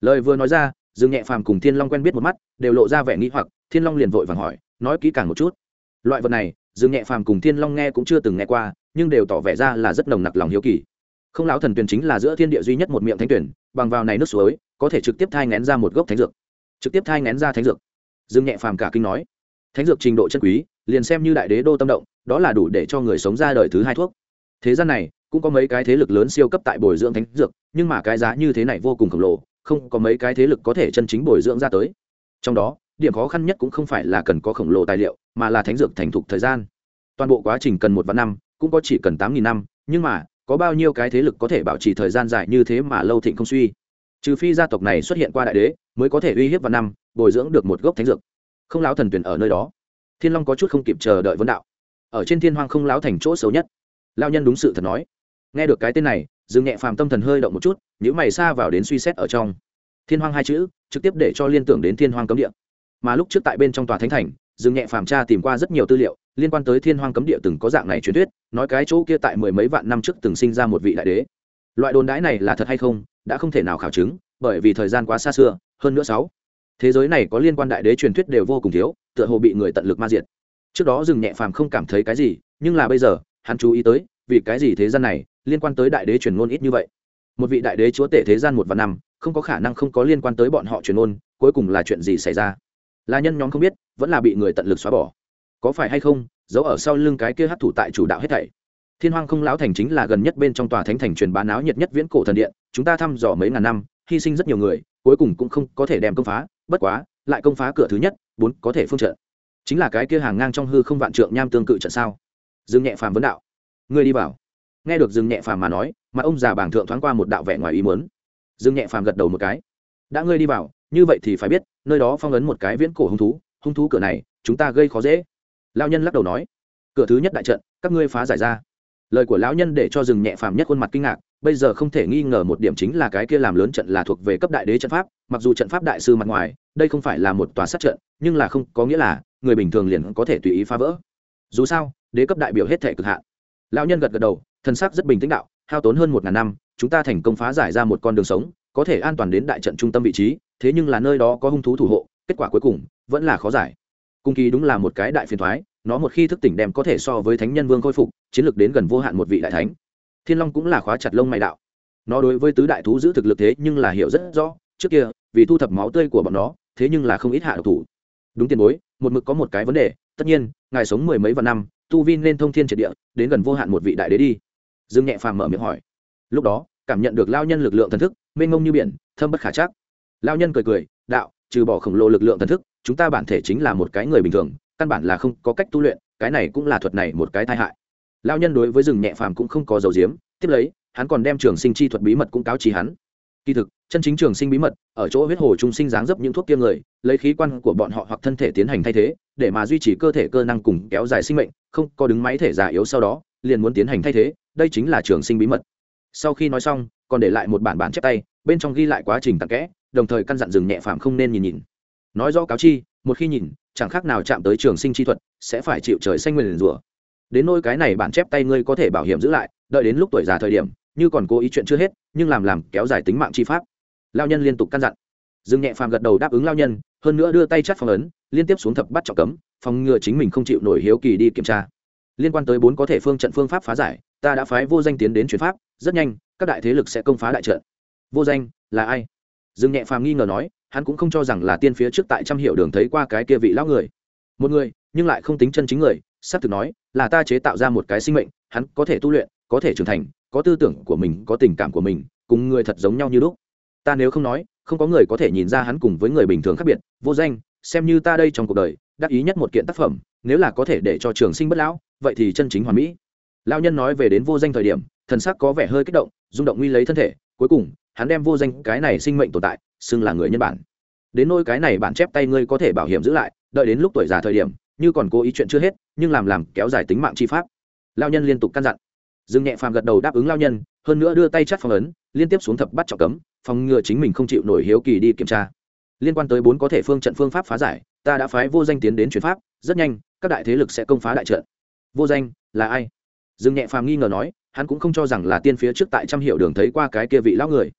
Lời vừa nói ra, dương nhẹ phàm cùng thiên long quen biết một mắt, đều lộ ra vẻ nghĩ hoặc, thiên long liền vội vàng hỏi, nói kỹ càng một chút. Loại vật này, dương nhẹ phàm cùng thiên long nghe cũng chưa từng nghe qua nhưng đều tỏ vẻ ra là rất nồng nặc lòng hiếu kỳ. Không lão thần tuyển chính là giữa thiên địa duy nhất một miệng thánh tuyển bằng vào này nước suối, có thể trực tiếp thai ngén ra một gốc thánh dược. Trực tiếp thai ngén ra thánh dược. Dương nhẹ phàm cả kinh nói, thánh dược trình độ chân quý, liền xem như đại đế đô tâm động, đó là đủ để cho người sống ra đời thứ hai thuốc. Thế gian này, cũng có mấy cái thế lực lớn siêu cấp tại bồi dưỡng thánh dược, nhưng mà cái giá như thế này vô cùng khổng lồ, không có mấy cái thế lực có thể chân chính bồi dưỡng ra tới. Trong đó, điểm khó khăn nhất cũng không phải là cần có khổng lồ tài liệu, mà là thánh dược thành thục thời gian. Toàn bộ quá trình cần một vạn năm cũng có chỉ cần tám nghìn năm, nhưng mà, có bao nhiêu cái thế lực có thể bảo trì thời gian dài như thế mà lâu thịnh không suy? Trừ phi gia tộc này xuất hiện qua đại đế, mới có thể uy hiếp vào năm, bồi dưỡng được một gốc thánh dược. Không láo thần tuyển ở nơi đó. Thiên long có chút không kịp chờ đợi vấn đạo. Ở trên thiên hoang không láo thành chỗ xấu nhất. Lao nhân đúng sự thật nói. Nghe được cái tên này, dương nhẹ phàm tâm thần hơi động một chút những mày xa vào đến suy xét ở trong. Thiên hoang hai chữ, trực tiếp để cho liên tưởng đến thiên hoang cấm địa. Mà lúc trước tại bên trong tòa thánh thành, dương nhẹ phàm tra tìm qua rất nhiều tư liệu liên quan tới thiên hoang cấm địa từng có dạng này truyền thuyết, nói cái chỗ kia tại mười mấy vạn năm trước từng sinh ra một vị đại đế. Loại đồn đãi này là thật hay không, đã không thể nào khảo chứng, bởi vì thời gian quá xa xưa, hơn nữa sáu. Thế giới này có liên quan đại đế truyền thuyết đều vô cùng thiếu, tựa hồ bị người tận lực ma diệt. Trước đó dừng nhẹ phàm không cảm thấy cái gì, nhưng là bây giờ, hắn chú ý tới, vì cái gì thế gian này, liên quan tới đại đế truyền ngôn ít như vậy? Một vị đại đế chúa tể thế gian một và năm, không có khả năng không có liên quan tới bọn họ truyền ngôn, cuối cùng là chuyện gì xảy ra? Là nhân nhóm không biết, vẫn là bị người tận lực xóa bỏ có phải hay không, giấu ở sau lưng cái kia hát thủ tại chủ đạo hết thảy. Thiên hoang không lão thành chính là gần nhất bên trong tòa thánh thành truyền bá áo nhiệt nhất viễn cổ thần điện, chúng ta thăm dò mấy ngàn năm, hy sinh rất nhiều người, cuối cùng cũng không có thể đem công phá, bất quá, lại công phá cửa thứ nhất, bốn có thể phương trận. Chính là cái kia hàng ngang trong hư không vạn trượng nham tương cự trận sao? Dương nhẹ phàm vấn đạo. Ngươi đi vào. Nghe được dương nhẹ phàm mà nói, mà ông già bảng thượng thoáng qua một đạo vẻ ngoài ý muốn. Dương nhẹ phàm gật đầu một cái. Đã ngươi đi vào, như vậy thì phải biết, nơi đó phong ấn một cái viễn cổ hung thú hung thú cửa này, chúng ta gây khó dễ lao nhân lắc đầu nói, cửa thứ nhất đại trận, các ngươi phá giải ra. Lời của lão nhân để cho rừng nhẹ phàm nhất khuôn mặt kinh ngạc, bây giờ không thể nghi ngờ một điểm chính là cái kia làm lớn trận là thuộc về cấp đại đế trận pháp, mặc dù trận pháp đại sư mặt ngoài, đây không phải là một tòa sát trận, nhưng là không có nghĩa là người bình thường liền có thể tùy ý phá vỡ. Dù sao, đế cấp đại biểu hết thể cực hạn. Lão nhân gật gật đầu thân xác rất bình tĩnh đạo, hao tốn hơn một ngàn năm, chúng ta thành công phá giải ra một con đường sống, có thể an toàn đến đại trận trung tâm vị trí, thế nhưng là nơi đó có hung thú thủ hộ, kết quả cuối cùng vẫn là khó giải cung kỳ đúng là một cái đại phiền thoái, nó một khi thức tỉnh đem có thể so với thánh nhân vương khôi phục, chiến lược đến gần vô hạn một vị đại thánh. Thiên long cũng là khóa chặt lông mày đạo. Nó đối với tứ đại thú giữ thực lực thế nhưng là hiểu rất rõ, trước kia, vì thu thập máu tươi của bọn nó, thế nhưng là không ít hạ độc thủ. Đúng tiền bối, một mực có một cái vấn đề, tất nhiên, ngài sống mười mấy vạn năm, tu vi nên thông thiên triệt địa, đến gần vô hạn một vị đại đế đi. Dương nhẹ phàm mở miệng hỏi. Lúc đó, cảm nhận được lao nhân lực lượng thần thức, mênh mông như biển, thâm bất khả chắc. Lao nhân cười cười, đạo, trừ bỏ khổng lồ lực lượng thần thức chúng ta bản thể chính là một cái người bình thường, căn bản là không có cách tu luyện, cái này cũng là thuật này một cái tai hại. Lao nhân đối với rừng nhẹ phàm cũng không có dầu diếm tiếp lấy, hắn còn đem trường sinh chi thuật bí mật cũng cáo trí hắn. Kỳ thực, chân chính trường sinh bí mật, ở chỗ huyết hồ trung sinh dáng dấp những thuốc tiêm người, lấy khí quan của bọn họ hoặc thân thể tiến hành thay thế, để mà duy trì cơ thể cơ năng cùng kéo dài sinh mệnh, không có đứng máy thể già yếu sau đó, liền muốn tiến hành thay thế, đây chính là trường sinh bí mật. Sau khi nói xong, còn để lại một bản bản chép tay, bên trong ghi lại quá trình tặng kẽ, đồng thời căn dặn rừng nhẹ phàm không nên nhìn nhìn nói do cáo chi, một khi nhìn, chẳng khác nào chạm tới trường sinh chi thuật, sẽ phải chịu trời xanh nguyền rủa. Đến nôi cái này bản chép tay ngươi có thể bảo hiểm giữ lại, đợi đến lúc tuổi già thời điểm, như còn cố ý chuyện chưa hết, nhưng làm làm, kéo dài tính mạng chi pháp. Lao nhân liên tục căn dặn. Dương nhẹ phàm gật đầu đáp ứng lao nhân, hơn nữa đưa tay chắt phong ấn, liên tiếp xuống thập bắt trọng cấm, phòng ngừa chính mình không chịu nổi hiếu kỳ đi kiểm tra. Liên quan tới bốn có thể phương trận phương pháp phá giải, ta đã phái vô danh tiến đến chuyển pháp, rất nhanh, các đại thế lực sẽ công phá đại trận. Vô danh, là ai? Dương nhẹ phàm nghi ngờ nói, hắn cũng không cho rằng là tiên phía trước tại trăm hiệu đường thấy qua cái kia vị lão người. Một người, nhưng lại không tính chân chính người, sắp thực nói, là ta chế tạo ra một cái sinh mệnh, hắn có thể tu luyện, có thể trưởng thành, có tư tưởng của mình, có tình cảm của mình, cùng người thật giống nhau như lúc. Ta nếu không nói, không có người có thể nhìn ra hắn cùng với người bình thường khác biệt, vô danh, xem như ta đây trong cuộc đời, đắc ý nhất một kiện tác phẩm, nếu là có thể để cho trường sinh bất lão, vậy thì chân chính hoàn mỹ. Lao nhân nói về đến vô danh thời điểm, thần sắc có vẻ hơi kích động, rung động nguy lấy thân thể, cuối cùng hắn đem vô danh cái này sinh mệnh tồn tại, xưng là người nhân bản. Đến nôi cái này bản chép tay ngươi có thể bảo hiểm giữ lại, đợi đến lúc tuổi già thời điểm, như còn cố ý chuyện chưa hết, nhưng làm làm kéo dài tính mạng chi pháp. Lao nhân liên tục căn dặn. Dương nhẹ phàm gật đầu đáp ứng lao nhân, hơn nữa đưa tay chắt phong ấn, liên tiếp xuống thập bắt trọng cấm, phòng ngừa chính mình không chịu nổi hiếu kỳ đi kiểm tra. Liên quan tới bốn có thể phương trận phương pháp phá giải, ta đã phái vô danh tiến đến chuyển pháp, rất nhanh, các đại thế lực sẽ công phá đại trận. Vô danh, là ai? Dương nhẹ phàm nghi ngờ nói, hắn cũng không cho rằng là tiên phía trước tại trăm hiệu đường thấy qua cái kia vị lão người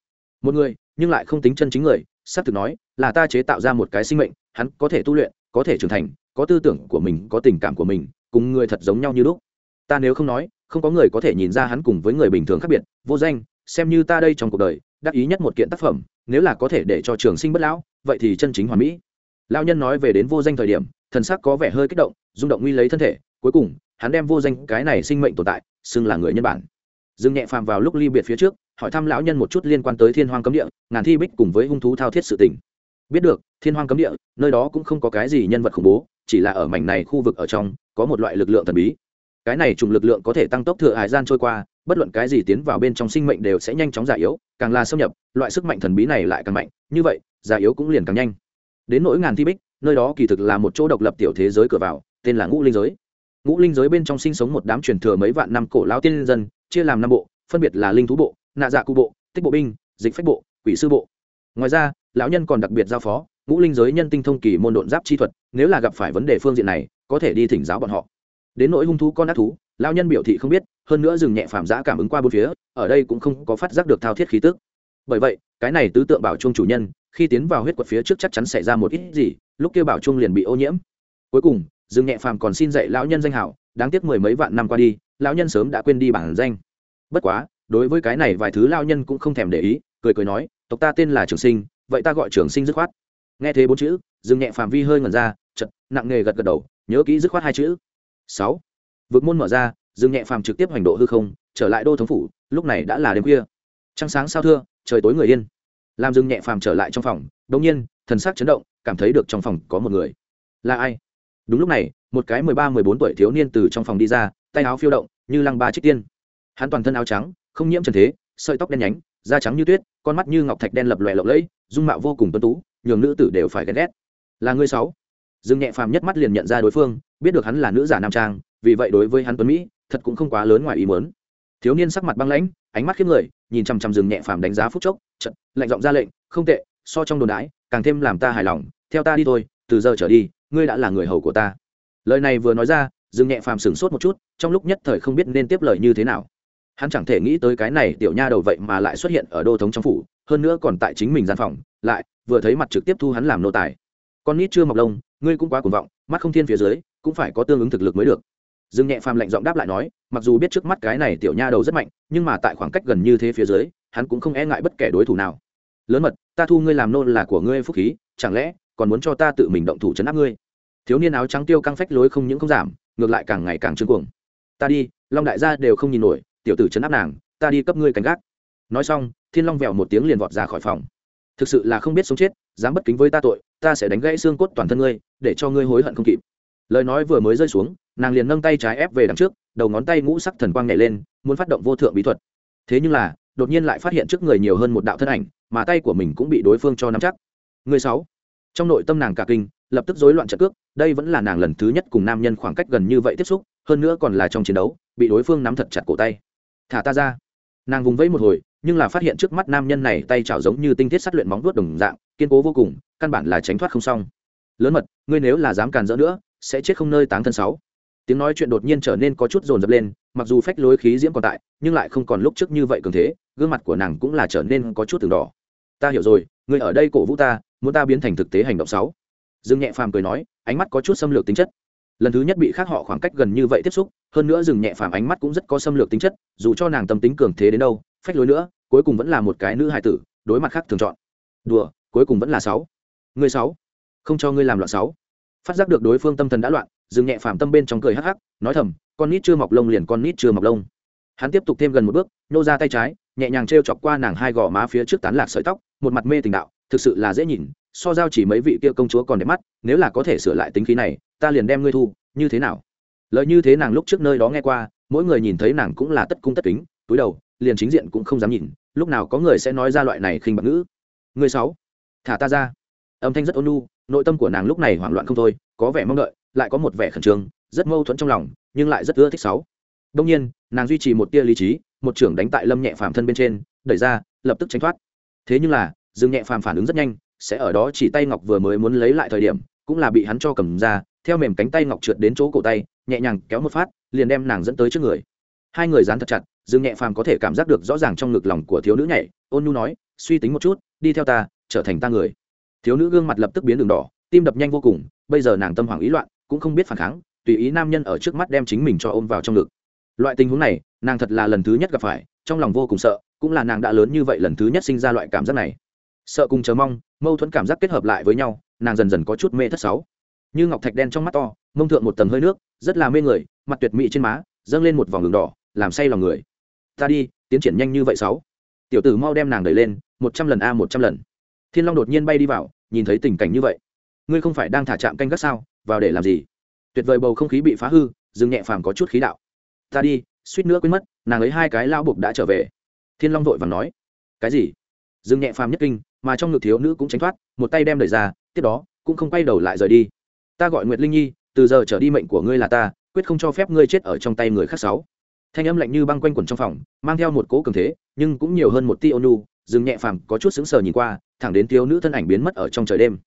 một người, nhưng lại không tính chân chính người, sắp thực nói, là ta chế tạo ra một cái sinh mệnh, hắn có thể tu luyện, có thể trưởng thành, có tư tưởng của mình, có tình cảm của mình, cùng người thật giống nhau như lúc. Ta nếu không nói, không có người có thể nhìn ra hắn cùng với người bình thường khác biệt, vô danh, xem như ta đây trong cuộc đời, đắc ý nhất một kiện tác phẩm, nếu là có thể để cho trường sinh bất lão, vậy thì chân chính hoàn mỹ. Lao nhân nói về đến vô danh thời điểm, thần sắc có vẻ hơi kích động, rung động nguy lấy thân thể, cuối cùng, hắn đem vô danh cái này sinh mệnh tồn tại, xưng là người nhân bản. Dương nhẹ phàm vào lúc ly biệt phía trước hỏi thăm lão nhân một chút liên quan tới thiên hoang cấm địa, ngàn thi bích cùng với hung thú thao thiết sự tình. Biết được, thiên hoang cấm địa, nơi đó cũng không có cái gì nhân vật khủng bố, chỉ là ở mảnh này khu vực ở trong, có một loại lực lượng thần bí. Cái này trùng lực lượng có thể tăng tốc thừa hải gian trôi qua, bất luận cái gì tiến vào bên trong sinh mệnh đều sẽ nhanh chóng già yếu, càng là xâm nhập, loại sức mạnh thần bí này lại càng mạnh, như vậy, già yếu cũng liền càng nhanh. Đến nỗi ngàn thi bích, nơi đó kỳ thực là một chỗ độc lập tiểu thế giới cửa vào, tên là ngũ linh giới. Ngũ linh giới bên trong sinh sống một đám truyền thừa mấy vạn năm cổ lao tiên dân, chia làm năm bộ, phân biệt là linh thú bộ nạ dạ cụ bộ, tích bộ binh, dịch phách bộ, quỷ sư bộ. Ngoài ra, lão nhân còn đặc biệt giao phó, ngũ linh giới nhân tinh thông kỳ môn độn giáp chi thuật, nếu là gặp phải vấn đề phương diện này, có thể đi thỉnh giáo bọn họ. Đến nỗi hung thú con ác thú, lão nhân biểu thị không biết, hơn nữa dừng nhẹ phàm giã cảm ứng qua bốn phía, ở đây cũng không có phát giác được thao thiết khí tức. Bởi vậy, cái này tứ tượng bảo trung chủ nhân, khi tiến vào huyết quật phía trước chắc chắn xảy ra một ít gì, lúc kia bảo trung liền bị ô nhiễm. Cuối cùng, dừng nhẹ phàm còn xin dạy lão nhân danh hảo, đáng tiếc mười mấy vạn năm qua đi, lão nhân sớm đã quên đi bản danh. Bất quá đối với cái này vài thứ lao nhân cũng không thèm để ý, cười cười nói, tộc ta tên là trường sinh, vậy ta gọi trường sinh dứt khoát. Nghe thế bốn chữ dừng nhẹ phàm vi hơi ngẩn ra chật nặng nghề gật gật đầu, nhớ kỹ dứt khoát hai chữ. Sáu. Vượt môn mở ra dừng nhẹ phàm trực tiếp hành độ hư không, trở lại đô thống phủ, lúc này đã là đêm khuya. Trăng sáng sao thưa, trời tối người yên. Làm dừng nhẹ phàm trở lại trong phòng, đột nhiên, thần sắc chấn động, cảm thấy được trong phòng có một người. Là ai? Đúng lúc này, một cái mười ba, mười bốn tuổi thiếu niên từ trong phòng đi ra, tay áo phiêu động, như lăng ba trích tiên. Hắn toàn thân áo trắng không nhiễm trần thế, sợi tóc đen nhánh, da trắng như tuyết, con mắt như ngọc thạch đen lập lòe lộng lẫy, dung mạo vô cùng tuân tú, nhường nữ tử đều phải ghen ghét. Là ngươi sáu. Dương nhẹ phàm nhất mắt liền nhận ra đối phương, biết được hắn là nữ giả nam trang, vì vậy đối với hắn tuấn mỹ, thật cũng không quá lớn ngoài ý muốn. Thiếu niên sắc mặt băng lãnh, ánh mắt khiếp người, nhìn chằm chằm dương nhẹ phàm đánh giá phút chốc trận lạnh giọng ra lệnh, không tệ, so trong đồn đãi, càng thêm làm ta hài lòng, theo ta đi thôi, từ giờ trở đi, ngươi đã là người hầu của ta. Lời này vừa nói ra, dương nhẹ phàm sửng sốt một chút, trong lúc nhất thời không biết nên tiếp lời như thế nào hắn chẳng thể nghĩ tới cái này tiểu nha đầu vậy mà lại xuất hiện ở đô thống trong phủ, hơn nữa còn tại chính mình gian phòng, lại vừa thấy mặt trực tiếp thu hắn làm nô tài. Con nít chưa mọc lông, ngươi cũng quá cuồng vọng, mắt không thiên phía dưới, cũng phải có tương ứng thực lực mới được. Dương nhẹ phàm lạnh giọng đáp lại nói, mặc dù biết trước mắt cái này tiểu nha đầu rất mạnh, nhưng mà tại khoảng cách gần như thế phía dưới, hắn cũng không e ngại bất kể đối thủ nào. Lớn mật, ta thu ngươi làm nô là của ngươi phúc khí, chẳng lẽ còn muốn cho ta tự mình động thủ chấn áp ngươi? Thiếu niên áo trắng tiêu căng phách lối không những không giảm, ngược lại càng ngày càng trương cuồng. Ta đi, long đại gia đều không nhìn nổi tiểu tử chấn áp nàng, ta đi cấp ngươi canh gác. Nói xong, thiên long vẹo một tiếng liền vọt ra khỏi phòng. Thực sự là không biết sống chết, dám bất kính với ta tội, ta sẽ đánh gãy xương cốt toàn thân ngươi, để cho ngươi hối hận không kịp. Lời nói vừa mới rơi xuống, nàng liền nâng tay trái ép về đằng trước, đầu ngón tay ngũ sắc thần quang nhảy lên, muốn phát động vô thượng bí thuật. Thế nhưng là, đột nhiên lại phát hiện trước người nhiều hơn một đạo thân ảnh, mà tay của mình cũng bị đối phương cho nắm chắc. Người sáu. Trong nội tâm nàng cả kinh, lập tức rối loạn trận cước, đây vẫn là nàng lần thứ nhất cùng nam nhân khoảng cách gần như vậy tiếp xúc, hơn nữa còn là trong chiến đấu, bị đối phương nắm thật chặt cổ tay thả ta ra. Nàng vùng vẫy một hồi, nhưng là phát hiện trước mắt nam nhân này tay chảo giống như tinh thiết sắt luyện móng vuốt đồng dạng, kiên cố vô cùng, căn bản là tránh thoát không xong. Lớn mật, ngươi nếu là dám càn rỡ nữa, sẽ chết không nơi táng thân sáu. Tiếng nói chuyện đột nhiên trở nên có chút dồn dập lên, mặc dù phách lối khí diễm còn tại, nhưng lại không còn lúc trước như vậy cường thế, gương mặt của nàng cũng là trở nên có chút từng đỏ. Ta hiểu rồi, ngươi ở đây cổ vũ ta, muốn ta biến thành thực tế hành động sáu. Dương nhẹ phàm cười nói, ánh mắt có chút xâm lược tính chất lần thứ nhất bị khác họ khoảng cách gần như vậy tiếp xúc, hơn nữa dừng nhẹ phàm ánh mắt cũng rất có xâm lược tính chất, dù cho nàng tâm tính cường thế đến đâu, phách lối nữa, cuối cùng vẫn là một cái nữ hài tử, đối mặt khác thường chọn. Đùa, cuối cùng vẫn là sáu. Người sáu. Không cho ngươi làm loạn sáu. Phát giác được đối phương tâm thần đã loạn dừng nhẹ phàm tâm bên trong cười hắc hắc, nói thầm, con nít chưa mọc lông liền con nít chưa mọc lông. Hắn tiếp tục thêm gần một bước nhô ra tay trái, nhẹ nhàng t chọc qua nàng hai gò má phía trước tán lạc sợi tóc, một mặt mê tình đạo thực sự là dễ nhìn, so giao chỉ mấy vị kia công chúa còn đẹp mắt, nếu là có thể sửa lại tính khí này, ta liền đem ngươi thu, như thế nào? Lợi như thế nàng lúc trước nơi đó nghe qua, mỗi người nhìn thấy nàng cũng là tất cung tất kính, túi đầu, liền chính diện cũng không dám nhìn, lúc nào có người sẽ nói ra loại này khinh bạc ngữ. Người sáu, thả ta ra. Âm thanh rất ôn nhu, nội tâm của nàng lúc này hoảng loạn không thôi, có vẻ mong đợi, lại có một vẻ khẩn trương, rất mâu thuẫn trong lòng, nhưng lại rất ưa thích sáu. Đông nhiên, nàng duy trì một tia lý trí, một trưởng đánh tại lâm nhẹ phàm thân bên trên, đẩy ra, lập tức tránh thoát. Thế nhưng là dương nhẹ phàm phản ứng rất nhanh, sẽ ở đó chỉ tay ngọc vừa mới muốn lấy lại thời điểm, cũng là bị hắn cho cầm ra, theo mềm cánh tay ngọc trượt đến chỗ cổ tay, nhẹ nhàng kéo một phát, liền đem nàng dẫn tới trước người. Hai người dán thật chặt, dương nhẹ phàm có thể cảm giác được rõ ràng trong ngực lòng của thiếu nữ nhảy, ôn nhu nói, suy tính một chút, đi theo ta, trở thành ta người. Thiếu nữ gương mặt lập tức biến đường đỏ, tim đập nhanh vô cùng, bây giờ nàng tâm hoảng ý loạn, cũng không biết phản kháng, tùy ý nam nhân ở trước mắt đem chính mình cho ôm vào trong ngực. Loại tình huống này, nàng thật là lần thứ nhất gặp phải, trong lòng vô cùng sợ, cũng là nàng đã lớn như vậy lần thứ nhất sinh ra loại cảm giác này sợ cùng chờ mong, mâu thuẫn cảm giác kết hợp lại với nhau, nàng dần dần có chút mê thất sáu. Như ngọc thạch đen trong mắt to, mông thượng một tầng hơi nước, rất là mê người, mặt tuyệt mỹ trên má, dâng lên một vòng đường đỏ, làm say lòng người. Ta đi, tiến triển nhanh như vậy sáu. Tiểu tử mau đem nàng đẩy lên, một trăm lần a một trăm lần. Thiên long đột nhiên bay đi vào, nhìn thấy tình cảnh như vậy. Ngươi không phải đang thả chạm canh gác sao, vào để làm gì? Tuyệt vời bầu không khí bị phá hư dừng nhẹ phàm có chút khí đạo. Ta đi, suýt nữa quên mất, nàng ấy hai cái lao bục đã trở về. Thiên long vội vàng nói. Cái gì? Dừng nhẹ phàm nhất kinh, mà trong ngực thiếu nữ cũng tránh thoát, một tay đem đẩy ra, tiếp đó, cũng không quay đầu lại rời đi. Ta gọi nguyệt linh nhi, từ giờ trở đi mệnh của ngươi là ta, quyết không cho phép ngươi chết ở trong tay người khác sáu. Thanh âm lạnh như băng quanh quẩn trong phòng, mang theo một cỗ cường thế, nhưng cũng nhiều hơn một ti ônu dừng nhẹ phàm có chút sững sờ nhìn qua, thẳng đến thiếu nữ thân ảnh biến mất ở trong trời đêm.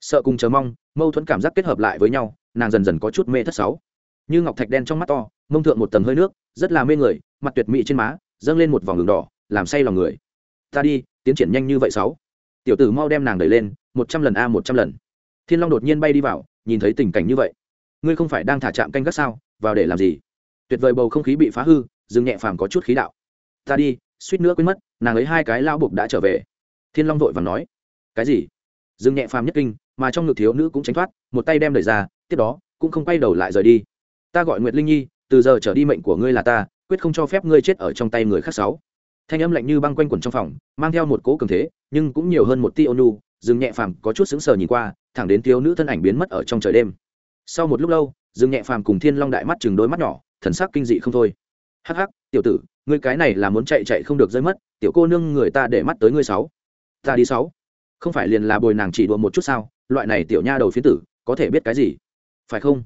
Sợ cùng chờ mong, mâu thuẫn cảm giác kết hợp lại với nhau, nàng dần dần có chút mê thất sáu. Như ngọc thạch đen trong mắt to, mông thượng một tầng hơi nước, rất là mê người, mặt tuyệt mỹ trên má, dâng lên một vòng đường đỏ, làm say lòng người ta đi, tiến triển nhanh như vậy sáu. Tiểu tử mau đem nàng đẩy lên, một trăm lần a, một trăm lần. Thiên long đột nhiên bay đi vào, nhìn thấy tình cảnh như vậy. Ngươi không phải đang thả chạm canh gác sao, vào để làm gì? Tuyệt vời bầu không khí bị phá hư dừng nhẹ phàm có chút khí đạo. Ta đi, suýt nữa quên mất, nàng ấy hai cái lao buộc đã trở về. Thiên long vội và nói. Cái gì? Dương nhẹ phàm nhất kinh, mà trong ngực thiếu nữ cũng tránh thoát, một tay đem đẩy ra, tiếp đó, cũng không quay đầu lại rời đi. Ta gọi nguyệt linh nhi, từ giờ trở đi mệnh của ngươi là ta, quyết không cho phép ngươi chết ở trong tay người khác sáu thanh âm lạnh như băng quanh quẩn trong phòng, mang theo một cố cường thế, nhưng cũng nhiều hơn một ti ônu dương nhẹ phàm có chút sững sờ nhìn qua, thẳng đến thiếu nữ thân ảnh biến mất ở trong trời đêm. Sau một lúc lâu, dương nhẹ phàm cùng thiên long đại mắt chừng đôi mắt nhỏ, thần sắc kinh dị không thôi. Hắc hắc, tiểu tử, ngươi cái này là muốn chạy chạy không được rơi mất, tiểu cô nương người ta để mắt tới ngươi sáu. Ta đi sáu. Không phải liền là bồi nàng chỉ đùa một chút sao, loại này tiểu nha đầu phiến tử, có thể biết cái gì? Phải không?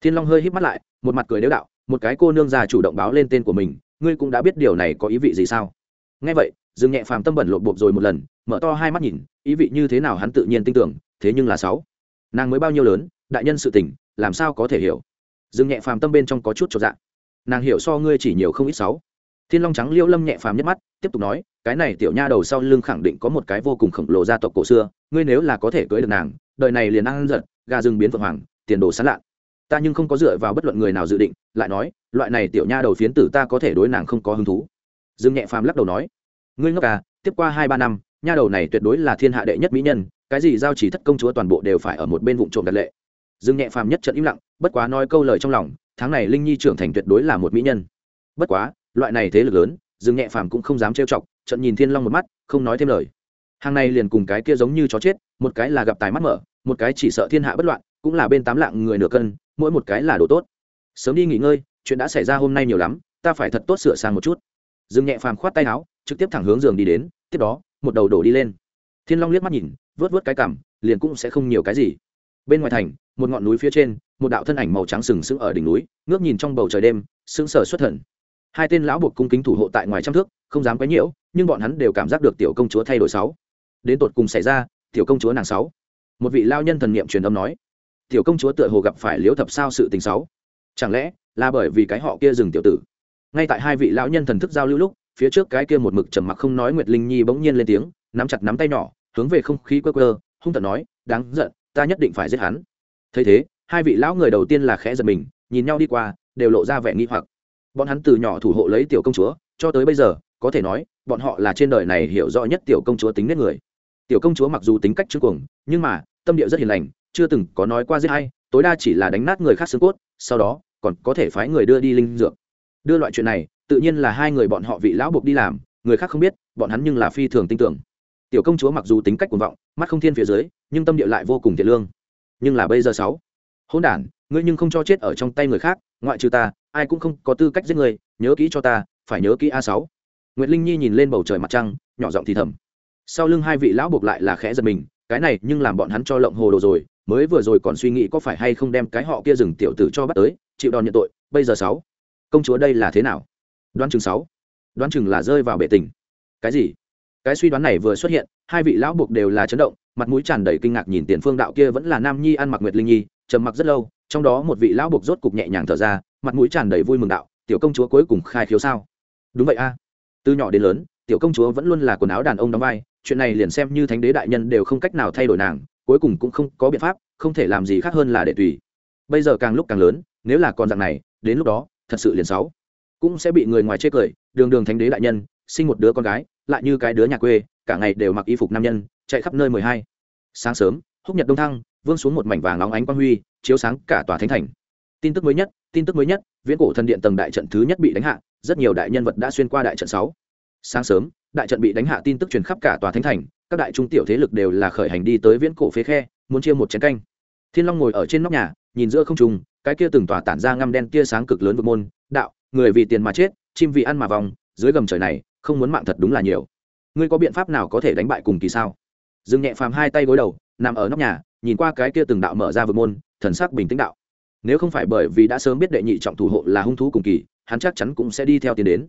Thiên long hơi híp mắt lại, một mặt cười đếu đạo, một cái cô nương già chủ động báo lên tên của mình, ngươi cũng đã biết điều này có ý vị gì sao? Nghe vậy, dương nhẹ phàm tâm bẩn lộn bộp rồi một lần, mở to hai mắt nhìn, ý vị như thế nào hắn tự nhiên tin tưởng, thế nhưng là sáu. Nàng mới bao nhiêu lớn, đại nhân sự tình, làm sao có thể hiểu? Dương nhẹ phàm tâm bên trong có chút cho dạng nàng hiểu so ngươi chỉ nhiều không ít sáu. Thiên long trắng liêu lâm nhẹ phàm nhất mắt, tiếp tục nói, cái này tiểu nha đầu sau lưng khẳng định có một cái vô cùng khổng lồ gia tộc cổ xưa, ngươi nếu là có thể cưới được nàng, đời này liền ăn giật, gà rừng biến vượng hoàng, tiền đồ sán lạ. Ta nhưng không có dựa vào bất luận người nào dự định, lại nói, loại này tiểu nha đầu phiến tử ta có thể đối nàng không có hứng thú dương nhẹ phàm lắc đầu nói, ngươi ngốc à tiếp qua hai ba năm, nha đầu này tuyệt đối là thiên hạ đệ nhất mỹ nhân, cái gì giao chỉ thất công chúa toàn bộ đều phải ở một bên vụ trộm đặt lệ. Dương nhẹ phàm nhất trận im lặng, bất quá nói câu lời trong lòng, tháng này linh nhi trưởng thành tuyệt đối là một mỹ nhân. Bất quá, loại này thế lực lớn dương nhẹ phàm cũng không dám trêu chọc, trận nhìn thiên long một mắt, không nói thêm lời. Hàng này liền cùng cái kia giống như chó chết, một cái là gặp tài mắt mở, một cái chỉ sợ thiên hạ bất loạn, cũng là bên tám lạng người nửa cân, mỗi một cái là đồ tốt. Sớm đi nghỉ ngơi, chuyện đã xảy ra hôm nay nhiều lắm, ta phải thật tốt sửa sang một chút dương nhẹ phàm khoát tay áo, trực tiếp thẳng hướng giường đi đến, tiếp đó, một đầu đổ đi lên. Thiên long liếc mắt nhìn, vớt vớt cái cảm liền cũng sẽ không nhiều cái gì. Bên ngoài thành, một ngọn núi phía trên, một đạo thân ảnh màu trắng sừng sững ở đỉnh núi, ngước nhìn trong bầu trời đêm, sững sờ xuất thần. Hai tên lão buộc cung kính thủ hộ tại ngoài trăm thước, không dám quấy nhiễu, nhưng bọn hắn đều cảm giác được tiểu công chúa thay đổi sáu. Đến tột cùng xảy ra, tiểu công chúa nàng sáu. Một vị lao nhân thần niệm truyền âm nói, tiểu công chúa tựa hồ gặp phải liễu thập sao sự tình sáu. Chẳng lẽ là bởi vì cái họ kia dừng tiểu tử? Ngay tại hai vị lão nhân thần thức giao lưu lúc, phía trước cái kia một mực trầm mặc không nói nguyệt linh nhi bỗng nhiên lên tiếng, nắm chặt nắm tay nhỏ, hướng về không khí quơ quơ, hung tận nói, đáng giận, ta nhất định phải giết hắn. Thấy thế, hai vị lão người đầu tiên là khẽ giật mình, nhìn nhau đi qua, đều lộ ra vẻ nghi hoặc. Bọn hắn từ nhỏ thủ hộ lấy tiểu công chúa, cho tới bây giờ, có thể nói, bọn họ là trên đời này hiểu rõ nhất tiểu công chúa tính nết người. Tiểu công chúa mặc dù tính cách trương cuồng, nhưng mà, tâm địa rất hiền lành, chưa từng có nói qua giết hay tối đa chỉ là đánh nát người khác xương cốt, sau đó, còn có thể phái người đưa đi linh dược đưa loại chuyện này, tự nhiên là hai người bọn họ vị lão buộc đi làm, người khác không biết, bọn hắn nhưng là phi thường tin tưởng. Tiểu công chúa mặc dù tính cách cuồng vọng, mắt không thiên phía dưới, nhưng tâm địa lại vô cùng thiệt lương. Nhưng là bây giờ sáu. Hôn đản, ngươi nhưng không cho chết ở trong tay người khác, ngoại trừ ta, ai cũng không có tư cách giết người, nhớ kỹ cho ta, phải nhớ kỹ a sáu. Nguyệt linh nhi nhìn lên bầu trời mặt trăng, nhỏ giọng thì thầm. Sau lưng hai vị lão buộc lại là khẽ giật mình, cái này nhưng làm bọn hắn cho lộng hồ đồ rồi, mới vừa rồi còn suy nghĩ có phải hay không đem cái họ kia dừng tiểu tử cho bắt tới, chịu đòn nhận tội, bây giờ sáu công chúa đây là thế nào? Đoán chừng sáu. Đoán chừng là rơi vào bệ tình. Cái gì? Cái suy đoán này vừa xuất hiện, hai vị lão buộc đều là chấn động, mặt mũi tràn đầy kinh ngạc nhìn tiền phương đạo kia vẫn là nam nhi ăn mặc nguyệt linh nhi, trầm mặc rất lâu, trong đó một vị lão buộc rốt cục nhẹ nhàng thở ra, mặt mũi tràn đầy vui mừng đạo, tiểu công chúa cuối cùng khai khiếu sao? Đúng vậy a. Từ nhỏ đến lớn, tiểu công chúa vẫn luôn là quần áo đàn ông đóng vai, chuyện này liền xem như thánh đế đại nhân đều không cách nào thay đổi nàng, cuối cùng cũng không có biện pháp, không thể làm gì khác hơn là để tùy. Bây giờ càng lúc càng lớn, nếu là con dạng này, đến lúc đó thật sự liền sáu. Cũng sẽ bị người ngoài chê cười, đường đường thánh đế đại nhân, sinh một đứa con gái, lại như cái đứa nhà quê, cả ngày đều mặc y phục nam nhân, chạy khắp nơi mười hai. Sáng sớm, húc nhật đông thăng, vương xuống một mảnh vàng óng ánh quang huy, chiếu sáng cả tòa thánh thành. Tin tức mới nhất, tin tức mới nhất, viễn cổ thần điện tầng đại trận thứ nhất bị đánh hạ, rất nhiều đại nhân vật đã xuyên qua đại trận sáu. Sáng sớm, đại trận bị đánh hạ tin tức truyền khắp cả tòa thánh thành, các đại trung tiểu thế lực đều là khởi hành đi tới viễn cổ phế khe, muốn chia một chén canh thiên long ngồi ở trên nóc nhà, nhìn giữa không trùng cái kia từng tỏa tản ra ngăm đen tia sáng cực lớn vượt môn, đạo, người vì tiền mà chết, chim vì ăn mà vòng dưới gầm trời này, không muốn mạng thật đúng là nhiều. Ngươi có biện pháp nào có thể đánh bại cùng kỳ sao? Dương nhẹ phàm hai tay gối đầu, nằm ở nóc nhà, nhìn qua cái kia từng đạo mở ra vượt môn, thần sắc bình tĩnh đạo. Nếu không phải bởi vì đã sớm biết đệ nhị trọng thủ hộ là hung thú cùng kỳ, hắn chắc chắn cũng sẽ đi theo tiến đến.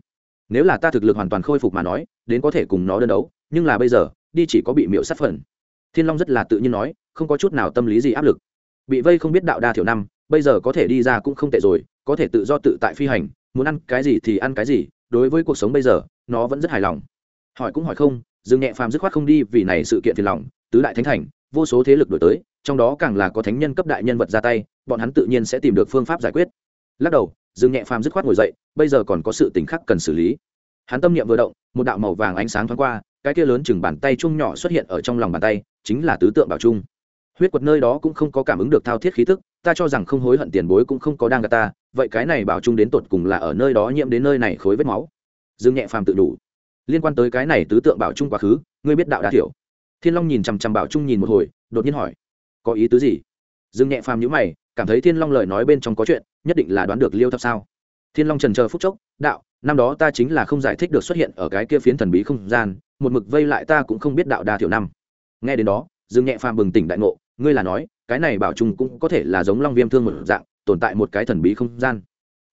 Nếu là ta thực lực hoàn toàn khôi phục mà nói, đến có thể cùng nó đơn đấu, nhưng là bây giờ, đi chỉ có bị miễu sát phần. Thiên long rất là tự nhiên nói, không có chút nào tâm lý gì áp lực bị vây không biết đạo đa thiểu năm, bây giờ có thể đi ra cũng không tệ rồi, có thể tự do tự tại phi hành, muốn ăn cái gì thì ăn cái gì, đối với cuộc sống bây giờ, nó vẫn rất hài lòng. Hỏi cũng hỏi không, dương nhẹ phàm dứt khoát không đi vì này sự kiện phiền lòng, tứ đại thánh thành, vô số thế lực đổi tới, trong đó càng là có thánh nhân cấp đại nhân vật ra tay, bọn hắn tự nhiên sẽ tìm được phương pháp giải quyết. Lắc đầu, dương nhẹ phàm dứt khoát ngồi dậy, bây giờ còn có sự tình khác cần xử lý. Hắn tâm niệm vừa động, một đạo màu vàng ánh sáng thoáng qua, cái kia lớn chừng bàn tay chung nhỏ xuất hiện ở trong lòng bàn tay, chính là tứ tượng bảo trung huyết quật nơi đó cũng không có cảm ứng được thao thiết khí tức, ta cho rằng không hối hận tiền bối cũng không có đang gạt ta, vậy cái này bảo trung đến tột cùng là ở nơi đó nhiễm đến nơi này khối vết máu. Dương nhẹ phàm tự đủ. Liên quan tới cái này tứ tượng bảo trung quá khứ, ngươi biết đạo đã thiểu. Thiên long nhìn chằm chằm bảo trung nhìn một hồi, đột nhiên hỏi, có ý tứ gì? Dương nhẹ phàm nhữ mày, cảm thấy thiên long lời nói bên trong có chuyện, nhất định là đoán được liêu thập sao. Thiên long trần chờ phúc chốc, đạo, năm đó ta chính là không giải thích được xuất hiện ở cái kia phiến thần bí không gian, một mực vây lại ta cũng không biết đạo đa thiểu năm. Nghe đến đó, dương nhẹ phàm bừng tỉnh đại ngộ ngươi là nói, cái này bảo trung cũng có thể là giống long viêm thương một dạng, tồn tại một cái thần bí không gian.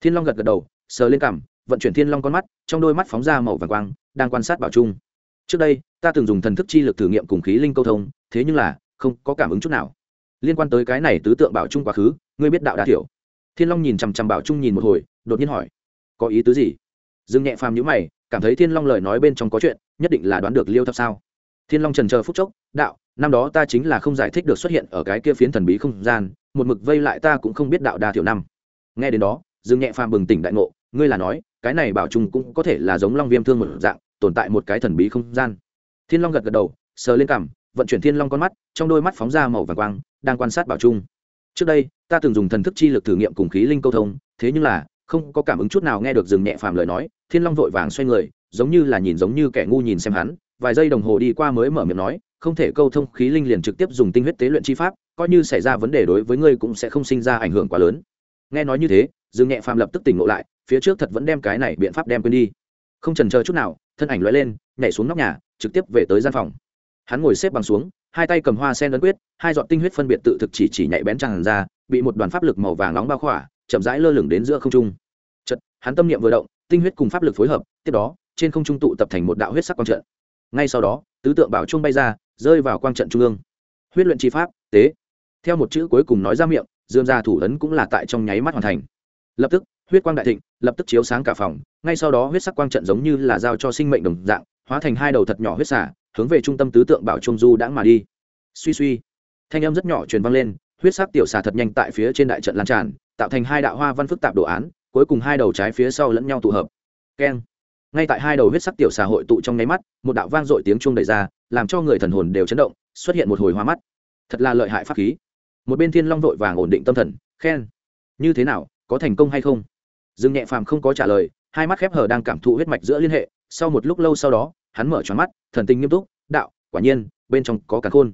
Thiên long gật gật đầu, sờ lên cằm, vận chuyển thiên long con mắt, trong đôi mắt phóng ra màu vàng quang, đang quan sát bảo trung trước đây, ta từng dùng thần thức chi lực thử nghiệm cùng khí linh câu thông, thế nhưng là, không có cảm ứng chút nào. Liên quan tới cái này tứ tượng bảo trung quá khứ, ngươi biết đạo đã hiểu thiên long nhìn chằm chằm bảo trung nhìn một hồi, đột nhiên hỏi, có ý tứ gì? Dương nhẹ phàm nhữ mày, cảm thấy thiên long lời nói bên trong có chuyện, nhất định là đoán được liêu thập sao thiên long trần chờ phút chốc, đạo, năm đó ta chính là không giải thích được xuất hiện ở cái kia phiến thần bí không gian, một mực vây lại ta cũng không biết đạo đa thiểu năm. Nghe đến đó, dương nhẹ phàm bừng tỉnh đại ngộ, ngươi là nói, cái này bảo trung cũng có thể là giống long viêm thương một dạng, tồn tại một cái thần bí không gian? Thiên long gật gật đầu, sờ lên cằm, vận chuyển thiên long con mắt, trong đôi mắt phóng ra màu vàng quang, đang quan sát bảo trung trước đây, ta từng dùng thần thức chi lực thử nghiệm cùng khí linh câu thông, thế nhưng là, không có cảm ứng chút nào nghe được dừng nhẹ phàm lời nói, thiên long vội vàng xoay người, giống như là nhìn giống như kẻ ngu nhìn xem hắn vài giây đồng hồ đi qua mới mở miệng nói, không thể câu thông khí linh liền trực tiếp dùng tinh huyết tế luyện chi pháp, coi như xảy ra vấn đề đối với ngươi cũng sẽ không sinh ra ảnh hưởng quá lớn. Nghe nói như thế, dương nhẹ phàm lập tức tỉnh ngộ lại, phía trước thật vẫn đem cái này biện pháp đem quên đi. Không trần chờ chút nào, thân ảnh lóe lên, nhảy xuống nóc nhà, trực tiếp về tới gian phòng. Hắn ngồi xếp bằng xuống, hai tay cầm hoa sen ấn quyết, hai giọt tinh huyết phân biệt tự thực chỉ chỉ nhạy bén tràn ra, bị một đoàn pháp lực màu vàng nóng bao khỏa, chậm rãi lơ lửng đến giữa không trung. Chật hắn tâm niệm vừa động, tinh huyết cùng pháp lực phối hợp, tiếp đó, trên không trung tụ tập thành một đạo huyết sắc quang trận ngay sau đó, tứ tượng bảo trung bay ra, rơi vào quang trận trung ương. Huyết luyện chi pháp, tế. Theo một chữ cuối cùng nói ra miệng, dương gia thủ ấn cũng là tại trong nháy mắt hoàn thành. Lập tức, huyết quang đại thịnh, lập tức chiếu sáng cả phòng, ngay sau đó huyết sắc quang trận giống như là giao cho sinh mệnh đồng dạng, hóa thành hai đầu thật nhỏ huyết xả hướng về trung tâm tứ tượng bảo trung du đã mà đi. Suy suy, thanh âm rất nhỏ truyền vang lên, huyết sắc tiểu xà thật nhanh tại phía trên đại trận lan tràn, tạo thành hai đạo hoa văn phức tạp đồ án, cuối cùng hai đầu trái phía sau lẫn nhau tụ hợp. Keng ngay tại hai đầu huyết sắc tiểu xà hội tụ trong nháy mắt, một đạo vang dội tiếng chuông đầy ra, làm cho người thần hồn đều chấn động, xuất hiện một hồi hoa mắt. Thật là lợi hại pháp khí. Một bên thiên long vội vàng ổn định tâm thần, khen. Như thế nào, có thành công hay không? Dương nhẹ phàm không có trả lời, hai mắt khép hờ đang cảm thụ huyết mạch giữa liên hệ, sau một lúc lâu sau đó, hắn mở tròn mắt, thần tình nghiêm túc, đạo, quả nhiên, bên trong có cả khôn.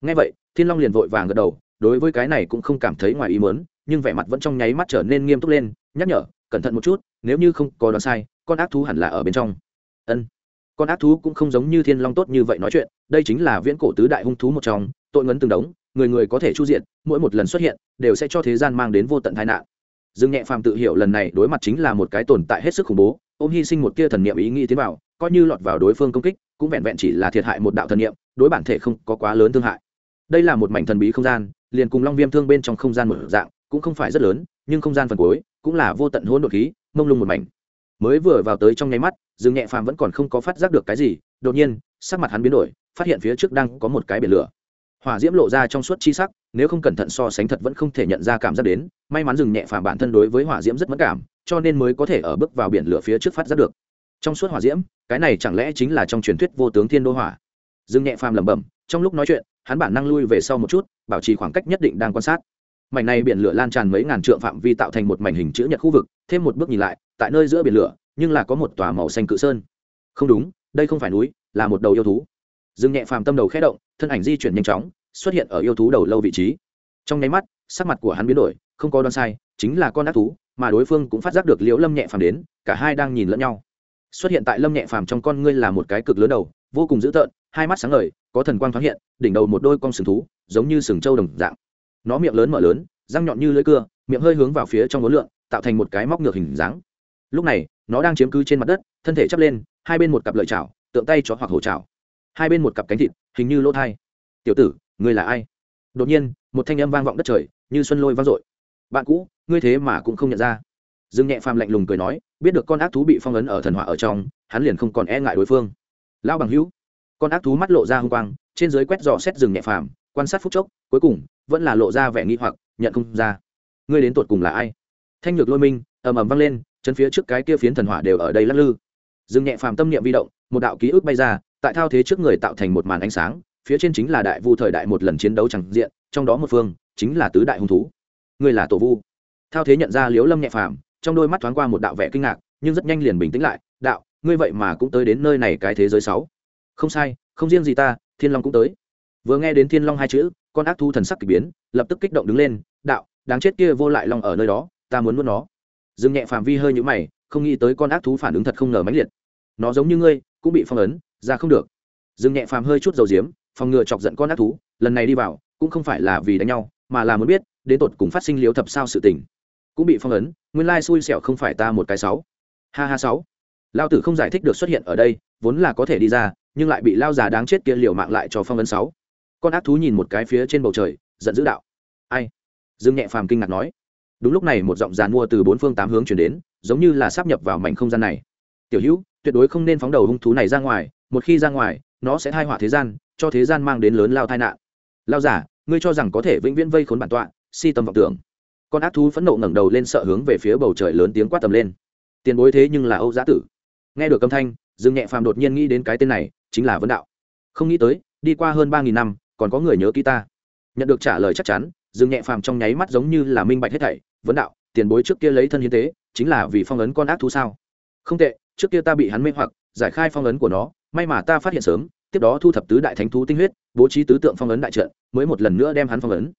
Ngay vậy, thiên long liền vội vàng gật đầu, đối với cái này cũng không cảm thấy ngoài ý mớn nhưng vẻ mặt vẫn trong nháy mắt trở nên nghiêm túc lên, nhắc nhở, cẩn thận một chút, nếu như không có đoán sai con ác thú hẳn là ở bên trong. Ân, con ác thú cũng không giống như thiên long tốt như vậy nói chuyện, đây chính là viễn cổ tứ đại hung thú một trong, tội ngấn từng đống, người người có thể chu diện, mỗi một lần xuất hiện, đều sẽ cho thế gian mang đến vô tận tai nạn. Dương nhẹ phàm tự hiểu lần này đối mặt chính là một cái tồn tại hết sức khủng bố ôm hy sinh một tia thần niệm ý nghĩ tiến vào, coi như lọt vào đối phương công kích, cũng vẹn vẹn chỉ là thiệt hại một đạo thần niệm, đối bản thể không có quá lớn thương hại. Đây là một mảnh thần bí không gian, liền cùng long viêm thương bên trong không gian một dạng, cũng không phải rất lớn, nhưng không gian phần cuối, cũng là vô tận hỗn độn khí, mông lung một mảnh mới vừa vào tới trong nháy mắt, dương nhẹ phàm vẫn còn không có phát giác được cái gì, đột nhiên, sắc mặt hắn biến đổi, phát hiện phía trước đang có một cái biển lửa. Hỏa diễm lộ ra trong suốt chi sắc, nếu không cẩn thận so sánh thật vẫn không thể nhận ra cảm giác đến, may mắn dừng nhẹ phàm bản thân đối với hỏa diễm rất mất cảm, cho nên mới có thể ở bước vào biển lửa phía trước phát giác được. Trong suốt hỏa diễm, cái này chẳng lẽ chính là trong truyền thuyết vô tướng thiên đô hỏa? Dương nhẹ phàm lẩm bẩm, trong lúc nói chuyện, hắn bản năng lui về sau một chút, bảo trì khoảng cách nhất định đang quan sát mảnh này biển lửa lan tràn mấy ngàn trượng phạm vi tạo thành một mảnh hình chữ nhật khu vực, thêm một bước nhìn lại, tại nơi giữa biển lửa, nhưng là có một tòa màu xanh cự sơn. Không đúng, đây không phải núi, là một đầu yêu thú. Dương nhẹ phàm tâm đầu khẽ động, thân ảnh di chuyển nhanh chóng, xuất hiện ở yêu thú đầu lâu vị trí. Trong nháy mắt, sắc mặt của hắn biến đổi, không có đoan sai, chính là con ác thú, mà đối phương cũng phát giác được liễu lâm nhẹ phàm đến, cả hai đang nhìn lẫn nhau. Xuất hiện tại lâm nhẹ phàm trong con ngươi là một cái cực lớn đầu, vô cùng dữ tợn, hai mắt sáng ngời, có thần quang thoáng hiện, đỉnh đầu một đôi con sừng thú, giống như sừng trâu đồng dạng nó miệng lớn mở lớn, răng nhọn như lưỡi cưa, miệng hơi hướng vào phía trong ngón lượn, tạo thành một cái móc ngược hình dáng. Lúc này, nó đang chiếm cứ trên mặt đất, thân thể chắp lên, hai bên một cặp lợi chảo, tượng tay chó hoặc hổ chảo. Hai bên một cặp cánh thịt, hình như lỗ thai. Tiểu tử, ngươi là ai? Đột nhiên, một thanh âm vang vọng đất trời, như xuân lôi vang dội. Bạn cũ, ngươi thế mà cũng không nhận ra. Dương nhẹ phàm lạnh lùng cười nói, biết được con ác thú bị phong ấn ở thần hỏa ở trong, hắn liền không còn e ngại đối phương. Lão bằng hữu. Con ác thú mắt lộ ra h ư n g quang, trên dưới quét dò xét rừng nhẹ phàm, quan sát phút chốc cuối cùng, vẫn là lộ ra vẻ nghi hoặc, nhận không ra. Ngươi đến tột cùng là ai? Thanh nhược lôi minh, ầm ầm vang lên, chân phía trước cái kia phiến thần hỏa đều ở đây lắc lư. Dừng nhẹ phàm tâm niệm vi động, một đạo ký ức bay ra, tại thao thế trước người tạo thành một màn ánh sáng, phía trên chính là đại vu thời đại một lần chiến đấu chẳng diện, trong đó một phương chính là tứ đại hung thú. Ngươi là tổ vu. Thao thế nhận ra liếu lâm nhẹ phàm, trong đôi mắt thoáng qua một đạo vẻ kinh ngạc, nhưng rất nhanh liền bình tĩnh lại, đạo, ngươi vậy mà cũng tới đến nơi này cái thế giới sáu. Không sai, không riêng gì ta, thiên long cũng tới. Vừa nghe đến thiên long hai chữ con ác thu thần sắc k ỳ biến, lập tức kích động đứng lên, đạo, đáng chết kia vô lại long ở nơi đó, ta muốn nuốt nó. Dừng nhẹ phạm vi hơi nhũ mày, không nghĩ tới con ác thú phản ứng thật không ngờ mãnh liệt. Nó giống như ngươi, cũng bị phong ấn, ra không được. Dừng nhẹ phàm hơi chút dầu diếm, phòng ngừa chọc giận con ác thú, lần này đi vào, cũng không phải là vì đánh nhau, mà là muốn biết, đến tột cùng phát sinh liếu thập sao sự tình. Cũng bị phong ấn, nguyên lai xui xẻo không phải ta một cái sáu. Ha ha sáu. Lao tử không giải thích được xuất hiện ở đây, vốn là có thể đi ra, nhưng lại bị lao già đáng chết kia liều mạng lại cho phong ấn sáu con ác thú nhìn một cái phía trên bầu trời, giận dữ đạo. Ai? Dương nhẹ phàm kinh ngạc nói. Đúng lúc này một giọng giàn mua từ bốn phương tám hướng chuyển đến, giống như là sắp nhập vào mảnh không gian này. Tiểu hữu, tuyệt đối không nên phóng đầu hung thú này ra ngoài, một khi ra ngoài, nó sẽ thai họa thế gian, cho thế gian mang đến lớn lao tai nạn. Lao giả, ngươi cho rằng có thể vĩnh viễn vây khốn bản tọa, si tâm vọng tưởng. Con ác thú phẫn nộ ngẩng đầu lên sợ hướng về phía bầu trời lớn tiếng quát tầm lên. Tiền bối thế nhưng là âu giã tử. Nghe được âm thanh, dương nhẹ phàm đột nhiên nghĩ đến cái tên này, chính là vấn đạo. Không nghĩ tới, đi qua hơn ba nghìn năm còn có người nhớ ký ta. Nhận được trả lời chắc chắn, dương nhẹ phàm trong nháy mắt giống như là minh bạch hết thảy, vấn đạo, tiền bối trước kia lấy thân hiến tế, chính là vì phong ấn con ác thú sao? Không tệ, trước kia ta bị hắn mê hoặc, giải khai phong ấn của nó, may mà ta phát hiện sớm, tiếp đó thu thập tứ đại thánh thú tinh huyết, bố trí tứ tượng phong ấn đại trận, mới một lần nữa đem hắn phong ấn.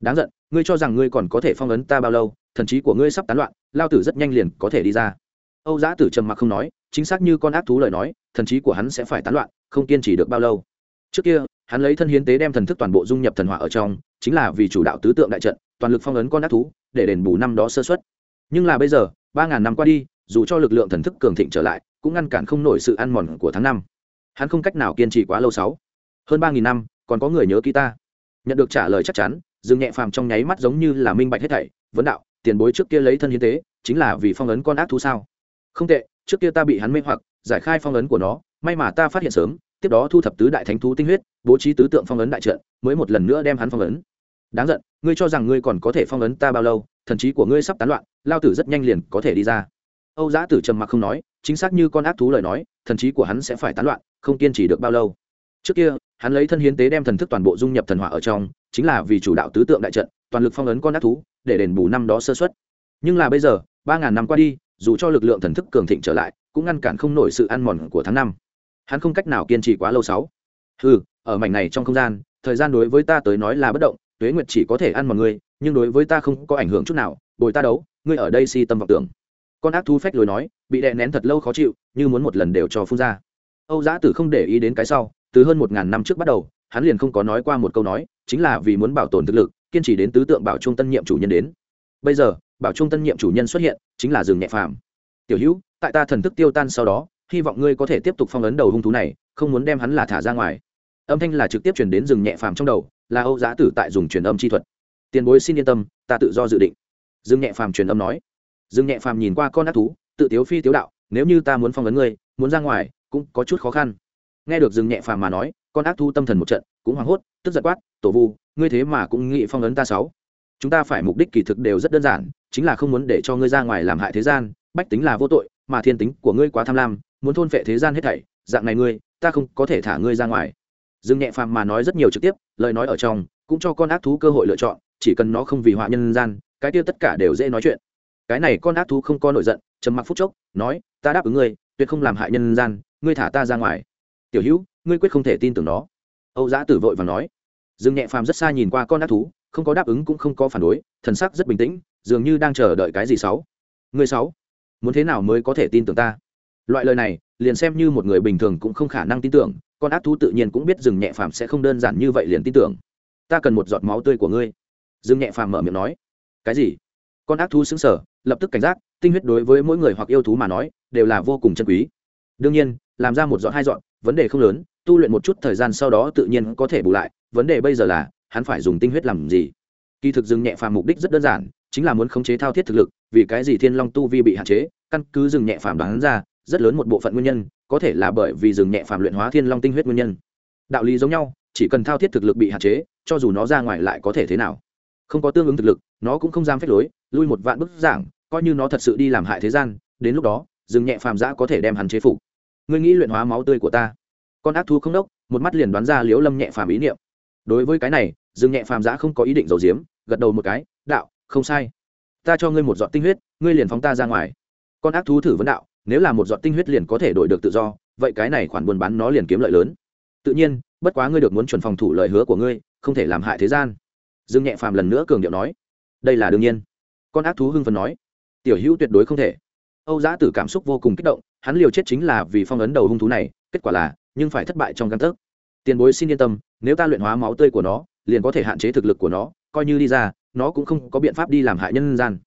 Đáng giận, ngươi cho rằng ngươi còn có thể phong ấn ta bao lâu, thần trí của ngươi sắp tán loạn, lao tử rất nhanh liền có thể đi ra. Âu giã tử trầm mặc không nói, chính xác như con ác thú lời nói, thần trí của hắn sẽ phải tán loạn, không kiên trì được bao lâu. Trước kia hắn lấy thân hiến tế đem thần thức toàn bộ dung nhập thần hỏa ở trong, chính là vì chủ đạo tứ tượng đại trận, toàn lực phong ấn con ác thú, để đền bù năm đó sơ xuất nhưng là bây giờ, ba ngàn năm qua đi, dù cho lực lượng thần thức cường thịnh trở lại, cũng ngăn cản không nổi sự ăn mòn của tháng năm. Hắn không cách nào kiên trì quá lâu sáu. Hơn ba nghìn năm, còn có người nhớ ký ta. Nhận được trả lời chắc chắn, dương nhẹ phàm trong nháy mắt giống như là minh bạch hết thảy, vấn đạo, tiền bối trước kia lấy thân hiến tế, chính là vì phong ấn con ác thú sao? Không tệ, trước kia ta bị hắn mê hoặc, giải khai phong ấn của nó, may mà ta phát hiện sớm tiếp đó thu thập tứ đại thánh thú tinh huyết, bố trí tứ tượng phong ấn đại trận, mới một lần nữa đem hắn phong ấn. Đáng giận, ngươi cho rằng ngươi còn có thể phong ấn ta bao lâu, thần trí của ngươi sắp tán loạn, lao tử rất nhanh liền có thể đi ra. Âu giã tử trầm mặc không nói, chính xác như con ác thú lời nói, thần trí của hắn sẽ phải tán loạn, không kiên trì được bao lâu. Trước kia, hắn lấy thân hiến tế đem thần thức toàn bộ dung nhập thần hỏa ở trong, chính là vì chủ đạo tứ tượng đại trận, toàn lực phong ấn con ác thú, để đền bù năm đó sơ xuất nhưng là bây giờ, ba ngàn năm qua đi, dù cho lực lượng thần thức cường thịnh trở lại, cũng ngăn cản không nổi sự ăn mòn của tháng năm hắn không cách nào kiên trì quá lâu sáu. Ừ ở mảnh này trong không gian, thời gian đối với ta tới nói là bất động, tuế nguyệt chỉ có thể ăn mọi người nhưng đối với ta không có ảnh hưởng chút nào, bồi ta đấu, ngươi ở đây si tâm vọng tưởng. Con ác thú phách lối nói, bị đè nén thật lâu khó chịu, như muốn một lần đều cho phun ra. Âu giã tử không để ý đến cái sau, từ hơn một ngàn năm trước bắt đầu, hắn liền không có nói qua một câu nói, chính là vì muốn bảo tồn thực lực, kiên trì đến tứ tượng bảo trung tân nhiệm chủ nhân đến. Bây giờ, bảo trung tân nhiệm chủ nhân xuất hiện, chính là rừng nhẹ phàm. Tiểu hữu, tại ta thần thức tiêu tan sau đó hy vọng ngươi có thể tiếp tục phong ấn đầu hung thú này, không muốn đem hắn là thả ra ngoài. Âm thanh là trực tiếp chuyển đến rừng nhẹ phàm trong đầu, là âu giã tử tại dùng truyền âm chi thuật. Tiền bối xin yên tâm, ta tự do dự định. Dương nhẹ phàm truyền âm nói. Dương nhẹ phàm nhìn qua con ác thú, tự tiếu phi tiếu đạo, nếu như ta muốn phong ấn ngươi, muốn ra ngoài, cũng có chút khó khăn. Nghe được dương nhẹ phàm mà nói, con ác thú tâm thần một trận, cũng hoảng hốt, tức giật quát, tổ vu, ngươi thế mà cũng nghĩ phong ấn ta sáu. Chúng ta phải mục đích kỳ thực đều rất đơn giản, chính là không muốn để cho ngươi ra ngoài làm hại thế gian, bách tính là vô tội, mà thiên tính của ngươi quá tham lam muốn thôn phệ thế gian hết thảy, dạng này ngươi, ta không có thể thả ngươi ra ngoài. Dương nhẹ phàm mà nói rất nhiều trực tiếp, lời nói ở trong, cũng cho con ác thú cơ hội lựa chọn, chỉ cần nó không vì họa nhân gian, cái kia tất cả đều dễ nói chuyện. Cái này con ác thú không có nổi giận, trầm mặc phút chốc, nói, ta đáp ứng ngươi, tuyệt không làm hại nhân gian, ngươi thả ta ra ngoài. Tiểu hữu, ngươi quyết không thể tin tưởng nó. Âu giã tử vội và nói. Dương nhẹ phàm rất xa nhìn qua con ác thú, không có đáp ứng cũng không có phản đối, thần sắc rất bình tĩnh, dường như đang chờ đợi cái gì sáu. Ngươi sáu, muốn thế nào mới có thể tin tưởng ta? Loại lời này, liền xem như một người bình thường cũng không khả năng tin tưởng, con ác thú tự nhiên cũng biết rừng nhẹ phàm sẽ không đơn giản như vậy liền tin tưởng. Ta cần một giọt máu tươi của ngươi. Rừng nhẹ phàm mở miệng nói. Cái gì? Con ác thú xứng sở lập tức cảnh giác, tinh huyết đối với mỗi người hoặc yêu thú mà nói, đều là vô cùng chân quý. Đương nhiên, làm ra một dọn hai dọn vấn đề không lớn, tu luyện một chút thời gian sau đó tự nhiên có thể bù lại, vấn đề bây giờ là, hắn phải dùng tinh huyết làm gì? Kỳ thực dừng nhẹ phàm mục đích rất đơn giản, chính là muốn khống chế thao thiết thực lực, vì cái gì thiên long tu vi bị hạn chế, căn cứ dừng nhẹ phàm đoán ra rất lớn một bộ phận nguyên nhân, có thể là bởi vì rừng nhẹ phàm luyện hóa thiên long tinh huyết nguyên nhân. Đạo lý giống nhau, chỉ cần thao thiết thực lực bị hạn chế, cho dù nó ra ngoài lại có thể thế nào. Không có tương ứng thực lực, nó cũng không dám phép lối, lui một vạn bức giảng, coi như nó thật sự đi làm hại thế gian, đến lúc đó, rừng nhẹ phàm giã có thể đem hắn chế phục. Ngươi nghĩ luyện hóa máu tươi của ta? Con ác thú không đốc, một mắt liền đoán ra liễu lâm nhẹ phàm ý niệm. Đối với cái này dương nhẹ phàm giã không có ý định giấu giếm, gật đầu một cái, đạo, không sai. Ta cho ngươi một giọt tinh huyết, ngươi liền phóng ta ra ngoài. Con ác thú thử vấn đạo nếu là một giọt tinh huyết liền có thể đổi được tự do, vậy cái này khoản buôn bán nó liền kiếm lợi lớn. Tự nhiên, bất quá ngươi được muốn chuẩn phòng thủ lời hứa của ngươi, không thể làm hại thế gian. Dương nhẹ phàm lần nữa cường điệu nói, đây là đương nhiên. Con ác thú hưng phần nói, tiểu hữu tuyệt đối không thể. Âu giã tử cảm xúc vô cùng kích động, hắn liều chết chính là vì phong ấn đầu hung thú này, kết quả là, nhưng phải thất bại trong căn tấc. Tiền bối xin yên tâm, nếu ta luyện hóa máu tươi của nó, liền có thể hạn chế thực lực của nó, coi như đi ra, nó cũng không có biện pháp đi làm hại nhân gian.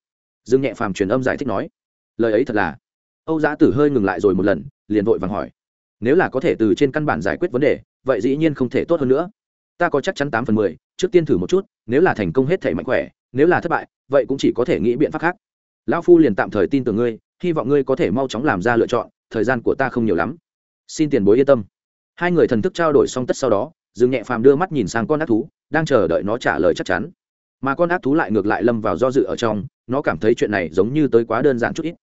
Dương nhẹ phàm truyền âm giải thích nói, lời ấy thật là âu giã tử hơi ngừng lại rồi một lần, liền vội vàng hỏi. Nếu là có thể từ trên căn bản giải quyết vấn đề, vậy dĩ nhiên không thể tốt hơn nữa. Ta có chắc chắn tám phần mười, trước tiên thử một chút, nếu là thành công hết thể mạnh khỏe, nếu là thất bại, vậy cũng chỉ có thể nghĩ biện pháp khác. Lão phu liền tạm thời tin tưởng ngươi, hy vọng ngươi có thể mau chóng làm ra lựa chọn, thời gian của ta không nhiều lắm. Xin tiền bối yên tâm. Hai người thần thức trao đổi xong tất sau đó, dương nhẹ phàm đưa mắt nhìn sang con ác thú, đang chờ đợi nó trả lời chắc chắn. Mà con ác thú lại ngược lại lâm vào do dự ở trong, nó cảm thấy chuyện này giống như tới quá đơn giản chút ít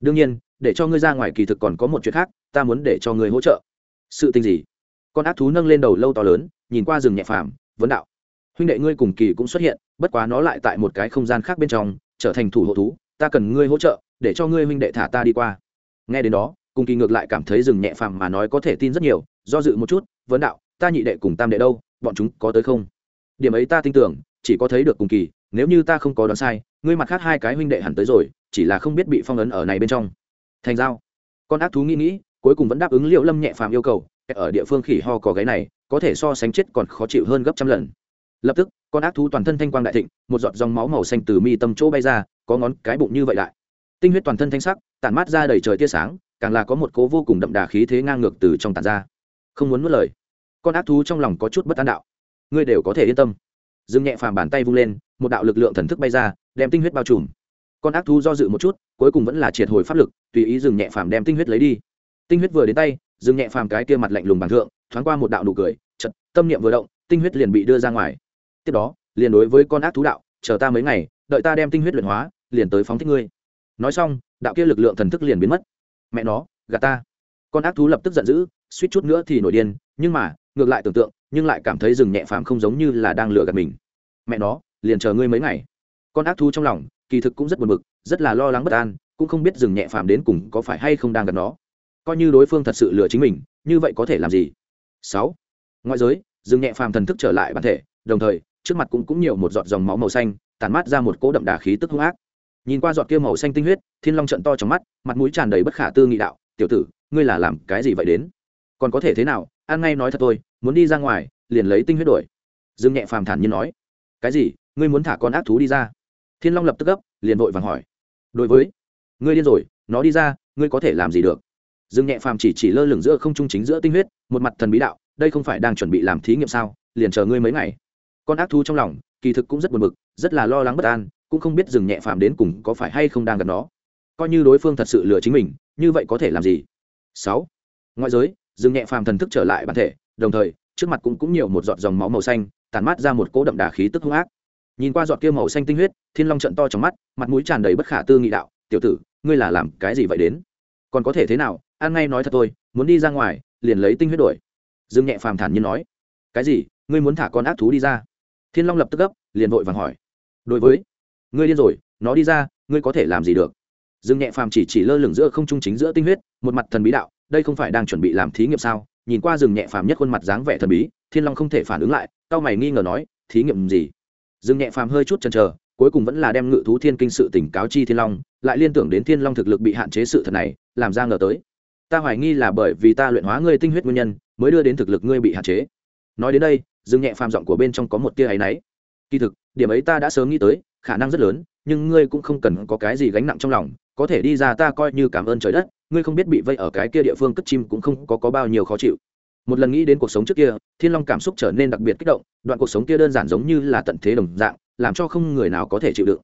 đương nhiên, để cho ngươi ra ngoài kỳ thực còn có một chuyện khác, ta muốn để cho ngươi hỗ trợ. Sự tình gì? Con ác thú nâng lên đầu lâu to lớn, nhìn qua rừng nhẹ phàm, vấn đạo. Huynh đệ ngươi cùng kỳ cũng xuất hiện, bất quá nó lại tại một cái không gian khác bên trong, trở thành thủ hộ thú, ta cần ngươi hỗ trợ, để cho ngươi huynh đệ thả ta đi qua. Nghe đến đó, cùng kỳ ngược lại cảm thấy rừng nhẹ phàm mà nói có thể tin rất nhiều, do dự một chút, vấn đạo, ta nhị đệ cùng tam đệ đâu, bọn chúng có tới không? Điểm ấy ta tin tưởng, chỉ có thấy được cùng kỳ, nếu như ta không có đoán sai, ngươi mặt khác hai cái huynh đệ hẳn tới rồi chỉ là không biết bị phong ấn ở này bên trong. Thành giao. Con ác thú nghĩ nghĩ, cuối cùng vẫn đáp ứng liệu lâm nhẹ phàm yêu cầu ở địa phương khỉ ho có gáy này, có thể so sánh chết còn khó chịu hơn gấp trăm lần. Lập tức, con ác thú toàn thân thanh quang đại thịnh, một giọt dòng máu màu xanh từ mi tâm chỗ bay ra, có ngón cái bụng như vậy lại. Tinh huyết toàn thân thanh sắc, tản mát ra đầy trời tia sáng, càng là có một cố vô cùng đậm đà khí thế ngang ngược từ trong tàn ra. Không muốn mất lời. Con ác thú trong lòng có chút bất an đạo. Ngươi đều có thể yên tâm. Dương nhẹ phàm bàn tay vung lên, một đạo lực lượng thần thức bay ra, đem tinh huyết bao trùm con ác thú do dự một chút, cuối cùng vẫn là triệt hồi pháp lực, tùy ý dừng nhẹ phàm đem tinh huyết lấy đi. Tinh huyết vừa đến tay, dừng nhẹ phàm cái kia mặt lạnh lùng bằng thượng, thoáng qua một đạo nụ cười chật tâm niệm vừa động, tinh huyết liền bị đưa ra ngoài. Tiếp đó, liền đối với con ác thú đạo, chờ ta mấy ngày, đợi ta đem tinh huyết luyện hóa, liền tới phóng thích ngươi. Nói xong, đạo kia lực lượng thần thức liền biến mất. Mẹ nó gà ta. Con ác thú lập tức giận dữ, suýt chút nữa thì nổi điên, nhưng mà, ngược lại tưởng tượng, nhưng lại cảm thấy rừng nhẹ phàm không giống như là đang lừa gạt mình. Mẹ nó, liền chờ ngươi mấy ngày con ác thú trong lòng, kỳ thực cũng rất buồn bực, rất là lo lắng bất an, cũng không biết rừng nhẹ phàm đến cùng có phải hay không đang gần nó. Coi như đối phương thật sự lừa chính mình, như vậy có thể làm gì? Sáu. Ngoại giới, rừng nhẹ phàm thần thức trở lại bản thể, đồng thời, trước mặt cũng cũng nhiều một giọt dòng máu màu xanh tàn mát ra một cỗ đậm đà khí tức hung ác. Nhìn qua giọt kia màu xanh tinh huyết, thiên long trận to trong mắt, mặt mũi tràn đầy bất khả tư nghị đạo, tiểu tử, ngươi là làm cái gì vậy đến? Còn có thể thế nào? An ngay nói thật tôi muốn đi ra ngoài, liền lấy tinh huyết đổi. Dương nhẹ phàm thản nhiên nói, cái gì? Ngươi muốn thả con ác thú đi ra? Thiên long lập tức gấp, liền vội vàng hỏi. Đối với, ngươi điên rồi, nó đi ra, ngươi có thể làm gì được? Dương nhẹ phàm chỉ chỉ lơ lửng giữa không trung chính giữa tinh huyết, một mặt thần bí đạo, đây không phải đang chuẩn bị làm thí nghiệm sao, liền chờ ngươi mấy ngày. Con ác thú trong lòng, kỳ thực cũng rất buồn bực, rất là lo lắng bất an, cũng không biết dừng nhẹ phàm đến cùng có phải hay không đang gần nó. Coi như đối phương thật sự lừa chính mình, như vậy có thể làm gì? Sáu. Ngoại giới dừng nhẹ phàm thần thức trở lại bản thể, đồng thời, trước mặt cũng cũng nhiều một giọt dòng máu màu xanh tàn mát ra một cỗ đậm đà khí tức hung ác nhìn qua giọt kia màu xanh tinh huyết, thiên long trận to trong mắt, mặt mũi tràn đầy bất khả tư nghị đạo, tiểu tử, ngươi là làm cái gì vậy đến? Còn có thể thế nào? An ngay nói thật tôi muốn đi ra ngoài, liền lấy tinh huyết đổi. Dương nhẹ phàm thản nhiên nói. Cái gì? Ngươi muốn thả con ác thú đi ra? Thiên long lập tức gấp, liền vội vàng hỏi. Đối với, ngươi điên rồi, nó đi ra, ngươi có thể làm gì được? Dương nhẹ phàm chỉ chỉ lơ lửng giữa không trung chính giữa tinh huyết, một mặt thần bí đạo, đây không phải đang chuẩn bị làm thí nghiệm sao? Nhìn qua rừng nhẹ phàm nhất khuôn mặt dáng vẻ thần bí, thiên long không thể phản ứng lại cao mày nghi ngờ nói, thí nghiệm gì? Dương nhẹ phàm hơi chút chần chờ cuối cùng vẫn là đem ngự thú thiên kinh sự tỉnh cáo chi thiên long lại liên tưởng đến thiên long thực lực bị hạn chế sự thật này làm ra ngờ tới. Ta hoài nghi là bởi vì ta luyện hóa ngươi tinh huyết nguyên nhân mới đưa đến thực lực ngươi bị hạn chế. Nói đến đây dương nhẹ phàm giọng của bên trong có một tia áy náy. Kỳ thực điểm ấy ta đã sớm nghĩ tới khả năng rất lớn nhưng ngươi cũng không cần có cái gì gánh nặng trong lòng có thể đi ra ta coi như cảm ơn trời đất ngươi không biết bị vây ở cái kia địa phương cất chim cũng không có, có bao nhiêu khó chịu một lần nghĩ đến cuộc sống trước kia, thiên long cảm xúc trở nên đặc biệt kích động, đoạn cuộc sống kia đơn giản giống như là tận thế đồng dạng, làm cho không người nào có thể chịu đựng.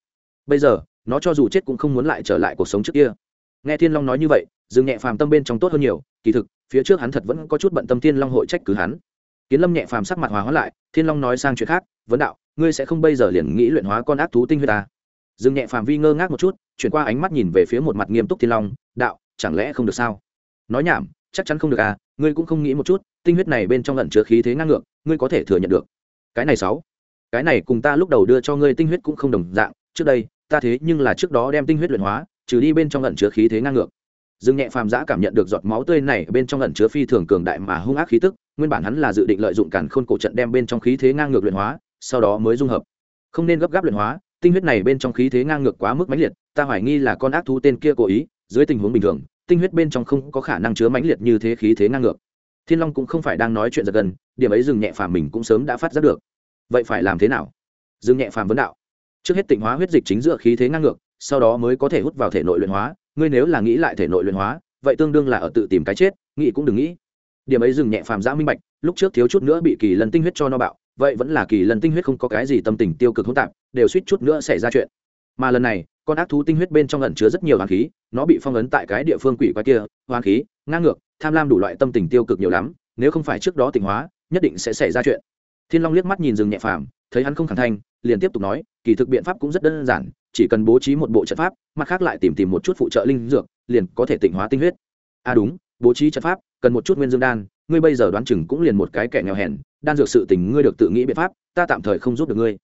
Bây giờ, nó cho dù chết cũng không muốn lại trở lại cuộc sống trước kia. Nghe thiên long nói như vậy, dương nhẹ phàm tâm bên trong tốt hơn nhiều, kỳ thực, phía trước hắn thật vẫn có chút bận tâm thiên long hội trách cứ hắn. Kiến lâm nhẹ phàm sắc mặt hòa hóa lại, thiên long nói sang chuyện khác, vấn đạo, ngươi sẽ không bây giờ liền nghĩ luyện hóa con ác thú tinh huyết ta dương nhẹ phàm vi ngơ ngác một chút, chuyển qua ánh mắt nhìn về phía một mặt nghiêm túc thiên long, đạo, chẳng lẽ không được sao? Nói nhảm, chắc chắn không được à ngươi cũng không nghĩ một chút tinh huyết này bên trong lẩn chứa khí thế ngang ngược, ngươi có thể thừa nhận được. Cái này sáu. Cái này cùng ta lúc đầu đưa cho ngươi tinh huyết cũng không đồng dạng, trước đây, ta thế nhưng là trước đó đem tinh huyết luyện hóa, trừ đi bên trong lẩn chứa khí thế ngang ngược. Dương nhẹ phàm giã cảm nhận được giọt máu tươi này bên trong lẩn chứa phi thường cường đại mà hung ác khí tức, nguyên bản hắn là dự định lợi dụng cản khôn cổ trận đem bên trong khí thế ngang ngược luyện hóa, sau đó mới dung hợp. Không nên gấp gáp luyện hóa, tinh huyết này bên trong khí thế ngang ngược quá mức mãnh liệt, ta hoài nghi là con ác thú tên kia cố ý, dưới tình huống bình thường, tinh huyết bên trong không có khả năng chứa mãnh liệt như thế khí thế ngang ngược thiên long cũng không phải đang nói chuyện giật gần điểm ấy dừng nhẹ phàm mình cũng sớm đã phát giác được. Vậy phải làm thế nào? Dừng nhẹ phàm vấn đạo. Trước hết tịnh hóa huyết dịch chính giữa khí thế ngang ngược, sau đó mới có thể hút vào thể nội luyện hóa. Ngươi nếu là nghĩ lại thể nội luyện hóa, vậy tương đương là ở tự tìm cái chết, nghĩ cũng đừng nghĩ. Điểm ấy dừng nhẹ phàm giã minh bạch, lúc trước thiếu chút nữa bị kỳ lần tinh huyết cho no bạo, vậy vẫn là kỳ lần tinh huyết không có cái gì tâm tình tiêu cực hỗn tạp, đều suýt chút nữa xảy ra chuyện. Mà lần này, con ác thú tinh huyết bên trong ẩn chứa rất nhiều hoàng khí, nó bị phong ấn tại cái địa phương quỷ quái kia hoàng khí, ngang ngược tham lam đủ loại tâm tình tiêu cực nhiều lắm, nếu không phải trước đó tỉnh hóa, nhất định sẽ xảy ra chuyện. Thiên long liếc mắt nhìn rừng nhẹ phàm, thấy hắn không khẳng thanh liền tiếp tục nói, kỳ thực biện pháp cũng rất đơn giản, chỉ cần bố trí một bộ trận pháp, mặt khác lại tìm tìm một chút phụ trợ linh dược, liền có thể tỉnh hóa tinh huyết. À đúng, bố trí trận pháp, cần một chút nguyên dương đan, ngươi bây giờ đoán chừng cũng liền một cái kẻ nghèo hèn, đan dược sự tình ngươi được tự nghĩ biện pháp, ta tạm thời không giúp được ngươi.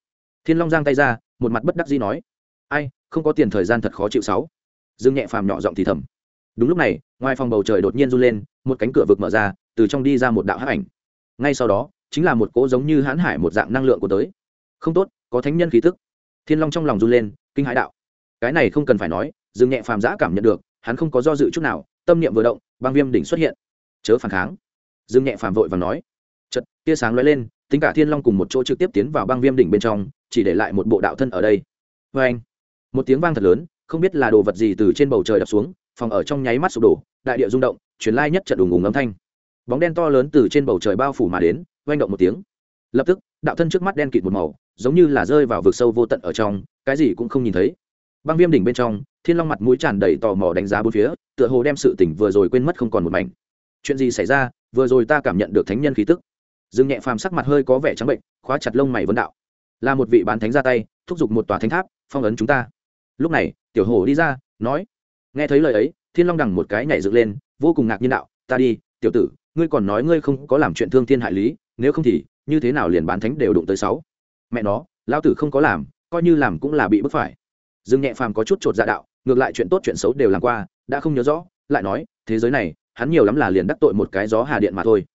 Thiên long giang tay ra, một mặt bất đắc dĩ nói, ai, không có tiền thời gian thật khó chịu sáu. Dương nhẹ phàm nhỏ giọng thì thầm đúng lúc này, ngoài phòng bầu trời đột nhiên run lên, một cánh cửa vực mở ra, từ trong đi ra một đạo hắc ảnh. Ngay sau đó, chính là một cỗ giống như hãn hải một dạng năng lượng của tới. Không tốt, có thánh nhân khí tức. Thiên long trong lòng run lên, kinh hãi đạo. Cái này không cần phải nói, dương nhẹ phàm giã cảm nhận được, hắn không có do dự chút nào, tâm niệm vừa động, băng viêm đỉnh xuất hiện. Chớ phản kháng. Dương nhẹ phàm vội và nói. Chật tia sáng lóe lên, tính cả thiên long cùng một chỗ trực tiếp tiến vào băng viêm đỉnh bên trong, chỉ để lại một bộ đạo thân ở đây. Vê anh một tiếng vang thật lớn, không biết là đồ vật gì từ trên bầu trời đập xuống phòng ở trong nháy mắt sụp đổ, đại địa rung động chuyển lai nhất trận đùng ùng âm thanh. Bóng đen to lớn từ trên bầu trời bao phủ mà đến oanh động một tiếng. Lập tức, đạo thân trước mắt đen kịt một màu, giống như là rơi vào vực sâu vô tận ở trong, cái gì cũng không nhìn thấy. Băng viêm đỉnh bên trong, thiên long mặt mũi tràn đầy tò mò đánh giá bốn phía, tựa hồ đem sự tỉnh vừa rồi quên mất không còn một mảnh. Chuyện gì xảy ra? Vừa rồi ta cảm nhận được thánh nhân khí tức. Dương nhẹ phàm sắc mặt hơi có vẻ trắng bệnh, khóa chặt lông mày vấn đạo. Là một vị bán thánh ra tay, thúc giục một tòa thánh tháp, phong ấn chúng ta. Lúc này, tiểu hồ đi ra, nói nghe thấy lời ấy, thiên long đằng một cái nhảy dựng lên, vô cùng ngạc nhiên đạo, ta đi, tiểu tử, ngươi còn nói ngươi không có làm chuyện thương thiên hại lý, nếu không thì, như thế nào liền bán thánh đều đụng tới sáu? Mẹ nó lao tử không có làm, coi như làm cũng là bị bức phải. Dương nhẹ phàm có chút chột dạ đạo, ngược lại chuyện tốt chuyện xấu đều làm qua, đã không nhớ rõ, lại nói, thế giới này, hắn nhiều lắm là liền đắc tội một cái gió hà điện mà thôi.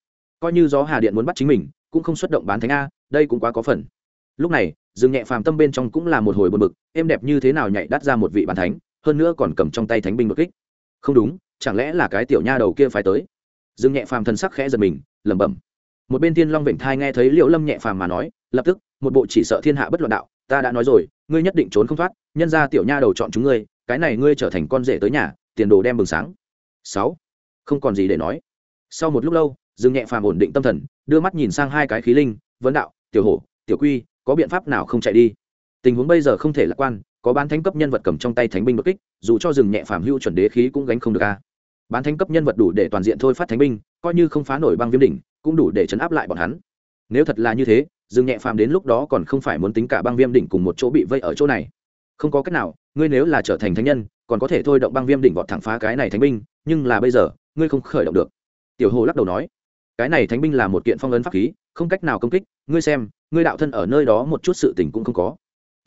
Coi như gió hà điện muốn bắt chính mình, cũng không xuất động bán thánh a, đây cũng quá có phần. Lúc này, dương nhẹ phàm tâm bên trong cũng là một hồi buồn bực êm đẹp như thế nào nhảy đắt ra một vị bán thánh? Hơn nữa còn cầm trong tay thánh binh đột kích. Không đúng, chẳng lẽ là cái tiểu nha đầu kia phải tới? Dương nhẹ phàm thân sắc khẽ giật mình, lẩm bẩm. Một bên thiên long vịnh thai nghe thấy liễu lâm nhẹ phàm mà nói, lập tức, một bộ chỉ sợ thiên hạ bất luận đạo, ta đã nói rồi, ngươi nhất định trốn không thoát, nhân ra tiểu nha đầu chọn chúng ngươi, cái này ngươi trở thành con rể tới nhà, tiền đồ đem bừng sáng. Sáu. Không còn gì để nói. Sau một lúc lâu, dương nhẹ phàm ổn định tâm thần, đưa mắt nhìn sang hai cái khí linh, vấn đạo, tiểu hổ, tiểu quy, có biện pháp nào không chạy đi? Tình huống bây giờ không thể lạc quan có bán thánh cấp nhân vật cầm trong tay thánh binh bất kích, dù cho rừng nhẹ phàm hưu chuẩn đế khí cũng gánh không được a. Bán thánh cấp nhân vật đủ để toàn diện thôi phát thánh binh, coi như không phá nổi băng viêm đỉnh, cũng đủ để chấn áp lại bọn hắn. Nếu thật là như thế, rừng nhẹ phàm đến lúc đó còn không phải muốn tính cả băng viêm đỉnh cùng một chỗ bị vây ở chỗ này. Không có cách nào, ngươi nếu là trở thành thánh nhân, còn có thể thôi động băng viêm đỉnh vọt thẳng phá cái này thánh binh, nhưng là bây giờ, ngươi không khởi động được. Tiểu hồ lắc đầu nói, cái này thánh binh là một kiện phong ấn pháp khí, không cách nào công kích, ngươi xem, ngươi đạo thân ở nơi đó một chút sự tình cũng không có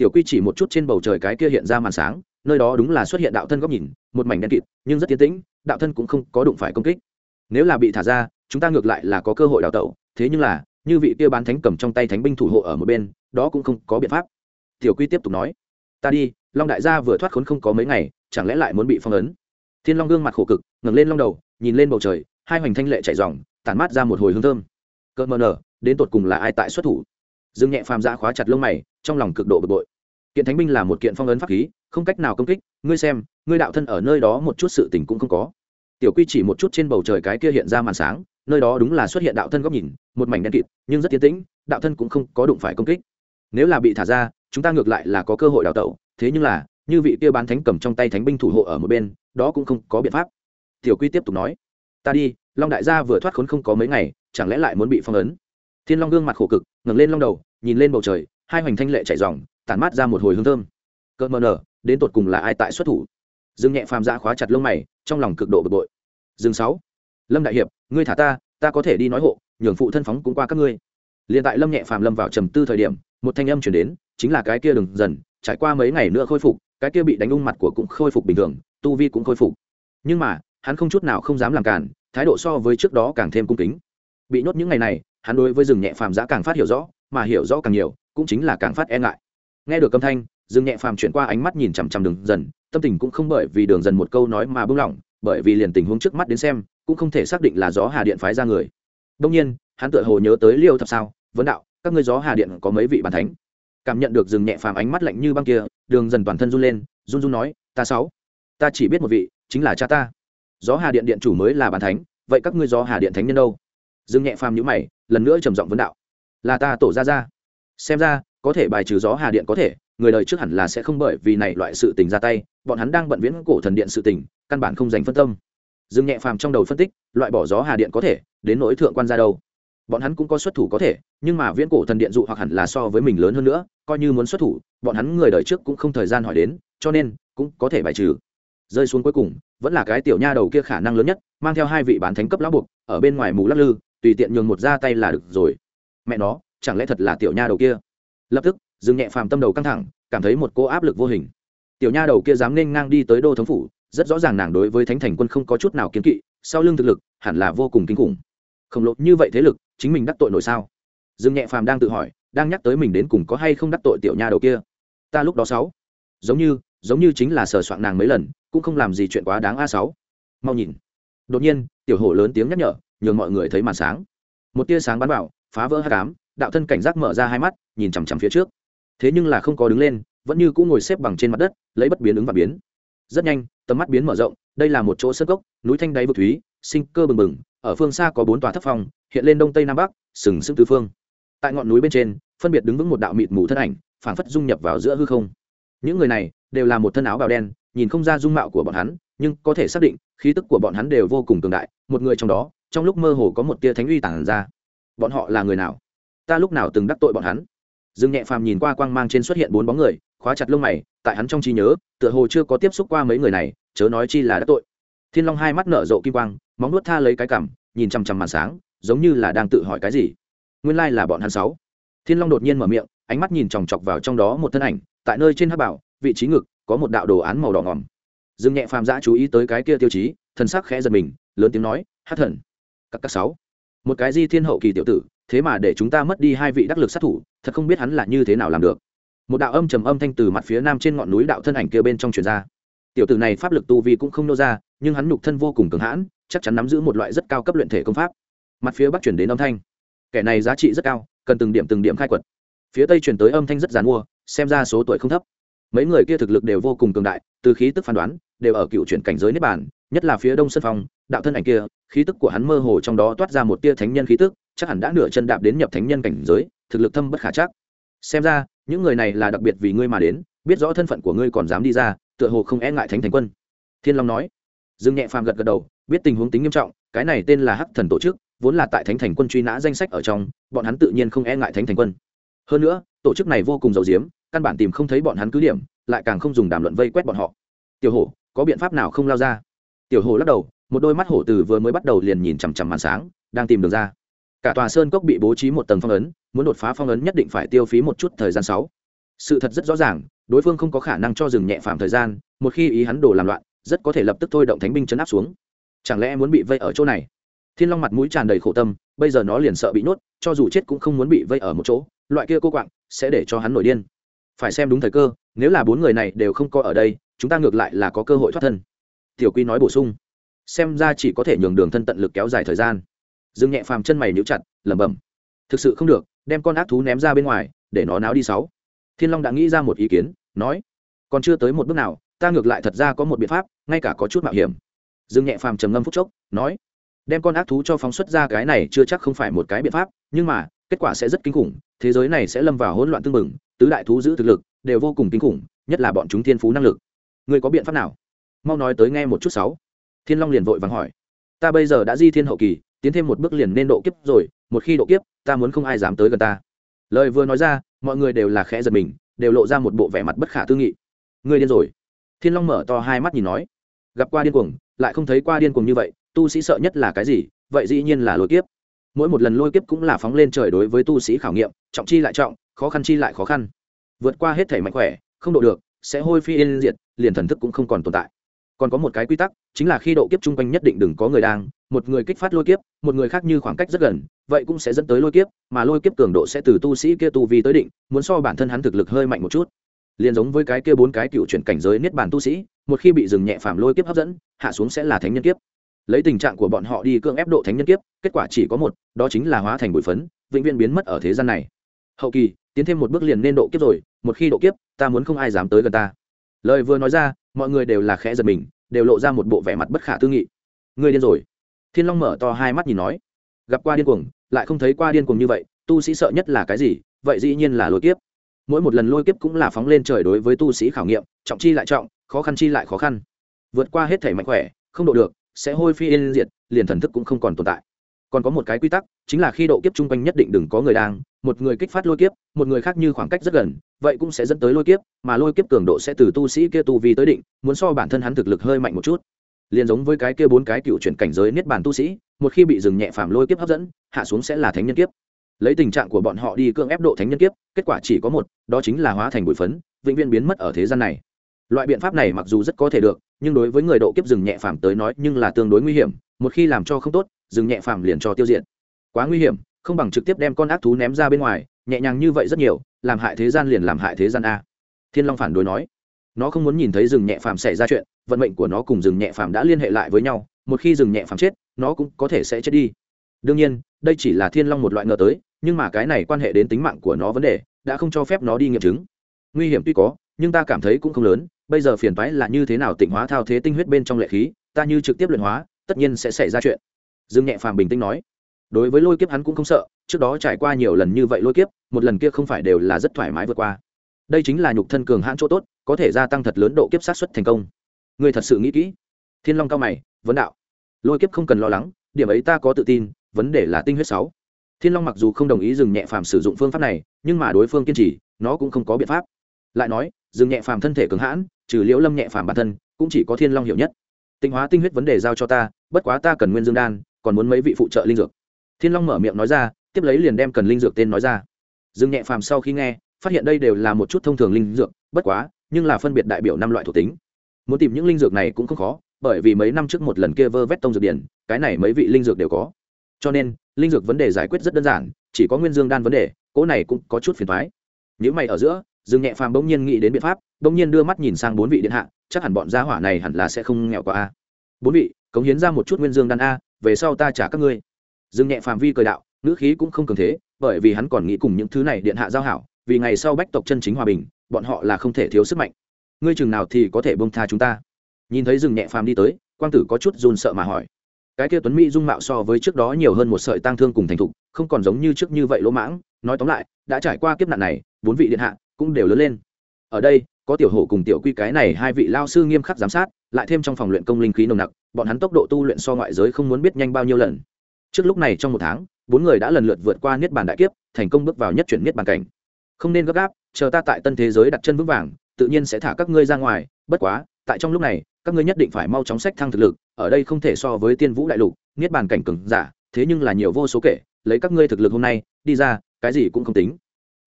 tiểu quy chỉ một chút trên bầu trời cái kia hiện ra màn sáng, nơi đó đúng là xuất hiện đạo thân góc nhìn, một mảnh đen kịt, nhưng rất tiến tĩnh, đạo thân cũng không có đụng phải công kích. Nếu là bị thả ra, chúng ta ngược lại là có cơ hội đào tẩu, thế nhưng là, như vị kia bán thánh cầm trong tay thánh binh thủ hộ ở một bên, đó cũng không có biện pháp. Tiểu quy tiếp tục nói, ta đi, long đại gia vừa thoát khốn không có mấy ngày, chẳng lẽ lại muốn bị phong ấn? Thiên long gương mặt khổ cực, ngẩng lên long đầu, nhìn lên bầu trời, hai hoành thanh lệ chạy dòng tản mát ra một hồi hương thơm. Cơn mờ nở, đến tột cùng là ai tại xuất thủ? Dương nhẹ phàm ra khóa chặt lông mày trong lòng cực độ bực bội. Kiện thánh binh là một kiện phong ấn pháp khí, không cách nào công kích, ngươi xem, ngươi đạo thân ở nơi đó một chút sự tình cũng không có. Tiểu quy chỉ một chút trên bầu trời cái kia hiện ra màn sáng, nơi đó đúng là xuất hiện đạo thân góc nhìn, một mảnh đen kịt, nhưng rất tiến tĩnh, đạo thân cũng không có đụng phải công kích. Nếu là bị thả ra, chúng ta ngược lại là có cơ hội đào tẩu, thế nhưng là, như vị kia bán thánh cầm trong tay thánh binh thủ hộ ở một bên, đó cũng không có biện pháp. Tiểu quy tiếp tục nói, ta đi, long đại gia vừa thoát khốn không có mấy ngày, chẳng lẽ lại muốn bị phong ấn? Thiên long gương mặt khổ cực, ngẩng lên long đầu, nhìn lên bầu trời hai hoành thanh lệ chảy dòng, tản mát ra một hồi hương thơm. Cơn mờ nở, đến tột cùng là ai tại xuất thủ? Dương nhẹ phàm ra khóa chặt lông mày, trong lòng cực độ bực bội. Dương sáu, lâm đại hiệp, ngươi thả ta ta có thể đi nói hộ, nhường phụ thân phóng cũng qua các ngươi. Liền tại lâm nhẹ phàm lâm vào trầm tư thời điểm, một thanh âm chuyển đến, chính là cái kia đừng dần trải qua mấy ngày nữa khôi phục, cái kia bị đánh ung mặt của cũng khôi phục bình thường, tu vi cũng khôi phục. Nhưng mà, hắn không chút nào không dám làm cản, thái độ so với trước đó càng thêm cung kính. Bị nhốt những ngày này, hắn đối với rừng nhẹ phàm giã càng phát hiểu rõ, mà hiểu rõ càng nhiều cũng chính là càng phát e ngại. Nghe được âm thanh, dương nhẹ phàm chuyển qua ánh mắt nhìn chằm chằm đường dần, tâm tình cũng không bởi vì đường dần một câu nói mà bưng lỏng, bởi vì liền tình huống trước mắt đến xem, cũng không thể xác định là gió hà điện phái ra người. Đông nhiên, hắn tựa hồ nhớ tới liêu thập sao, vấn đạo, các ngươi gió hà điện có mấy vị bàn thánh? Cảm nhận được dương nhẹ phàm ánh mắt lạnh như băng kia, đường dần toàn thân run lên, run run nói, ta sáu, ta chỉ biết một vị, chính là cha ta. Gió hà điện điện chủ mới là bàn thánh, vậy các ngươi gió hà điện thánh nhân đâu? Dương nhẹ phàm nhữ mày, lần nữa trầm giọng vấn đạo, là ta tổ ra ra xem ra, có thể bài trừ gió hà điện có thể, người đời trước hẳn là sẽ không bởi vì này loại sự tình ra tay, bọn hắn đang bận viễn cổ thần điện sự tình, căn bản không dành phân tâm. Dương nhẹ phàm trong đầu phân tích, loại bỏ gió hà điện có thể, đến nỗi thượng quan ra đâu. Bọn hắn cũng có xuất thủ có thể, nhưng mà viễn cổ thần điện dụ hoặc hẳn là so với mình lớn hơn nữa, coi như muốn xuất thủ, bọn hắn người đời trước cũng không thời gian hỏi đến, cho nên cũng có thể bài trừ. Rơi xuống cuối cùng, vẫn là cái tiểu nha đầu kia khả năng lớn nhất, mang theo hai vị bán thánh cấp lão buộc, ở bên ngoài mù lắc lư, tùy tiện nhường một ra tay là được rồi. Mẹ nó chẳng lẽ thật là tiểu nha đầu kia? Lập tức dừng nhẹ phàm tâm đầu căng thẳng, cảm thấy một cô áp lực vô hình. Tiểu nha đầu kia dám nên ngang đi tới đô thống phủ, rất rõ ràng nàng đối với thánh thành quân không có chút nào kiến kỵ, sau lưng thực lực, hẳn là vô cùng kinh khủng. Khổng lồ như vậy thế lực, chính mình đắc tội nổi sao? Dương nhẹ phàm đang tự hỏi, đang nhắc tới mình đến cùng có hay không đắc tội tiểu nha đầu kia. Ta lúc đó sáu. Giống như giống như chính là sờ soạn nàng mấy lần, cũng không làm gì chuyện quá đáng a sáu. Mau nhìn. Đột nhiên, tiểu hổ lớn tiếng nhắc nhở, nhường mọi người thấy màn sáng. Một tia sáng bắn vào, phá vỡ hát cám đạo thân cảnh giác mở ra hai mắt nhìn chằm chằm phía trước. Thế nhưng là không có đứng lên vẫn như cũng ngồi xếp bằng trên mặt đất lấy bất biến ứng và biến. Rất nhanh tầm mắt biến mở rộng đây là một chỗ sơ gốc núi thanh đáy vực thúy sinh cơ bừng bừng ở phương xa có bốn tòa thấp phòng, hiện lên đông tây nam bắc sừng sững tứ phương. Tại ngọn núi bên trên phân biệt đứng vững một đạo mịt mù thân ảnh phảng phất dung nhập vào giữa hư không. Những người này đều là một thân áo bào đen nhìn không ra dung mạo của bọn hắn nhưng có thể xác định khí tức của bọn hắn đều vô cùng cường đại một người trong đó trong lúc mơ hồ có một tia thánh uy tản ra. Bọn họ là người nào? Ta lúc nào từng đắc tội bọn hắn? Dương nhẹ phàm nhìn qua quang mang trên xuất hiện bốn bóng người, khóa chặt lông mày, tại hắn trong trí nhớ, tựa hồ chưa có tiếp xúc qua mấy người này, chớ nói chi là đắc tội. Thiên long hai mắt nở rộ kim quang, móng nuốt tha lấy cái cảm nhìn chằm chằm màn sáng, giống như là đang tự hỏi cái gì. Nguyên lai là bọn hắn sáu. Thiên long đột nhiên mở miệng, ánh mắt nhìn chòng chọc vào trong đó một thân ảnh, tại nơi trên hát bảo, vị trí ngực, có một đạo đồ án màu đỏ ngòm. Dương nhẹ phàm giã chú ý tới cái kia tiêu chí, thần sắc khẽ giật mình, lớn tiếng nói hát thần. Các các sáu. Một cái di thiên hậu kỳ tiểu tử thế mà để chúng ta mất đi hai vị đắc lực sát thủ, thật không biết hắn là như thế nào làm được. Một đạo âm trầm âm thanh từ mặt phía nam trên ngọn núi đạo thân ảnh kia bên trong truyền ra. Tiểu tử này pháp lực tu vi cũng không nô ra, nhưng hắn nhục thân vô cùng cường hãn, chắc chắn nắm giữ một loại rất cao cấp luyện thể công pháp. Mặt phía bắc chuyển đến âm thanh. Kẻ này giá trị rất cao, cần từng điểm từng điểm khai quật. Phía tây chuyển tới âm thanh rất dàn mua, xem ra số tuổi không thấp. Mấy người kia thực lực đều vô cùng cường đại, từ khí tức phán đoán, đều ở cựu chuyển cảnh giới nếp bản nhất là phía đông sân phong đạo thân ảnh kia, khí tức của hắn mơ hồ trong đó toát ra một tia thánh nhân khí tức chắc hẳn đã nửa chân đạp đến nhập thánh nhân cảnh giới, thực lực thâm bất khả chắc. Xem ra, những người này là đặc biệt vì ngươi mà đến, biết rõ thân phận của ngươi còn dám đi ra, tựa hồ không e ngại thánh thành quân. Thiên long nói. Dương nhẹ phàm gật gật đầu, biết tình huống tính nghiêm trọng, cái này tên là hắc thần tổ chức, vốn là tại thánh thành quân truy nã danh sách ở trong, bọn hắn tự nhiên không e ngại thánh thành quân. Hơn nữa, tổ chức này vô cùng giàu diếm căn bản tìm không thấy bọn hắn cứ điểm, lại càng không dùng đàm luận vây quét bọn họ. Tiểu hổ, có biện pháp nào không lao ra? Tiểu hổ lắc đầu, một đôi mắt hổ từ vừa mới bắt đầu liền nhìn chằm chằm màn sáng, đang tìm đường ra cả tòa sơn cốc bị bố trí một tầng phong ấn, muốn đột phá phong ấn nhất định phải tiêu phí một chút thời gian sáu. Sự thật rất rõ ràng, đối phương không có khả năng cho dừng nhẹ phạm thời gian, một khi ý hắn đổ làm loạn, rất có thể lập tức thôi động thánh binh chấn áp xuống. Chẳng lẽ muốn bị vây ở chỗ này? Thiên long mặt mũi tràn đầy khổ tâm, bây giờ nó liền sợ bị nhốt, cho dù chết cũng không muốn bị vây ở một chỗ, loại kia cô quạng sẽ để cho hắn nổi điên. Phải xem đúng thời cơ, nếu là bốn người này đều không có ở đây, chúng ta ngược lại là có cơ hội thoát thân. Tiểu quy nói bổ sung, xem ra chỉ có thể nhường đường thân tận lực kéo dài thời gian dương nhẹ phàm chân mày níu chặt, lẩm bẩm. Thực sự không được, đem con ác thú ném ra bên ngoài, để nó náo đi sáu. Thiên long đã nghĩ ra một ý kiến, nói, còn chưa tới một bước nào, ta ngược lại thật ra có một biện pháp, ngay cả có chút mạo hiểm. Dương nhẹ phàm trầm ngâm phúc chốc, nói, đem con ác thú cho phóng xuất ra cái này chưa chắc không phải một cái biện pháp, nhưng mà, kết quả sẽ rất kinh khủng, thế giới này sẽ lâm vào hỗn loạn tương mừng tứ đại thú giữ thực lực đều vô cùng kinh khủng, nhất là bọn chúng thiên phú năng lực. Người có biện pháp nào? Mau nói tới nghe một chút sáu. Thiên long liền vội vàng hỏi, ta bây giờ đã di thiên hậu kỳ tiến thêm một bước liền nên độ kiếp rồi, một khi độ kiếp, ta muốn không ai dám tới gần ta. Lời vừa nói ra, mọi người đều là khẽ giật mình, đều lộ ra một bộ vẻ mặt bất khả tư nghị. Ngươi điên rồi. Thiên long mở to hai mắt nhìn nói. Gặp qua điên cuồng, lại không thấy qua điên cuồng như vậy, tu sĩ sợ nhất là cái gì? Vậy dĩ nhiên là lôi kiếp. Mỗi một lần lôi kiếp cũng là phóng lên trời đối với tu sĩ khảo nghiệm, trọng chi lại trọng, khó khăn chi lại khó khăn. Vượt qua hết thể mạnh khỏe, không độ được, sẽ hôi phi yên diệt, liền thần thức cũng không còn tồn tại còn có một cái quy tắc, chính là khi độ kiếp chung quanh nhất định đừng có người đang, một người kích phát lôi kiếp, một người khác như khoảng cách rất gần, vậy cũng sẽ dẫn tới lôi kiếp, mà lôi kiếp cường độ sẽ từ tu sĩ kia tu vi tới định, muốn so bản thân hắn thực lực hơi mạnh một chút. Liền giống với cái kia bốn cái cựu chuyển cảnh giới niết bàn tu sĩ, một khi bị dừng nhẹ phàm lôi kiếp hấp dẫn, hạ xuống sẽ là thánh nhân kiếp. Lấy tình trạng của bọn họ đi cưỡng ép độ thánh nhân kiếp, kết quả chỉ có một, đó chính là hóa thành bụi phấn, vĩnh viễn biến mất ở thế gian này. Hậu kỳ, tiến thêm một bước liền nên độ kiếp rồi, một khi độ kiếp, ta muốn không ai dám tới gần ta. Lời vừa nói ra mọi người đều là khẽ giật mình, đều lộ ra một bộ vẻ mặt bất khả tư nghị. Người điên rồi. Thiên long mở to hai mắt nhìn nói, gặp qua điên cuồng, lại không thấy qua điên cuồng như vậy, tu sĩ sợ nhất là cái gì? Vậy dĩ nhiên là lôi kiếp. Mỗi một lần lôi kiếp cũng là phóng lên trời đối với tu sĩ khảo nghiệm, trọng chi lại trọng, khó khăn chi lại khó khăn. Vượt qua hết thể mạnh khỏe, không độ được, sẽ hôi phi yên diệt, liền thần thức cũng không còn tồn tại còn có một cái quy tắc, chính là khi độ kiếp chung quanh nhất định đừng có người đang, một người kích phát lôi kiếp, một người khác như khoảng cách rất gần, vậy cũng sẽ dẫn tới lôi kiếp, mà lôi kiếp cường độ sẽ từ tu sĩ kia tu vi tới định, muốn so bản thân hắn thực lực hơi mạnh một chút. Liền giống với cái kia bốn cái cựu chuyển cảnh giới niết bàn tu sĩ, một khi bị dừng nhẹ phàm lôi kiếp hấp dẫn, hạ xuống sẽ là thánh nhân kiếp. Lấy tình trạng của bọn họ đi cưỡng ép độ thánh nhân kiếp, kết quả chỉ có một, đó chính là hóa thành bụi phấn, vĩnh viễn biến mất ở thế gian này. Loại biện pháp này mặc dù rất có thể được, nhưng đối với người độ kiếp dừng nhẹ phàm tới nói nhưng là tương đối nguy hiểm, một khi làm cho không tốt dừng nhẹ phàm liền cho tiêu diệt. Quá nguy hiểm, không bằng trực tiếp đem con ác thú ném ra bên ngoài, nhẹ nhàng như vậy rất nhiều, làm hại thế gian liền làm hại thế gian a. Thiên long phản đối nói. Nó không muốn nhìn thấy rừng nhẹ phàm xảy ra chuyện, vận mệnh của nó cùng rừng nhẹ phàm đã liên hệ lại với nhau, một khi rừng nhẹ phàm chết, nó cũng có thể sẽ chết đi. Đương nhiên, đây chỉ là thiên long một loại ngờ tới, nhưng mà cái này quan hệ đến tính mạng của nó vấn đề, đã không cho phép nó đi nghiệm chứng. Nguy hiểm tuy có, nhưng ta cảm thấy cũng không lớn, bây giờ phiền toái là như thế nào tịnh hóa thao thế tinh huyết bên trong lệ khí, ta như trực tiếp luyện hóa, tất nhiên sẽ xảy ra chuyện dương nhẹ phàm bình tĩnh nói, đối với lôi kiếp hắn cũng không sợ, trước đó trải qua nhiều lần như vậy lôi kiếp, một lần kia không phải đều là rất thoải mái vượt qua. Đây chính là nhục thân cường hãn chỗ tốt, có thể gia tăng thật lớn độ kiếp sát xuất thành công. Người thật sự nghĩ kỹ. Thiên long cao mày, vấn đạo. Lôi kiếp không cần lo lắng, điểm ấy ta có tự tin, vấn đề là tinh huyết sáu. Thiên long mặc dù không đồng ý dừng nhẹ phàm sử dụng phương pháp này, nhưng mà đối phương kiên trì, nó cũng không có biện pháp. Lại nói dừng nhẹ phàm thân thể cường hãn, trừ liễu lâm nhẹ phàm bản thân, cũng chỉ có thiên long hiểu nhất. Tinh hóa tinh huyết vấn đề giao cho ta, bất quá ta cần nguyên dương đan còn muốn mấy vị phụ trợ linh dược. Thiên long mở miệng nói ra, tiếp lấy liền đem cần linh dược tên nói ra. Dương nhẹ phàm sau khi nghe, phát hiện đây đều là một chút thông thường linh dược, bất quá, nhưng là phân biệt đại biểu năm loại thuộc tính. Muốn tìm những linh dược này cũng không khó, bởi vì mấy năm trước một lần kia vơ vét tông dược điển, cái này mấy vị linh dược đều có. Cho nên, linh dược vấn đề giải quyết rất đơn giản, chỉ có nguyên dương đan vấn đề, cỗ này cũng có chút phiền thoái những mày ở giữa, dương nhẹ phàm bỗng nhiên nghĩ đến biện pháp, bỗng nhiên đưa mắt nhìn sang bốn vị điện hạ, chắc hẳn bọn gia hỏa này hẳn là sẽ không nghèo qua a. Bốn vị, cống hiến ra một chút nguyên dương đan a về sau ta trả các ngươi. Dương nhẹ phàm vi cười đạo, ngữ khí cũng không cường thế, bởi vì hắn còn nghĩ cùng những thứ này điện hạ giao hảo, vì ngày sau bách tộc chân chính hòa bình, bọn họ là không thể thiếu sức mạnh. Ngươi chừng nào thì có thể bông tha chúng ta. Nhìn thấy rừng nhẹ phàm đi tới, quang tử có chút run sợ mà hỏi. Cái kia tuấn mỹ dung mạo so với trước đó nhiều hơn một sợi tang thương cùng thành thục, không còn giống như trước như vậy lỗ mãng. Nói tóm lại, đã trải qua kiếp nạn này, bốn vị điện hạ cũng đều lớn lên. Ở đây có tiểu hổ cùng tiểu quy cái này hai vị lao sư nghiêm khắc giám sát, lại thêm trong phòng luyện công linh khí nồng nặc, bọn hắn tốc độ tu luyện so ngoại giới không muốn biết nhanh bao nhiêu lần. Trước lúc này trong một tháng, bốn người đã lần lượt vượt qua niết bàn đại kiếp, thành công bước vào nhất chuyển niết bàn cảnh. Không nên gấp gáp, chờ ta tại tân thế giới đặt chân vững vàng, tự nhiên sẽ thả các ngươi ra ngoài, bất quá, tại trong lúc này, các ngươi nhất định phải mau chóng sách thăng thực lực, ở đây không thể so với tiên vũ đại lục, niết bàn cảnh cường giả, thế nhưng là nhiều vô số kể, lấy các ngươi thực lực hôm nay, đi ra, cái gì cũng không tính.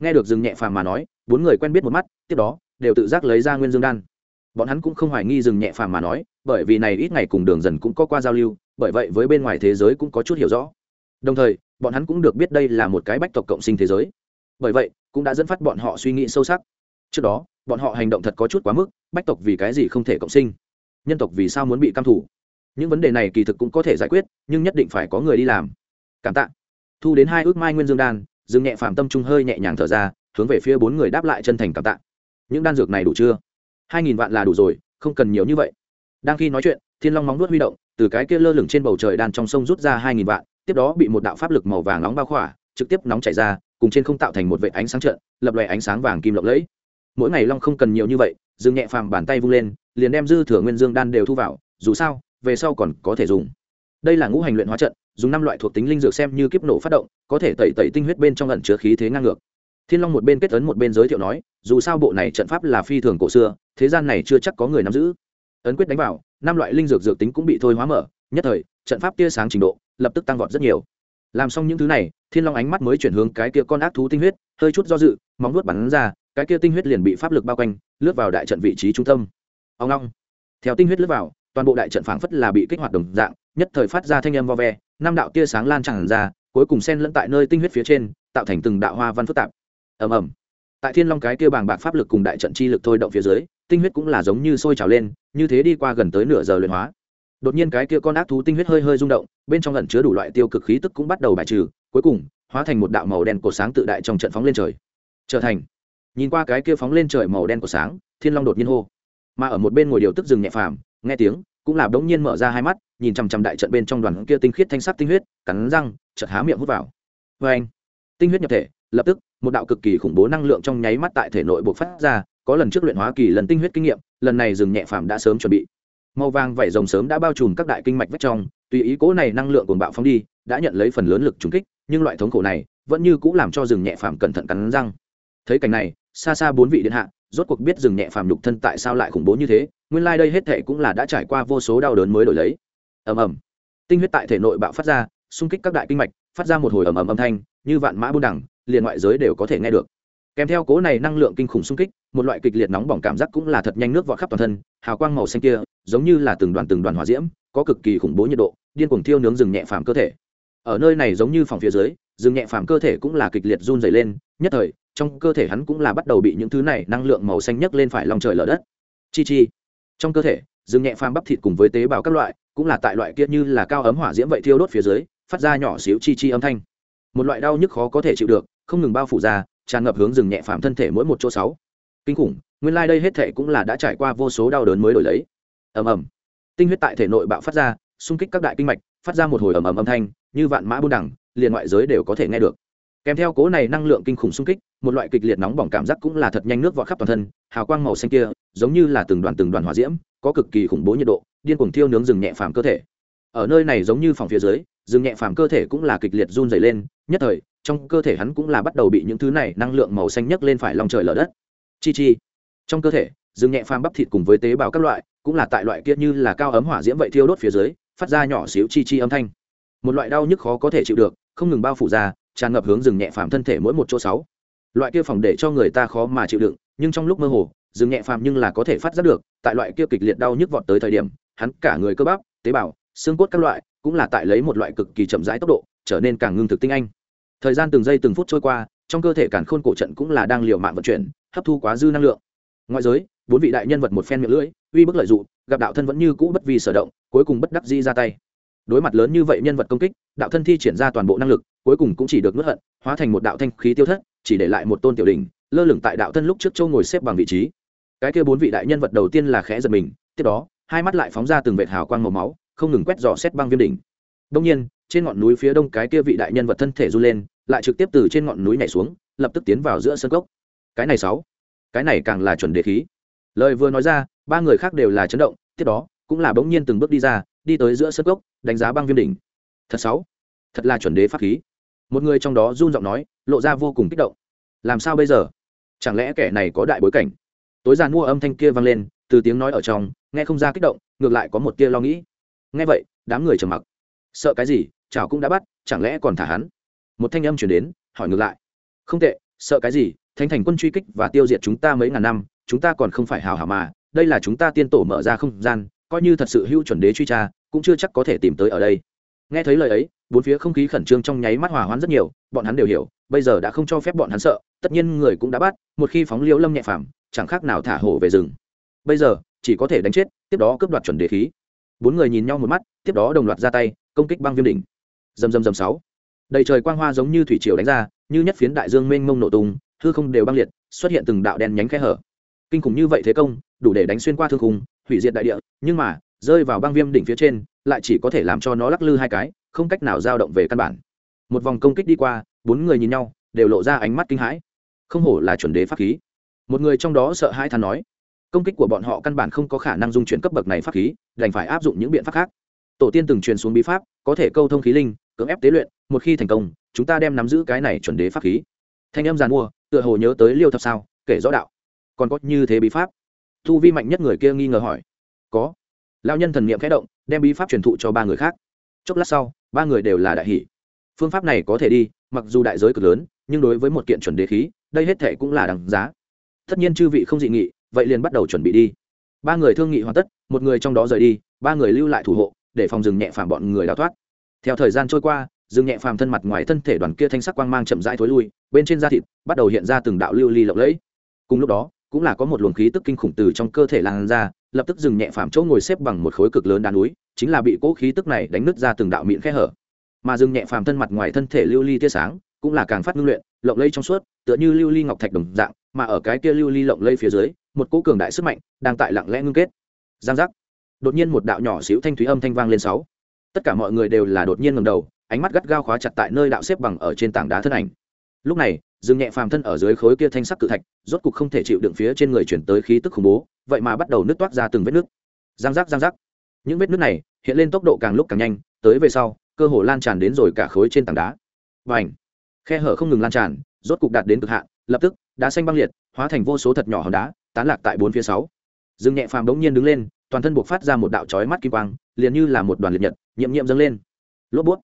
Nghe được dừng nhẹ phàm mà nói, bốn người quen biết một mắt, tiếp đó đều tự giác lấy ra nguyên dương đan. Bọn hắn cũng không hoài nghi dừng nhẹ phàm mà nói, bởi vì này ít ngày cùng đường dần cũng có qua giao lưu, bởi vậy với bên ngoài thế giới cũng có chút hiểu rõ. Đồng thời, bọn hắn cũng được biết đây là một cái bách tộc cộng sinh thế giới. Bởi vậy, cũng đã dẫn phát bọn họ suy nghĩ sâu sắc. Trước đó, bọn họ hành động thật có chút quá mức, bách tộc vì cái gì không thể cộng sinh? Nhân tộc vì sao muốn bị căm thủ những vấn đề này kỳ thực cũng có thể giải quyết, nhưng nhất định phải có người đi làm. Cảm tạ. Thu đến hai ước mai nguyên dương đan dương nhẹ phàm tâm trung hơi nhẹ nhàng thở ra, hướng về phía bốn người đáp lại chân thành cảm tạ những đan dược này đủ chưa? Hai nghìn vạn là đủ rồi, không cần nhiều như vậy. Đang khi nói chuyện, thiên long móng nuốt huy động, từ cái kia lơ lửng trên bầu trời đan trong sông rút ra hai nghìn vạn, tiếp đó bị một đạo pháp lực màu vàng nóng bao khỏa, trực tiếp nóng chảy ra, cùng trên không tạo thành một vệ ánh sáng trận lập loè ánh sáng vàng kim lộng lẫy. Mỗi ngày long không cần nhiều như vậy, dương nhẹ phàm bàn tay vung lên, liền đem dư thừa nguyên dương đan đều thu vào, dù sao, về sau còn có thể dùng. Đây là ngũ hành luyện hóa trận, dùng năm loại thuộc tính linh dược xem như kiếp nổ phát động, có thể tẩy tẩy tinh huyết bên trong ẩn chứa khí thế ngang ngược thiên long một bên kết ấn một bên giới thiệu nói, dù sao bộ này trận pháp là phi thường cổ xưa, thế gian này chưa chắc có người nắm giữ. Ấn quyết đánh vào, năm loại linh dược dược tính cũng bị thôi hóa mở, nhất thời, trận pháp tia sáng trình độ, lập tức tăng vọt rất nhiều. Làm xong những thứ này, thiên long ánh mắt mới chuyển hướng cái kia con ác thú tinh huyết, hơi chút do dự, móng nuốt bắn ra, cái kia tinh huyết liền bị pháp lực bao quanh, lướt vào đại trận vị trí trung tâm. Ông long theo tinh huyết lướt vào, toàn bộ đại trận phảng phất là bị kích hoạt đồng dạng, nhất thời phát ra thanh âm vo ve, năm đạo tia sáng lan tràn ra, cuối cùng xen lẫn tại nơi tinh huyết phía trên, tạo thành từng đạo hoa văn phức tạp ầm ầm. Tại thiên long cái kia bàng bạc pháp lực cùng đại trận chi lực thôi động phía dưới, tinh huyết cũng là giống như sôi trào lên, như thế đi qua gần tới nửa giờ luyện hóa. Đột nhiên cái kia con ác thú tinh huyết hơi hơi rung động, bên trong lẩn chứa đủ loại tiêu cực khí tức cũng bắt đầu bài trừ, cuối cùng, hóa thành một đạo màu đen cổ sáng tự đại trong trận phóng lên trời. Trở thành. Nhìn qua cái kia phóng lên trời màu đen của sáng, thiên long đột nhiên hô. Mà ở một bên ngồi điều tức rừng nhẹ phàm, nghe tiếng, cũng là đống nhiên mở ra hai mắt, nhìn chằm chằm đại trận bên trong đoàn kia tinh khiết thanh sắc tinh huyết, cắn răng, chợt há miệng hút vào. Vê anh tinh huyết nhập thể, lập tức một đạo cực kỳ khủng bố năng lượng trong nháy mắt tại thể nội bộc phát ra, có lần trước luyện hóa kỳ lần tinh huyết kinh nghiệm, lần này rừng nhẹ phàm đã sớm chuẩn bị. Màu vàng vảy rồng sớm đã bao trùm các đại kinh mạch vách trong, tùy ý cố này năng lượng cuồng bạo phóng đi, đã nhận lấy phần lớn lực trúng kích, nhưng loại thống khổ này vẫn như cũng làm cho rừng nhẹ phàm cẩn thận cắn răng. Thấy cảnh này, xa xa bốn vị điện hạ, rốt cuộc biết rừng nhẹ phàm nhục thân tại sao lại khủng bố như thế, nguyên lai đây hết thệ cũng là đã trải qua vô số đau đớn mới đổi lấy. Ầm ầm. Tinh huyết tại thể nội bạo phát ra, xung kích các đại kinh mạch, phát ra một hồi ầm ầm âm thanh, như vạn mã buôn đẳng liền ngoại giới đều có thể nghe được. Kèm theo cố này năng lượng kinh khủng xung kích, một loại kịch liệt nóng bỏng cảm giác cũng là thật nhanh nước vọt khắp toàn thân, hào quang màu xanh kia, giống như là từng đoàn từng đoàn hỏa diễm, có cực kỳ khủng bố nhiệt độ, điên cuồng thiêu nướng rừng nhẹ phàm cơ thể. Ở nơi này giống như phòng phía dưới, rừng nhẹ phàm cơ thể cũng là kịch liệt run dày lên, nhất thời, trong cơ thể hắn cũng là bắt đầu bị những thứ này năng lượng màu xanh nhấc lên phải lòng trời lở đất. Chi chi. Trong cơ thể, rừng nhẹ phàm bắp thịt cùng với tế bào các loại, cũng là tại loại kia như là cao ấm hỏa diễm vậy thiêu đốt phía dưới, phát ra nhỏ xíu chi chi âm thanh. Một loại đau nhức khó có thể chịu được không ngừng bao phủ ra, tràn ngập hướng rừng nhẹ phàm thân thể mỗi một chỗ sáu. Kinh khủng, nguyên lai、like、đây hết thể cũng là đã trải qua vô số đau đớn mới đổi lấy. Ầm ầm. Tinh huyết tại thể nội bạo phát ra, xung kích các đại kinh mạch, phát ra một hồi ầm ầm âm thanh, như vạn mã buôn đẳng, liền ngoại giới đều có thể nghe được. Kèm theo cố này năng lượng kinh khủng xung kích, một loại kịch liệt nóng bỏng cảm giác cũng là thật nhanh nước vọt khắp toàn thân, hào quang màu xanh kia, giống như là từng đoàn từng đoàn hỏa diễm, có cực kỳ khủng bố nhiệt độ, điên cuồng thiêu nướng rừng nhẹ phàm cơ thể. Ở nơi này giống như phòng phía dưới, rừng nhẹ phàm cơ thể cũng là kịch liệt run dày lên nhất thời, trong cơ thể hắn cũng là bắt đầu bị những thứ này năng lượng màu xanh nhấc lên phải lòng trời lở đất. Chi chi. Trong cơ thể rừng nhẹ phàm bắp thịt cùng với tế bào các loại, cũng là tại loại kia như là cao ấm hỏa diễm vậy thiêu đốt phía dưới, phát ra nhỏ xíu chi chi âm thanh. Một loại đau nhức khó có thể chịu được, không ngừng bao phủ ra, tràn ngập hướng rừng nhẹ phàm thân thể mỗi một chỗ sáu. Loại kia phòng để cho người ta khó mà chịu đựng, nhưng trong lúc mơ hồ rừng nhẹ phàm nhưng là có thể phát giác được, tại loại kia kịch liệt đau nhức vọt tới thời điểm, hắn cả người cơ bắp, tế bào, xương cốt các loại, cũng là tại lấy một loại cực kỳ chậm rãi tốc độ trở nên càng ngưng thực tinh anh. Thời gian từng giây từng phút trôi qua, trong cơ thể cản khôn cổ trận cũng là đang liều mạng vận chuyển, hấp thu quá dư năng lượng. Ngoại giới, bốn vị đại nhân vật một phen miệng lưỡi, uy bức lợi dụng, gặp đạo thân vẫn như cũ bất vì sở động, cuối cùng bất đắc dĩ ra tay. Đối mặt lớn như vậy nhân vật công kích, đạo thân thi triển ra toàn bộ năng lực, cuối cùng cũng chỉ được nuốt hận, hóa thành một đạo thanh khí tiêu thất, chỉ để lại một tôn tiểu đình lơ lửng tại đạo thân lúc trước châu ngồi xếp bằng vị trí. Cái kia bốn vị đại nhân vật đầu tiên là khẽ giật mình, tiếp đó, hai mắt lại phóng ra từng vệt hào quang màu máu, không ngừng quét dò xét băng viêm đỉnh. Đông nhiên trên ngọn núi phía đông cái kia vị đại nhân vật thân thể du lên, lại trực tiếp từ trên ngọn núi nhảy xuống, lập tức tiến vào giữa sân cốc. Cái này sáu. Cái này càng là chuẩn đề khí. Lời vừa nói ra, ba người khác đều là chấn động, tiếp đó, cũng là bỗng nhiên từng bước đi ra, đi tới giữa sân cốc, đánh giá băng viêm đỉnh. Thật sáu. Thật là chuẩn đế pháp khí. Một người trong đó run giọng nói, lộ ra vô cùng kích động. Làm sao bây giờ? Chẳng lẽ kẻ này có đại bối cảnh? Tối giàn mua âm thanh kia vang lên, từ tiếng nói ở trong, nghe không ra kích động, ngược lại có một tia lo nghĩ. Nghe vậy, đám người trầm mặc sợ cái gì, chảo cũng đã bắt, chẳng lẽ còn thả hắn? Một thanh âm chuyển đến, hỏi ngược lại. Không tệ, sợ cái gì, thánh thành quân truy kích và tiêu diệt chúng ta mấy ngàn năm, chúng ta còn không phải hào hảo mà, đây là chúng ta tiên tổ mở ra không gian, coi như thật sự hữu chuẩn đế truy tra, cũng chưa chắc có thể tìm tới ở đây. Nghe thấy lời ấy, bốn phía không khí khẩn trương trong nháy mắt hòa hoãn rất nhiều, bọn hắn đều hiểu, bây giờ đã không cho phép bọn hắn sợ, tất nhiên người cũng đã bắt, một khi phóng liễu lâm nhẹ phàm, chẳng khác nào thả hổ về rừng. Bây giờ, chỉ có thể đánh chết, tiếp đó cướp đoạt chuẩn đế khí. Bốn người nhìn nhau một mắt, tiếp đó đồng loạt ra tay công kích băng viêm đỉnh. Dầm dầm dầm sáu. Đầy trời quang hoa giống như thủy triều đánh ra, như nhất phiến đại dương mênh mông nổ tung, hư không đều băng liệt, xuất hiện từng đạo đen nhánh khe hở. Kinh khủng như vậy thế công, đủ để đánh xuyên qua thương khung, hủy diệt đại địa, nhưng mà, rơi vào băng viêm đỉnh phía trên, lại chỉ có thể làm cho nó lắc lư hai cái, không cách nào dao động về căn bản. Một vòng công kích đi qua, bốn người nhìn nhau, đều lộ ra ánh mắt kinh hãi. Không hổ là chuẩn đế pháp khí. Một người trong đó sợ hãi thán nói, công kích của bọn họ căn bản không có khả năng dung chuyển cấp bậc này pháp khí, đành phải áp dụng những biện pháp khác tổ tiên từng truyền xuống bí pháp, có thể câu thông khí linh, cưỡng ép tế luyện, một khi thành công, chúng ta đem nắm giữ cái này chuẩn đế pháp khí. Thanh em giàn mua, tựa hồ nhớ tới liêu thập sao, kể rõ đạo. Còn có như thế bí pháp? Thu vi mạnh nhất người kia nghi ngờ hỏi. Có. Lao nhân thần n i ệ m khẽ động, đem bí pháp truyền thụ cho ba người khác. Chốc lát sau, ba người đều là đại hỷ. Phương pháp này có thể đi, mặc dù đại giới cực lớn, nhưng đối với một kiện chuẩn đế khí, đây hết thể cũng là đằng giá. Tất nhiên chư vị không dị nghị, vậy liền bắt đầu chuẩn bị đi. Ba người thương nghị hoàn tất, một người trong đó rời đi, ba người lưu lại thủ hộ để phòng rừng nhẹ phàm bọn người đào thoát. Theo thời gian trôi qua, rừng nhẹ phàm thân mặt ngoài thân thể đoàn kia thanh sắc quang mang chậm rãi thối lui, bên trên da thịt bắt đầu hiện ra từng đạo lưu ly lộng lẫy. Cùng lúc đó, cũng là có một luồng khí tức kinh khủng từ trong cơ thể lan ra, lập tức dừng nhẹ phàm chỗ ngồi xếp bằng một khối cực lớn đá núi, chính là bị cỗ khí tức này đánh nứt ra từng đạo miệng khe hở. Mà dừng nhẹ phàm thân mặt ngoài thân thể lưu ly tia sáng cũng là càng phát ngưng luyện, lộng lây trong suốt, tựa như lưu ly ngọc thạch đồng dạng, mà ở cái kia lưu ly lộng lây phía dưới, một cỗ cường đại sức mạnh đang tại lặng lẽ ngưng kết. Giang giác đột nhiên một đạo nhỏ xíu thanh thúy âm thanh vang lên sáu. Tất cả mọi người đều là đột nhiên ngầm đầu ánh mắt gắt gao khóa chặt tại nơi đạo xếp bằng ở trên tảng đá thân ảnh. Lúc này dương nhẹ phàm thân ở dưới khối kia thanh sắc cự thạch rốt cục không thể chịu đựng phía trên người chuyển tới khí tức khủng bố vậy mà bắt đầu nứt toát ra từng vết nước, giang giác giang giác. Những vết nước này hiện lên tốc độ càng lúc càng nhanh tới về sau cơ hồ lan tràn đến rồi cả khối trên tảng đá. Và ảnh khe hở không ngừng lan tràn rốt cục đạt đến cực hạn lập tức đá xanh băng liệt hóa thành vô số thật nhỏ hòn đá tán lạc tại bốn phía sáu. Dương nhẹ phàm đống nhiên đứng lên toàn thân buộc phát ra một đạo chói mắt kim quang, liền như là một đoàn liệt nhật, nhiệm nhiệm dâng lên. Lốp bút.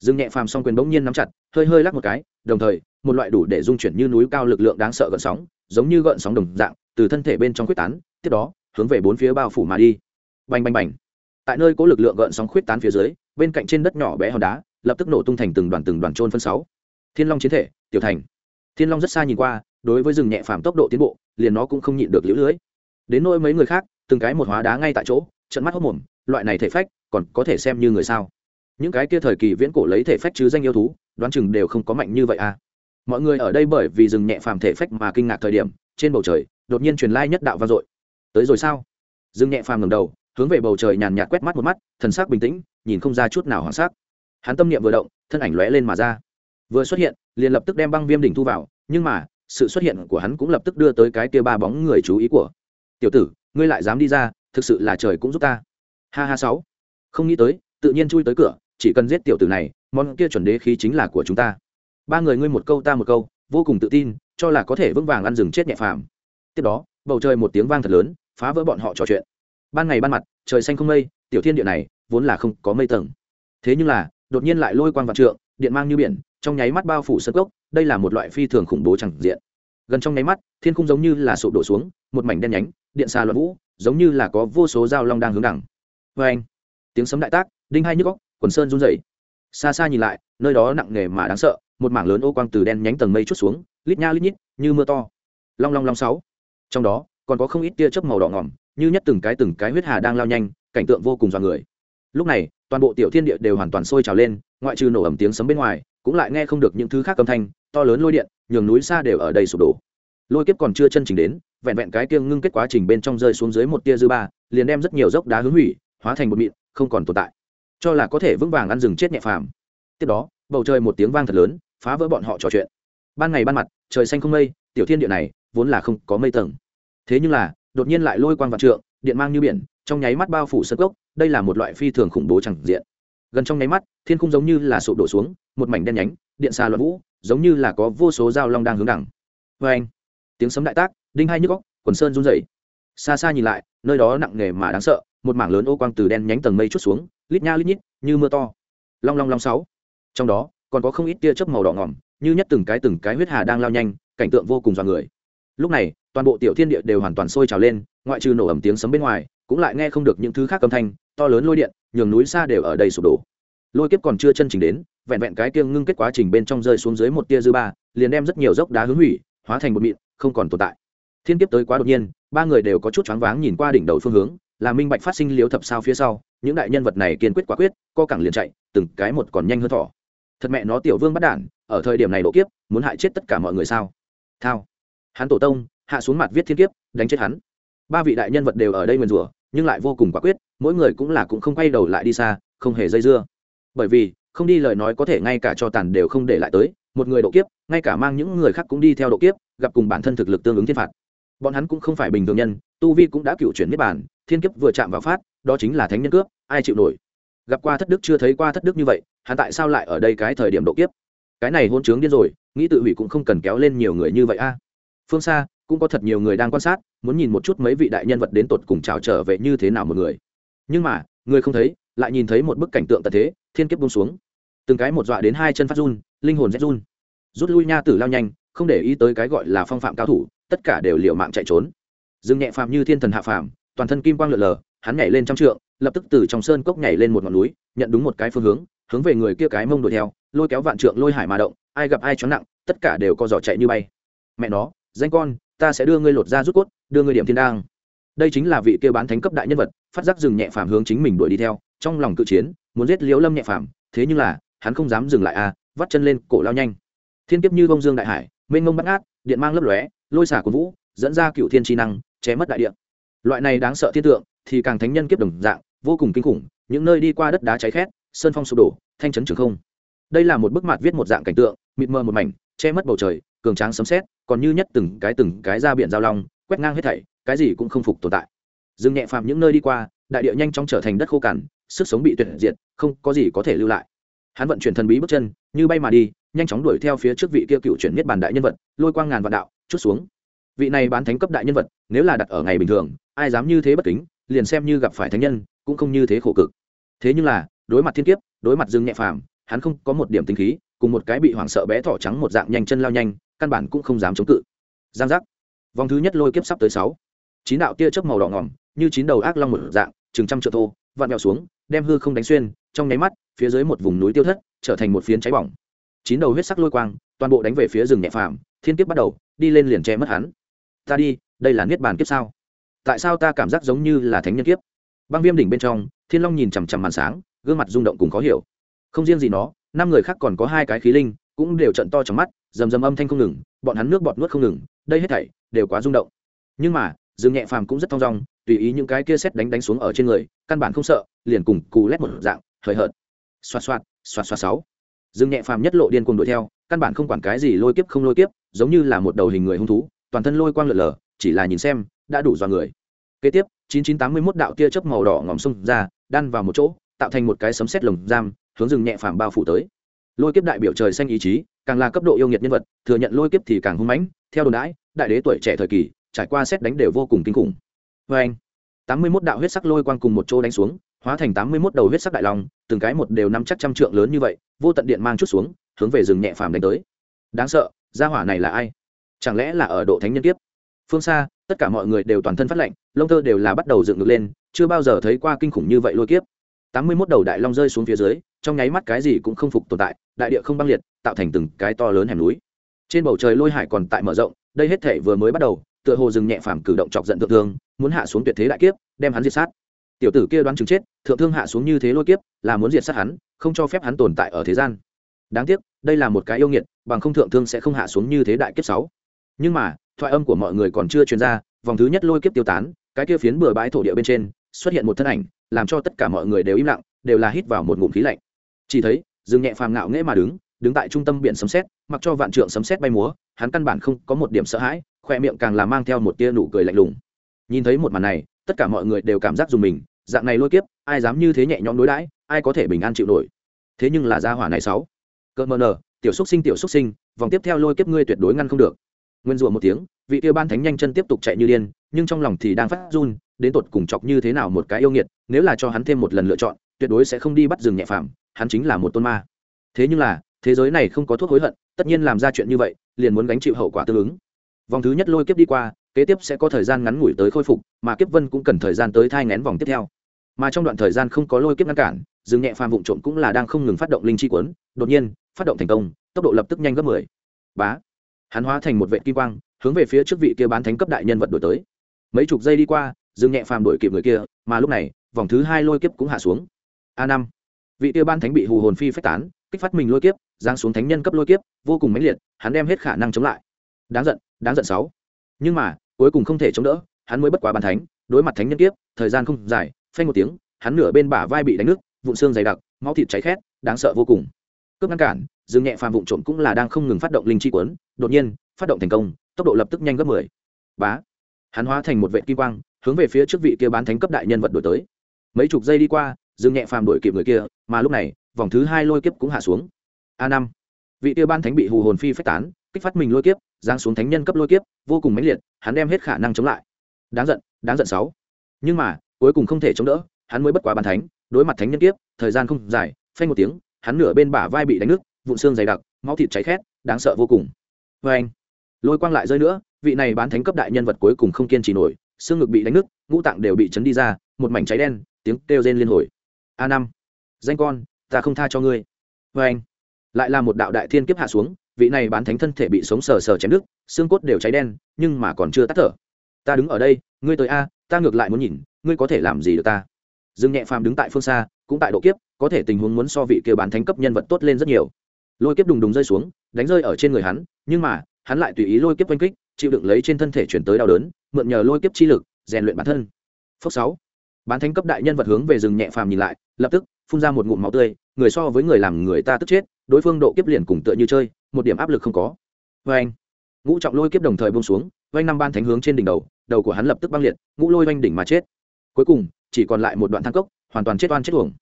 Dương nhẹ phàm song quyền bỗng nhiên nắm chặt, hơi hơi lắc một cái, đồng thời, một loại đủ để dung chuyển như núi cao lực lượng đáng sợ gợn sóng, giống như gợn sóng đồng dạng, từ thân thể bên trong quyết tán, tiếp đó, hướng về bốn phía bao phủ mà đi. Bành bành bành. Tại nơi có lực lượng gợn sóng khuyết tán phía dưới, bên cạnh trên đất nhỏ bé hòn đá, lập tức nổ tung thành từng đoàn từng đoàn trôn phân sáu. Thiên long chiến thể, tiểu thành. Thiên long rất xa nhìn qua, đối với rừng nhẹ phàm tốc độ tiến bộ, liền nó cũng không nhịn được liễu lưới. Đến nỗi mấy người khác từng cái một hóa đá ngay tại chỗ trận mắt hốc mồm, loại này thể phách, còn có thể xem như người sao? Những cái kia thời kỳ viễn cổ lấy thể phách chứ danh yêu thú, đoán chừng đều không có mạnh như vậy à? Mọi người ở đây bởi vì rừng nhẹ phàm thể phách mà kinh ngạc thời điểm, trên bầu trời, đột nhiên truyền lai nhất đạo vang dội. Tới rồi sao? Rừng nhẹ phàm ngầm đầu, hướng về bầu trời nhàn nhạt quét mắt một mắt, thần sắc bình tĩnh, nhìn không ra chút nào hoảng sắc hắn tâm niệm vừa động, thân ảnh lóe lên mà ra. Vừa xuất hiện, liền lập tức đem băng viêm đỉnh thu vào, nhưng mà, sự xuất hiện của hắn cũng lập tức đưa tới cái kia ba bóng người chú ý của tiểu tử ngươi lại dám đi ra, thực sự là trời cũng giúp ta. Ha ha sáu. Không nghĩ tới, tự nhiên chui tới cửa, chỉ cần giết tiểu tử này, món kia chuẩn đế khí chính là của chúng ta. Ba người ngươi một câu ta một câu, vô cùng tự tin, cho là có thể vững vàng ăn rừng chết nhẹ phàm. Tiếp đó, bầu trời một tiếng vang thật lớn, phá vỡ bọn họ trò chuyện. Ban ngày ban mặt, trời xanh không mây, tiểu thiên địa này vốn là không có mây tầng. Thế nhưng là, đột nhiên lại lôi quang vạn trượng, điện mang như biển, trong nháy mắt bao phủ sân gốc đây là một loại phi thường khủng bố chẳng diện. Gần trong nháy mắt, thiên khung giống như là sụp đổ xuống, một mảnh đen nhánh điện xà loạn vũ, giống như là có vô số dao long đang hướng đẳng vê anh, tiếng sấm đại tác, đinh hai nhức góc quần sơn run rẩy. Xa xa nhìn lại, nơi đó nặng nề mà đáng sợ, một mảng lớn ô quang từ đen nhánh tầng mây chút xuống, lít nha lít nhít, như mưa to. Long long long sáu. Trong đó, còn có không ít tia chớp màu đỏ ngỏm như nhất từng cái từng cái huyết hà đang lao nhanh, cảnh tượng vô cùng dọa người. Lúc này, toàn bộ tiểu thiên địa đều hoàn toàn sôi trào lên, ngoại trừ nổ ẩm tiếng sấm bên ngoài, cũng lại nghe không được những thứ khác âm thanh, to lớn lôi điện, nhường núi xa đều ở đây sụp đổ lôi kiếp còn chưa chân trình đến vẹn vẹn cái kiêng ngưng kết quá trình bên trong rơi xuống dưới một tia dư ba liền đem rất nhiều dốc đá hướng hủy hóa thành bột mịn không còn tồn tại. Cho là có thể vững vàng ăn rừng chết nhẹ phàm. Tiếp đó bầu trời một tiếng vang thật lớn phá vỡ bọn họ trò chuyện. Ban ngày ban mặt trời xanh không mây tiểu thiên địa này vốn là không có mây tầng. Thế nhưng là đột nhiên lại lôi quang vạn trượng điện mang như biển trong nháy mắt bao phủ sân cốc, đây là một loại phi thường khủng bố chẳng diện. Gần trong nháy mắt thiên khung giống như là sụp đổ xuống một mảnh đen nhánh điện xà loạn vũ giống như là có vô số dao long đang hướng đẳng vê vâng. anh tiếng sấm đại tác, đinh hai nhức góc quần sơn run rẩy. Xa xa nhìn lại, nơi đó nặng nề mà đáng sợ, một mảng lớn ô quang từ đen nhánh tầng mây chút xuống, lít nha lít nhít, như mưa to. Long long long sáu. Trong đó, còn có không ít tia chớp màu đỏ ngỏm, như nhất từng cái từng cái huyết hà đang lao nhanh, cảnh tượng vô cùng dọa người. Lúc này, toàn bộ tiểu thiên địa đều hoàn toàn sôi trào lên, ngoại trừ nổ ẩm tiếng sấm bên ngoài, cũng lại nghe không được những thứ khác âm thanh, to lớn lôi điện, nhường núi xa đều ở đây sụp đổ. Lôi kiếp còn chưa chân trình đến, vẹn vẹn cái kiêng ngưng kết quá trình bên trong rơi xuống dưới một tia dư ba, liền đem rất nhiều dốc đá hướng hủy, hóa thành một mịn không còn tồn tại. Thiên kiếp tới quá đột nhiên, ba người đều có chút choáng váng nhìn qua đỉnh đầu phương hướng, là minh bạch phát sinh liếu thập sao phía sau, những đại nhân vật này kiên quyết quả quyết, co cẳng liền chạy, từng cái một còn nhanh hơn thỏ. Thật mẹ nó tiểu vương bắt đản, ở thời điểm này độ kiếp, muốn hại chết tất cả mọi người sao? Thao. Hắn tổ tông, hạ xuống mặt viết thiên kiếp, đánh chết hắn. Ba vị đại nhân vật đều ở đây nguyền rủa, nhưng lại vô cùng quả quyết, mỗi người cũng là cũng không quay đầu lại đi xa, không hề dây dưa. Bởi vì, không đi lời nói có thể ngay cả cho tàn đều không để lại tới, một người độ kiếp, ngay cả mang những người khác cũng đi theo độ kiếp gặp cùng bản thân thực lực tương ứng thiên phạt. Bọn hắn cũng không phải bình thường nhân, tu vi cũng đã cựu chuyển niết bản thiên kiếp vừa chạm vào phát, đó chính là thánh nhân cướp, ai chịu nổi? Gặp qua thất đức chưa thấy qua thất đức như vậy, hắn tại sao lại ở đây cái thời điểm độ kiếp? Cái này hôn trướng điên rồi, nghĩ tự hủy cũng không cần kéo lên nhiều người như vậy a. Phương xa, cũng có thật nhiều người đang quan sát, muốn nhìn một chút mấy vị đại nhân vật đến tột cùng trào trở về như thế nào một người. Nhưng mà, người không thấy, lại nhìn thấy một bức cảnh tượng tận thế, thiên kiếp buông xuống. Từng cái một dọa đến hai chân phát run, linh hồn rét run. Rút lui nha tử lao nhanh không để ý tới cái gọi là phong phạm cao thủ, tất cả đều liều mạng chạy trốn. Dương nhẹ phàm như thiên thần hạ phàm, toàn thân kim quang lượn lờ, hắn nhảy lên trăm trượng, lập tức từ trong sơn cốc nhảy lên một ngọn núi, nhận đúng một cái phương hướng hướng về người kia cái mông đuổi theo, lôi kéo vạn trượng lôi hải mà động, ai gặp ai chóng nặng, tất cả đều co giỏ chạy như bay. Mẹ nó, danh con, ta sẽ đưa ngươi lột ra rút cốt, đưa ngươi điểm thiên đang đây chính là vị kia bán thánh cấp đại nhân vật, phát giác dừng nhẹ phàm hướng chính mình đuổi đi theo, trong lòng cự chiến, muốn giết liễu lâm nhẹ phàm, thế nhưng là, hắn không dám dừng lại a, vắt chân lên, cổ lao nhanh. Thiên kiếp như bông dương đại hải mênh mông bắt ngát, điện mang lấp lóe, lôi xả của vũ, dẫn ra cựu thiên tri năng ché mất đại điện loại này đáng sợ thiên tượng thì càng thánh nhân kiếp đồng dạng, vô cùng kinh khủng, những nơi đi qua đất đá cháy khét, sơn phong sụp đổ, thanh chấn trường không. Đây là một bức mặt viết một dạng cảnh tượng, mịt mờ một mảnh, che mất bầu trời, cường tráng sấm xét còn như nhất từng cái từng cái ra biển giao long, quét ngang hết thảy, cái gì cũng không phục tồn tại. Dừng nhẹ phàm những nơi đi qua, đại địa nhanh chóng trở thành đất khô cằn, sức sống bị tuyệt diệt, không có gì có thể lưu lại. Hắn vận chuyển thần bí bước chân, như bay mà đi nhanh chóng đuổi theo phía trước vị kia cựu chuyển niết bàn đại nhân vật, lôi quang ngàn vạn đạo, chút xuống. Vị này bán thánh cấp đại nhân vật, nếu là đặt ở ngày bình thường, ai dám như thế bất kính, liền xem như gặp phải thánh nhân, cũng không như thế khổ cực. Thế nhưng là, đối mặt thiên kiếp, đối mặt dương nhẹ phàm, hắn không có một điểm tinh khí, cùng một cái bị hoảng sợ bé thỏ trắng một dạng nhanh chân lao nhanh, căn bản cũng không dám chống cự. Giang giác. Vòng thứ nhất lôi kiếp sắp tới sáu. Chín đạo tia chớp màu đỏ ngỏm, như chín đầu ác long một dạng, chừng trăm triệu thô, vặn vẹo xuống, đem hư không đánh xuyên, trong nháy mắt, phía dưới một vùng núi tiêu thất, trở thành một phiến cháy bỏng chín đầu huyết sắc lôi quang, toàn bộ đánh về phía rừng nhẹ phàm, thiên kiếp bắt đầu, đi lên liền che mất hắn. Ta đi, đây là niết bàn kiếp sao? Tại sao ta cảm giác giống như là thánh nhân kiếp? Băng viêm đỉnh bên trong, thiên long nhìn chằm chằm màn sáng, gương mặt rung động cùng khó hiểu. Không riêng gì nó, năm người khác còn có hai cái khí linh, cũng đều trận to trong mắt, rầm rầm âm thanh không ngừng, bọn hắn nước bọt nuốt không ngừng, đây hết thảy đều quá rung động. Nhưng mà dương nhẹ phàm cũng rất thong dong, tùy ý những cái kia xét đánh đánh xuống ở trên người, căn bản không sợ, liền cùng cù lét một dạng, hời hợt. Xoạt xoạt xoạt xoạt sáu dương nhẹ phàm nhất lộ điên cuồng đuổi theo, căn bản không quản cái gì lôi kiếp không lôi kiếp, giống như là một đầu hình người hung thú, toàn thân lôi quang lượn lờ, chỉ là nhìn xem, đã đủ dọa người. Kế tiếp 9981 đạo tia chớp màu đỏ ngòm sung ra, đan vào một chỗ, tạo thành một cái sấm sét lồng giam, hướng rừng nhẹ phàm bao phủ tới. Lôi kiếp đại biểu trời xanh ý chí, càng là cấp độ yêu nghiệt nhân vật, thừa nhận lôi kiếp thì càng hung mãnh, theo đồn đãi, đại đế tuổi trẻ thời kỳ, trải qua xét đánh đều vô cùng kinh khủng. Vê anh tám mươi mốt đạo huyết sắc lôi quang cùng một chỗ đánh xuống hóa thành tám mươi mốt đầu huyết sắc đại long, từng cái một đều nắm chắc trăm trượng lớn như vậy, vô tận điện mang chút xuống, hướng về rừng nhẹ phàm đánh tới. Đáng sợ, gia hỏa này là ai? Chẳng lẽ là ở độ thánh nhân kiếp? Phương xa, tất cả mọi người đều toàn thân phát lạnh, lông tơ đều là bắt đầu dựng ngược lên, chưa bao giờ thấy qua kinh khủng như vậy lôi kiếp. Tám mươi mốt đầu đại long rơi xuống phía dưới, trong nháy mắt cái gì cũng không phục tồn tại, đại địa không băng liệt, tạo thành từng cái to lớn hẻm núi. Trên bầu trời lôi hải còn tại mở rộng, đây hết thể vừa mới bắt đầu, tựa hồ rừng nhẹ phàm cử động chọc giận thượng thương, muốn hạ xuống tuyệt thế đại kiếp, đem hắn diệt sát tiểu tử kia đoán chừng chết, thượng thương hạ xuống như thế lôi kiếp, là muốn diệt sát hắn, không cho phép hắn tồn tại ở thế gian. Đáng tiếc, đây là một cái yêu nghiệt, bằng không thượng thương sẽ không hạ xuống như thế đại kiếp sáu. Nhưng mà, thoại âm của mọi người còn chưa truyền ra, vòng thứ nhất lôi kiếp tiêu tán, cái kia phiến bừa bãi thổ địa bên trên, xuất hiện một thân ảnh, làm cho tất cả mọi người đều im lặng, đều là hít vào một ngụm khí lạnh. Chỉ thấy, dương nhẹ phàm ngạo nghễ mà đứng đứng tại trung tâm biển sấm sét, mặc cho vạn trượng sấm sét bay múa, hắn căn bản không có một điểm sợ hãi, khoe miệng càng là mang theo một tia nụ cười lạnh lùng. Nhìn thấy một màn này tất cả mọi người đều cảm giác dùng mình, dạng này lôi kiếp, ai dám như thế nhẹ nhõm đối đãi, ai có thể bình an chịu nổi. Thế nhưng là gia hỏa này sáu. Cỡ mờ nờ, tiểu xúc sinh, tiểu xúc sinh, vòng tiếp theo lôi kiếp ngươi tuyệt đối ngăn không được. Nguyên rủa một tiếng, vị kia ban thánh nhanh chân tiếp tục chạy như điên, nhưng trong lòng thì đang phát run, đến tột cùng chọc như thế nào một cái yêu nghiệt, nếu là cho hắn thêm một lần lựa chọn, tuyệt đối sẽ không đi bắt rừng nhẹ phàm, hắn chính là một tôn ma. Thế nhưng là, thế giới này không có thuốc hối hận, tất nhiên làm ra chuyện như vậy, liền muốn gánh chịu hậu quả tương ứng. Vòng thứ nhất lôi kiếp đi qua kế tiếp sẽ có thời gian ngắn ngủi tới khôi phục, mà kiếp vân cũng cần thời gian tới thai ngén vòng tiếp theo. Mà trong đoạn thời gian không có lôi kiếp ngăn cản dương nhẹ phàm vụn trộm cũng là đang không ngừng phát động linh chi quấn đột nhiên, phát động thành công, tốc độ lập tức nhanh gấp mười. Bá. Hắn hóa thành một vệ kim quang, hướng về phía trước vị kia bán thánh cấp đại nhân vật đổi tới. Mấy chục giây đi qua dương nhẹ phàm đuổi kịp người kia, mà lúc này, vòng thứ hai lôi kiếp cũng hạ xuống. A năm. Vị kia ban thánh bị hù hồn phi phách tán, kích phát mình lôi kiếp, giáng xuống thánh nhân cấp lôi kiếp, vô cùng mãnh liệt, hắn đem hết khả năng chống lại. Đáng giận đáng giận sáu. Nhưng mà cuối cùng không thể chống đỡ, hắn mới bất quá bàn thánh, đối mặt thánh nhân kiếp, thời gian không dài, phanh một tiếng, hắn nửa bên bả vai bị đánh nước vụn xương dày đặc, máu thịt cháy khét, đáng sợ vô cùng. Cướp ngăn cản, dương nhẹ phàm vụn trộm cũng là đang không ngừng phát động linh chi quấn đột nhiên, phát động thành công, tốc độ lập tức nhanh gấp mười. Bá! Hắn hóa thành một vệ kim quang, hướng về phía trước vị kia bán thánh cấp đại nhân vật đổi tới. Mấy chục giây đi qua, dương nhẹ phàm đuổi kịp người kia, mà lúc này, vòng thứ hai lôi kiếp cũng hạ xuống. A năm! Vị kia ban thánh bị hù hồn phi phách tán kích phát mình lôi kiếp giáng xuống thánh nhân cấp lôi kiếp vô cùng mãnh liệt hắn đem hết khả năng chống lại. Đáng giận đáng giận sáu. Nhưng mà cuối cùng không thể chống đỡ hắn mới bất quá bàn thánh đối mặt thánh nhân kiếp thời gian không dài phanh một tiếng hắn nửa bên bả vai bị đánh nước, vụn xương dày đặc máu thịt cháy khét đáng sợ vô cùng. Vê anh lôi quang lại rơi nữa vị này bán thánh cấp đại nhân vật cuối cùng không kiên trì nổi xương ngực bị đánh nước, ngũ tạng đều bị chấn đi ra một mảnh cháy đen tiếng kêu rên liên hồi. A năm. Danh con ta không tha cho ngươi. Vê anh lại là một đạo đại thiên kiếp hạ xuống vị này bán thánh thân thể bị sống sờ sờ chém đứt, xương cốt đều cháy đen, nhưng mà còn chưa tắt thở. Ta đứng ở đây, ngươi tới a, ta ngược lại muốn nhìn, ngươi có thể làm gì được ta? Dương nhẹ phàm đứng tại phương xa, cũng tại độ kiếp, có thể tình huống muốn so vị kia bán thánh cấp nhân vật tốt lên rất nhiều. Lôi kiếp đùng đùng rơi xuống, đánh rơi ở trên người hắn, nhưng mà, hắn lại tùy ý lôi kiếp oanh kích, chịu đựng lấy trên thân thể chuyển tới đau đớn, mượn nhờ lôi kiếp chi lực, rèn luyện bản thân. Phước sáu. Bán thánh cấp đại nhân vật hướng về rừng nhẹ phàm nhìn lại, lập tức, phun ra một ngụm máu tươi, người so với người làm người ta tức chết, đối phương độ kiếp liền cùng tựa như chơi một điểm áp lực không có. Vê anh. Ngũ trọng lôi kiếp đồng thời bông xuống oanh năm ban thánh hướng trên đỉnh đầu đầu của hắn lập tức băng liệt, ngũ lôi oanh đỉnh mà chết. Cuối cùng, chỉ còn lại một đoạn thang cốc, hoàn toàn chết oan chết tuồng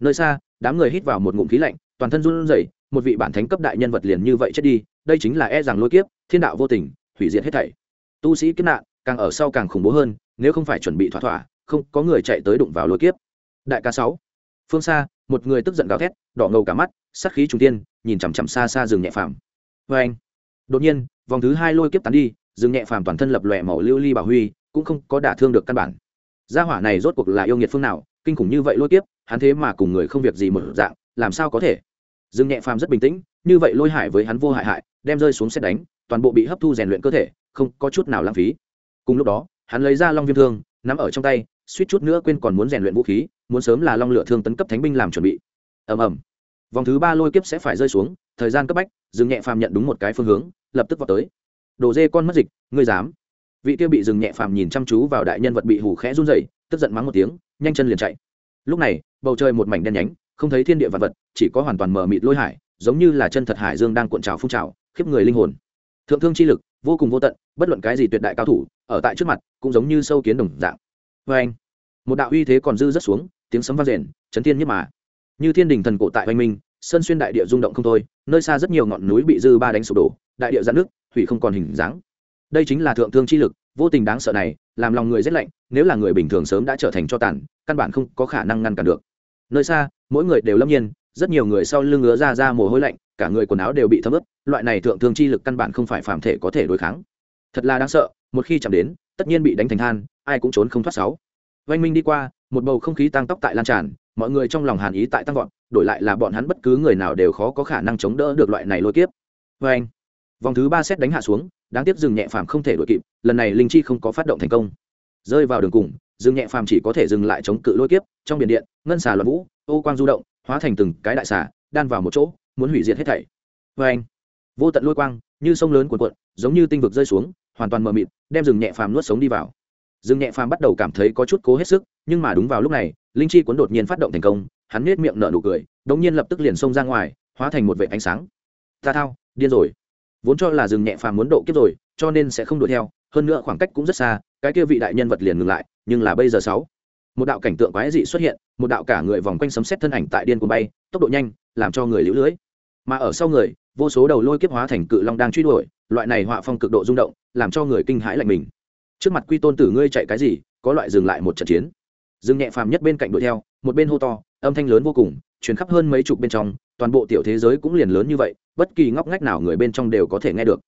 nơi xa, đám người hít vào một ngụm khí lạnh, toàn thân run rẩy, một vị bản thánh cấp đại nhân vật liền như vậy chết đi, đây chính là e rằng lôi kiếp, thiên đạo vô tình, hủy diệt hết thảy. Tu sĩ kiếp nạn, càng ở sau càng khủng bố hơn, nếu không phải chuẩn bị thỏa thỏa, không có người chạy tới đụng vào lôi kiếp. Đại ca sáu. Phương xa một người tức giận gào thét, đỏ ngầu cả mắt, sát khí trung tiên nhìn chằm chằm xa xa rừng nhẹ phàm. Vê anh, đột nhiên, vòng thứ hai lôi kiếp tán đi, rừng nhẹ phàm toàn thân lập lòe màu lưu ly bảo huy, cũng không có đả thương được căn bản. Gia hỏa này rốt cuộc là yêu nghiệt phương nào, kinh khủng như vậy lôi kiếp, hắn thế mà cùng người không việc gì một dạng, làm sao có thể? Rừng nhẹ phàm rất bình tĩnh, như vậy lôi hại với hắn vô hại hại, đem rơi xuống xét đánh, toàn bộ bị hấp thu rèn luyện cơ thể, không có chút nào lãng phí. Cùng lúc đó, hắn lấy ra long viêm thương, nắm ở trong tay suýt chút nữa quên còn muốn rèn luyện vũ khí, muốn sớm là long lửa thương tấn cấp thánh binh làm chuẩn bị. Ầm ầm. Vòng thứ ba lôi kiếp sẽ phải rơi xuống, thời gian cấp bách dừng nhẹ phàm nhận đúng một cái phương hướng, lập tức vào tới. Đồ dê con mất dịch, ngươi dám. Vị kia bị dừng nhẹ phàm nhìn chăm chú vào đại nhân vật bị hủ khẽ run rẩy, tức giận mắng một tiếng, nhanh chân liền chạy. Lúc này, bầu trời một mảnh đen nhánh, không thấy thiên địa vật vật, chỉ có hoàn toàn mờ mịt lôi hải, giống như là chân thật hải dương đang cuộn trào phun trào, khiếp người linh hồn. Thượng thương chi lực, vô cùng vô tận, bất luận cái gì tuyệt đại cao thủ, ở tại trước mặt, cũng giống như sâu kiến đồng dạng vê anh. Một đạo uy thế còn dư rất xuống, tiếng sấm vang rền, chấn thiên nhất mà. Như thiên đình thần cổ tại oanh minh, sơn xuyên đại địa rung động không thôi, nơi xa rất nhiều ngọn núi bị dư ba đánh sụp đổ, đại địa giãn nước thủy không còn hình dáng. Đây chính là thượng thương chi lực, vô tình đáng sợ này, làm lòng người rét lạnh, nếu là người bình thường sớm đã trở thành cho tàn, căn bản không có khả năng ngăn cản được. Nơi xa, mỗi người đều lâm nhiên, rất nhiều người sau lưng ngứa ra ra mồ hôi lạnh, cả người quần áo đều bị thấm ướt, loại này thượng thương chi lực căn bản không phải phàm thể có thể đối kháng. Thật là đáng sợ một khi chạm đến, tất nhiên bị đánh thành than, ai cũng trốn không thoát sáu. Vành minh đi qua, một bầu không khí tăng tốc tại lan tràn, mọi người trong lòng hàn ý tại tăng vọt, đổi lại là bọn hắn bất cứ người nào đều khó có khả năng chống đỡ được loại này lôi kiếp. Vành vòng thứ ba xét đánh hạ xuống, đáng tiếc dừng nhẹ phàm không thể đuổi kịp, lần này linh chi không có phát động thành công. Rơi vào đường cùng dừng nhẹ phàm chỉ có thể dừng lại chống cự lôi kiếp, trong biển điện, ngân xà loạn vũ, ô quang du động, hóa thành từng cái đại xà, đan vào một chỗ, muốn hủy diệt hết thảy. Vê anh vô tận lôi quang, như sông lớn cuộn cuộn, giống như tinh vực rơi xuống, hoàn toàn mờ mịt đem rừng nhẹ phàm nuốt sống đi vào. Rừng nhẹ phàm bắt đầu cảm thấy có chút cố hết sức, nhưng mà đúng vào lúc này, linh chi cuốn đột nhiên phát động thành công, hắn nết miệng nở nụ cười, đống nhiên lập tức liền xông ra ngoài, hóa thành một vệ ánh sáng. Ta thao, điên rồi. Vốn cho là rừng nhẹ phàm muốn độ kiếp rồi, cho nên sẽ không đuổi theo, hơn nữa khoảng cách cũng rất xa, cái kia vị đại nhân vật liền ngừng lại, nhưng là bây giờ sáu. Một đạo cảnh tượng quái dị xuất hiện, một đạo cả người vòng quanh sấm xét thân ảnh tại điên cuồng bay, tốc độ nhanh, làm cho người lũ lưỡi mà ở sau người, vô số đầu lôi kiếp hóa thành cự long đang truy đuổi loại này họa phong cực độ rung động, làm cho người kinh hãi lạnh mình. Trước mặt quy tôn tử ngươi chạy cái gì, có loại dừng lại một trận chiến. Dừng nhẹ phàm nhất bên cạnh đuổi theo, một bên hô to, âm thanh lớn vô cùng chuyển khắp hơn mấy chục bên trong, toàn bộ tiểu thế giới cũng liền lớn như vậy, bất kỳ ngóc ngách nào người bên trong đều có thể nghe được.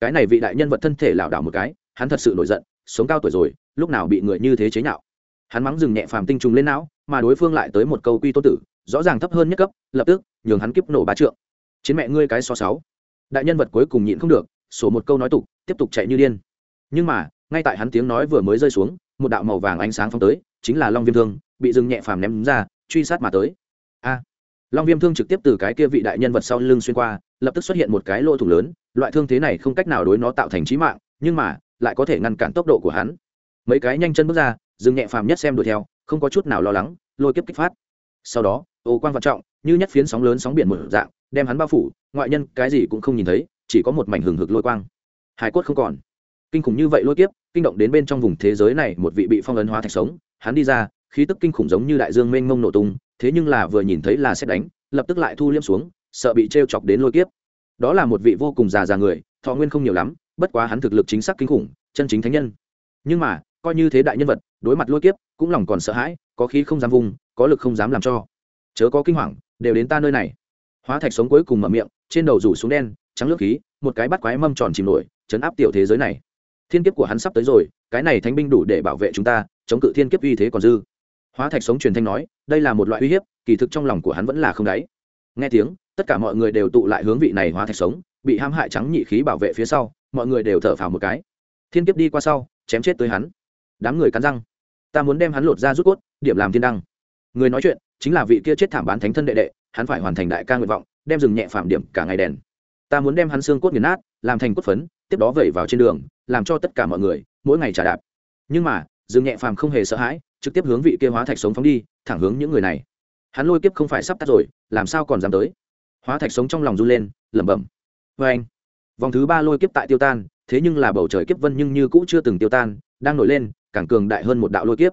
Cái này vị đại nhân vật thân thể lảo đảo một cái, hắn thật sự nổi giận, sống cao tuổi rồi, lúc nào bị người như thế chế nhạo. Hắn mắng dừng nhẹ phàm tinh trùng lên não, mà đối phương lại tới một câu quy tôn tử, rõ ràng thấp hơn nhất cấp, lập tức nhường hắn kiếp nổ bá trượng. Chiến mẹ ngươi cái so sáu. Đại nhân vật cuối cùng nhịn không được sổ một câu nói tục, tiếp tục chạy như điên. Nhưng mà, ngay tại hắn tiếng nói vừa mới rơi xuống, một đạo màu vàng ánh sáng phóng tới, chính là long viêm thương, bị dừng nhẹ phàm ném ra, truy sát mà tới. A! Long viêm thương trực tiếp từ cái kia vị đại nhân vật sau lưng xuyên qua, lập tức xuất hiện một cái lỗ thủng lớn, loại thương thế này không cách nào đối nó tạo thành trí mạng, nhưng mà, lại có thể ngăn cản tốc độ của hắn. Mấy cái nhanh chân bước ra dừng nhẹ phàm nhất xem đuổi theo, không có chút nào lo lắng, lôi kiếp kích phát. Sau đó, ô quang vạn trọng, như nhất phiến sóng lớn sóng biển một dạng, đem hắn bao phủ, ngoại nhân cái gì cũng không nhìn thấy chỉ có một mảnh hừng hực lôi quang. Hải quất không còn. Kinh khủng như vậy lôi kiếp, kinh động đến bên trong vùng thế giới này, một vị bị phong ấn hóa thạch sống, hắn đi ra, khí tức kinh khủng giống như đại dương mênh mông nổ tung, thế nhưng là vừa nhìn thấy là xét đánh, lập tức lại thu liêm xuống, sợ bị t r e o chọc đến lôi kiếp. Đó là một vị vô cùng già già người, thọ nguyên không nhiều lắm, bất quá hắn thực lực chính xác kinh khủng, chân chính thánh nhân. Nhưng mà, coi như thế đại nhân vật, đối mặt lôi kiếp, cũng lòng còn sợ hãi, có khí không dám vùng, có lực không dám làm cho. Chớ có kinh hoàng, đều đến ta nơi này. Hóa thạch sống cuối cùng mở miệng trên đầu rủ xuống đen, trắng lướt khí, một cái bắt quái mâm tròn chìm nổi, chấn áp tiểu thế giới này. Thiên kiếp của hắn sắp tới rồi, cái này thánh binh đủ để bảo vệ chúng ta, chống cự thiên kiếp uy thế còn dư. Hóa thạch sống truyền thanh nói, đây là một loại uy hiếp, kỳ thực trong lòng của hắn vẫn là không đáy. Nghe tiếng, tất cả mọi người đều tụ lại hướng vị này hóa thạch sống, bị hãm hại trắng nhị khí bảo vệ phía sau, mọi người đều thở phào một cái. Thiên kiếp đi qua sau, chém chết tới hắn. Đám người cắn răng. Ta muốn đem hắn lột ra rút cốt, điểm làm thiên đăng. Người nói chuyện, chính là vị kia chết thảm bán thánh thân đệ đệ, hắn phải hoàn thành đại ca nguyện vọng đem rừng nhẹ phạm điểm cả ngày đèn. Ta muốn đem hắn xương cốt nghiền nát, làm thành cốt phấn, tiếp đó vẩy vào trên đường, làm cho tất cả mọi người, mỗi ngày trả đạp. Nhưng mà, rừng nhẹ phàm không hề sợ hãi, trực tiếp hướng vị kia hóa thạch sống phóng đi, thẳng hướng những người này. Hắn lôi kiếp không phải sắp tắt rồi, làm sao còn dám tới? Hóa thạch sống trong lòng run lên, lẩm bẩm. Vê anh. Vòng thứ ba lôi kiếp tại tiêu tan, thế nhưng là bầu trời kiếp vân nhưng như cũ chưa từng tiêu tan, đang nổi lên, càng cường đại hơn một đạo lôi kiếp.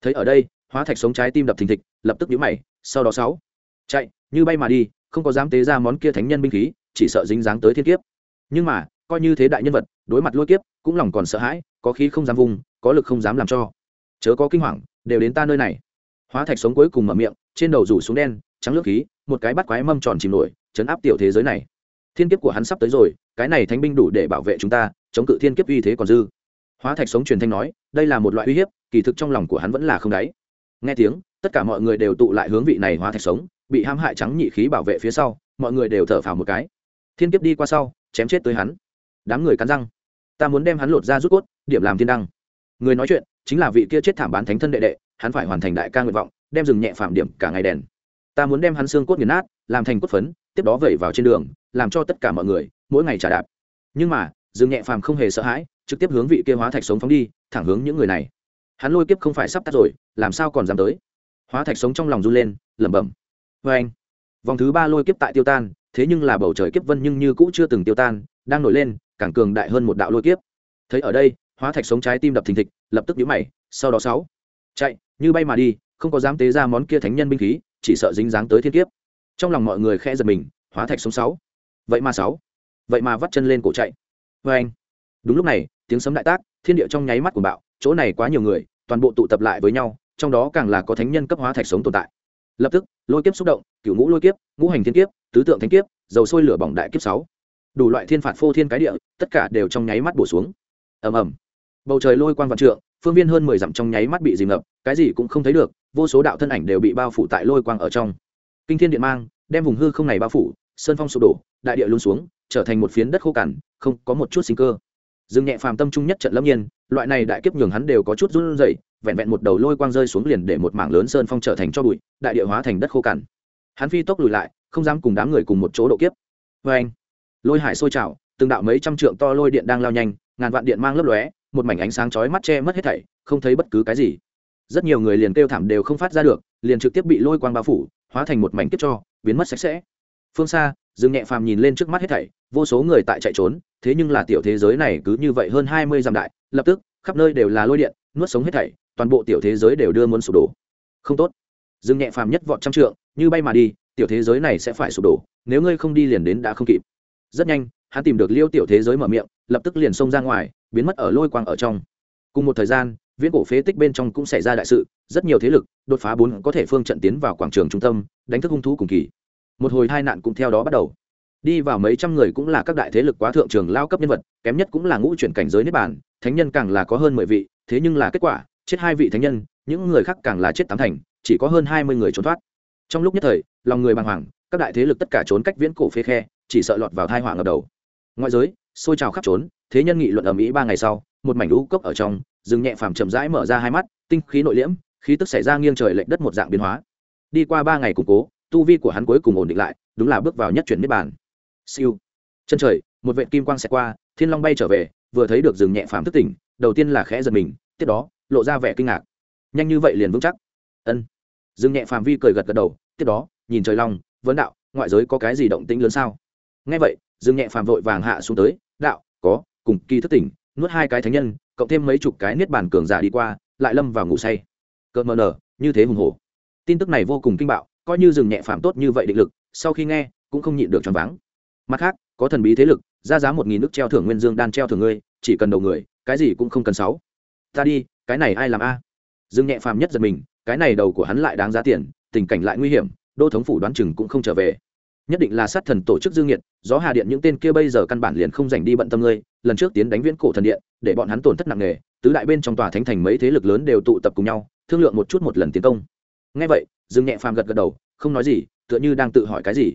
Thấy ở đây, hóa thạch sống trái tim đập thình thịch, lập tức nhũ mày, sau đó sáu. Chạy, như bay mà đi không có dám tế ra món kia thánh nhân binh khí, chỉ sợ dính dáng tới thiên kiếp. Nhưng mà, coi như thế đại nhân vật, đối mặt lôi kiếp, cũng lòng còn sợ hãi, có khí không dám vùng, có lực không dám làm cho. Chớ có kinh hoàng, đều đến ta nơi này. Hóa thạch sống cuối cùng mở miệng, trên đầu rủ xuống đen, trắng lướt khí, một cái bắt quái mâm tròn chìm nổi, chấn áp tiểu thế giới này. Thiên kiếp của hắn sắp tới rồi, cái này thánh binh đủ để bảo vệ chúng ta, chống cự thiên kiếp uy thế còn dư. Hóa thạch sống truyền thanh nói, đây là một loại uy hiếp, kỳ thực trong lòng của hắn vẫn là không đáy. Nghe tiếng tất cả mọi người đều tụ lại hướng vị này hóa thạch sống, bị hãm hại trắng nhị khí bảo vệ phía sau, mọi người đều thở phào một cái. Thiên kiếp đi qua sau, chém chết tới hắn. Đám người cắn răng. Ta muốn đem hắn lột ra rút cốt, điểm làm thiên đăng. Người nói chuyện, chính là vị kia chết thảm bán thánh thân đệ đệ, hắn phải hoàn thành đại ca nguyện vọng, đem rừng nhẹ phạm điểm cả ngày đèn. Ta muốn đem hắn xương cốt nghiền nát, làm thành cốt phấn, tiếp đó vẩy vào trên đường, làm cho tất cả mọi người, mỗi ngày trả đạp. Nhưng mà, rừng nhẹ phàm không hề sợ hãi, trực tiếp hướng vị kia hóa thạch sống phóng đi, thẳng hướng những người này. Hắn lôi kiếp không phải sắp tắt rồi, làm sao còn dám tới? Hóa thạch sống trong lòng run lên, lẩm bẩm. Vê anh, vòng thứ ba lôi kiếp tại tiêu tan, thế nhưng là bầu trời kiếp vân nhưng như cũ chưa từng tiêu tan, đang nổi lên, càng cường đại hơn một đạo lôi kiếp. Thấy ở đây, hóa thạch sống trái tim đập thình thịch, lập tức nhũ mày, sau đó sáu. Chạy, như bay mà đi, không có dám tế ra món kia thánh nhân binh khí, chỉ sợ dính dáng tới thiên kiếp. Trong lòng mọi người khẽ giật mình, hóa thạch sống sáu. Vậy mà sáu. Vậy mà vắt chân lên cổ chạy. Vê anh, đúng lúc này, tiếng sấm đại tác, thiên địa trong nháy mắt của bạo, chỗ này quá nhiều người, toàn bộ tụ tập lại với nhau trong đó càng là có thánh nhân cấp hóa thạch sống tồn tại. Lập tức, lôi kiếp xúc động cựu ngũ lôi kiếp, ngũ hành thiên kiếp, tứ tượng thánh kiếp, dầu sôi lửa bỏng đại kiếp sáu. Đủ loại thiên phạt phô thiên cái địa, tất cả đều trong nháy mắt bổ xuống. Ầm ầm. Bầu trời lôi quang vạn trượng, phương viên hơn mười dặm trong nháy mắt bị dìm ngập, cái gì cũng không thấy được, vô số đạo thân ảnh đều bị bao phủ tại lôi quang ở trong. Kinh thiên điện mang, đem vùng hư không này bao phủ, sơn phong sụp đổ, đại địa luôn xuống, trở thành một phiến đất khô cằn, không có một chút sinh cơ. Dừng nhẹ phàm tâm trung nhất trận lâm nhiên, loại này đại kiếp nhường hắn đều có chút run rẩy vẹn vẹn một đầu lôi quang rơi xuống liền để một mảng lớn sơn phong trở thành cho bụi, đại địa hóa thành đất khô cằn. Hắn phi tốc lùi lại, không dám cùng đám người cùng một chỗ độ kiếp. Vê anh, lôi hải sôi trào, từng đạo mấy trăm trượng to lôi điện đang lao nhanh, ngàn vạn điện mang lấp lóe, một mảnh ánh sáng chói mắt che mất hết thảy, không thấy bất cứ cái gì. Rất nhiều người liền kêu thảm đều không phát ra được, liền trực tiếp bị lôi quang bao phủ, hóa thành một mảnh kiếp cho, biến mất sạch sẽ. Phương xa, dương nhẹ phàm nhìn lên trước mắt hết thảy, vô số người tại chạy trốn, thế nhưng là tiểu thế giới này cứ như vậy hơn hai mươi dặm đại, lập tức, khắp nơi đều là lôi điện, nuốt sống hết thảy toàn bộ tiểu thế giới đều đưa muốn sụp đổ. Không tốt. Dương nhẹ phàm nhất vọt trăm trượng, như bay mà đi, tiểu thế giới này sẽ phải sụp đổ, nếu ngươi không đi liền đến đã không kịp. Rất nhanh, hắn tìm được liêu tiểu thế giới mở miệng, lập tức liền xông ra ngoài, biến mất ở lôi quang ở trong. Cùng một thời gian, viễn cổ phế tích bên trong cũng xảy ra đại sự, rất nhiều thế lực đột phá bốn có thể phương trận tiến vào quảng trường trung tâm, đánh thức hung thú cùng kỳ. Một hồi hai nạn cũng theo đó bắt đầu. Đi vào mấy trăm người cũng là các đại thế lực quá thượng trường lao cấp nhân vật, kém nhất cũng là ngũ chuyển cảnh giới niết bản thánh nhân càng là có hơn mười vị, thế nhưng là kết quả chết hai vị thánh nhân, những người khác càng là chết tám thành, chỉ có hơn hai mươi người trốn thoát. Trong lúc nhất thời, lòng người bàng hoàng, các đại thế lực tất cả trốn cách viễn cổ phế khe, chỉ sợ lọt vào thai họa ngập đầu. Ngoại giới, xôi trào khắp trốn, thế nhân nghị luận ở mỹ ba ngày sau, một mảnh lũ cốc ở trong, rừng nhẹ phàm chậm rãi mở ra hai mắt, tinh khí nội liễm, khí tức xảy ra nghiêng trời lệch đất một dạng biến hóa. Đi qua ba ngày củng cố, tu vi của hắn cuối cùng ổn định lại, đúng là bước vào nhất chuyển niết bàn. Siêu. Chân trời, một vệ kim quang xẹt qua, thiên long bay trở về, vừa thấy được rừng nhẹ phàm thức tỉnh, đầu tiên là khẽ giật mình, tiếp đó lộ ra vẻ kinh ngạc. Nhanh như vậy liền vững chắc. Ân. Dương nhẹ phàm vi cười gật gật đầu, tiếp đó, nhìn trời long, vấn đạo, ngoại giới có cái gì động tĩnh lớn sao? Nghe vậy, dương nhẹ phàm vội vàng hạ xuống tới, đạo, có, cùng kỳ thức tỉnh, nuốt hai cái thánh nhân, cộng thêm mấy chục cái niết bàn cường giả đi qua, lại lâm vào ngủ say. Cợt mờ nở, như thế hùng hổ. Tin tức này vô cùng kinh bạo, coi như dừng nhẹ phàm tốt như vậy định lực, sau khi nghe, cũng không nhịn được choáng váng. Mặt khác, có thần bí thế lực, ra giá một nghìn nước treo thưởng nguyên dương đan treo thưởng ngươi, chỉ cần đầu người, cái gì cũng không cần sáu ta đi, cái này ai làm a? Dương nhẹ phàm nhất giật mình, cái này đầu của hắn lại đáng giá tiền, tình cảnh lại nguy hiểm, đô thống phủ đoán chừng cũng không trở về. Nhất định là sát thần tổ chức dương nhiệt gió hà điện những tên kia bây giờ căn bản liền không dành đi bận tâm ngươi, lần trước tiến đánh viễn cổ thần điện, để bọn hắn tổn thất nặng nề, tứ đại bên trong tòa thánh thành mấy thế lực lớn đều tụ tập cùng nhau, thương lượng một chút một lần tiến công. Ngay vậy, dương nhẹ phàm gật gật đầu, không nói gì, tựa như đang tự hỏi cái gì.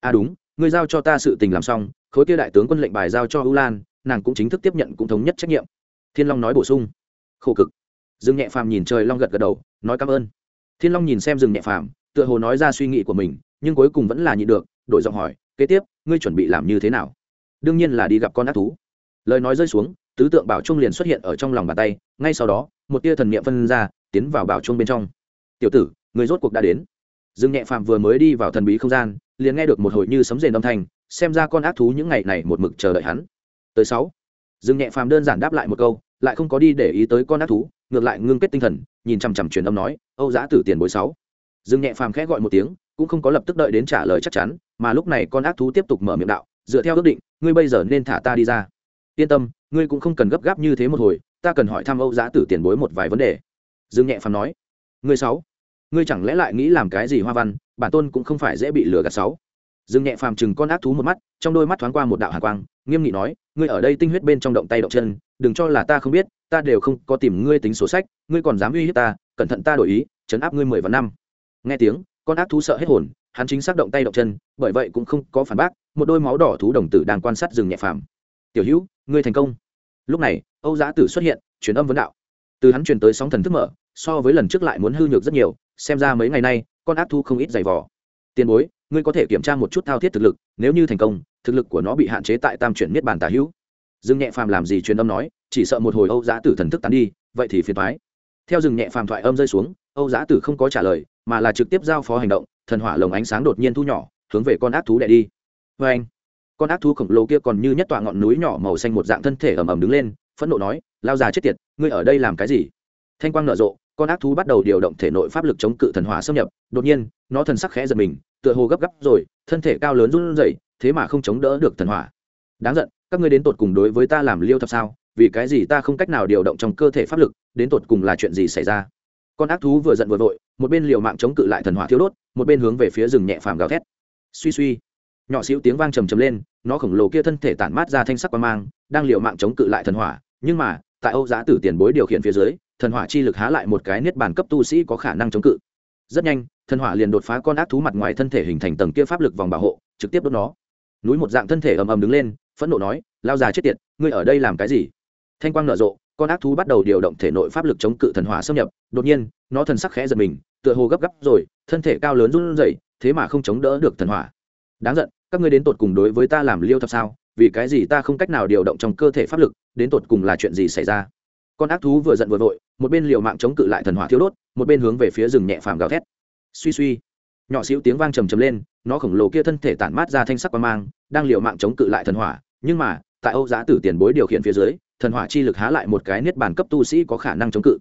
À đúng, ngươi giao cho ta sự tình làm xong, khối kia đại tướng quân lệnh bài giao cho ưu lan, nàng cũng chính thức tiếp nhận cũng thống nhất trách nhiệm. Thiên long nói bổ sung khổ cực. Dương nhẹ phàm nhìn trời long gật gật đầu, nói cảm ơn. Thiên long nhìn xem dương nhẹ phàm, tựa hồ nói ra suy nghĩ của mình, nhưng cuối cùng vẫn là nhịn được, đổi giọng hỏi, kế tiếp, ngươi chuẩn bị làm như thế nào? Đương nhiên là đi gặp con ác thú. Lời nói rơi xuống, tứ tượng bảo trung liền xuất hiện ở trong lòng bàn tay, ngay sau đó, một tia thần niệm phân ra, tiến vào bảo trung bên trong. Tiểu tử người rốt cuộc đã đến. Dương nhẹ phàm vừa mới đi vào thần bí không gian, liền nghe được một hồi như sấm rền âm thanh, xem ra con ác thú những ngày này một mực chờ đợi hắn. Tới sáu, dương nhẹ phàm đơn giản đáp lại một câu lại không có đi để ý tới con ác thú, ngược lại ngưng kết tinh thần, nhìn chằm chằm truyền âm nói, âu giã tử tiền bối sáu. Dương nhẹ phàm khẽ gọi một tiếng, cũng không có lập tức đợi đến trả lời chắc chắn, mà lúc này con ác thú tiếp tục mở miệng đạo, dựa theo ước định, ngươi bây giờ nên thả ta đi ra. Yên tâm, ngươi cũng không cần gấp gáp như thế một hồi, ta cần hỏi thăm âu giã tử tiền bối một vài vấn đề. Dương nhẹ phàm nói. Ngươi sáu, ngươi chẳng lẽ lại nghĩ làm cái gì hoa văn, bản tôn cũng không phải dễ bị lừa gạt sáu. Dừng nhẹ phàm chừng con ác thú một mắt, trong đôi mắt thoáng qua một đạo hạ quang, nghiêm nghị nói, ngươi ở đây tinh huyết bên trong động tay động chân, đừng cho là ta không biết, ta đều không có tìm ngươi tính sổ sách, ngươi còn dám uy hiếp ta, cẩn thận ta đổi ý, chấn áp ngươi mười vạn năm. Nghe tiếng, con ác thú sợ hết hồn, hắn chính xác động tay động chân, bởi vậy cũng không có phản bác, một đôi máu đỏ thú đồng tử đang quan sát rừng nhẹ phàm. Tiểu hữu, ngươi thành công. Lúc này, âu giã tử xuất hiện, truyền âm vấn đạo. Từ hắn truyền tới sóng thần thức mở, so với lần trước lại muốn hư nhược rất nhiều, xem ra mấy ngày nay, con ác thú không ít giày vò. Tiền bối ngươi có thể kiểm tra một chút thao thiết thực lực, nếu như thành công, thực lực của nó bị hạn chế tại tam chuyển niết bàn tà hữu. Dương nhẹ phàm làm gì truyền âm nói, chỉ sợ một hồi âu giã tử thần thức tán đi, vậy thì phiền thoái theo rừng nhẹ phàm thoại âm rơi xuống, âu giã tử không có trả lời, mà là trực tiếp giao phó hành động, thần hỏa lồng ánh sáng đột nhiên thu nhỏ, hướng về con ác thú đẻ đi. Vê anh, con ác thú khổng lồ kia còn như nhất tọa ngọn núi nhỏ màu xanh một dạng thân thể ầm ầm đứng lên, phẫn nộ nói, lao già chết tiệt, ngươi ở đây làm cái gì? Thanh quang nở rộ, con ác thú bắt đầu điều động thể nội pháp lực chống cự thần hỏa xâm nhập, đột nhiên, nó thần sắc khẽ giật mình tựa hồ gấp gáp rồi, thân thể cao lớn run rẩy, thế mà không chống đỡ được thần hỏa. Đáng giận, các ngươi đến tột cùng đối với ta làm liêu thập sao? Vì cái gì ta không cách nào điều động trong cơ thể pháp lực, đến tột cùng là chuyện gì xảy ra? Con ác thú vừa giận vừa vội, một bên liều mạng chống cự lại thần hỏa thiêu đốt, một bên hướng về phía rừng nhẹ phàm gào thét. Suy suy, nhỏ xíu tiếng vang trầm trầm lên, nó khổng lồ kia thân thể tản mát ra thanh sắc quang mang, đang liều mạng chống cự lại thần hỏa, nhưng mà, tại âu giá tử tiền bối điều khiển phía dưới, thần hỏa chi lực há lại một cái niết bàn cấp tu sĩ có khả năng chống cự. Rất nhanh thần hỏa liền đột phá con ác thú mặt ngoài thân thể hình thành tầng kia pháp lực vòng bảo hộ, trực tiếp đốt nó. Núi một dạng thân thể ầm ầm đứng lên, phẫn nộ nói, lao già chết tiệt, ngươi ở đây làm cái gì? Thanh quang nở rộ, con ác thú bắt đầu điều động thể nội pháp lực chống cự thần hỏa xâm nhập. Đột nhiên, nó thần sắc khẽ giật mình, tựa hồ gấp gáp rồi, thân thể cao lớn run rẩy, thế mà không chống đỡ được thần hỏa. Đáng giận, các ngươi đến tột cùng đối với ta làm liêu thập sao? Vì cái gì ta không cách nào điều động trong cơ thể pháp lực, đến tột cùng là chuyện gì xảy ra? Con ác thú vừa giận vừa vội, một bên liều mạng chống cự lại thần hỏa thiêu đốt, một bên hướng về phía rừng nhẹ phàm gào thét suy suy. Nhỏ xíu tiếng vang trầm trầm lên, nó khổng lồ kia thân thể tản mát ra thanh sắc quang mang, đang liều mạng chống cự lại thần hỏa. Nhưng mà, tại âu giá tử tiền bối điều khiển phía dưới, thần hỏa chi lực há lại một cái niết bàn cấp tu sĩ có khả năng chống cự.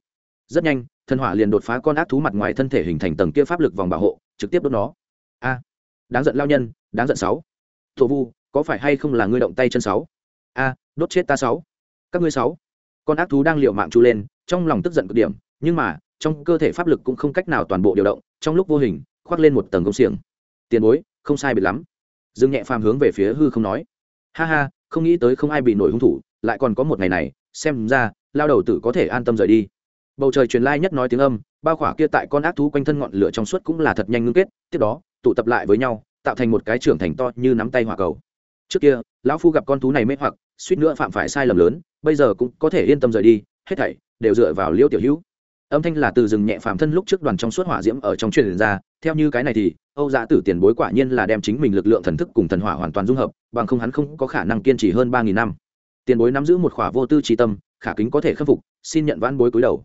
Rất nhanh, thần hỏa liền đột phá con ác thú mặt ngoài thân thể hình thành tầng kia pháp lực vòng bảo hộ, trực tiếp đốt nó. A, đáng giận lao nhân, đáng giận sáu. Thổ vu, có phải hay không là ngươi động tay chân sáu? A, đốt chết ta sáu. Các ngươi sáu. Con ác thú đang liều mạng chu lên, trong lòng tức giận cực điểm, nhưng mà trong cơ thể pháp lực cũng không cách nào toàn bộ điều động, trong lúc vô hình, khoác lên một tầng công xiềng. Tiền bối, không sai biệt lắm. Dương nhẹ phàm hướng về phía hư không nói. Ha ha, không nghĩ tới không ai bị nổi hung thủ, lại còn có một ngày này, xem ra, lao đầu tử có thể an tâm rời đi. Bầu trời truyền lai nhất nói tiếng âm, bao khỏa kia tại con ác thú quanh thân ngọn lửa trong suốt cũng là thật nhanh ngưng kết, tiếp đó, tụ tập lại với nhau, tạo thành một cái trưởng thành to như nắm tay hỏa cầu. Trước kia, lão phu gặp con thú này mê hoặc, suýt nữa phạm phải sai lầm lớn, bây giờ cũng có thể yên tâm rời đi, hết thảy đều dựa vào liêu tiểu hữu âm thanh là từ rừng nhẹ phàm thân lúc trước đoàn trong suốt hỏa diễm ở trong truyền ra, theo như cái này thì, âu dạ tử tiền bối quả nhiên là đem chính mình lực lượng thần thức cùng thần hỏa hoàn toàn dung hợp, bằng không hắn không có khả năng kiên trì hơn ba nghìn năm. Tiền bối nắm giữ một khỏa vô tư trí tâm, khả kính có thể khâm phục, xin nhận vãn bối cúi đầu.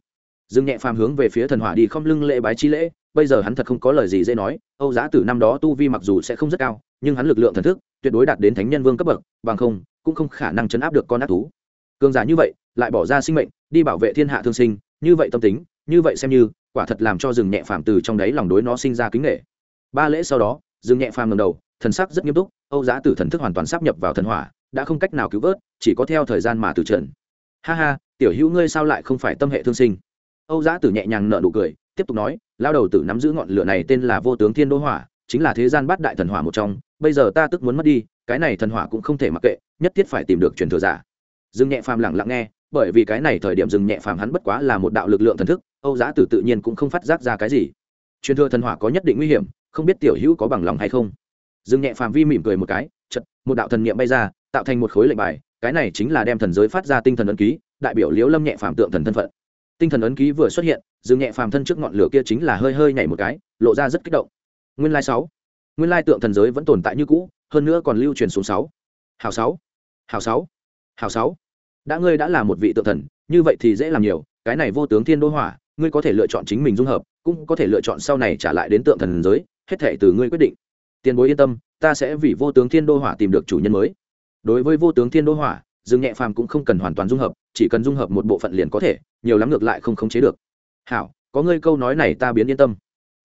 Dương nhẹ phàm hướng về phía thần hỏa đi không lưng lễ bái chi lễ, bây giờ hắn thật không có lời gì dễ nói, âu giá tử năm đó tu vi mặc dù sẽ không rất cao, nhưng hắn lực lượng thần thức tuyệt đối đạt đến thánh nhân vương cấp bậc, bằng không, cũng không khả năng chấn áp được con ác thú. Cường giả như vậy, lại bỏ ra sinh mệnh, đi bảo vệ thiên hạ thương sinh, như vậy tâm tính như vậy xem như, quả thật làm cho rừng nhẹ phàm từ trong đáy lòng đối nó sinh ra kính nghệ ba lễ sau đó, rừng nhẹ phàm ngầm đầu, thần sắc rất nghiêm túc, âu giá tử thần thức hoàn toàn sắp nhập vào thần hỏa, đã không cách nào cứu vớt, chỉ có theo thời gian mà từ trần. Ha ha, tiểu hữu ngươi sao lại không phải tâm hệ thương sinh? Âu Giá tử nhẹ nhàng nợ nụ cười, tiếp tục nói, lao đầu tử nắm giữ ngọn lửa này tên là vô tướng thiên đô hỏa, chính là thế gian bát đại thần hỏa một trong, bây giờ ta tức muốn mất đi, cái này thần hỏa cũng không thể mặc kệ, nhất thiết phải tìm được truyền thừa giả. Dương nhẹ phàm lặng lặng nghe, bởi vì cái này thời điểm dừng nhẹ phàm hắn bất quá là một đạo lực lượng thần thức âu giá tử tự nhiên cũng không phát giác ra cái gì. Truyền thừa thần hỏa có nhất định nguy hiểm, không biết tiểu hữu có bằng lòng hay không. Dương nhẹ phàm vi mỉm cười một cái chật một đạo thần niệm bay ra, tạo thành một khối lệnh bài, cái này chính là đem thần giới phát ra tinh thần ấn ký, đại biểu liễu lâm nhẹ phàm tượng thần thân phận. Tinh thần ấn ký vừa xuất hiện, Dương nhẹ phàm thân trước ngọn lửa kia chính là hơi hơi nhảy một cái, lộ ra rất kích động. Nguyên lai sáu, nguyên lai tượng thần giới vẫn tồn tại như cũ, hơn nữa còn lưu truyền xuống sáu. Hào sáu hào sáu hào sáu. Đã ngươi đã là một vị tượng thần, như vậy thì dễ làm nhiều, cái này vô tướng thiên đô hỏa ngươi có thể lựa chọn chính mình dung hợp, cũng có thể lựa chọn sau này trả lại đến tượng thần giới, hết thể từ ngươi quyết định. Tiền bối yên tâm, ta sẽ vì vô tướng thiên đô hỏa tìm được chủ nhân mới. Đối với vô tướng thiên đô hỏa, dương nhẹ phàm cũng không cần hoàn toàn dung hợp, chỉ cần dung hợp một bộ phận liền có thể, nhiều lắm ngược lại không khống chế được. Hảo, có ngươi câu nói này ta biến yên tâm.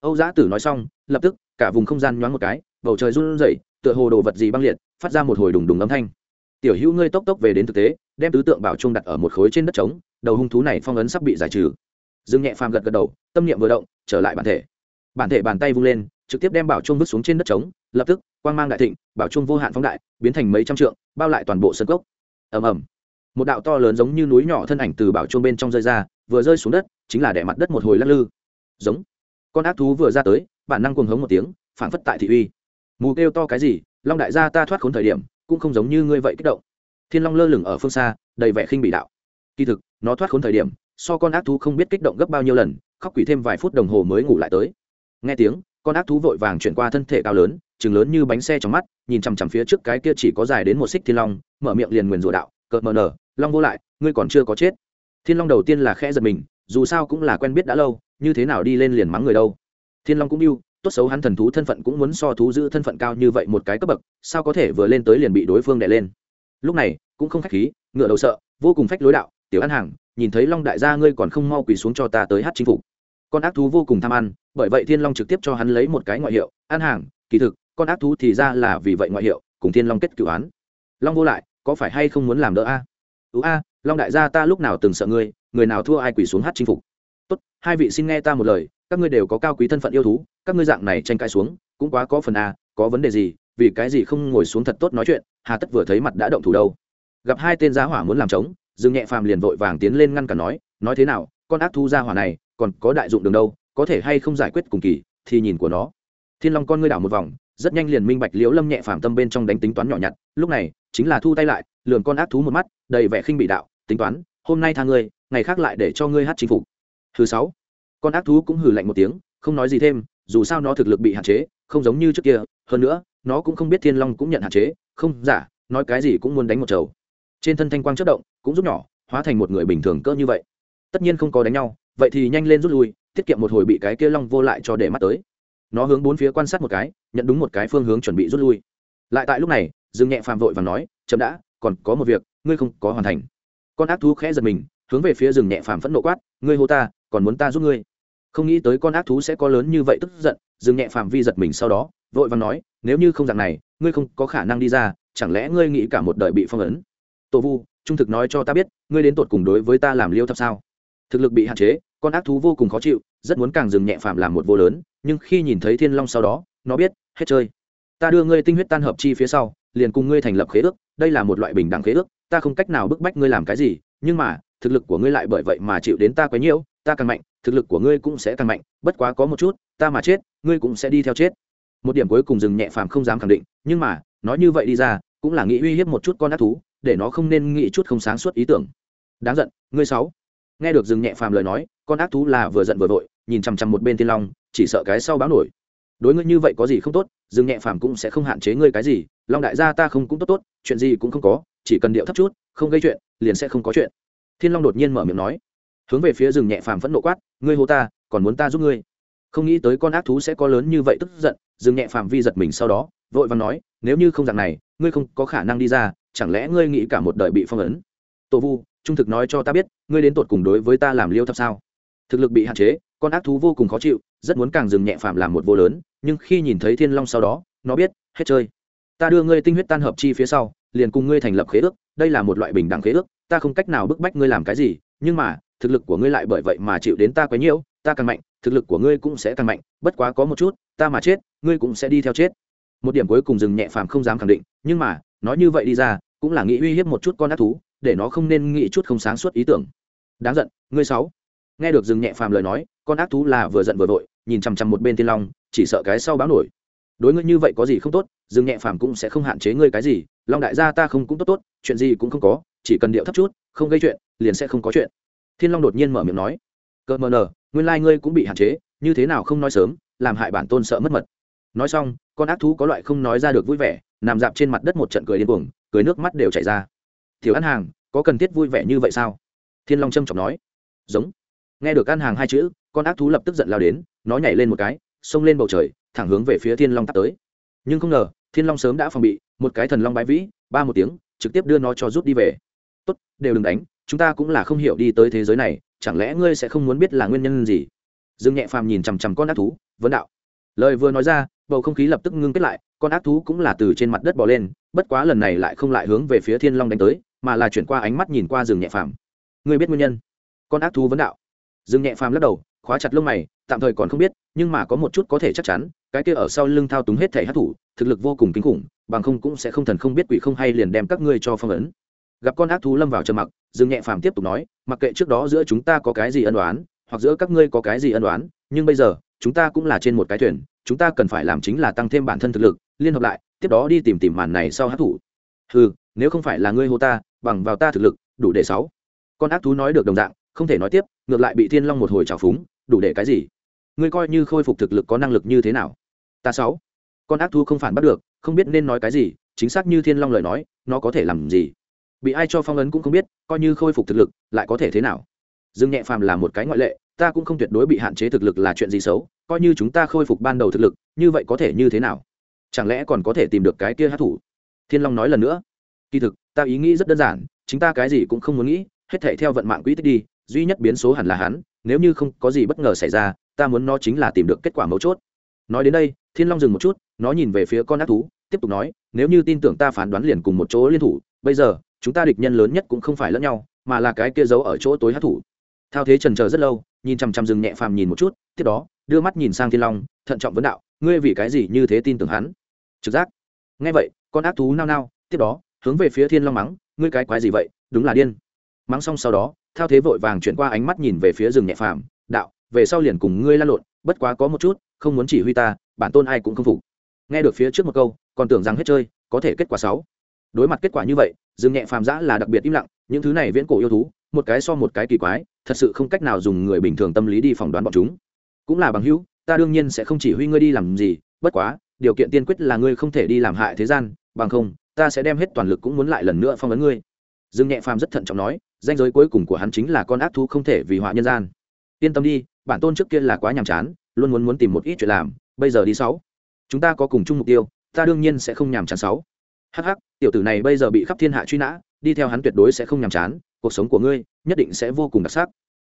Âu giã tử nói xong, lập tức, cả vùng không gian nhoáng một cái, bầu trời run rẩy, tựa hồ đồ vật gì băng liệt, phát ra một hồi đùng đùng âm thanh. Tiểu hữu ngươi tốc tốc về đến thực tế, đem tứ tượng bảo trung đặt ở một khối trên đất trống, đầu hung thú này phong ấn sắp bị giải trừ dương nhẹ phàm gật gật đầu, tâm niệm vừa động, trở lại bản thể. Bản thể bàn tay vung lên, trực tiếp đem bảo trung vứt xuống trên đất trống, lập tức, quang mang đại thịnh, bảo trung vô hạn phóng đại, biến thành mấy trăm trượng, bao lại toàn bộ sân cốc. Ầm ầm. Một đạo to lớn giống như núi nhỏ thân ảnh từ bảo trung bên trong rơi ra, vừa rơi xuống đất, chính là đè mặt đất một hồi lắc lư. Giống. Con ác thú vừa ra tới, bản năng cuồng hống một tiếng phản phất tại thị uy. Mù kêu to cái gì, long đại gia ta thoát khốn thời điểm, cũng không giống như ngươi vậy kích động. Thiên long lơ lửng ở phương xa, đầy vẻ khinh bị đạo. Kỳ thực, nó thoát khốn thời điểm so con ác thú không biết kích động gấp bao nhiêu lần, khóc quỷ thêm vài phút đồng hồ mới ngủ lại tới. Nghe tiếng, con ác thú vội vàng chuyển qua thân thể cao lớn chừng lớn như bánh xe trong mắt, nhìn chằm chằm phía trước cái kia chỉ có dài đến một xích thiên long, mở miệng liền nguyền rủa đạo, cợt mờ nở, long vô lại, ngươi còn chưa có chết. Thiên long đầu tiên là khẽ giật mình, dù sao cũng là quen biết đã lâu, như thế nào đi lên liền mắng người đâu. Thiên long cũng yêu, tốt xấu hắn thần thú thân phận cũng muốn so thú giữ thân phận cao như vậy một cái cấp bậc, sao có thể vừa lên tới liền bị đối phương đè lên. Lúc này, cũng không khách khí, ngựa đầu sợ, vô cùng phách lối đạo tiểu ăn hàng, nhìn thấy long đại gia ngươi còn không mau quỳ xuống cho ta tới hát chinh phục. Con ác thú vô cùng tham ăn, bởi vậy thiên long trực tiếp cho hắn lấy một cái ngoại hiệu ăn hàng, kỳ thực, con ác thú thì ra là vì vậy ngoại hiệu, cùng thiên long kết cựu án. Long vô lại, có phải hay không muốn làm đỡ a? Ú a, long đại gia ta lúc nào từng sợ ngươi, người nào thua ai quỳ xuống hát chinh phục. Tốt, hai vị xin nghe ta một lời, các ngươi đều có cao quý thân phận yêu thú, các ngươi dạng này tranh cãi xuống, cũng quá có phần a, có vấn đề gì, vì cái gì không ngồi xuống thật tốt nói chuyện, hà tất vừa thấy mặt đã động thủ đâu. Gặp hai tên giá hỏa muốn làm chống dương nhẹ phàm liền vội vàng tiến lên ngăn cả nói nói thế nào, con ác thu gia hỏa này còn có đại dụng đường đâu, có thể hay không giải quyết cùng kỳ, thì nhìn của nó. Thiên long con ngươi đảo một vòng, rất nhanh liền minh bạch liễu lâm nhẹ phàm tâm bên trong đánh tính toán nhỏ nhặt, lúc này, chính là thu tay lại lường con ác thú một mắt, đầy vẻ khinh bị đạo, tính toán, hôm nay tha ngươi, ngày khác lại để cho ngươi hát chính phủ thứ sáu, con ác thú cũng hừ lạnh một tiếng, không nói gì thêm, dù sao nó thực lực bị hạn chế, không giống như trước kia, hơn nữa, nó cũng không biết thiên long cũng nhận hạn chế, không giả nói cái gì cũng muốn đánh một chầu trên thân thanh quang chất động, cũng rút nhỏ, hóa thành một người bình thường cỡ như vậy. Tất nhiên không có đánh nhau, vậy thì nhanh lên rút lui, tiết kiệm một hồi bị cái kia long vô lại cho để mắt tới. Nó hướng bốn phía quan sát một cái, nhận đúng một cái phương hướng chuẩn bị rút lui. Lại tại lúc này, dương nhẹ phàm vội và nói, chậm đã, còn có một việc, ngươi không có hoàn thành. Con ác thú khẽ giật mình, hướng về phía rừng nhẹ phàm phẫn nộ quát, ngươi hô ta, còn muốn ta giúp ngươi? Không nghĩ tới con ác thú sẽ có lớn như vậy tức giận rừng nhẹ phàm vi giật mình sau đó, vội vàng nói, nếu như không dạng này, ngươi không có khả năng đi ra, chẳng lẽ ngươi nghĩ cả một đời bị phong ấn? Tổ vu, trung thực nói cho ta biết, ngươi đến tột cùng đối với ta làm liêu thập sao? Thực lực bị hạn chế, con ác thú vô cùng khó chịu, rất muốn càng dừng nhẹ phàm làm một vô lớn, nhưng khi nhìn thấy thiên long sau đó, nó biết, hết chơi. Ta đưa ngươi tinh huyết tan hợp chi phía sau, liền cùng ngươi thành lập khế ước, đây là một loại bình đẳng khế ước, ta không cách nào bức bách ngươi làm cái gì, nhưng mà, thực lực của ngươi lại bởi vậy mà chịu đến ta quấy nhiễu ta càng mạnh, thực lực của ngươi cũng sẽ càng mạnh, bất quá có một chút, ta mà chết, ngươi cũng sẽ đi theo chết. Một điểm cuối cùng dừng nhẹ phàm không dám khẳng định, nhưng mà, nói như vậy đi ra, cũng là nghĩ uy hiếp một chút con ác thú để nó không nên nghĩ chút không sáng suốt ý tưởng. Đáng giận, ngươi sáu. Nghe được dừng nhẹ phàm lời nói, con ác thú là vừa giận vừa vội, nhìn chằm chằm một bên thiên long, chỉ sợ cái sau báo nổi. Đối ngươi như vậy có gì không tốt, dừng nhẹ phàm cũng sẽ không hạn chế ngươi cái gì, long đại gia ta không cũng tốt tốt, chuyện gì cũng không có, chỉ cần điệu thấp chút, không gây chuyện, liền sẽ không có chuyện. Thiên long đột nhiên mở miệng nói. Hướng về phía rừng nhẹ phàm phẫn nộ quát, ngươi hô ta, còn muốn ta giúp ngươi? Không nghĩ tới con ác thú sẽ có lớn như vậy tức giận rừng nhẹ phàm vi giật mình sau đó, vội vàng nói, nếu như không dạng này, ngươi không có khả năng đi ra chẳng lẽ ngươi nghĩ cả một đời bị phong ấn? Tổ vu, trung thực nói cho ta biết, ngươi đến tột cùng đối với ta làm liêu thập sao? Thực lực bị hạn chế, con ác thú vô cùng khó chịu, rất muốn càng dừng nhẹ phàm làm một vô lớn, nhưng khi nhìn thấy thiên long sau đó, nó biết, hết chơi. Ta đưa ngươi tinh huyết tan hợp chi phía sau, liền cùng ngươi thành lập khế ước, đây là một loại bình đẳng khế ước, ta không cách nào bức bách ngươi làm cái gì, nhưng mà, thực lực của ngươi lại bởi vậy mà chịu đến ta quấy nhiễu ta càng mạnh, thực lực của ngươi cũng sẽ càng mạnh, bất quá có một chút, ta mà chết, ngươi cũng sẽ đi theo chết. Một điểm cuối cùng dừng nhẹ phàm không dám khẳng định, nhưng mà nói như vậy đi ra, cũng là nghĩ uy hiếp một chút con ác thú, để nó không nên nghĩ chút không sáng suốt ý tưởng. Đáng giận, ngươi sáu. Nghe được dừng nhẹ phàm lời nói, con ác thú là vừa giận vừa vội, nhìn chằm chằm một bên thiên long, chỉ sợ cái sau báo nổi. Đối ngươi như vậy có gì không tốt, dừng nhẹ phàm cũng sẽ không hạn chế ngươi cái gì, long đại gia ta không cũng tốt tốt, chuyện gì cũng không có, chỉ cần điệu thấp chút, không gây chuyện, liền sẽ không có chuyện. Thiên long đột nhiên mở miệng nói cợt mờ nờ, nguyên lai、like、ngươi cũng bị hạn chế, như thế nào không nói sớm, làm hại bản tôn sợ mất mật. Nói xong con ác thú có loại không nói ra được vui vẻ, nằm dạp trên mặt đất một trận cười điên cuồng, cười nước mắt đều chảy ra. Thiếu ăn hàng, có cần thiết vui vẻ như vậy sao? Thiên long trâm trọng nói. Giống. Nghe được ăn hàng hai chữ, con ác thú lập tức giận lao đến, nó nhảy lên một cái, xông lên bầu trời, thẳng hướng về phía thiên long tắt tới. Nhưng không ngờ, thiên long sớm đã phòng bị, một cái thần long bái vĩ, ba một tiếng, trực tiếp đưa nó cho rút đi về. Tốt, đều đừng đánh, chúng ta cũng là không hiểu đi tới thế giới này, chẳng lẽ ngươi sẽ không muốn biết là nguyên nhân gì? Dương nhẹ phàm nhìn chằm chằm con ác thú, vấn đạo. Lời vừa nói ra bầu không khí lập tức ngưng kết lại, con ác thú cũng là từ trên mặt đất bỏ lên, bất quá lần này lại không lại hướng về phía thiên long đánh tới, mà là chuyển qua ánh mắt nhìn qua rừng nhẹ phàm. Ngươi biết nguyên nhân? Con ác thú vấn đạo. Rừng nhẹ phàm lắc đầu, khóa chặt lông mày, tạm thời còn không biết, nhưng mà có một chút có thể chắc chắn, cái kia ở sau lưng thao túng hết thể hát thủ thực lực vô cùng kinh khủng, bằng không cũng sẽ không thần không biết quỷ không hay liền đem các ngươi cho phong ấn. Gặp con ác thú lâm vào trầm mặc dương nhẹ phàm tiếp tục nói, mặc kệ trước đó giữa chúng ta có cái gì ân đoán hoặc giữa các ngươi có cái gì ân đoán nhưng bây giờ chúng ta cũng là trên một cái thuyền, chúng ta cần phải làm chính là tăng thêm bản thân thực lực, liên hợp lại, tiếp đó đi tìm tìm màn này sau hát thủ. Ừ nếu không phải là ngươi hô ta, bằng vào ta thực lực, đủ để sáu. Con ác thú nói được đồng dạng, không thể nói tiếp, ngược lại bị thiên long một hồi trào phúng, đủ để cái gì? Ngươi coi như khôi phục thực lực có năng lực như thế nào? Ta sáu. Con ác thú không phản bắt được, không biết nên nói cái gì, chính xác như thiên long lời nói, nó có thể làm gì? Bị ai cho phong ấn cũng không biết, coi như khôi phục thực lực, lại có thể thế nào? Dương nhẹ phàm là một cái ngoại lệ ta cũng không tuyệt đối bị hạn chế thực lực là chuyện gì xấu, coi như chúng ta khôi phục ban đầu thực lực, như vậy có thể như thế nào? Chẳng lẽ còn có thể tìm được cái kia hát thủ? Thiên long nói lần nữa. Kỳ thực, ta ý nghĩ rất đơn giản, chính ta cái gì cũng không muốn nghĩ, hết thể theo vận mạng quỹ tích đi, duy nhất biến số hẳn là hắn, nếu như không có gì bất ngờ xảy ra, ta muốn nó chính là tìm được kết quả mấu chốt. Nói đến đây, thiên long dừng một chút, nó nhìn về phía con ác thú, tiếp tục nói, nếu như tin tưởng ta phán đoán liền cùng một chỗ liên thủ, bây giờ, chúng ta địch nhân lớn nhất cũng không phải lẫn nhau, mà là cái kia giấu ở chỗ tối hát thủ. Thao thế trần chờ rất lâu nhìn chằm chằm rừng nhẹ phàm nhìn một chút, tiếp đó, đưa mắt nhìn sang thiên long, thận trọng vấn đạo, ngươi vì cái gì như thế tin tưởng hắn? Trực giác. Ngay vậy, con ác thú nao nao. Tiếp đó, hướng về phía thiên long mắng, ngươi cái quái gì vậy? Đúng là điên. Mắng xong sau đó, thao thế vội vàng chuyển qua ánh mắt nhìn về phía rừng nhẹ phàm, đạo, về sau liền cùng ngươi lan lộn, bất quá có một chút, không muốn chỉ huy ta, bản tôn ai cũng không phục. Nghe được phía trước một câu, còn tưởng rằng hết chơi, có thể kết quả sáu đối mặt kết quả như vậy dương nhẹ phàm giã là đặc biệt im lặng, những thứ này viễn cổ yêu thú một cái so một cái kỳ quái, thật sự không cách nào dùng người bình thường tâm lý đi phỏng đoán bọn chúng. Cũng là bằng hữu, ta đương nhiên sẽ không chỉ huy ngươi đi làm gì, bất quá, điều kiện tiên quyết là ngươi không thể đi làm hại thế gian, bằng không, ta sẽ đem hết toàn lực cũng muốn lại lần nữa phong ấn ngươi. Dương nhẹ phàm rất thận trọng nói, danh giới cuối cùng của hắn chính là con ác thú không thể vì họa nhân gian. Yên tâm đi, bản tôn trước kia là quá nhàm chán, luôn muốn muốn tìm một ít chuyện làm, bây giờ đi sáu. Chúng ta có cùng chung mục tiêu, ta đương nhiên sẽ không nhàm chán sáu. Hắc hắc, tiểu tử này bây giờ bị khắp thiên hạ truy nã đi theo hắn tuyệt đối sẽ không nhàm chán, cuộc sống của ngươi nhất định sẽ vô cùng đặc sắc.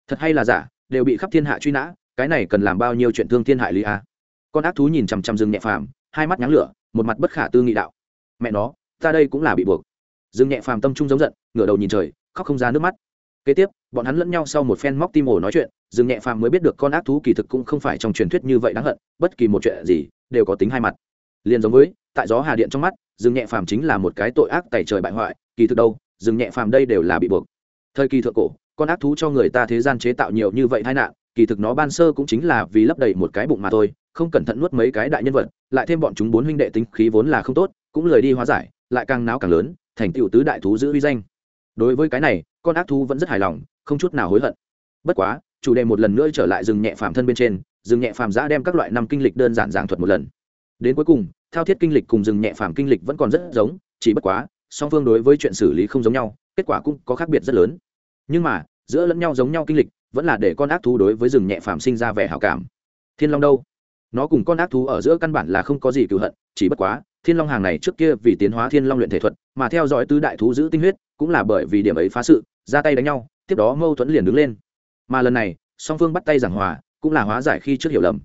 Thật hay là giả, đều bị khắp thiên hạ truy nã, cái này cần làm bao nhiêu chuyện thương thiên hại lý a con ác thú nhìn chằm chằm rừng nhẹ phàm, hai mắt nháng lửa, một mặt bất khả tư nghị đạo. Mẹ nó, ta đây cũng là bị buộc. Rừng nhẹ phàm tâm trung giống giận, ngửa đầu nhìn trời, khóc không ra nước mắt. Kế tiếp, bọn hắn lẫn nhau sau một phen móc tim ổ nói chuyện rừng nhẹ phàm mới biết được con ác thú kỳ thực cũng không phải trong truyền thuyết như vậy đáng hận, bất kỳ một chuyện gì đều có tính hai mặt. Liền giống với, tại gió hà điện trong mắt rừng nhẹ phàm chính là một cái tội ác tẩy trời bại hoại kỳ thực đâu, rừng nhẹ phàm đây đều là bị buộc. Thời kỳ thượng cổ, con ác thú cho người ta thế gian chế tạo nhiều như vậy tai nạn, kỳ thực nó ban sơ cũng chính là vì lấp đầy một cái bụng mà thôi, không cẩn thận nuốt mấy cái đại nhân vật, lại thêm bọn chúng bốn huynh đệ tính khí vốn là không tốt, cũng lời đi hóa giải, lại càng náo càng lớn, thành tựu tứ đại thú giữ uy danh. Đối với cái này, con ác thú vẫn rất hài lòng, không chút nào hối hận. Bất quá, chủ đề một lần nữa trở lại rừng nhẹ phàm thân bên trên, rừng nhẹ phàm giã đem các loại năm kinh lịch đơn giản giảng thuật một lần. Đến cuối cùng, thao thiết kinh lịch cùng rừng nhẹ phàm kinh lịch vẫn còn rất giống, chỉ bất quá song phương đối với chuyện xử lý không giống nhau, kết quả cũng có khác biệt rất lớn. Nhưng mà, giữa lẫn nhau giống nhau kinh lịch, vẫn là để con ác thú đối với rừng nhẹ phàm sinh ra vẻ hảo cảm. Thiên long đâu? Nó cùng con ác thú ở giữa căn bản là không có gì cựu hận, chỉ bất quá, thiên long hàng này trước kia vì tiến hóa thiên long luyện thể thuật, mà theo dõi tứ đại thú giữ tinh huyết, cũng là bởi vì điểm ấy phá sự, ra tay đánh nhau, tiếp đó mâu thuẫn liền đứng lên. Mà lần này, song phương bắt tay giảng hòa, cũng là hóa giải khi trước hiểu lầm.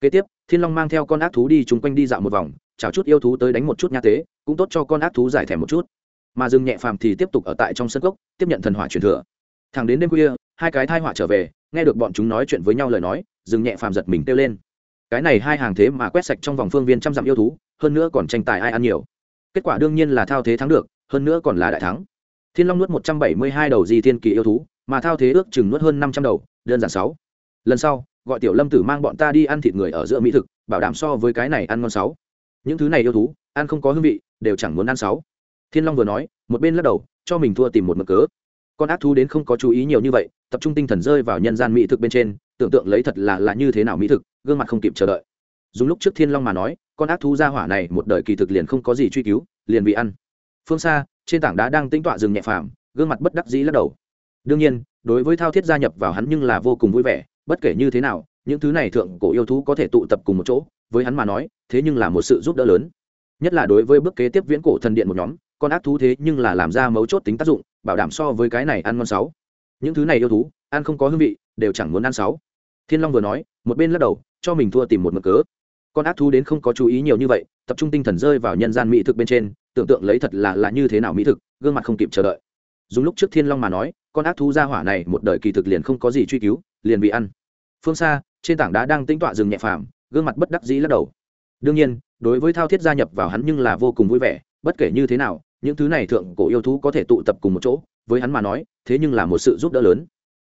Kế tiếp thiên long mang theo con ác thú đi chung quanh đi dạo một vòng, chào chút yêu thú tới đánh một chút nha tế, cũng tốt cho con ác thú giải thèm một chút. Mà rừng nhẹ phàm thì tiếp tục ở tại trong sân cốc, tiếp nhận thần hỏa truyền thừa. Thẳng đến đêm khuya, hai cái thai hỏa trở về, nghe được bọn chúng nói chuyện với nhau lời nói rừng nhẹ phàm giật mình kêu lên. Cái này hai hàng thế mà quét sạch trong vòng phương viên trăm dặm yêu thú, hơn nữa còn tranh tài ai ăn nhiều. Kết quả đương nhiên là thao thế thắng được, hơn nữa còn là đại thắng. Thiên long nuốt một trăm bảy mươi hai đầu di thiên kỳ yêu thú, mà thao thế ước chừng nuốt hơn năm trăm đầu, đơn giản sáu lần sau, gọi tiểu lâm tử mang bọn ta đi ăn thịt người ở giữa mỹ thực, bảo đảm so với cái này ăn ngon sáu. Những thứ này yêu thú, ăn không có hương vị, đều chẳng muốn ăn sáu. Thiên long vừa nói, một bên lắc đầu, cho mình thua tìm một mực cớ. Con ác thú đến không có chú ý nhiều như vậy, tập trung tinh thần rơi vào nhân gian mỹ thực bên trên, tưởng tượng lấy thật là là như thế nào mỹ thực, gương mặt không kịp chờ đợi. Dùng lúc trước thiên long mà nói, con ác thú gia hỏa này một đời kỳ thực liền không có gì truy cứu, liền bị ăn. Phương xa, trên tảng đá đang tính tọa rừng nhẹ phàm, gương mặt bất đắc dĩ lắc đầu. Đương nhiên, đối với thao thiết gia nhập vào hắn nhưng là vô cùng vui vẻ bất kể như thế nào, những thứ này thượng cổ yêu thú có thể tụ tập cùng một chỗ, với hắn mà nói, thế nhưng là một sự giúp đỡ lớn. Nhất là đối với bước kế tiếp viễn cổ thần điện một nhóm, con ác thú thế nhưng là làm ra mấu chốt tính tác dụng, bảo đảm so với cái này ăn ngon sáu. Những thứ này yêu thú, ăn không có hương vị, đều chẳng muốn ăn sáu. Thiên long vừa nói, một bên lắc đầu, cho mình thua tìm một mực cớ. Con ác thú đến không có chú ý nhiều như vậy, tập trung tinh thần rơi vào nhân gian mỹ thực bên trên, tưởng tượng lấy thật là là như thế nào mỹ thực, gương mặt không kịp chờ đợi. Dùng lúc trước thiên long mà nói, con ác thú gia hỏa này một đời kỳ thực liền không có gì truy cứu liền bị ăn. Phương xa, trên tảng đá đang tính tọa rừng nhẹ phàm, gương mặt bất đắc dĩ lắc đầu. Đương nhiên, đối với thao thiết gia nhập vào hắn nhưng là vô cùng vui vẻ, bất kể như thế nào, những thứ này thượng cổ yêu thú có thể tụ tập cùng một chỗ, với hắn mà nói, thế nhưng là một sự giúp đỡ lớn.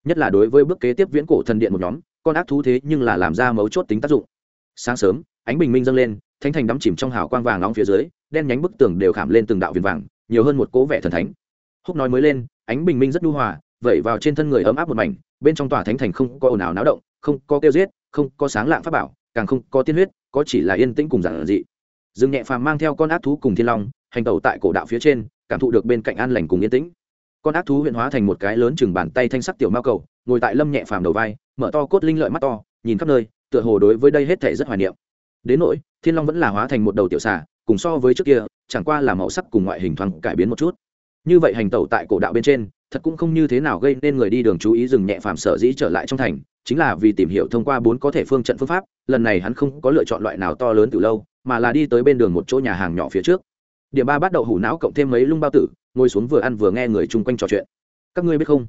Nhất là đối với bước kế tiếp viễn cổ thần điện một nhóm, con ác thú thế nhưng là làm ra mấu chốt tính tác dụng. Sáng sớm, ánh bình minh dâng lên, thánh thành đắm chìm trong hào quang vàng nóng phía dưới, đen nhánh bức tường đều khảm lên từng đạo viền vàng, nhiều hơn một cố vẻ thần thánh. Húc nói mới lên, ánh bình minh rất nhu hòa vẩy vào trên thân người ấm áp một mảnh, bên trong tòa thánh thành không có ồn ào náo động, không có kêu giết, không có sáng lạng pháp bảo, càng không có tiên huyết, có chỉ là yên tĩnh cùng giản dị. Dương nhẹ phàm mang theo con ác thú cùng thiên long, hành tẩu tại cổ đạo phía trên, cảm thụ được bên cạnh an lành cùng yên tĩnh. Con ác thú huyện hóa thành một cái lớn chừng bàn tay thanh sắc tiểu mao cầu, ngồi tại lâm nhẹ phàm đầu vai, mở to cốt linh lợi mắt to, nhìn khắp nơi, tựa hồ đối với đây hết thể rất hoài niệm. Đến nỗi, thiên long vẫn là hóa thành một đầu tiểu xà, cùng so với trước kia, chẳng qua là màu sắc cùng ngoại hình thoáng cải biến một chút. Như vậy hành tẩu tại cổ đạo bên trên thật cũng không như thế nào gây nên người đi đường chú ý dừng nhẹ phàm sở dĩ trở lại trong thành, chính là vì tìm hiểu thông qua bốn có thể phương trận phương pháp, lần này hắn không có lựa chọn loại nào to lớn từ lâu, mà là đi tới bên đường một chỗ nhà hàng nhỏ phía trước. Điểm ba bắt đầu hủ não cộng thêm mấy lung bao tử, ngồi xuống vừa ăn vừa nghe người chung quanh trò chuyện. Các ngươi biết không?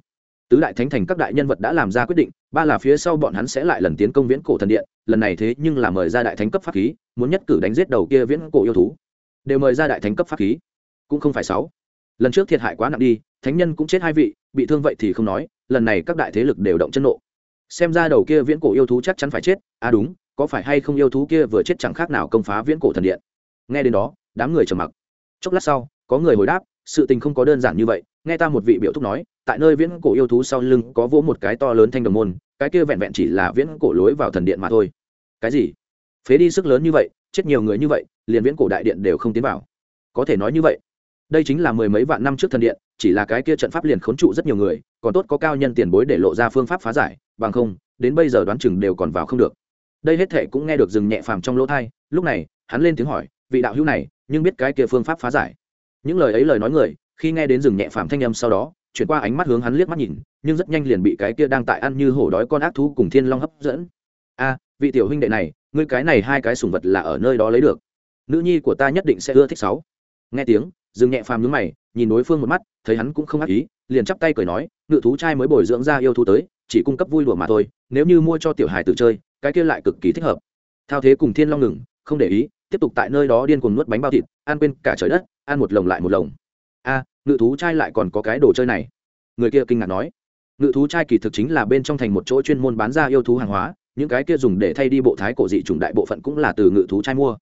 Tứ đại thánh thành các đại nhân vật đã làm ra quyết định, ba là phía sau bọn hắn sẽ lại lần tiến công viễn cổ thần điện, lần này thế nhưng là mời ra đại thánh cấp pháp khí, muốn nhất cử đánh giết đầu kia viễn cổ yêu thú. Đều mời ra đại thánh cấp pháp khí. Cũng không phải sáu lần trước thiệt hại quá nặng đi, thánh nhân cũng chết hai vị, bị thương vậy thì không nói, lần này các đại thế lực đều động chân nộ. Xem ra đầu kia viễn cổ yêu thú chắc chắn phải chết à đúng, có phải hay không yêu thú kia vừa chết chẳng khác nào công phá viễn cổ thần điện. Nghe đến đó, đám người trầm mặc. Chốc lát sau, có người hồi đáp, sự tình không có đơn giản như vậy, nghe ta một vị biểu thúc nói, tại nơi viễn cổ yêu thú sau lưng có vỗ một cái to lớn thanh đồng môn, cái kia vẹn vẹn chỉ là viễn cổ lối vào thần điện mà thôi. Cái gì? Phế đi sức lớn như vậy, chết nhiều người như vậy, liền viễn cổ đại điện đều không tiến vào. Có thể nói như vậy đây chính là mười mấy vạn năm trước thần điện, chỉ là cái kia trận pháp liền khốn trụ rất nhiều người, còn tốt có cao nhân tiền bối để lộ ra phương pháp phá giải, bằng không, đến bây giờ đoán chừng đều còn vào không được. Đây hết thệ cũng nghe được dừng nhẹ phàm trong lỗ thai lúc này, hắn lên tiếng hỏi, vị đạo hữu này, nhưng biết cái kia phương pháp phá giải? Những lời ấy lời nói người, khi nghe đến dừng nhẹ phàm thanh âm sau đó, chuyển qua ánh mắt hướng hắn liếc mắt nhìn, nhưng rất nhanh liền bị cái kia đang tại ăn như hổ đói con ác thú cùng thiên long hấp dẫn. A, vị tiểu huynh đệ này, ngươi cái này hai cái sùng vật là ở nơi đó lấy được. Nữ nhi của ta nhất định sẽ ưa thích sáu. Nghe tiếng dừng nhẹ phàm nhướng mày, nhìn đối phương một mắt, thấy hắn cũng không ác ý, liền chắp tay cười nói, ngự thú trai mới bồi dưỡng ra yêu thú tới, chỉ cung cấp vui đùa mà thôi, nếu như mua cho tiểu hài tự chơi, cái kia lại cực kỳ thích hợp. Thao thế cùng thiên long ngừng, không để ý, tiếp tục tại nơi đó điên cuồng nuốt bánh bao thịt, ăn quên cả trời đất, ăn một lồng lại một lồng. A, ngự thú trai lại còn có cái đồ chơi này. Người kia kinh ngạc nói. Ngự thú trai kỳ thực chính là bên trong thành một chỗ chuyên môn bán ra yêu thú hàng hóa, những cái kia dùng để thay đi bộ thái cổ dị chủng đại bộ phận cũng là từ ngự thú trai mua.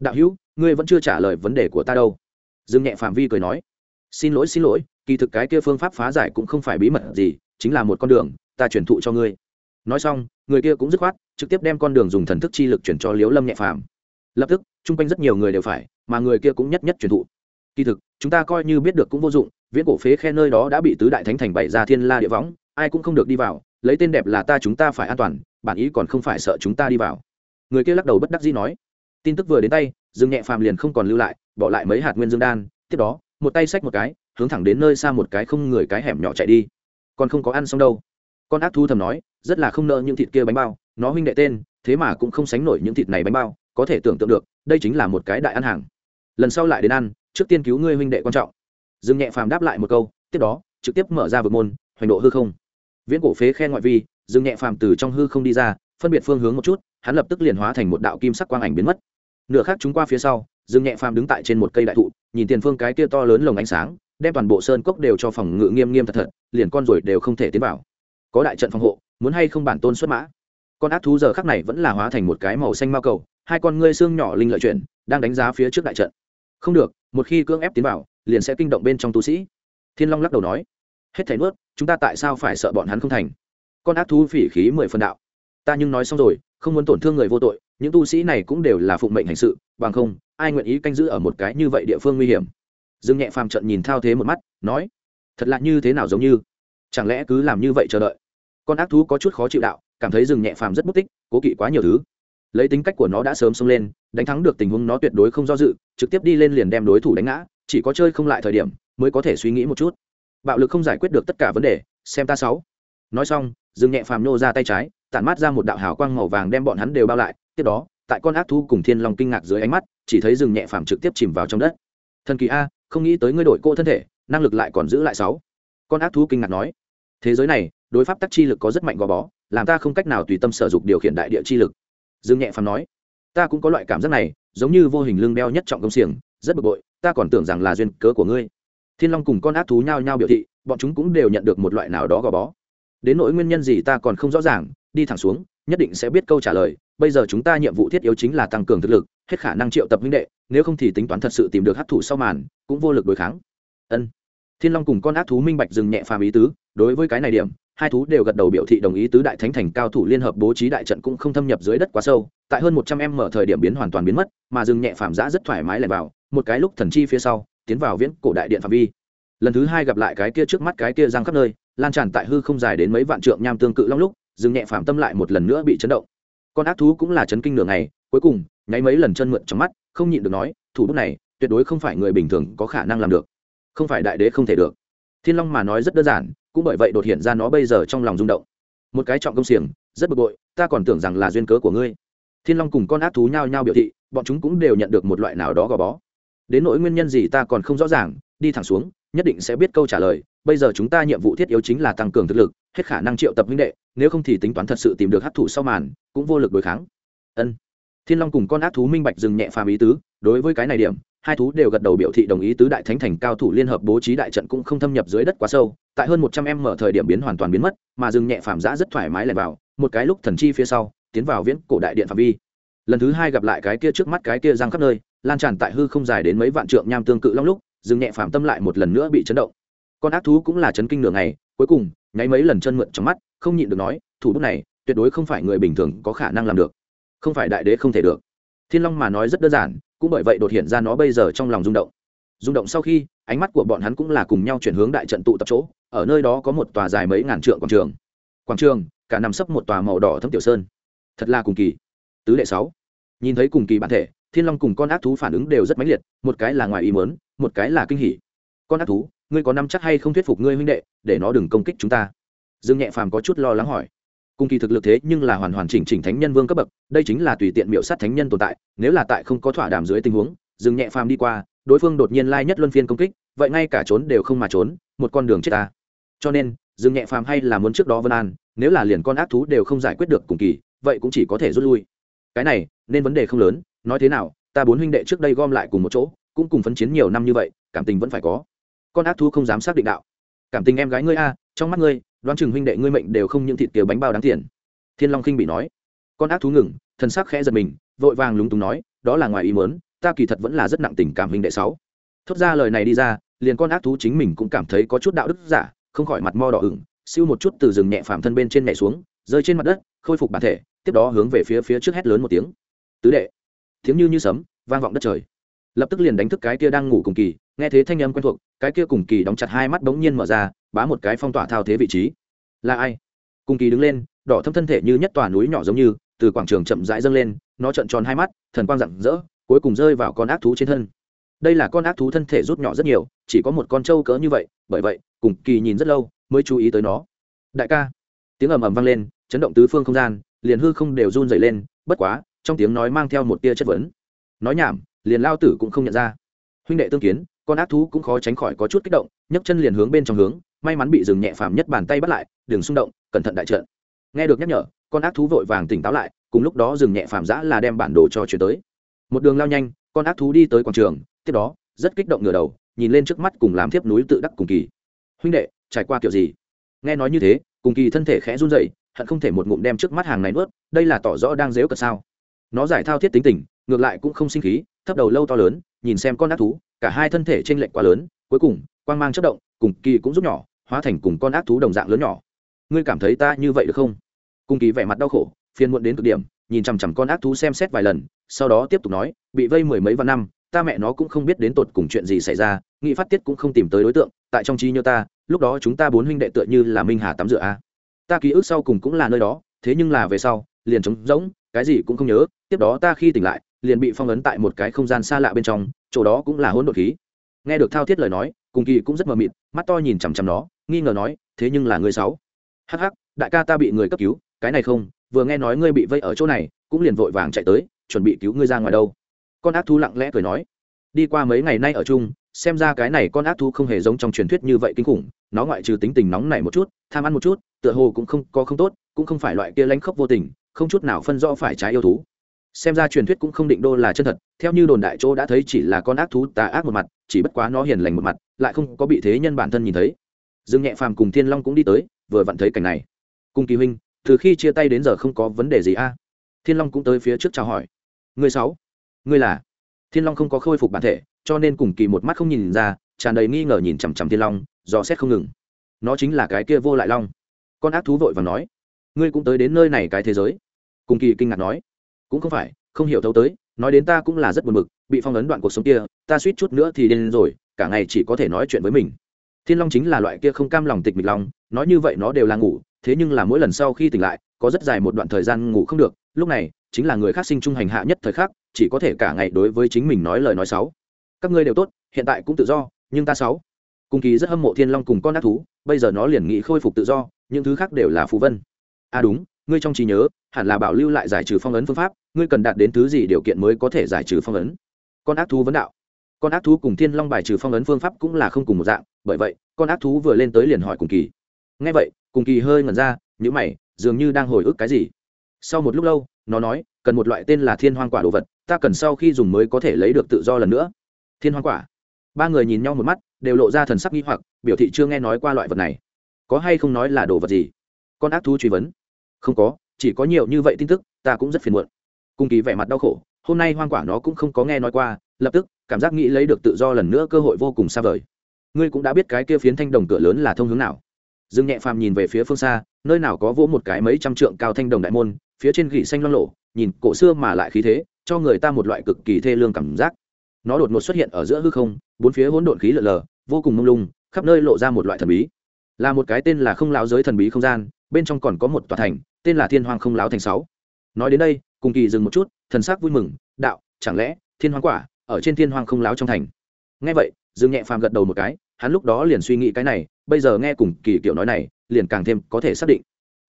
Đạo hữu, ngươi vẫn chưa trả lời vấn đề của ta đâu dương nhẹ phạm vi cười nói, xin lỗi xin lỗi, kỳ thực cái kia phương pháp phá giải cũng không phải bí mật gì, chính là một con đường, ta truyền thụ cho ngươi. Nói xong, người kia cũng dứt khoát, trực tiếp đem con đường dùng thần thức chi lực chuyển cho liếu lâm nhẹ phàm. Lập tức, chung quanh rất nhiều người đều phải, mà người kia cũng nhất nhất truyền thụ. Kỳ thực, chúng ta coi như biết được cũng vô dụng, viễn cổ phế khe nơi đó đã bị tứ đại thánh thành bày ra thiên la địa võng, ai cũng không được đi vào, lấy tên đẹp là ta chúng ta phải an toàn, bản ý còn không phải sợ chúng ta đi vào. Người kia lắc đầu bất đắc dĩ nói. Tin tức vừa đến tay, dương nhẹ phàm liền không còn lưu lại bỏ lại mấy hạt nguyên dương đan, tiếp đó, một tay xách một cái, hướng thẳng đến nơi xa một cái không người cái hẻm nhỏ chạy đi. Còn không có ăn xong đâu. Con ác thu thầm nói, rất là không nợ những thịt kia bánh bao, nó huynh đệ tên, thế mà cũng không sánh nổi những thịt này bánh bao, có thể tưởng tượng được, đây chính là một cái đại ăn hàng. Lần sau lại đến ăn, trước tiên cứu ngươi huynh đệ quan trọng. Dương nhẹ phàm đáp lại một câu, tiếp đó, trực tiếp mở ra vực môn, hoành độ hư không. Viễn cổ phế khen ngoại vi, dương nhẹ phàm từ trong hư không đi ra, phân biệt phương hướng một chút, hắn lập tức liền hóa thành một đạo kim sắc quang ảnh biến mất. Nửa khác chúng qua phía sau dương nhẹ phàm đứng tại trên một cây đại thụ, nhìn tiền phương cái kia to lớn lồng ánh sáng, đem toàn bộ sơn cốc đều cho phòng ngự nghiêm nghiêm thật thật, liền con rồi đều không thể tiến vào. Có đại trận phòng hộ, muốn hay không bản tôn xuất mã? Con ác thú giờ khắc này vẫn là hóa thành một cái màu xanh mao cầu, hai con ngươi xương nhỏ linh lợi chuyển, đang đánh giá phía trước đại trận. Không được, một khi cưỡng ép tiến vào, liền sẽ kinh động bên trong tu sĩ. Thiên long lắc đầu nói, hết thảy nuốt, chúng ta tại sao phải sợ bọn hắn không thành? Con ác thú phỉ khí mười phần đạo, ta nhưng nói xong rồi, không muốn tổn thương người vô tội, những tu sĩ này cũng đều là phụng mệnh hành sự, bằng không ai nguyện ý canh giữ ở một cái như vậy địa phương nguy hiểm? Dương nhẹ phàm trận nhìn thao thế một mắt, nói, thật lạ như thế nào giống như? Chẳng lẽ cứ làm như vậy chờ đợi? Con ác thú có chút khó chịu đạo, cảm thấy rừng nhẹ phàm rất mất tích, cố kỵ quá nhiều thứ. Lấy tính cách của nó đã sớm xông lên, đánh thắng được tình huống nó tuyệt đối không do dự, trực tiếp đi lên liền đem đối thủ đánh ngã, chỉ có chơi không lại thời điểm mới có thể suy nghĩ một chút. Bạo lực không giải quyết được tất cả vấn đề, xem ta sáu. Nói xong rừng nhẹ phàm nô ra tay trái, tản mát ra một đạo hào quang màu vàng đem bọn hắn đều bao lại, tiếp đó tại con ác thú cùng thiên long kinh ngạc dưới ánh mắt, chỉ thấy rừng nhẹ phàm trực tiếp chìm vào trong đất. Thần kỳ a, không nghĩ tới ngươi đổi cô thân thể, năng lực lại còn giữ lại sáu. Con ác thú kinh ngạc nói, thế giới này, đối pháp tắc chi lực có rất mạnh gò bó, làm ta không cách nào tùy tâm sở dục điều khiển đại địa chi lực. Dương nhẹ phàm nói, ta cũng có loại cảm giác này, giống như vô hình lưng đeo nhất trọng công xiềng, rất bực bội, ta còn tưởng rằng là duyên cớ của ngươi. Thiên long cùng con ác thú nhao nhao biểu thị, bọn chúng cũng đều nhận được một loại nào đó gò bó. Đến nỗi nguyên nhân gì ta còn không rõ ràng, đi thẳng xuống nhất định sẽ biết câu trả lời. Bây giờ chúng ta nhiệm vụ thiết yếu chính là tăng cường thực lực, hết khả năng triệu tập huynh đệ, nếu không thì tính toán thật sự tìm được hấp thụ sau màn, cũng vô lực đối kháng. Ân. Thiên long cùng con ác thú minh bạch dừng nhẹ phàm ý tứ. Đối với cái này điểm, hai thú đều gật đầu biểu thị đồng ý tứ đại thánh thành cao thủ liên hợp bố trí đại trận cũng không thâm nhập dưới đất quá sâu, tại hơn một trăm em mở thời điểm biến hoàn toàn biến mất, mà dừng nhẹ phàm giã rất thoải mái lẻn vào, một cái lúc thần chi phía sau, tiến vào viễn cổ đại điện phạm vi. Lần thứ hai gặp lại cái kia trước mắt cái kia răng khắp nơi, lan tràn tại hư không dài đến mấy vạn trượng nham tương cự long lúc dừng nhẹ phàm tâm lại một lần nữa bị chấn động. Con ác thú cũng là chấn kinh nửa ngày, cuối cùng, nháy mấy lần chân mượn trong mắt, không nhịn được nói, thủ bút này, tuyệt đối không phải người bình thường có khả năng làm được. Không phải đại đế không thể được. Thiên long mà nói rất đơn giản, cũng bởi vậy đột hiện ra nó bây giờ trong lòng rung động. Một cái trọng công xiềng, rất bực bội, ta còn tưởng rằng là duyên cớ của ngươi. Thiên long cùng con ác thú nhao nhao biểu thị, bọn chúng cũng đều nhận được một loại nào đó gò bó. Đến nỗi nguyên nhân gì ta còn không rõ ràng, đi thẳng xuống, nhất định sẽ biết câu trả lời, bây giờ chúng ta nhiệm vụ thiết yếu chính là tăng cường thực lực hết khả năng triệu tập huynh đệ, nếu không thì tính toán thật sự tìm được hấp thụ sau màn, cũng vô lực đối kháng. Ân. Thiên long cùng con ác thú minh bạch dừng nhẹ phàm ý tứ, đối với cái này điểm, hai thú đều gật đầu biểu thị đồng ý tứ đại thánh thành cao thủ liên hợp bố trí đại trận cũng không thâm nhập dưới đất quá sâu, tại hơn một trăm em mở thời điểm biến hoàn toàn biến mất, mà dừng nhẹ phàm giã rất thoải mái lẻn vào, một cái lúc thần chi phía sau, tiến vào viễn cổ đại điện phạm vi. Lần thứ hai gặp lại cái kia trước mắt cái kia giang khắp nơi, lan tràn tại hư không dài đến mấy vạn trượng nham tương cự long lúc, dừng nhẹ phàm tâm lại một lần nữa bị chấn động. Con ác thú cũng là chấn kinh nửa ngày, cuối cùng nháy mấy lần chân mượn trong mắt, không nhịn được nói, thủ bút này, tuyệt đối không phải người bình thường có khả năng làm được. Không phải đại đế không thể được. Thiên long mà nói rất đơn giản, cũng bởi vậy đột hiện ra nó bây giờ trong lòng rung động. Rung động sau khi, ánh mắt của bọn hắn cũng là cùng nhau chuyển hướng đại trận tụ tập chỗ, ở nơi đó có một tòa dài mấy ngàn trượng quảng trường. Quảng trường, cả nằm sấp một tòa màu đỏ thấm tiểu sơn. Thật là cùng kỳ. Tứ đệ sáu. Nhìn thấy cùng kỳ bản thể, thiên long cùng con ác thú phản ứng đều rất mãnh liệt, một cái là ngoài ý mớn một cái là kinh hỉ con ác thú, ngươi có năm chắc hay không thuyết phục ngươi huynh đệ, để nó đừng công kích chúng ta? Dương nhẹ phàm có chút lo lắng hỏi. Cùng kỳ thực lực thế nhưng là hoàn hoàn chỉnh chỉnh thánh nhân vương cấp bậc, đây chính là tùy tiện miệu sát thánh nhân tồn tại, nếu là tại không có thỏa đàm dưới tình huống, Dương nhẹ phàm đi qua, đối phương đột nhiên lai nhất luân phiên công kích, vậy ngay cả trốn đều không mà trốn, một con đường chết ta. Cho nên, Dương nhẹ phàm hay là muốn trước đó vân an, nếu là liền con ác thú đều không giải quyết được cùng kỳ, vậy cũng chỉ có thể rút lui. Cái này, nên vấn đề không lớn, nói thế nào, ta bốn huynh đệ trước đây gom lại cùng một chỗ, cũng cùng phấn chiến nhiều năm như vậy, cảm tình vẫn phải có con ác thú không dám xác định đạo. Cảm tình em gái ngươi a, trong mắt ngươi, đoán chừng huynh đệ ngươi mệnh đều không những thịt kiểu bánh bao đáng tiền. Thiên long khinh bị nói. Con ác thú ngừng thân sắc khẽ giật mình, vội vàng lúng túng nói, đó là ngoài ý mớn ta kỳ thật vẫn là rất nặng tình cảm huynh đệ sáu. Thốt ra lời này đi ra, liền con ác thú chính mình cũng cảm thấy có chút đạo đức giả, không khỏi mặt mo đỏ ửng, siêu một chút từ rừng nhẹ phạm thân bên trên nhảy xuống, rơi trên mặt đất, khôi phục bản thể, tiếp đó hướng về phía phía trước hét lớn một tiếng. Tứ đệ! Tiếng như như sấm, vang vọng đất trời lập tức liền đánh thức cái kia đang ngủ cùng kỳ, nghe thế thanh âm quen thuộc, cái kia cùng kỳ đóng chặt hai mắt bỗng nhiên mở ra, bá một cái phong tỏa thao thế vị trí. Là ai? Cùng kỳ đứng lên, đỏ thâm thân thể như nhất tòa núi nhỏ giống như, từ quảng trường chậm rãi dâng lên, nó trợn tròn hai mắt, thần quang rạng rỡ, cuối cùng rơi vào con ác thú trên thân. Đây là con ác thú thân thể rút nhỏ rất nhiều, chỉ có một con trâu cỡ như vậy, bởi vậy, cùng kỳ nhìn rất lâu mới chú ý tới nó. Đại ca. Tiếng ầm ầm vang lên, chấn động tứ phương không gian, liền hư không đều run dày lên, bất quá, trong tiếng nói mang theo một tia chất vấn. Nói nhảm liền lao tử cũng không nhận ra. Huynh đệ tương kiến, con ác thú cũng khó tránh khỏi có chút kích động, nhấc chân liền hướng bên trong hướng, may mắn bị dừng nhẹ phàm nhất bàn tay bắt lại, đừng xung động, cẩn thận đại trận. Nghe được nhắc nhở, con ác thú vội vàng tỉnh táo lại, cùng lúc đó dừng nhẹ phàm giã là đem bản đồ cho chuyển tới. Một đường lao nhanh, con ác thú đi tới quảng trường, tiếp đó, rất kích động ngửa đầu, nhìn lên trước mắt cùng làm thiếp núi tự đắc cùng kỳ. Huynh đệ, trải qua kiểu gì? Nghe nói như thế, cùng kỳ thân thể khẽ run rẩy, hận không thể một ngụm đem trước mắt hàng này nuốt, đây là tỏ rõ đang dếu cật sao? Nó giải thao thiết tính tình, ngược lại cũng không sinh khí thấp đầu lâu to lớn, nhìn xem con ác thú, cả hai thân thể t r ê n lệch quá lớn, cuối cùng, quang mang chất động, cùng kỳ cũng giúp nhỏ, hóa thành cùng con ác thú đồng dạng lớn nhỏ. Ngươi cảm thấy ta như vậy được không? Cùng kỳ vẻ mặt đau khổ, phiền muộn đến cực điểm, nhìn chằm chằm con ác thú xem xét vài lần, sau đó tiếp tục nói, bị vây mười mấy vạn năm, ta mẹ nó cũng không biết đến tột cùng chuyện gì xảy ra, nghị phát tiết cũng không tìm tới đối tượng, tại trong trí nhớ ta, lúc đó chúng ta bốn huynh đệ tựa như là minh hà tắm rửa a. Ta ký ức sau cùng cũng là nơi đó, thế nhưng là về sau, liền trống rỗng cái gì cũng không nhớ, tiếp đó ta khi tỉnh lại, liền bị phong ấn tại một cái không gian xa lạ bên trong, chỗ đó cũng là hỗn độn khí. Nghe được thao thiết lời nói, cùng kỳ cũng rất mờ mịt, mắt to nhìn chằm chằm nó, nghi ngờ nói, thế nhưng là người sáu. Hắc hắc, đại ca ta bị người cấp cứu, cái này không, vừa nghe nói ngươi bị vây ở chỗ này, cũng liền vội vàng chạy tới, chuẩn bị cứu ngươi ra ngoài đâu. Con ác thú lặng lẽ cười nói, đi qua mấy ngày nay ở chung, xem ra cái này con ác thú không hề giống trong truyền thuyết như vậy kinh khủng, nó ngoại trừ tính tình nóng này một chút, tham ăn một chút, tựa hồ cũng không có không tốt, cũng không phải loại kia lanh khốc vô tình không chút nào phân rõ phải trái yêu thú. Xem ra truyền thuyết cũng không định đô là chân thật, theo như đồn đại chỗ đã thấy chỉ là con ác thú tà ác một mặt, chỉ bất quá nó hiền lành một mặt, lại không có bị thế nhân bản thân nhìn thấy. Dương nhẹ phàm cùng thiên long cũng đi tới, vừa vặn thấy cảnh này. Cùng kỳ huynh, từ khi chia tay đến giờ không có vấn đề gì a? Thiên long cũng tới phía trước chào hỏi. Người sáu, người là? Thiên long không có khôi phục bản thể, cho nên cùng kỳ một mắt không nhìn ra, tràn đầy nghi ngờ nhìn chằm chằm thiên long, dò xét không ngừng. Nó chính là cái kia vô lại long. Con ác thú vội và nói, ngươi cũng tới đến nơi này cái thế giới cùng kỳ kinh ngạc nói, cũng không phải, không hiểu thấu tới, nói đến ta cũng là rất buồn bực, bị phong ấn đoạn cuộc sống kia, ta suýt chút nữa thì điên rồi, cả ngày chỉ có thể nói chuyện với mình. Thiên long chính là loại kia không cam lòng tịch mịch lòng, nói như vậy nó đều là ngủ, thế nhưng là mỗi lần sau khi tỉnh lại, có rất dài một đoạn thời gian ngủ không được, lúc này, chính là người khác sinh trung hành hạ nhất thời khắc, chỉ có thể cả ngày đối với chính mình nói lời nói xấu. Các ngươi đều tốt, hiện tại cũng tự do, nhưng ta xấu. Cùng kỳ rất hâm mộ thiên long cùng con ác thú, bây giờ nó liền nghĩ khôi phục tự do, những thứ khác đều là phù vân. À đúng ngươi trong trí nhớ, hẳn là bảo lưu lại giải trừ phong ấn phương pháp, ngươi cần đạt đến thứ gì điều kiện mới có thể giải trừ phong ấn? Con ác thú vấn đạo. Con ác thú cùng thiên long bài trừ phong ấn phương pháp cũng là không cùng một dạng, bởi vậy, con ác thú vừa lên tới liền hỏi cùng kỳ. Ngay vậy, cùng kỳ hơi ngẩn ra nhữ mày, dường như đang hồi ức cái gì. Sau một lúc lâu, nó nói, cần một loại tên là thiên hoang quả đồ vật, ta cần sau khi dùng mới có thể lấy được tự do lần nữa. Thiên hoang quả. Ba người nhìn nhau một mắt, đều lộ ra thần sắc nghi hoặc, biểu thị chưa nghe nói qua loại vật này. Có hay không nói là đồ vật gì? Con ác thú truy vấn không có, chỉ có nhiều như vậy tin tức, ta cũng rất phiền muộn. Cung kỳ vẻ mặt đau khổ, hôm nay hoang quả nó cũng không có nghe nói qua, lập tức, cảm giác nghĩ lấy được tự do lần nữa cơ hội vô cùng xa vời. Ngươi cũng đã biết cái kia phiến thanh đồng cửa lớn là thông hướng nào. Dương nhẹ phàm nhìn về phía phương xa, nơi nào có vỗ một cái mấy trăm trượng cao thanh đồng đại môn, phía trên gỉ xanh loang lộ nhìn cổ xưa mà lại khí thế, cho người ta một loại cực kỳ thê lương cảm giác. Nó đột ngột xuất hiện ở giữa hư không, bốn phía hỗn độn khí lở lờ, vô cùng mông lung, khắp nơi lộ ra một loại thần bí. Là một cái tên là không láo giới thần bí không gian, bên trong còn có một tòa thành tên là thiên hoàng không láo thành sáu. Nói đến đây, cùng kỳ dừng một chút, thần sắc vui mừng, đạo, chẳng lẽ, thiên hoàng quả, ở trên thiên hoàng không láo trong thành? Nghe vậy, dương nhẹ phàm gật đầu một cái, hắn lúc đó liền suy nghĩ cái này, bây giờ nghe cùng kỳ kiểu nói này, liền càng thêm có thể xác định.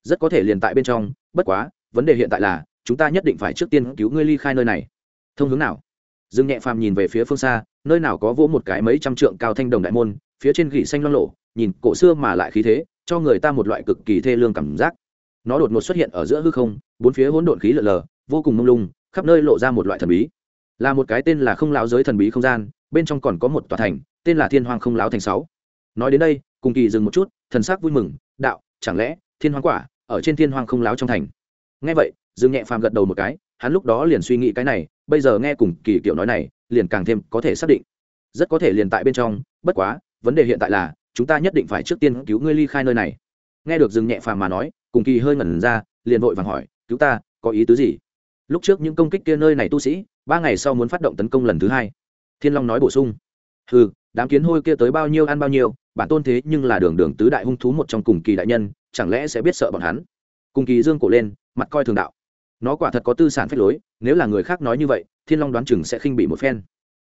Rất có thể liền tại bên trong, bất quá, vấn đề hiện tại là, chúng ta nhất định phải trước tiên cứu ngươi ly khai nơi này. Thông hướng nào? Dương nhẹ phàm nhìn về phía phương xa, nơi nào có vỗ một cái mấy trăm trượng cao thanh đồng đại môn, phía trên gỉ xanh loang lộ nhìn cổ xưa mà lại khí thế, cho người ta một loại cực kỳ thê lương cảm giác nó đột ngột xuất hiện ở giữa hư không, bốn phía hỗn độn khí lở lờ, vô cùng mông lung, khắp nơi lộ ra một loại thần bí. Là một cái tên là không lão giới thần bí không gian, bên trong còn có một tòa thành, tên là thiên hoàng không lão thành sáu. Nói đến đây, cùng kỳ dừng một chút, thần sắc vui mừng, đạo, chẳng lẽ, thiên hoàng quả, ở trên thiên hoàng không lão trong thành? Nghe vậy dương nhẹ phàm gật đầu một cái, hắn lúc đó liền suy nghĩ cái này, bây giờ nghe cùng kỳ kiểu nói này, liền càng thêm có thể xác định. Rất có thể liền tại bên trong, bất quá, vấn đề hiện tại là, chúng ta nhất định phải trước tiên cứu ngươi ly khai nơi này. Nghe được Dương nhẹ phàm mà nói cùng kỳ hơi ngẩn ra, liền vội vàng hỏi, cứu ta, có ý tứ gì? Lúc trước những công kích kia nơi này tu sĩ, ba ngày sau muốn phát động tấn công lần thứ hai. Thiên long nói bổ sung ừ đám kiến hôi kia tới bao nhiêu ăn bao nhiêu, bản tôn thế nhưng là đường đường tứ đại hung thú một trong cùng kỳ đại nhân, chẳng lẽ sẽ biết sợ bọn hắn? Cùng kỳ dương cổ lên, mặt coi thường đạo, nó quả thật có tư sản phép lối, nếu là người khác nói như vậy, thiên long đoán chừng sẽ khinh bị một phen.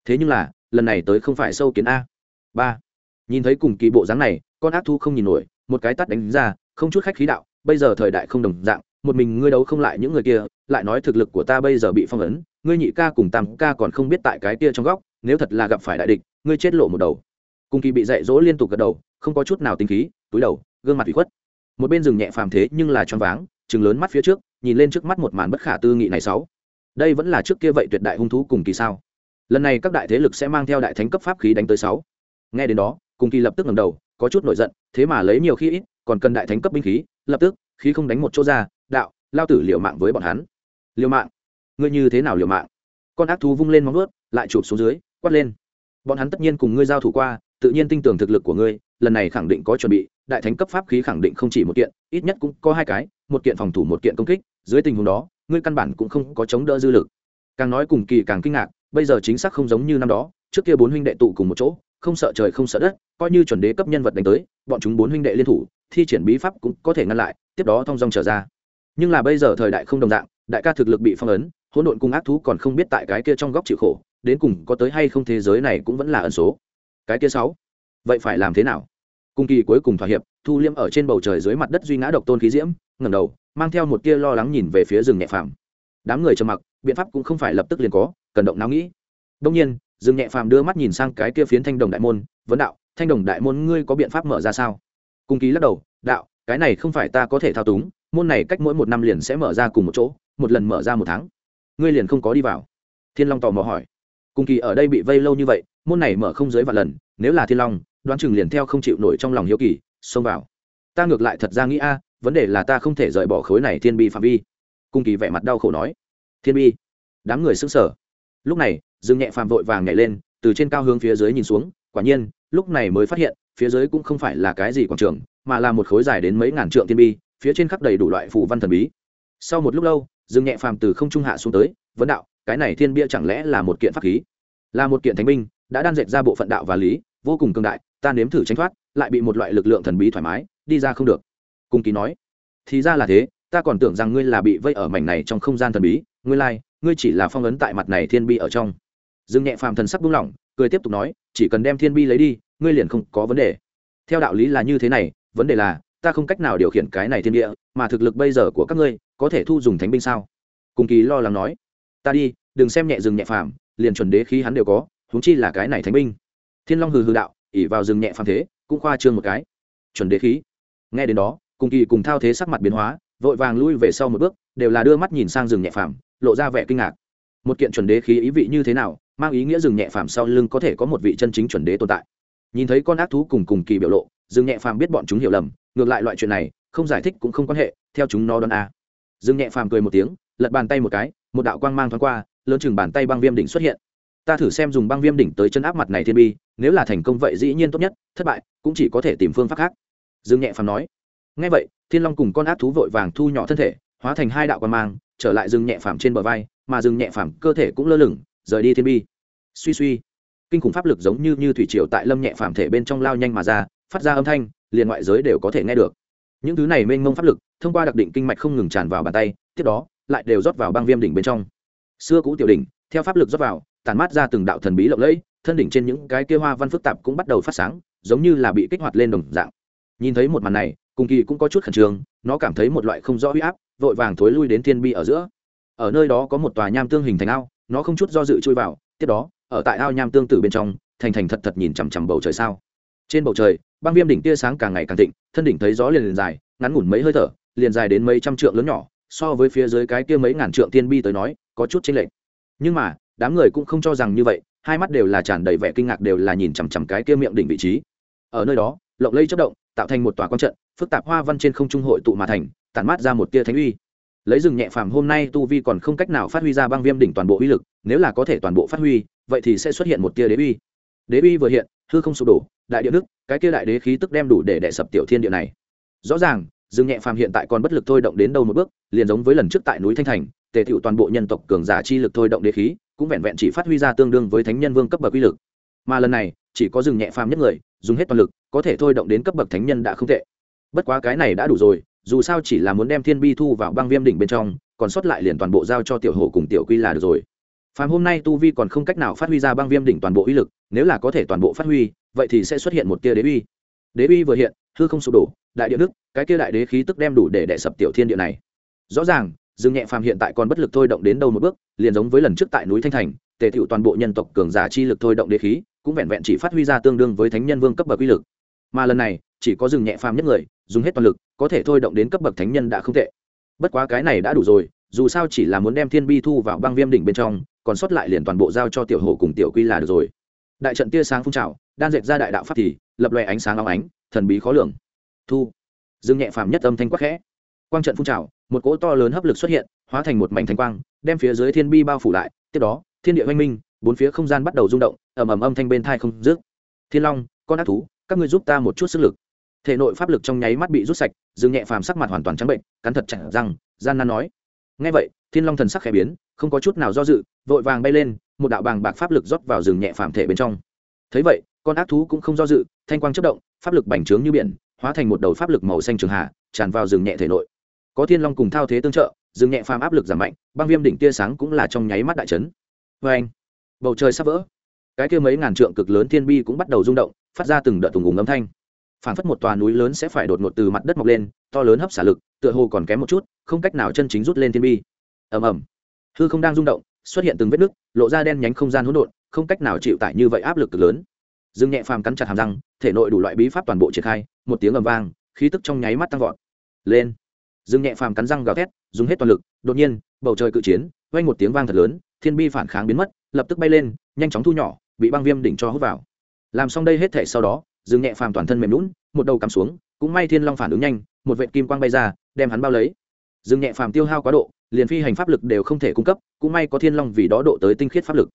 Thế nhưng là, lần này tới không phải sâu kiến a. Ba, nhìn thấy cùng kỳ bộ dáng này, con ác thu không nhìn nổi, một cái tắt đánh ra, không chút khách khí đạo bây giờ thời đại không đồng dạng, một mình ngươi đấu không lại những người kia, lại nói thực lực của ta bây giờ bị phong ấn, ngươi nhị ca cùng tam ca còn không biết tại cái kia trong góc, nếu thật là gặp phải đại địch, ngươi chết lộ một đầu. Cung kỳ bị dạy dỗ liên tục gật đầu, không có chút nào tính khí, túi đầu, gương mặt bị khuất. Một bên rừng nhẹ phàm thế nhưng là choáng váng chừng lớn mắt phía trước, nhìn lên trước mắt một màn bất khả tư nghị này sáu. Đây vẫn là trước kia vậy tuyệt đại hung thú cùng kỳ sao? Lần này các đại thế lực sẽ mang theo đại thánh cấp pháp khí đánh tới sáu. Nghe đến đó cùng kỳ lập tức ngầm đầu, có chút nổi giận, thế mà lấy nhiều khi ít còn cần đại thánh cấp binh khí, lập tức, khí không đánh một chỗ ra, đạo, lao tử liều mạng với bọn hắn. Liều mạng? Ngươi như thế nào liều mạng? Con ác thú vung lên móng ướt lại chụp xuống dưới, quát lên. Bọn hắn tất nhiên cùng ngươi giao thủ qua, tự nhiên tin tưởng thực lực của ngươi, lần này khẳng định có chuẩn bị, đại thánh cấp pháp khí khẳng định không chỉ một kiện, ít nhất cũng có hai cái, một kiện phòng thủ một kiện công kích, dưới tình huống đó, ngươi căn bản cũng không có chống đỡ dư lực. Càng nói cùng kỳ càng kinh ngạc, bây giờ chính xác không giống như năm đó, trước kia bốn huynh đệ tụ cùng một chỗ không sợ trời không sợ đất, coi như chuẩn đế cấp nhân vật đánh tới, bọn chúng bốn huynh đệ liên thủ, thi triển bí pháp cũng có thể ngăn lại, tiếp đó thong dong trở ra. Nhưng là bây giờ thời đại không đồng dạng, đại ca thực lực bị phong ấn, hỗn độn cung ác thú còn không biết tại cái kia trong góc chịu khổ, đến cùng có tới hay không thế giới này cũng vẫn là ẩn số. Cái kia sáu, vậy phải làm thế nào? Cung kỳ cuối cùng thỏa hiệp, thu liêm ở trên bầu trời dưới mặt đất duy ngã độc tôn khí diễm, ngẩng đầu, mang theo một tia lo lắng nhìn về phía rừng nhẹ phàm. Đám người trầm mặc, biện pháp cũng không phải lập tức liền có, cần động não nghĩ. Đông nhiên dương nhẹ phàm đưa mắt nhìn sang cái kia phiến thanh đồng đại môn, vấn đạo, thanh đồng đại môn ngươi có biện pháp mở ra sao? Cung ký lắc đầu, đạo, cái này không phải ta có thể thao túng, môn này cách mỗi một năm liền sẽ mở ra cùng một chỗ, một lần mở ra một tháng. Ngươi liền không có đi vào. Thiên long tò mò hỏi. Cung kỳ ở đây bị vây lâu như vậy, môn này mở không dưới vài lần, nếu là thiên long, đoán chừng liền theo không chịu nổi trong lòng hiếu kỳ, xông vào. Ta ngược lại thật ra nghĩ a, vấn đề là ta không thể rời bỏ khối này thiên bi phạm vi. Cung kỳ vẻ mặt đau khổ nói. Thiên bi? Đám người xứng sở lúc này dương nhẹ phàm vội vàng nhảy lên từ trên cao hướng phía dưới nhìn xuống quả nhiên lúc này mới phát hiện phía dưới cũng không phải là cái gì quảng trường mà là một khối dài đến mấy ngàn trượng tiên bi phía trên khắp đầy đủ loại phù văn thần bí. Sau một lúc lâu dương nhẹ phàm từ không trung hạ xuống tới vấn đạo cái này thiên bia chẳng lẽ là một kiện pháp khí? Là một kiện thánh binh đã đan dệt ra bộ phận đạo và lý vô cùng cường đại ta nếm thử tránh thoát lại bị một loại lực lượng thần bí thoải mái đi ra không được. Cung ký nói thì ra là thế ta còn tưởng rằng ngươi là bị vây ở mảnh này trong không gian thần bí ngươi lai、like, ngươi chỉ là phong ấn tại mặt này thiên bi ở trong dương nhẹ phàm thần sắc buông lỏng, cười tiếp tục nói, chỉ cần đem thiên bi lấy đi, ngươi liền không có vấn đề. Theo đạo lý là như thế này, vấn đề là, ta không cách nào điều khiển cái này thiên địa, mà thực lực bây giờ của các ngươi, có thể thu dùng thánh binh sao? Cùng kỳ lo lắng nói, ta đi, đừng xem nhẹ rừng nhẹ phàm, liền chuẩn đế khí hắn đều có, huống chi là cái này thánh binh. Thiên long hừ hừ đạo ỉ vào rừng nhẹ phàm thế, cũng khoa trương một cái. Chuẩn đế khí. Nghe đến đó, cùng kỳ cùng thao thế sắc mặt biến hóa, vội vàng lui về sau một bước, đều là đưa mắt nhìn sang rừng nhẹ phàm, lộ ra vẻ kinh ngạc một kiện chuẩn đế khí ý vị như thế nào, mang ý nghĩa rừng nhẹ phàm sau lưng có thể có một vị chân chính chuẩn đế tồn tại. Nhìn thấy con ác thú cùng cùng kỳ biểu lộ, rừng nhẹ phàm biết bọn chúng hiểu lầm, ngược lại loại chuyện này, không giải thích cũng không quan hệ, theo chúng nó đón a. À. rừng nhẹ phàm cười một tiếng, lật bàn tay một cái, một đạo quang mang thoáng qua, lớn chừng bàn tay băng viêm đỉnh xuất hiện. Ta thử xem dùng băng viêm đỉnh tới chân áp mặt này thiên bi, nếu là thành công vậy dĩ nhiên tốt nhất, thất bại, cũng chỉ có thể tìm phương pháp khác. Dương nhẹ phàm nói. Ngay vậy, thiên long cùng con ác thú vội vàng thu nhỏ thân thể, hóa thành hai đạo quan mang, trở lại dương nhẹ phàm trên bờ vai mà rừng nhẹ phàm cơ thể cũng lơ lửng, rời đi thiên bi. Suy suy, kinh khủng pháp lực giống như như thủy triều tại lâm nhẹ phàm thể bên trong lao nhanh mà ra, phát ra âm thanh, liền ngoại giới đều có thể nghe được. Những thứ này mênh mông pháp lực, thông qua đặc định kinh mạch không ngừng tràn vào bàn tay, tiếp đó, lại đều rót vào băng viêm đỉnh bên trong. Xưa cũ tiểu đỉnh, theo pháp lực rót vào tàn mát ra từng đạo thần bí lộng lẫy, thân đỉnh trên những cái kia hoa văn phức tạp cũng bắt đầu phát sáng, giống như là bị kích hoạt lên đồng dạng. Nhìn thấy một màn này, cùng kỳ cũng có chút khẩn trương, nó cảm thấy một loại không rõ huy áp, vội vàng thối lui đến thiên bi ở giữa ở nơi đó có một tòa nham tương hình thành ao, nó không chút do dự chui vào, tiếp đó, ở tại ao nham tương tử bên trong, thành thành thật thật nhìn chằm chằm bầu trời sao. Trên bầu trời, băng viêm đỉnh tia sáng càng ngày càng thịnh, thân đỉnh thấy gió liền liền dài, ngắn ngủn mấy hơi thở, liền dài đến mấy trăm trượng lớn nhỏ, so với phía dưới cái kia mấy ngàn trượng tiên bi tới nói, có chút chênh lệch. Nhưng mà, đám người cũng không cho rằng như vậy, hai mắt đều là tràn đầy vẻ kinh ngạc đều là nhìn chằm chằm cái kia miệng đỉnh vị trí. Ở nơi đó, lộng lây chất động, tạo thành một tòa quan trận, phức tạp hoa văn trên không trung hội tụ mà thành, tản mát ra một tia thánh uy lấy rừng nhẹ phàm hôm nay tu vi còn không cách nào phát huy ra băng viêm đỉnh toàn bộ uy lực, nếu là có thể toàn bộ phát huy, vậy thì sẽ xuất hiện một tia đế uy. Đế uy vừa hiện, hư không sụp đổ, đại địa đức cái kia đại đế khí tức đem đủ để đẻ sập tiểu thiên địa này. Rõ ràng, rừng nhẹ phàm hiện tại còn bất lực thôi động đến đâu một bước, liền giống với lần trước tại núi thanh thành, tề thiệu toàn bộ nhân tộc cường giả chi lực thôi động đế khí, cũng vẹn vẹn chỉ phát huy ra tương đương với thánh nhân vương cấp bậc uy lực. Mà lần này, chỉ có rừng nhẹ phàm nhất người, dùng hết toàn lực, có thể thôi động đến cấp bậc thánh nhân đã không tệ. Bất quá cái này đã đủ rồi dù sao chỉ là muốn đem thiên bi thu vào băng viêm đỉnh bên trong, còn sót lại liền toàn bộ giao cho tiểu hổ cùng tiểu quy là được rồi. Phàm hôm nay tu vi còn không cách nào phát huy ra băng viêm đỉnh toàn bộ uy lực, nếu là có thể toàn bộ phát huy, vậy thì sẽ xuất hiện một tia đế uy. Đế uy vừa hiện, hư không sụp đổ, đại địa đức cái kia đại đế khí tức đem đủ để đẻ sập tiểu thiên địa này. Rõ ràng, dương nhẹ phàm hiện tại còn bất lực thôi động đến đâu một bước, liền giống với lần trước tại núi thanh thành, tề thiệu toàn bộ nhân tộc cường giả chi lực thôi động đế khí, cũng vẹn vẹn chỉ phát huy ra tương đương với thánh nhân vương cấp bậc uy lực. Mà lần này chỉ có dừng nhẹ phàm nhất người, dùng hết toàn lực, có thể thôi động đến cấp bậc thánh nhân đã không tệ. Bất quá cái này đã đủ rồi, dù sao chỉ là muốn đem thiên bi thu vào băng viêm đỉnh bên trong, còn sót lại liền toàn bộ giao cho tiểu hồ cùng tiểu quy là được rồi. Đại trận tia sáng phun trào, đan dệt ra đại đạo pháp thì, lập loè ánh sáng óng ánh, thần bí khó lường. Thu. Dương nhẹ phàm nhất âm thanh quắc khẽ. Quang trận phun trào, một cỗ to lớn hấp lực xuất hiện, hóa thành một mảnh thanh quang, đem phía dưới thiên bi bao phủ lại, tiếp đó, thiên địa oanh minh, bốn phía không gian bắt đầu rung động, ầm ầm âm thanh bên thai không dứt. Thiên long, con ác thú, các ngươi giúp ta một chút sức lực thể nội pháp lực trong nháy mắt bị rút sạch, dương nhẹ phàm sắc mặt hoàn toàn trắng bệnh, cắn thật chặt răng, gian nan nói. Ngay vậy, thiên long thần sắc khẽ biến, không có chút nào do dự, vội vàng bay lên, một đạo bàng bạc pháp lực rót vào rừng nhẹ phàm thể bên trong. Thấy vậy, con ác thú cũng không do dự, thanh quang chất động, pháp lực bành trướng như biển, hóa thành một đầu pháp lực màu xanh trường hạ, tràn vào rừng nhẹ thể nội. Có thiên long cùng thao thế tương trợ rừng nhẹ phàm áp lực giảm mạnh, băng viêm đỉnh tia sáng cũng là trong nháy mắt đại trấn vê anh, bầu trời sắp vỡ. Cái kia mấy ngàn trượng cực lớn thiên bi cũng bắt đầu rung động, phát ra từng đợt thùng ùng âm thanh phản phất một tòa núi lớn sẽ phải đột ngột từ mặt đất mọc lên, to lớn hấp xả lực, tựa hồ còn kém một chút, không cách nào chân chính rút lên thiên bi. Ầm ầm. Hư không đang rung động, xuất hiện từng vết nứt, lộ ra đen nhánh không gian hỗn độn, không cách nào chịu tải như vậy áp lực cực lớn. Dương nhẹ phàm cắn chặt hàm răng, thể nội đủ loại bí pháp toàn bộ triển khai, một tiếng ầm vang, khí tức trong nháy mắt tăng vọt. Lên. Dương nhẹ phàm cắn răng gào thét, dùng hết toàn lực, đột nhiên, bầu trời cự chiến, vang một tiếng vang thật lớn, thiên bi phản kháng biến mất, lập tức bay lên, nhanh chóng thu nhỏ, bị băng viêm đỉnh cho hút vào. Làm xong đây hết thể sau đó Dừng nhẹ phàm toàn thân mềm lún, một đầu cắm xuống, cũng may thiên long phản ứng nhanh, một vệ kim quang bay ra, đem hắn bao lấy. Dừng nhẹ phàm tiêu hao quá độ, liền phi hành pháp lực đều không thể cung cấp, cũng may có thiên long vì đó độ tới tinh khiết pháp lực.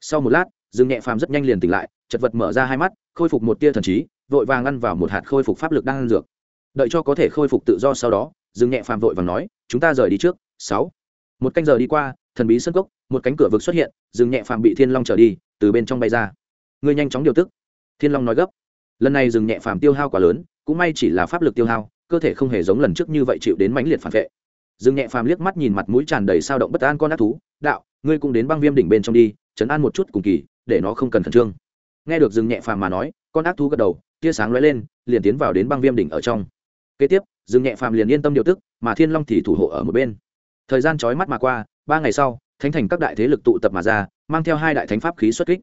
Sau một lát, dừng nhẹ phàm rất nhanh liền tỉnh lại, chật vật mở ra hai mắt, khôi phục một tia thần trí, vội vàng ăn vào một hạt khôi phục pháp lực đang ăn dược. Đợi cho có thể khôi phục tự do sau đó, dừng nhẹ phàm vội vàng nói, chúng ta rời đi trước, sáu. Một canh giờ đi qua, thần bí sân cốc, một cánh cửa vực xuất hiện, dừng nhẹ phàm bị thiên long trở đi, từ bên trong bay ra. Ngươi nhanh chóng điều tức. Thiên long nói gấp lần này Dừng nhẹ phàm tiêu hao quá lớn, cũng may chỉ là pháp lực tiêu hao, cơ thể không hề giống lần trước như vậy chịu đến mãnh liệt phản vệ. Dừng nhẹ phàm liếc mắt nhìn mặt mũi tràn đầy sao động bất an con ác thú, đạo, ngươi cũng đến băng viêm đỉnh bên trong đi chấn an một chút cùng kỳ, để nó không cần khẩn trương. Nghe được Dừng nhẹ phàm mà nói, con ác thú gật đầu, tia sáng lóe lên, liền tiến vào đến băng viêm đỉnh ở trong. Kế tiếp Dừng nhẹ phàm liền yên tâm điều tức, mà thiên long thì thủ hộ ở một bên. Thời gian trói mắt mà qua, ba ngày sau, thánh thành các đại thế lực tụ tập mà ra, mang theo hai đại thánh pháp khí xuất kích.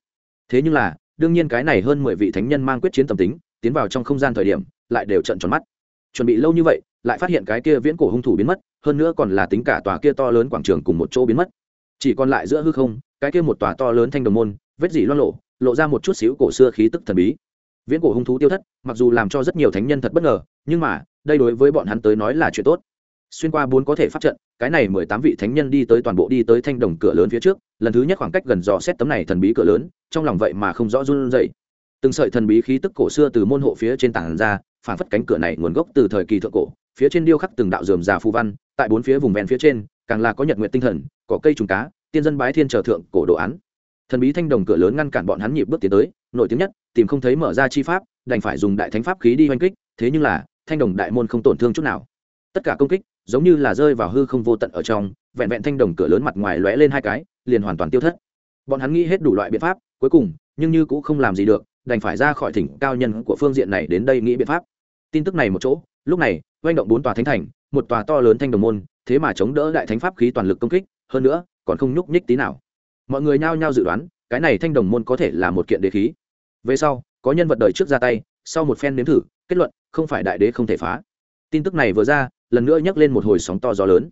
Thế nhưng là đương nhiên cái này hơn mười vị thánh nhân mang quyết chiến tâm tính, tiến vào trong không gian thời điểm, lại đều trận tròn mắt. Chuẩn bị lâu như vậy, lại phát hiện cái kia viễn cổ hung thủ biến mất, hơn nữa còn là tính cả tòa kia to lớn quảng trường cùng một chỗ biến mất. Chỉ còn lại giữa hư không, cái kia một tòa to lớn thanh đồng môn, vết dỉ loan lộ lộ ra một chút xíu cổ xưa khí tức thần bí. Viễn cổ hung thú tiêu thất, mặc dù làm cho rất nhiều thánh nhân thật bất ngờ, nhưng mà, đây đối với bọn hắn tới nói là chuyện tốt. Xuyên qua bốn có thể phát trận, cái này mười tám vị thánh nhân đi tới toàn bộ đi tới thanh đồng cửa lớn phía trước lần thứ nhất khoảng cách gần dò xét tấm này thần bí cửa lớn, trong lòng vậy mà không rõ run dậy từng sợi thần bí khí tức cổ xưa từ môn hộ phía trên tảng ra phản phất cánh cửa này nguồn gốc từ thời kỳ thượng cổ, phía trên điêu khắc từng đạo dườm già phù văn, tại bốn phía vùng ven phía trên, càng là có nhật nguyện tinh thần, có cây trùng cá, tiên dân bái thiên trở thượng cổ đồ án. Thần bí thanh đồng cửa lớn ngăn cản bọn hắn nhịp bước tiến tới, nổi tiếng nhất, tìm không thấy mở ra chi pháp, đành phải dùng đại thánh pháp khí đi oanh kích, thế nhưng là, thanh đồng đại môn không tổn thương chút nào. Tất cả công kích, giống như là rơi vào hư không vô tận ở trong, vẹn vẹn thanh đồng cửa lớn mặt ngoài lóe lên hai cái liền hoàn toàn tiêu thất. Bọn hắn nghĩ hết đủ loại biện pháp, cuối cùng, nhưng như cũng không làm gì được, đành phải ra khỏi thỉnh cao nhân của phương diện này đến đây nghĩ biện pháp. Tin tức này một chỗ, lúc này, oanh động bốn tòa thánh thành, một tòa to lớn thanh đồng môn, thế mà chống đỡ đại thánh pháp khí toàn lực công kích, hơn nữa, còn không nhúc nhích tí nào. Mọi người nhao nhao dự đoán, cái này thanh đồng môn có thể là một kiện đế khí. Về sau, có nhân vật đời trước ra tay, sau một phen nếm thử, kết luận, không phải đại đế không thể phá. Tin tức này vừa ra, lần nữa nhắc lên một hồi sóng to gió lớn.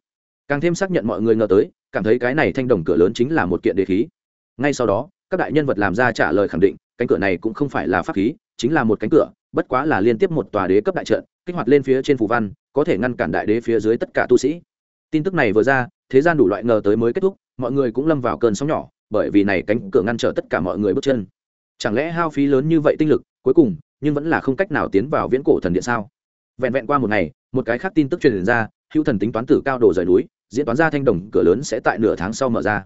Càng thêm xác nhận mọi người ngờ tới cảm thấy cái này thanh đồng cửa lớn chính là một kiện đế khí. Ngay sau đó, các đại nhân vật làm ra trả lời khẳng định, cánh cửa này cũng không phải là pháp khí, chính là một cánh cửa, bất quá là liên tiếp một tòa đế cấp đại trận, kích hoạt lên phía trên phù văn, có thể ngăn cản đại đế phía dưới tất cả tu sĩ. Tin tức này vừa ra, thế gian đủ loại ngờ tới mới kết thúc, mọi người cũng lâm vào cơn sóng nhỏ, bởi vì này cánh cửa ngăn trở tất cả mọi người bước chân. Chẳng lẽ hao phí lớn như vậy tinh lực, cuối cùng, nhưng vẫn là không cách nào tiến vào viễn cổ thần điện sao? Vẹn vẹn qua một ngày, một cái khác tin tức truyền ra, hữu thần tính toán tử cao đồ rời núi diễn toán ra thanh đồng cửa lớn sẽ tại nửa tháng sau mở ra.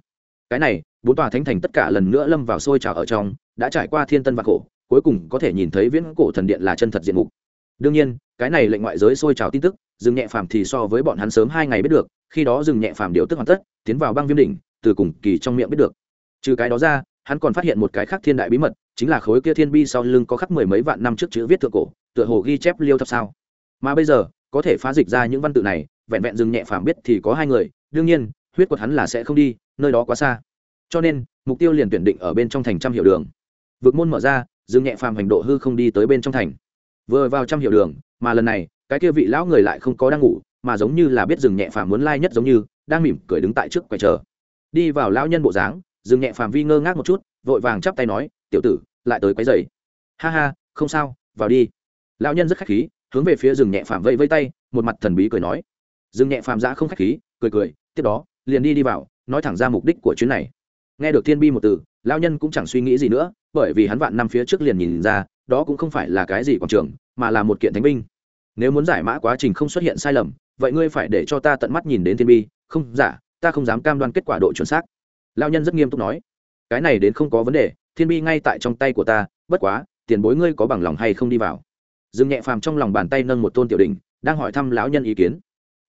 Cái này, bốn tòa thánh thành tất cả lần nữa lâm vào sôi trào ở trong, đã trải qua thiên tân và cổ cuối cùng có thể nhìn thấy viễn cổ thần điện là chân thật diện mục. Đương nhiên, cái này lệnh ngoại giới sôi trào tin tức dừng nhẹ phàm thì so với bọn hắn sớm hai ngày biết được, khi đó dừng nhẹ phàm điều tức hoàn tất, tiến vào băng viêm đỉnh, từ cùng kỳ trong miệng biết được. Trừ cái đó ra, hắn còn phát hiện một cái khác thiên đại bí mật, chính là khối kia thiên bi sau lưng có khắc mười mấy vạn năm trước chữ viết thượng cổ, tựa hồ ghi chép liêu thập sao. Mà bây giờ, có thể phá dịch ra những văn tự này vẹn vẹn dừng nhẹ phàm biết thì có hai người, đương nhiên, huyết quật hắn là sẽ không đi, nơi đó quá xa. Cho nên, mục tiêu liền tuyển định ở bên trong thành trăm hiệu đường. Vượt môn mở ra, dừng nhẹ phàm hành độ hư không đi tới bên trong thành. Vừa vào trăm hiệu đường, mà lần này, cái kia vị lão người lại không có đang ngủ, mà giống như là biết dừng nhẹ phàm muốn lai nhất giống như, đang mỉm cười đứng tại trước quầy chờ. Đi vào lão nhân bộ dáng, dừng nhẹ phàm vi ngơ ngác một chút, vội vàng chắp tay nói, tiểu tử, lại tới quấy dày ha ha, không sao, vào đi. Lão nhân rất khách khí, hướng về phía rừng nhẹ phàm vẫy vây tay, một mặt thần bí cười nói dương nhẹ phàm giã không khách khí, cười cười, tiếp đó, liền đi đi vào, nói thẳng ra mục đích của chuyến này. Nghe được thiên bi một từ, lão nhân cũng chẳng suy nghĩ gì nữa, bởi vì hắn vạn năm phía trước liền nhìn ra, đó cũng không phải là cái gì quảng trường, mà là một kiện thánh binh. Nếu muốn giải mã quá trình không xuất hiện sai lầm, vậy ngươi phải để cho ta tận mắt nhìn đến thiên bi, không giả ta không dám cam đoan kết quả độ chuẩn xác. Lao nhân rất nghiêm túc nói, cái này đến không có vấn đề, thiên bi ngay tại trong tay của ta, bất quá, tiền bối ngươi có bằng lòng hay không đi vào. Dương nhẹ phàm trong lòng bàn tay nâng một tôn tiểu đỉnh, đang hỏi thăm lão nhân ý kiến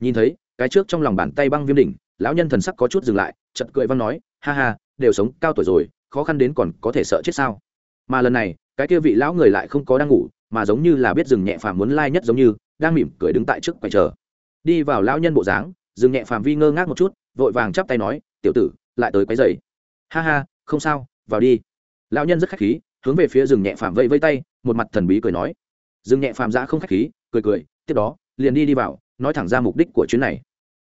nhìn thấy, cái trước trong lòng bàn tay băng viêm đỉnh, lão nhân thần sắc có chút dừng lại chật cười văn nói, ha ha, đều sống cao tuổi rồi, khó khăn đến còn có thể sợ chết sao? Mà lần này, cái kia vị lão người lại không có đang ngủ, mà giống như là biết dừng nhẹ phàm muốn lai nhất giống như, đang mỉm cười đứng tại trước quầy chờ. Đi vào lão nhân bộ dáng dừng nhẹ phàm vi ngơ ngác một chút, vội vàng chắp tay nói, tiểu tử, lại tới quấy dày ha ha, không sao, vào đi. Lão nhân rất khách khí, hướng về phía rừng nhẹ phàm vẫy vây tay, một mặt thần bí cười nói. Rừng nhẹ phàm giã không khách khí, cười cười, tiếp đó, liền đi đi vào nói thẳng ra mục đích của chuyến này.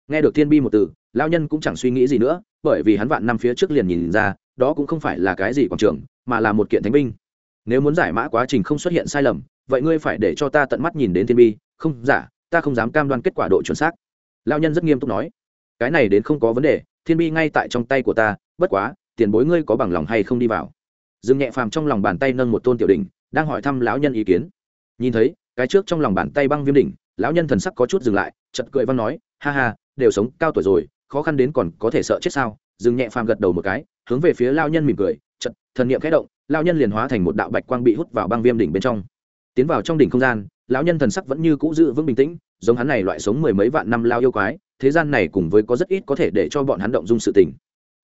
Nghe được thiên bi một từ, lão nhân cũng chẳng suy nghĩ gì nữa, bởi vì hắn vạn năm phía trước liền nhìn ra, đó cũng không phải là cái gì quảng trường, mà là một kiện thánh binh. Nếu muốn giải mã quá trình không xuất hiện sai lầm, vậy ngươi phải để cho ta tận mắt nhìn đến thiên bi. Không giả ta không dám cam đoan kết quả độ chuẩn xác. Lão nhân rất nghiêm túc nói. Cái này đến không có vấn đề, thiên bi ngay tại trong tay của ta, bất quá, tiền bối ngươi có bằng lòng hay không đi vào. Dương nhẹ phàm trong lòng bàn tay nâng một tôn tiểu đỉnh, đang hỏi thăm lão nhân ý kiến. Nhìn thấy, cái trước trong lòng bàn tay băng viêm đỉnh lão nhân thần sắc có chút dừng lại chật cười văn nói, ha ha, đều sống cao tuổi rồi, khó khăn đến còn có thể sợ chết sao? Dừng nhẹ phàm gật đầu một cái, hướng về phía lao nhân mỉm cười chật thần niệm khẽ động lao nhân liền hóa thành một đạo bạch quang bị hút vào băng viêm đỉnh bên trong. Tiến vào trong đỉnh không gian, lão nhân thần sắc vẫn như cũ giữ vững bình tĩnh, giống hắn này loại sống mười mấy vạn năm lao yêu quái, thế gian này cùng với có rất ít có thể để cho bọn hắn động dung sự tình.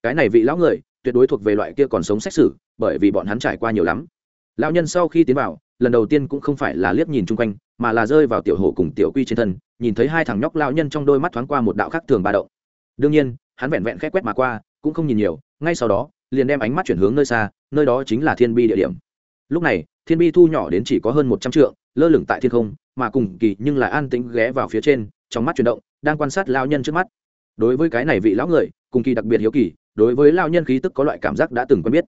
Cái này vị lão người, tuyệt đối thuộc về loại kia còn sống xét xử, bởi vì bọn hắn trải qua nhiều lắm. Lão nhân sau khi tiến vào lần đầu tiên cũng không phải là liếc nhìn chung quanh, mà là rơi vào tiểu hổ cùng tiểu quy trên thân, nhìn thấy hai thằng nhóc lão nhân trong đôi mắt thoáng qua một đạo khác thường ba đậu. đương nhiên, hắn vẹn vẹn khẽ quét mà qua, cũng không nhìn nhiều, ngay sau đó, liền đem ánh mắt chuyển hướng nơi xa, nơi đó chính là thiên bi địa điểm. Lúc này, thiên bi thu nhỏ đến chỉ có hơn một trăm trượng, lơ lửng tại thiên không, mà cùng kỳ nhưng lại an tĩnh ghé vào phía trên, trong mắt chuyển động, đang quan sát lao nhân trước mắt. Đối với cái này vị lão người, cùng kỳ đặc biệt hiếu kỳ, đối với lao nhân khí tức có loại cảm giác đã từng quen biết.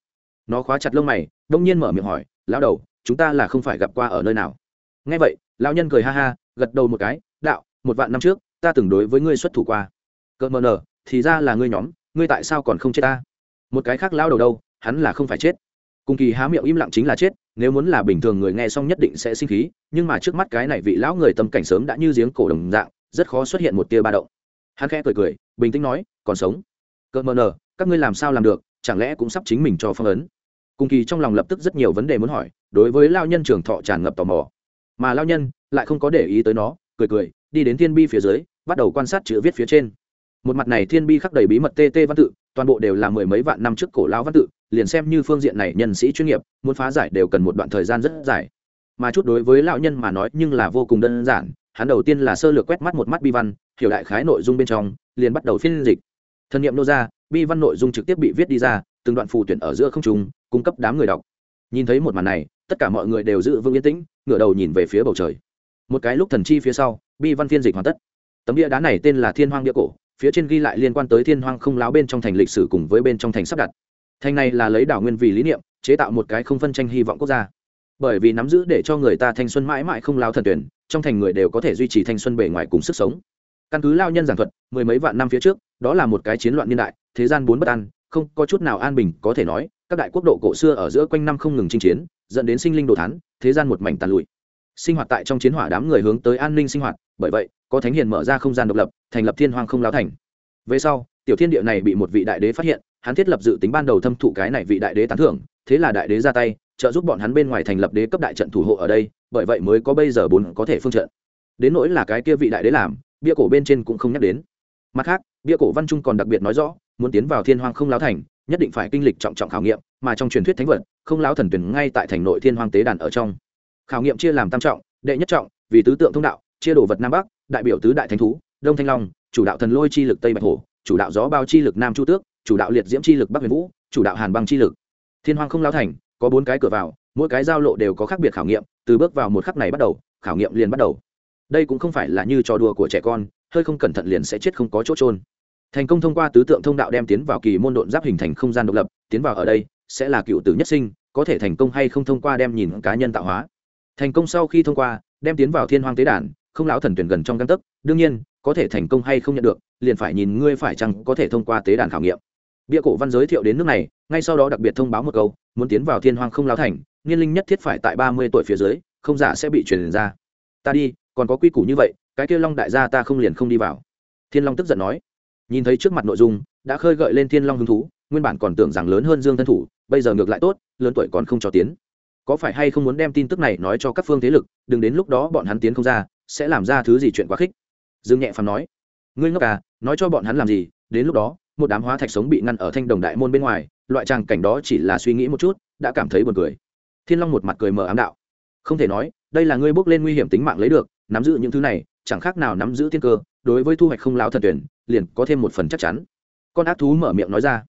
Nó khóa chặt lông mày, đông nhiên mở miệng hỏi, lão đầu chúng ta là không phải gặp qua ở nơi nào. Ngay vậy, lão nhân cười ha ha, gật đầu một cái, đạo, một vạn năm trước, ta từng đối với ngươi xuất thủ qua. Cợt mờ nở, thì ra là ngươi nhóm, ngươi tại sao còn không chết ta? Một cái khác lao đầu đâu, hắn là không phải chết. Cùng kỳ há miệng im lặng chính là chết, nếu muốn là bình thường người nghe xong nhất định sẽ sinh khí, nhưng mà trước mắt cái này vị lão người tâm cảnh sớm đã như giếng cổ đồng dạng, rất khó xuất hiện một tia ba động. Hắn khẽ cười cười, bình tĩnh nói, còn sống. Cợt mờ nở, các ngươi làm sao làm được, chẳng lẽ cũng sắp chính mình cho phong ấn? Cùng kỳ trong lòng lập tức rất nhiều vấn đề muốn hỏi, đối với lao nhân trường thọ tràn ngập tò mò. Mà lao nhân lại không có để ý tới nó, cười cười, đi đến thiên bi phía dưới, bắt đầu quan sát chữ viết phía trên. Một mặt này thiên bi khắc đầy bí mật tt văn tự, toàn bộ đều là mười mấy vạn năm trước cổ lao văn tự, liền xem như phương diện này nhân sĩ chuyên nghiệp, muốn phá giải đều cần một đoạn thời gian rất dài. Mà chút đối với lão nhân mà nói nhưng là vô cùng đơn giản, hắn đầu tiên là sơ lược quét mắt một mắt bi văn, hiểu đại khái nội dung bên trong, liền bắt đầu phiên dịch. Thân nhiệm nô ra, bi văn nội dung trực tiếp bị viết đi ra, từng đoạn phù tuyển ở giữa không trung cung cấp đám người đọc. Nhìn thấy một màn này, tất cả mọi người đều giữ vững yên tĩnh, ngửa đầu nhìn về phía bầu trời. Một cái lúc thần chi phía sau, bi văn phiên dịch hoàn tất. Tấm địa đá này tên là thiên hoang địa cổ, phía trên ghi lại liên quan tới thiên hoang không láo bên trong thành lịch sử cùng với bên trong thành sắp đặt. Thành này là lấy đảo nguyên vì lý niệm, chế tạo một cái không phân tranh hy vọng quốc gia. Bởi vì nắm giữ để cho người ta thanh xuân mãi mãi không lao thần tuyển, trong thành người đều có thể duy trì thanh xuân bề ngoài cùng sức sống. Căn cứ lao nhân giảng thuật, mười mấy vạn năm phía trước, đó là một cái chiến loạn niên đại, thế gian bốn bất an, không có chút nào an bình có thể nói các đại quốc độ cổ xưa ở giữa quanh năm không ngừng chinh chiến, dẫn đến sinh linh đồ thán, thế gian một mảnh tàn lụi. Sinh hoạt tại trong chiến hỏa đám người hướng tới an ninh sinh hoạt, bởi vậy, có thánh hiền mở ra không gian độc lập, thành lập thiên hoàng không lao thành. Về sau, tiểu thiên địa này bị một vị đại đế phát hiện, hắn thiết lập dự tính ban đầu thâm thụ cái này vị đại đế tán thưởng, thế là đại đế ra tay, trợ giúp bọn hắn bên ngoài thành lập đế cấp đại trận thủ hộ ở đây, bởi vậy mới có bây giờ bốn có thể phương trận. Đến nỗi là cái kia vị đại đế làm, bia cổ bên trên cũng không nhắc đến. Mặt khác, bia cổ văn trung còn đặc biệt nói rõ, muốn tiến vào thiên hoàng không lao thành nhất định phải kinh lịch trọng trọng khảo nghiệm, mà trong truyền thuyết thánh vật, không lão thần tuyển ngay tại thành nội thiên hoàng tế đàn ở trong. Khảo nghiệm chia làm tam trọng, đệ nhất trọng, vì tứ tượng thông đạo, chia đồ vật nam bắc, đại biểu tứ đại thánh thú, đông thanh long, chủ đạo thần lôi chi lực tây bạch hổ, chủ đạo gió bao chi lực nam chu tước, chủ đạo liệt diễm chi lực bắc huyền vũ, chủ đạo hàn băng chi lực. Thiên hoàng không lão thành, có bốn cái cửa vào, mỗi cái giao lộ đều có khác biệt khảo nghiệm, từ bước vào một khắc này bắt đầu, khảo nghiệm liền bắt đầu. Đây cũng không phải là như trò đùa của trẻ con, hơi không cẩn thận liền sẽ chết không có chỗ trôn thành công thông qua tứ tượng thông đạo đem tiến vào kỳ môn độn giáp hình thành không gian độc lập, tiến vào ở đây sẽ là cựu tử nhất sinh, có thể thành công hay không thông qua đem nhìn cá nhân tạo hóa. Thành công sau khi thông qua, đem tiến vào thiên hoang tế đàn, không lão thần tuyển gần trong căn tấc, đương nhiên, có thể thành công hay không nhận được, liền phải nhìn ngươi phải chăng có thể thông qua tế đàn khảo nghiệm. Bia cổ văn giới thiệu đến nước này, ngay sau đó đặc biệt thông báo một câu, muốn tiến vào thiên hoang không lão thành, niên linh nhất thiết phải tại ba mươi tuổi phía dưới, không giả sẽ bị truyền ra. Ta đi, còn có quy củ như vậy, cái kia long đại gia ta không liền không đi vào. Thiên long tức giận nói nhìn thấy trước mặt nội dung, đã khơi gợi lên thiên long hứng thú, nguyên bản còn tưởng rằng lớn hơn dương thân thủ, bây giờ ngược lại tốt, lớn tuổi còn không cho tiến. Có phải hay không muốn đem tin tức này nói cho các phương thế lực, đừng đến lúc đó bọn hắn tiến không ra, sẽ làm ra thứ gì chuyện quá khích. Dương nhẹ phàm nói, ngươi ngốc à nói cho bọn hắn làm gì, đến lúc đó, một đám hóa thạch sống bị ngăn ở thanh đồng đại môn bên ngoài, loại tràng cảnh đó chỉ là suy nghĩ một chút, đã cảm thấy buồn cười. Thiên long một mặt cười mờ ám đạo, không thể nói, đây là ngươi bước lên nguy hiểm tính mạng lấy được, nắm giữ những thứ này, chẳng khác nào nắm giữ thiên cơ, đối với thu hoạch không lao thần tuyển liền có thêm một phần chắc chắn. Con ác thú mở miệng nói ra.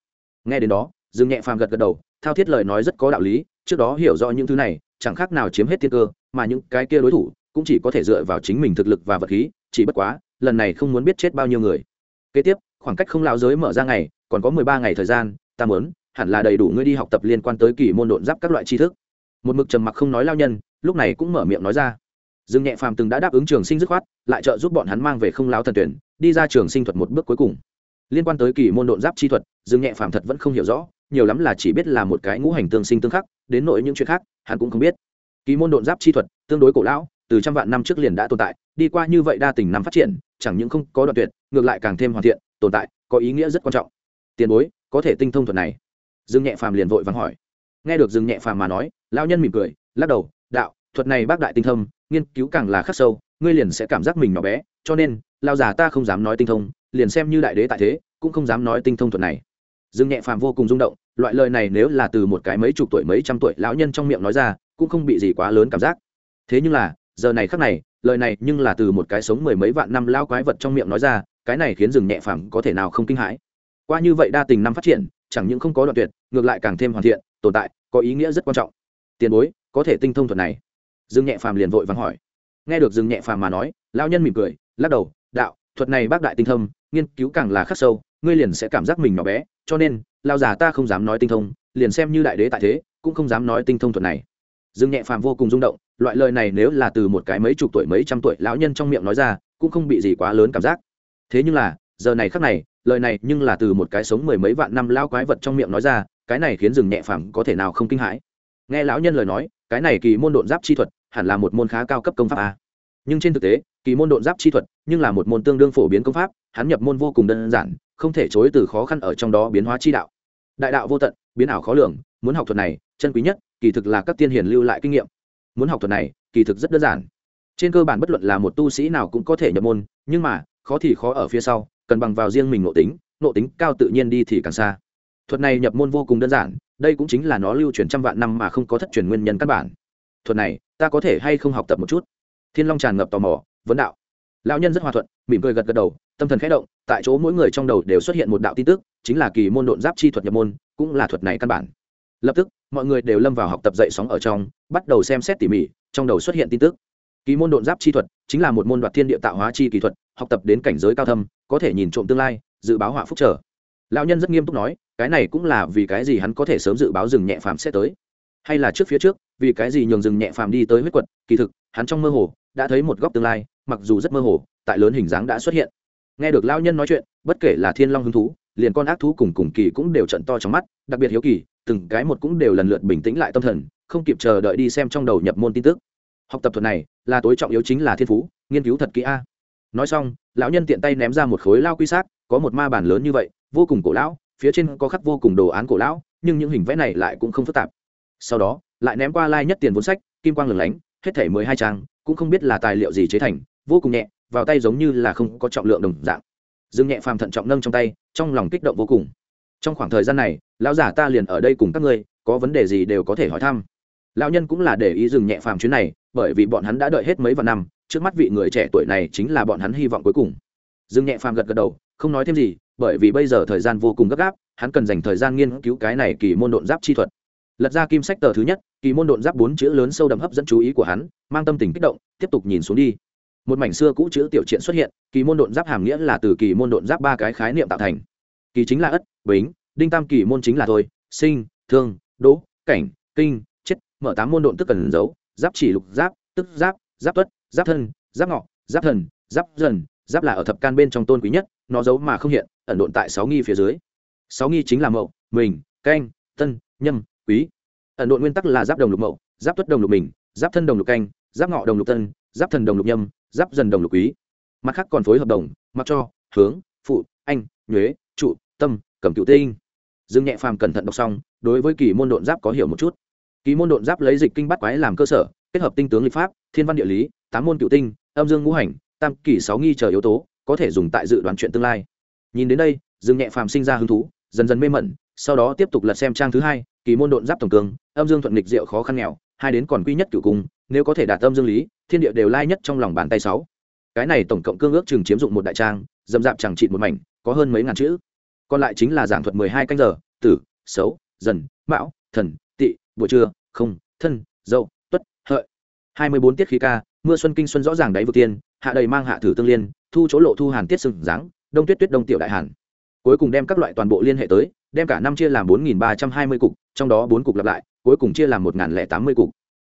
Nghe đến đó, dương nhẹ phàm gật gật đầu, thao thiết lời nói rất có đạo lý, trước đó hiểu rõ những thứ này, chẳng khác nào chiếm hết thiên cơ, mà những cái kia đối thủ cũng chỉ có thể dựa vào chính mình thực lực và vật khí, chỉ bất quá, lần này không muốn biết chết bao nhiêu người. Kế tiếp, khoảng cách không lao giới mở ra ngày, còn có mười ba ngày thời gian, ta muốn, hẳn là đầy đủ ngươi đi học tập liên quan tới kỳ môn độn giáp các loại tri thức. Một mực trầm mặc không nói lao nhân, lúc này cũng mở miệng nói ra dương nhẹ phàm từng đã đáp ứng trường sinh dứt khoát, lại trợ giúp bọn hắn mang về không lão thần tuyển, đi ra trường sinh thuật một bước cuối cùng. Liên quan tới kỳ môn độn giáp chi thuật, dương nhẹ phàm thật vẫn không hiểu rõ, nhiều lắm là chỉ biết là một cái ngũ hành tương sinh tương khắc, đến nội những chuyện khác, hắn cũng không biết. Kỳ môn độn giáp chi thuật, tương đối cổ lão, từ trăm vạn năm trước liền đã tồn tại, đi qua như vậy đa tình năm phát triển, chẳng những không có đoạn tuyệt, ngược lại càng thêm hoàn thiện, tồn tại, có ý nghĩa rất quan trọng. Tiền bối, có thể tinh thông thuật này? Dương nhẹ phàm liền vội vàng hỏi. Nghe được dương nhẹ phàm mà nói lao nhân mỉm cười, lắc đầu, đạo, thuật này bác đại tinh thông nghiên cứu càng là khắc sâu, ngươi liền sẽ cảm giác mình nhỏ bé, cho nên, lao già ta không dám nói tinh thông, liền xem như đại đế tại thế, cũng không dám nói tinh thông thuật này. Dương nhẹ phàm vô cùng rung động, loại lời này nếu là từ một cái mấy chục tuổi, mấy trăm tuổi lão nhân trong miệng nói ra, cũng không bị gì quá lớn cảm giác. Thế nhưng là, giờ này khắc này, lời này nhưng là từ một cái sống mười mấy vạn năm lao quái vật trong miệng nói ra, cái này khiến rừng nhẹ phàm có thể nào không kinh hãi. Qua như vậy đa tình năm phát triển, chẳng những không có đoạn tuyệt, ngược lại càng thêm hoàn thiện, tồn tại, có ý nghĩa rất quan trọng. Tiền bối, có thể tinh thông thuật này dương nhẹ phàm liền vội vàng hỏi. Nghe được dương nhẹ phàm mà nói lao nhân mỉm cười, lắc đầu, đạo, thuật này bác đại tinh thâm nghiên cứu càng là khắc sâu, ngươi liền sẽ cảm giác mình nhỏ bé, cho nên lao già ta không dám nói tinh thông, liền xem như đại đế tại thế, cũng không dám nói tinh thông thuật này. Dương nhẹ phàm vô cùng rung động, loại lời này nếu là từ một cái mấy chục tuổi, mấy trăm tuổi lão nhân trong miệng nói ra, cũng không bị gì quá lớn cảm giác. Thế nhưng là, giờ này khắc này, lời này nhưng là từ một cái sống mười mấy vạn năm lao quái vật trong miệng nói ra, cái này khiến rừng nhẹ phàm có thể nào không kinh hãi. Nghe lão nhân lời nói, cái này kỳ môn độn giáp chi thuật hẳn là một môn khá cao cấp công pháp a. Nhưng trên thực tế, kỳ môn độn giáp chi thuật, nhưng là một môn tương đương phổ biến công pháp, hắn nhập môn vô cùng đơn giản, không thể chối từ khó khăn ở trong đó biến hóa chi đạo. Đại đạo vô tận, biến ảo khó lường, muốn học thuật này, chân quý nhất, kỳ thực là các tiên hiền lưu lại kinh nghiệm. Muốn học thuật này, kỳ thực rất đơn giản. Trên cơ bản bất luận là một tu sĩ nào cũng có thể nhập môn, nhưng mà, khó thì khó ở phía sau, cần bằng vào riêng mình nội tính nội tính cao tự nhiên đi thì càng xa. Thuật này nhập môn vô cùng đơn giản, đây cũng chính là nó lưu truyền trăm vạn năm mà không có thất truyền nguyên nhân căn bản. Thuật này ta có thể hay không học tập một chút? Thiên long tràn ngập tò mò, vấn đạo. Lão nhân rất hòa thuận, mỉm cười gật gật đầu, tâm thần khẽ động, tại chỗ mỗi người trong đầu đều xuất hiện một đạo tin tức, chính là kỳ môn độn giáp chi thuật nhập môn, cũng là thuật này căn bản. Lập tức, mọi người đều lâm vào học tập dậy sóng ở trong, bắt đầu xem xét tỉ mỉ, trong đầu xuất hiện tin tức. Kỳ môn độn giáp chi thuật chính là một môn đoạt thiên địa tạo hóa chi kỳ thuật, học tập đến cảnh giới cao thâm, có thể nhìn trộm tương lai, dự báo họa phúc trở. Lão nhân rất nghiêm túc nói, cái này cũng là vì cái gì hắn có thể sớm dự báo rừng nhẹ phàm sẽ tới hay là trước phía trước, vì cái gì nhường rừng nhẹ phàm đi tới huyết quật, kỳ thực, hắn trong mơ hồ đã thấy một góc tương lai, mặc dù rất mơ hồ, tại lớn hình dáng đã xuất hiện. Nghe được lão nhân nói chuyện, bất kể là thiên long hứng thú, liền con ác thú cùng cùng kỳ cũng đều trận to trong mắt, đặc biệt hiếu kỳ, từng cái một cũng đều lần lượt bình tĩnh lại tâm thần, không kịp chờ đợi đi xem trong đầu nhập môn tin tức. Học tập thuật này, là tối trọng yếu chính là thiên phú, nghiên cứu thật kỹ a. Nói xong, lão nhân tiện tay ném ra một khối lao quy sát có một ma bản lớn như vậy, vô cùng cổ lão, phía trên có khắc vô cùng đồ án cổ lão, nhưng những hình vẽ này lại cũng không phức tạp sau đó, lại ném qua lai nhất tiền vốn sách, kim quang lửng lánh, hết thể mười hai trang, cũng không biết là tài liệu gì chế thành, vô cùng nhẹ, vào tay giống như là không có trọng lượng đồng dạng. Dương nhẹ phàm thận trọng nâng trong tay, trong lòng kích động vô cùng. Trong khoảng thời gian này, lão giả ta liền ở đây cùng các ngươi, có vấn đề gì đều có thể hỏi thăm. Lão nhân cũng là để ý dừng nhẹ phàm chuyến này, bởi vì bọn hắn đã đợi hết mấy vạn năm, trước mắt vị người trẻ tuổi này chính là bọn hắn hy vọng cuối cùng. Dương nhẹ phàm gật gật đầu, không nói thêm gì, bởi vì bây giờ thời gian vô cùng gấp gáp, hắn cần dành thời gian nghiên cứu cái này kỳ môn độn giáp chi thuật lật ra kim sách tờ thứ nhất, kỳ môn độn giáp bốn chữ lớn sâu đậm hấp dẫn chú ý của hắn, mang tâm tình kích động, tiếp tục nhìn xuống đi. Một mảnh xưa cũ chữ tiểu triện xuất hiện, kỳ môn độn giáp hàm nghĩa là từ kỳ môn độn giáp ba cái khái niệm tạo thành. Kỳ chính là ất, bính, đinh tam kỳ môn chính là thôi, sinh, thương, đỗ, cảnh, kinh, chết, mở tám môn độn tức cần giấu, giáp chỉ lục giáp, tức giáp giáp tuất, giáp thân, giáp ngọ, giáp thần, giáp dần, giáp là ở thập can bên trong tôn quý nhất, nó giấu mà không hiện, ẩn độn tại sáu nghi phía dưới. Sáu nghi chính là mậu, mình, canh tân nhâm quý. Ẩn độn nguyên tắc là giáp đồng lục mậu, giáp tuất đồng lục mình, giáp thân đồng lục canh, giáp ngọ đồng lục tân giáp thần đồng lục nhâm, giáp dần đồng lục quý. Mặt khác còn phối hợp đồng, mặc cho, hướng, phụ, anh, nhuế, trụ, tâm cẩm cựu tinh. Dương nhẹ phàm cẩn thận đọc xong, đối với kỳ môn độn giáp có hiểu một chút. Kỳ môn độn giáp lấy dịch kinh bắt quái làm cơ sở, kết hợp tinh tướng lịch pháp, thiên văn địa lý, tám môn cựu tinh, âm dương ngũ hành, tam kỳ sáu nghi chờ yếu tố, có thể dùng tại dự đoán chuyện tương lai. Nhìn đến đây, dương nhẹ phàm sinh ra hứng thú, dần dần mê mẩn sau đó tiếp tục lật xem trang thứ hai, kỳ môn độn giáp tổng cường, âm dương thuận nghịch diệu khó khăn nghèo, hai đến còn quy nhất cửu cung, nếu có thể đạt âm dương lý, thiên địa đều lai nhất trong lòng bàn tay sáu. Cái này tổng cộng cương ước chừng chiếm dụng một đại trang dầm dạp chẳng trị một mảnh, có hơn mấy ngàn chữ. Còn lại chính là giảng thuật mười hai canh giờ, tử, xấu, dần, mão, thần, tị, buổi trưa, không, thân, dậu, tuất, hợi. Hai mươi bốn tiết khí ca, mưa xuân kinh xuân rõ ràng đáy vực tiên, hạ đầy mang hạ thử tương liên, thu chỗ lộ thu hàn tiết sừng dáng, đông tuyết tuyết đông tiểu đại hàn. Cuối cùng đem các loại toàn bộ liên hệ tới đem cả năm chia làm bốn nghìn ba trăm hai mươi cục, trong đó bốn cục lặp lại, cuối cùng chia làm một nghìn lẻ tám mươi cục.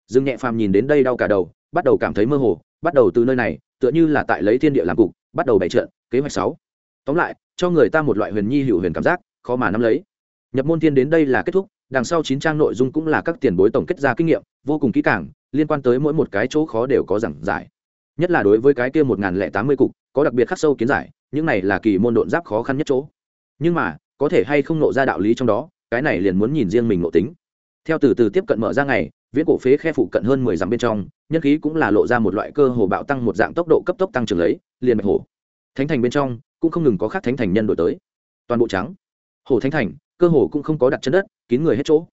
Dương nhẹ phàm nhìn đến đây đau cả đầu, bắt đầu cảm thấy mơ hồ, bắt đầu từ nơi này, tựa như là tại lấy thiên địa làm cục, bắt đầu bày trận, kế hoạch sáu. Tóm lại, cho người ta một loại huyền nhi hữu huyền cảm giác, khó mà nắm lấy. Nhập môn thiên đến đây là kết thúc, đằng sau chín trang nội dung cũng là các tiền bối tổng kết ra kinh nghiệm, vô cùng kỹ càng, liên quan tới mỗi một cái chỗ khó đều có giảng giải. Nhất là đối với cái kia một nghìn lẻ tám mươi cục, có đặc biệt khắc sâu kiến giải, những này là kỳ môn độn giáp khó khăn nhất chỗ. Nhưng mà có thể hay không nộ ra đạo lý trong đó, cái này liền muốn nhìn riêng mình nộ tính. Theo từ từ tiếp cận mở ra ngày, viễn cổ phế khe phụ cận hơn mười dặm bên trong, nhân khí cũng là lộ ra một loại cơ hồ bạo tăng một dạng tốc độ cấp tốc tăng trưởng lấy, liền bạch hổ. Thánh thành bên trong, cũng không ngừng có khác thánh thành nhân đổi tới. Toàn bộ trắng. Hồ thánh thành, cơ hồ cũng không có đặt chân đất, kín người hết chỗ.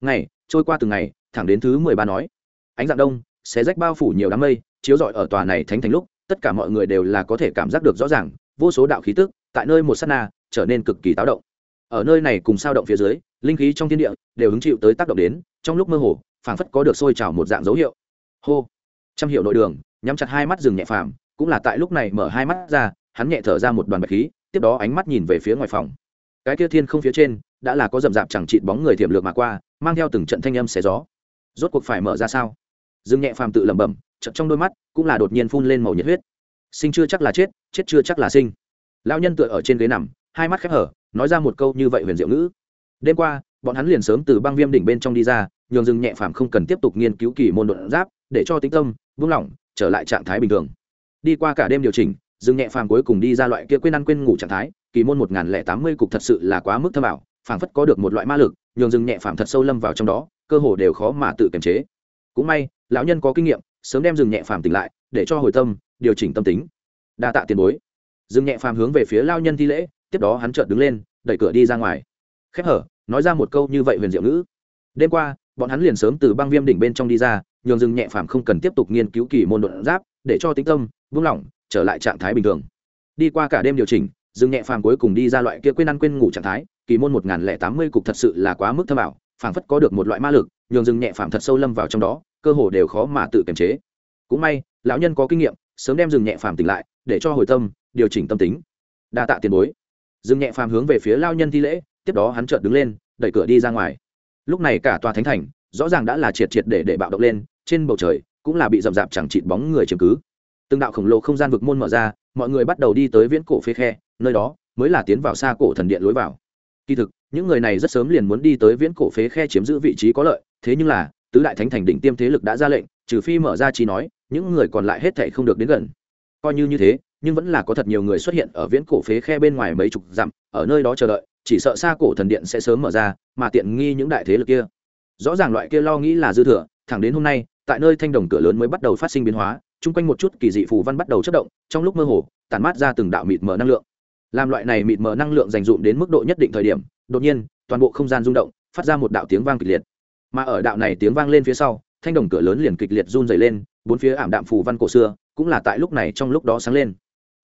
Ngày, trôi qua từng ngày, thẳng đến thứ mười ba nói. Ánh dạng đông, xé rách bao phủ nhiều đám mây, chiếu rọi ở tòa này thánh thành lúc, tất cả mọi người đều là có thể cảm giác được rõ ràng, vô số đạo khí tức, tại nơi một s á t na trở nên cực kỳ táo động. Ở nơi này cùng sao động phía dưới, linh khí trong thiên địa đều hứng chịu tới tác động đến, trong lúc mơ hồ, phảng phất có được sôi trào một dạng dấu hiệu. Hô! Trăm hiệu nội đường, nhắm chặt hai mắt rừng nhẹ phàm, cũng là tại lúc này mở hai mắt ra, hắn nhẹ thở ra một đoàn bạch khí, tiếp đó ánh mắt nhìn về phía ngoài phòng. Cái kia thiên không phía trên, đã là có rậm rạp chẳng chịt bóng người thiểm lược mà qua, mang theo từng trận thanh âm xé gió. Rốt cuộc phải mở ra sao? Dương nhẹ phàm tự lẩm bẩm, chợt trong đôi mắt cũng là đột nhiên phun lên màu nhiệt huyết. Sinh chưa chắc là chết chết chưa chắc là sinh. Lão nhân tựa ở trên ghế nằm hai mắt khép hở, nói ra một câu như vậy huyền diệu ngữ. Đêm qua, bọn hắn liền sớm từ băng viêm đỉnh bên trong đi ra, nhường rừng nhẹ phàm không cần tiếp tục nghiên cứu kỳ môn đột giáp, để cho tính tâm vững lỏng, trở lại trạng thái bình thường. Đi qua cả đêm điều chỉnh, rừng nhẹ phàm cuối cùng đi ra loại kia quên ăn quên ngủ trạng thái, kỳ môn một nghìn lẻ tám mươi cục thật sự là quá mức thâm ảo, phảng phất có được một loại ma lực, nhường rừng nhẹ phàm thật sâu lâm vào trong đó, cơ hồ đều khó mà tự kiềm chế. Cũng may, lão nhân có kinh nghiệm, sớm đem rừng nhẹ phàm tỉnh lại, để cho hồi tâm, điều chỉnh tâm tính. Đa tạ tiền bối. Rừng nhẹ phàm hướng về phía lao nhân thi lễ tiếp đó hắn chợt đứng lên, đẩy cửa đi ra ngoài. Khép hở, nói ra một câu như vậy huyền diệu ngữ. Đêm qua, bọn hắn liền sớm từ băng viêm đỉnh bên trong đi ra, nhường rừng nhẹ phàm không cần tiếp tục nghiên cứu kỳ môn đột giáp, để cho tính tâm vững lỏng, trở lại trạng thái bình thường. Đi qua cả đêm điều chỉnh, rừng nhẹ phàm cuối cùng đi ra loại kia quên ăn quên ngủ trạng thái, kỳ môn một nghìn lẻ tám mươi cục thật sự là quá mức thâm ảo, phảng phất có được một loại ma lực, nhường rừng nhẹ phàm thật sâu lâm vào trong đó, cơ hồ đều khó mà tự kiềm chế. Cũng may, lão nhân có kinh nghiệm, sớm đem rừng nhẹ phàm tỉnh lại, để cho hồi tâm, điều chỉnh tâm tính. Đa tạ tiền bối. Dừng nhẹ phàm hướng về phía lao nhân thi lễ, tiếp đó hắn chợt đứng lên, đẩy cửa đi ra ngoài. Lúc này cả tòa thánh thành, rõ ràng đã là triệt triệt để để bạo động lên, trên bầu trời cũng là bị rậm rạp chẳng chịt bóng người chiếm cứ. Từng đạo khổng lồ không gian vực môn mở ra, mọi người bắt đầu đi tới viễn cổ phế khe, nơi đó mới là tiến vào xa cổ thần điện lối vào. Kỳ thực, những người này rất sớm liền muốn đi tới viễn cổ phế khe chiếm giữ vị trí có lợi, thế nhưng là, tứ đại thánh thành đỉnh tiêm thế lực đã ra lệnh, trừ phi mở ra trí nói, những người còn lại hết thảy không được đến gần. Coi như như thế nhưng vẫn là có thật nhiều người xuất hiện ở viễn cổ phế khe bên ngoài mấy chục dặm, ở nơi đó chờ đợi, chỉ sợ xa cổ thần điện sẽ sớm mở ra, mà tiện nghi những đại thế lực kia. Rõ ràng loại kia lo nghĩ là dư thừa, thẳng đến hôm nay, tại nơi thanh đồng cửa lớn mới bắt đầu phát sinh biến hóa, chung quanh một chút kỳ dị phù văn bắt đầu chất động, trong lúc mơ hồ, tản mát ra từng đạo mịt mờ năng lượng. Làm loại này mịt mờ năng lượng dành dụm đến mức độ nhất định thời điểm, đột nhiên, toàn bộ không gian rung động, phát ra một đạo tiếng vang kịch liệt. Mà ở đạo này tiếng vang lên phía sau, thanh đồng cửa lớn liền kịch liệt run dày lên, bốn phía ảm đạm phù văn cổ xưa, cũng là tại lúc này trong lúc đó sáng lên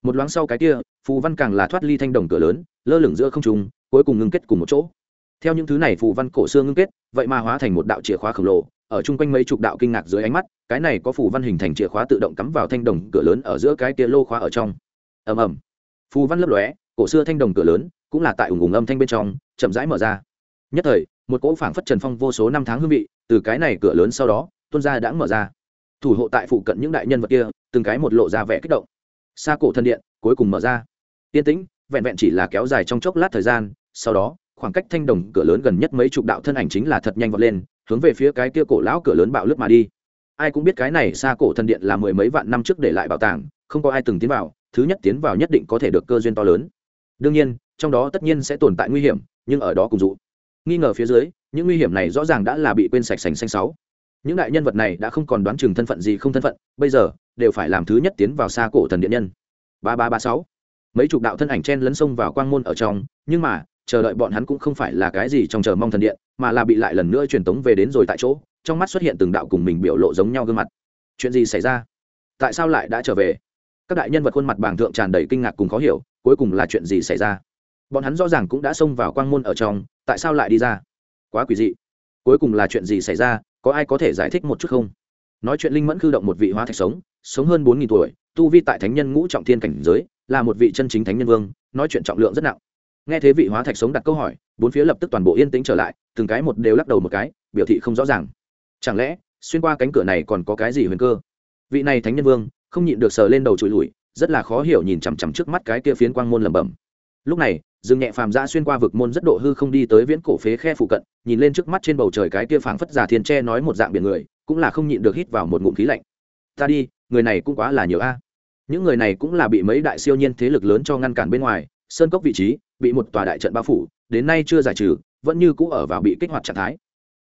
một loáng sau cái kia, phù văn càng là thoát ly thanh đồng cửa lớn, lơ lửng giữa không trùng cuối cùng ngưng kết cùng một chỗ. Theo những thứ này phù văn cổ xưa ngưng kết, vậy mà hóa thành một đạo chìa khóa khổng lồ, ở chung quanh mấy chục đạo kinh ngạc dưới ánh mắt, cái này có phù văn hình thành chìa khóa tự động cắm vào thanh đồng cửa lớn ở giữa cái kia lô khóa ở trong. Ầm ầm. Phù văn lấp lóe, cổ xưa thanh đồng cửa lớn cũng là tại ủng ủng âm thanh bên trong, chậm rãi mở ra. Nhất thời, một cỗ phảng phất trần phong vô số năm tháng hương vị, từ cái này cửa lớn sau đó tuân ra đã mở ra. Thủ hộ tại phụ cận những đại nhân vật kia, từng cái một lộ ra vẻ kích động xa cổ thân điện, cuối cùng mở ra. Yên tĩnh, vẹn vẹn chỉ là kéo dài trong chốc lát thời gian, sau đó, khoảng cách thanh đồng cửa lớn gần nhất mấy chục đạo thân ảnh chính là thật nhanh vọt lên, hướng về phía cái kia cổ lão cửa lớn bạo lướt mà đi. Ai cũng biết cái này xa cổ thần điện là mười mấy vạn năm trước để lại bảo tàng, không có ai từng tiến vào, thứ nhất tiến vào nhất định có thể được cơ duyên to lớn. Đương nhiên, trong đó tất nhiên sẽ tồn tại nguy hiểm, nhưng ở đó cùng dụ. Nghi ngờ phía dưới, những nguy hiểm này rõ ràng đã là bị quên sạch sành xanh sáu. Những đại nhân vật này đã không còn đoán chừng thân phận gì không thân phận, bây giờ đều phải làm thứ nhất tiến vào xa cổ thần điện nhân. Ba ba ba sáu. Mấy chục đạo thân ảnh chen lấn sông vào quang môn ở trong, nhưng mà, chờ đợi bọn hắn cũng không phải là cái gì trong chờ mong thần điện, mà là bị lại lần nữa truyền tống về đến rồi tại chỗ, trong mắt xuất hiện từng đạo cùng mình biểu lộ giống nhau gương mặt. Chuyện gì xảy ra? Tại sao lại đã trở về? Các đại nhân vật khuôn mặt bàng thượng tràn đầy kinh ngạc cùng khó hiểu, cuối cùng là chuyện gì xảy ra? Bọn hắn rõ ràng cũng đã xông vào quang môn ở trong, tại sao lại đi ra? Quá quỷ dị. Cuối cùng là chuyện gì xảy ra? Có ai có thể giải thích một chút không? Nói chuyện linh mẫn cư động một vị hóa thạch sống sống hơn bốn nghìn tuổi, tu vi tại thánh nhân ngũ trọng thiên cảnh giới, là một vị chân chính thánh nhân vương, nói chuyện trọng lượng rất nặng. Nghe thế vị hóa thạch sống đặt câu hỏi, bốn phía lập tức toàn bộ yên tĩnh trở lại, từng cái một đều lắc đầu một cái, biểu thị không rõ ràng. Chẳng lẽ, xuyên qua cánh cửa này còn có cái gì huyền cơ? Vị này thánh nhân vương, không nhịn được sờ lên đầu trụi lùi rất là khó hiểu nhìn chằm chằm trước mắt cái kia phiến quang môn lẩm bẩm. Lúc này, dương nhẹ phàm ra xuyên qua vực môn rất độ hư không đi tới viễn cổ phế khe phụ cận, nhìn lên trước mắt trên bầu trời cái kia phảng phất giả thiên tre nói một dạng biển người, cũng là không nhịn được hít vào một ngụm khí lạnh. Ta đi người này cũng quá là nhiều a. Những người này cũng là bị mấy đại siêu nhiên thế lực lớn cho ngăn cản bên ngoài, sơn cốc vị trí, bị một tòa đại trận bao phủ, đến nay chưa giải trừ, vẫn như cũ ở vào bị kích hoạt trạng thái.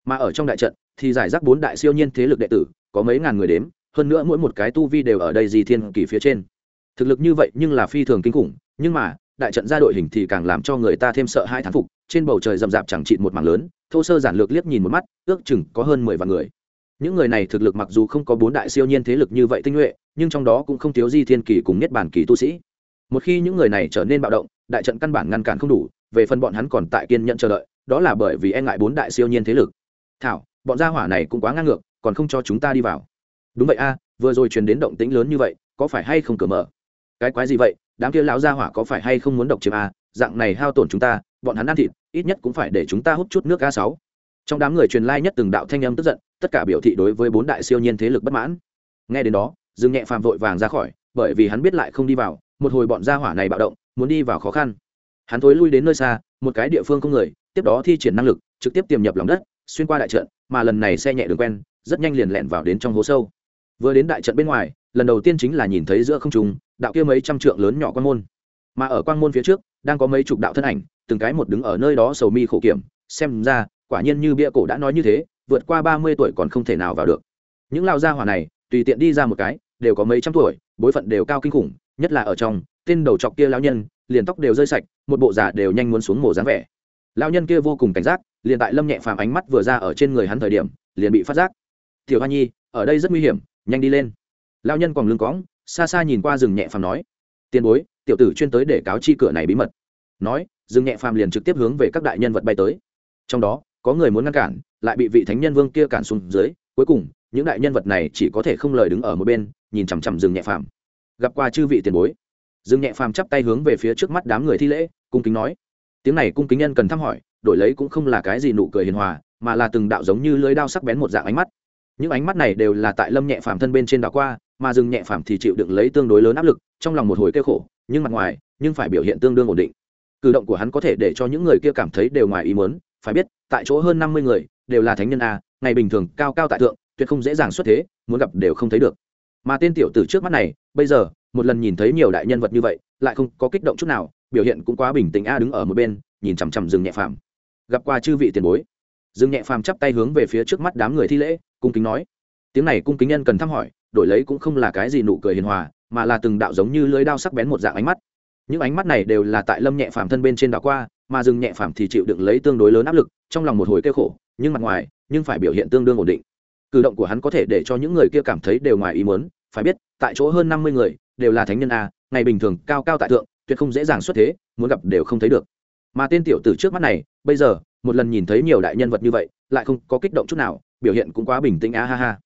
Mà ở trong đại trận, thì giải rác bốn đại siêu nhiên thế lực đệ tử, có mấy ngàn người đếm, hơn nữa mỗi một cái tu vi đều ở đây di thiên kỳ phía trên. Thực lực như vậy nhưng là phi thường kinh khủng, nhưng mà, đại trận ra đội hình thì càng làm cho người ta thêm sợ hai thán phục, trên bầu trời rậm rạp chẳng chịt một mảng lớn, thô sơ giản lược liếc nhìn một mắt, ước chừng có hơn mười vạn người những người này thực lực mặc dù không có bốn đại siêu nhiên thế lực như vậy tinh nhuệ, nhưng trong đó cũng không thiếu di thiên kỳ cùng niết bản kỳ tu sĩ. Một khi những người này trở nên bạo động, đại trận căn bản ngăn cản không đủ, về phần bọn hắn còn tại kiên nhận chờ đợi, đó là bởi vì e ngại bốn đại siêu nhiên thế lực. Thảo, bọn gia hỏa này cũng quá ngang ngược, còn không cho chúng ta đi vào. Đúng vậy a, vừa rồi truyền đến động tĩnh lớn như vậy, có phải hay không cửa mở? Cái quái gì vậy? Đám kia lão gia hỏa có phải hay không muốn độc chiếm a? Dạng này hao tổn chúng ta, bọn hắn ăn thịt, ít nhất cũng phải để chúng ta hút chút nước a sáu trong đám người truyền lai nhất từng đạo thanh âm tức giận, tất cả biểu thị đối với bốn đại siêu nhiên thế lực bất mãn. Nghe đến đó, dương nhẹ phàm vội vàng ra khỏi, bởi vì hắn biết lại không đi vào, một hồi bọn gia hỏa này bạo động, muốn đi vào khó khăn. Hắn thối lui đến nơi xa, một cái địa phương không người, tiếp đó thi triển năng lực, trực tiếp tiềm nhập lòng đất, xuyên qua đại trận, mà lần này xe nhẹ đường quen, rất nhanh liền lẹn vào đến trong hố sâu. Vừa đến đại trận bên ngoài, lần đầu tiên chính là nhìn thấy giữa không trùng đạo kia mấy trăm trượng lớn nhỏ quan môn. Mà ở quan môn phía trước, đang có mấy chục đạo thân ảnh, từng cái một đứng ở nơi đó sầu mi khổ kiểm, xem ra quả nhiên như bia cổ đã nói như thế, vượt qua ba mươi tuổi còn không thể nào vào được. Những lao gia hỏa này, tùy tiện đi ra một cái, đều có mấy trăm tuổi, bối phận đều cao kinh khủng, nhất là ở trong, tên đầu chọc kia lao nhân, liền tóc đều rơi sạch, một bộ giả đều nhanh muốn xuống mổ dáng vẻ. Lao nhân kia vô cùng cảnh giác, liền tại lâm nhẹ phàm ánh mắt vừa ra ở trên người hắn thời điểm, liền bị phát giác. Tiểu hoa nhi, ở đây rất nguy hiểm, nhanh đi lên. Lao nhân còn lưng cõng, xa xa nhìn qua rừng nhẹ phàm nói, tiền bối, tiểu tử chuyên tới để cáo chi cửa này bí mật. Nói, rừng nhẹ phàm liền trực tiếp hướng về các đại nhân vật bay tới. Trong đó có người muốn ngăn cản, lại bị vị thánh nhân vương kia cản xuống dưới, cuối cùng, những đại nhân vật này chỉ có thể không lời đứng ở một bên, nhìn chằm chằm rừng nhẹ phàm. Gặp qua chư vị tiền bối. Rừng nhẹ phàm chắp tay hướng về phía trước mắt đám người thi lễ, cung kính nói. Tiếng này cung kính nhân cần thăm hỏi, đổi lấy cũng không là cái gì nụ cười hiền hòa, mà là từng đạo giống như lưới đao sắc bén một dạng ánh mắt. Những ánh mắt này đều là tại lâm nhẹ phàm thân bên trên đảo qua, mà rừng nhẹ phàm thì chịu đựng lấy tương đối lớn áp lực, trong lòng một hồi kêu khổ, nhưng mặt ngoài, nhưng phải biểu hiện tương đương ổn định. Cử động của hắn có thể để cho những người kia cảm thấy đều ngoài ý muốn phải biết, tại chỗ hơn năm mươi người, đều là thánh nhân a, ngày bình thường, cao cao tại thượng, tuyệt không dễ dàng xuất thế, muốn gặp đều không thấy được. Mà tên tiểu tử trước mắt này, bây giờ, một lần nhìn thấy nhiều đại nhân vật như vậy, lại không có kích động chút nào, biểu hiện cũng quá bình tĩnh a đứng ở một bên, nhìn chằm chằm rừng nhẹ phàm. Gặp qua chư vị tiền bối. Rừng nhẹ phàm chắp tay hướng về phía trước mắt đám người thi lễ, cung kính nói. Tiếng này cung kính nhân cần thăm hỏi, đổi lấy cũng không là cái gì nụ cười hiền hòa, mà là từng đạo giống như lưới đao sắc bén một dạng ánh mắt. Những ánh mắt này đều là tại lâm nhẹ phàm thân bên trên đảo qua mà rừng nhẹ phàm thì chịu đựng lấy tương đối lớn áp lực, trong lòng một hồi kêu khổ, nhưng mặt ngoài, nhưng phải biểu hiện tương đương ổn định. Cử động của hắn có thể để cho những người kia cảm thấy đều ngoài ý muốn, phải biết, tại chỗ hơn năm mươi người, đều là thánh nhân a, ngày bình thường, cao cao tại thượng, tuyệt không dễ dàng xuất thế, muốn gặp đều không thấy được. Mà tên tiểu tử trước mắt này, bây giờ, một lần nhìn thấy nhiều đại nhân vật như vậy, lại không có kích động chút nào, biểu hiện cũng quá bình tĩnh a, ha ha.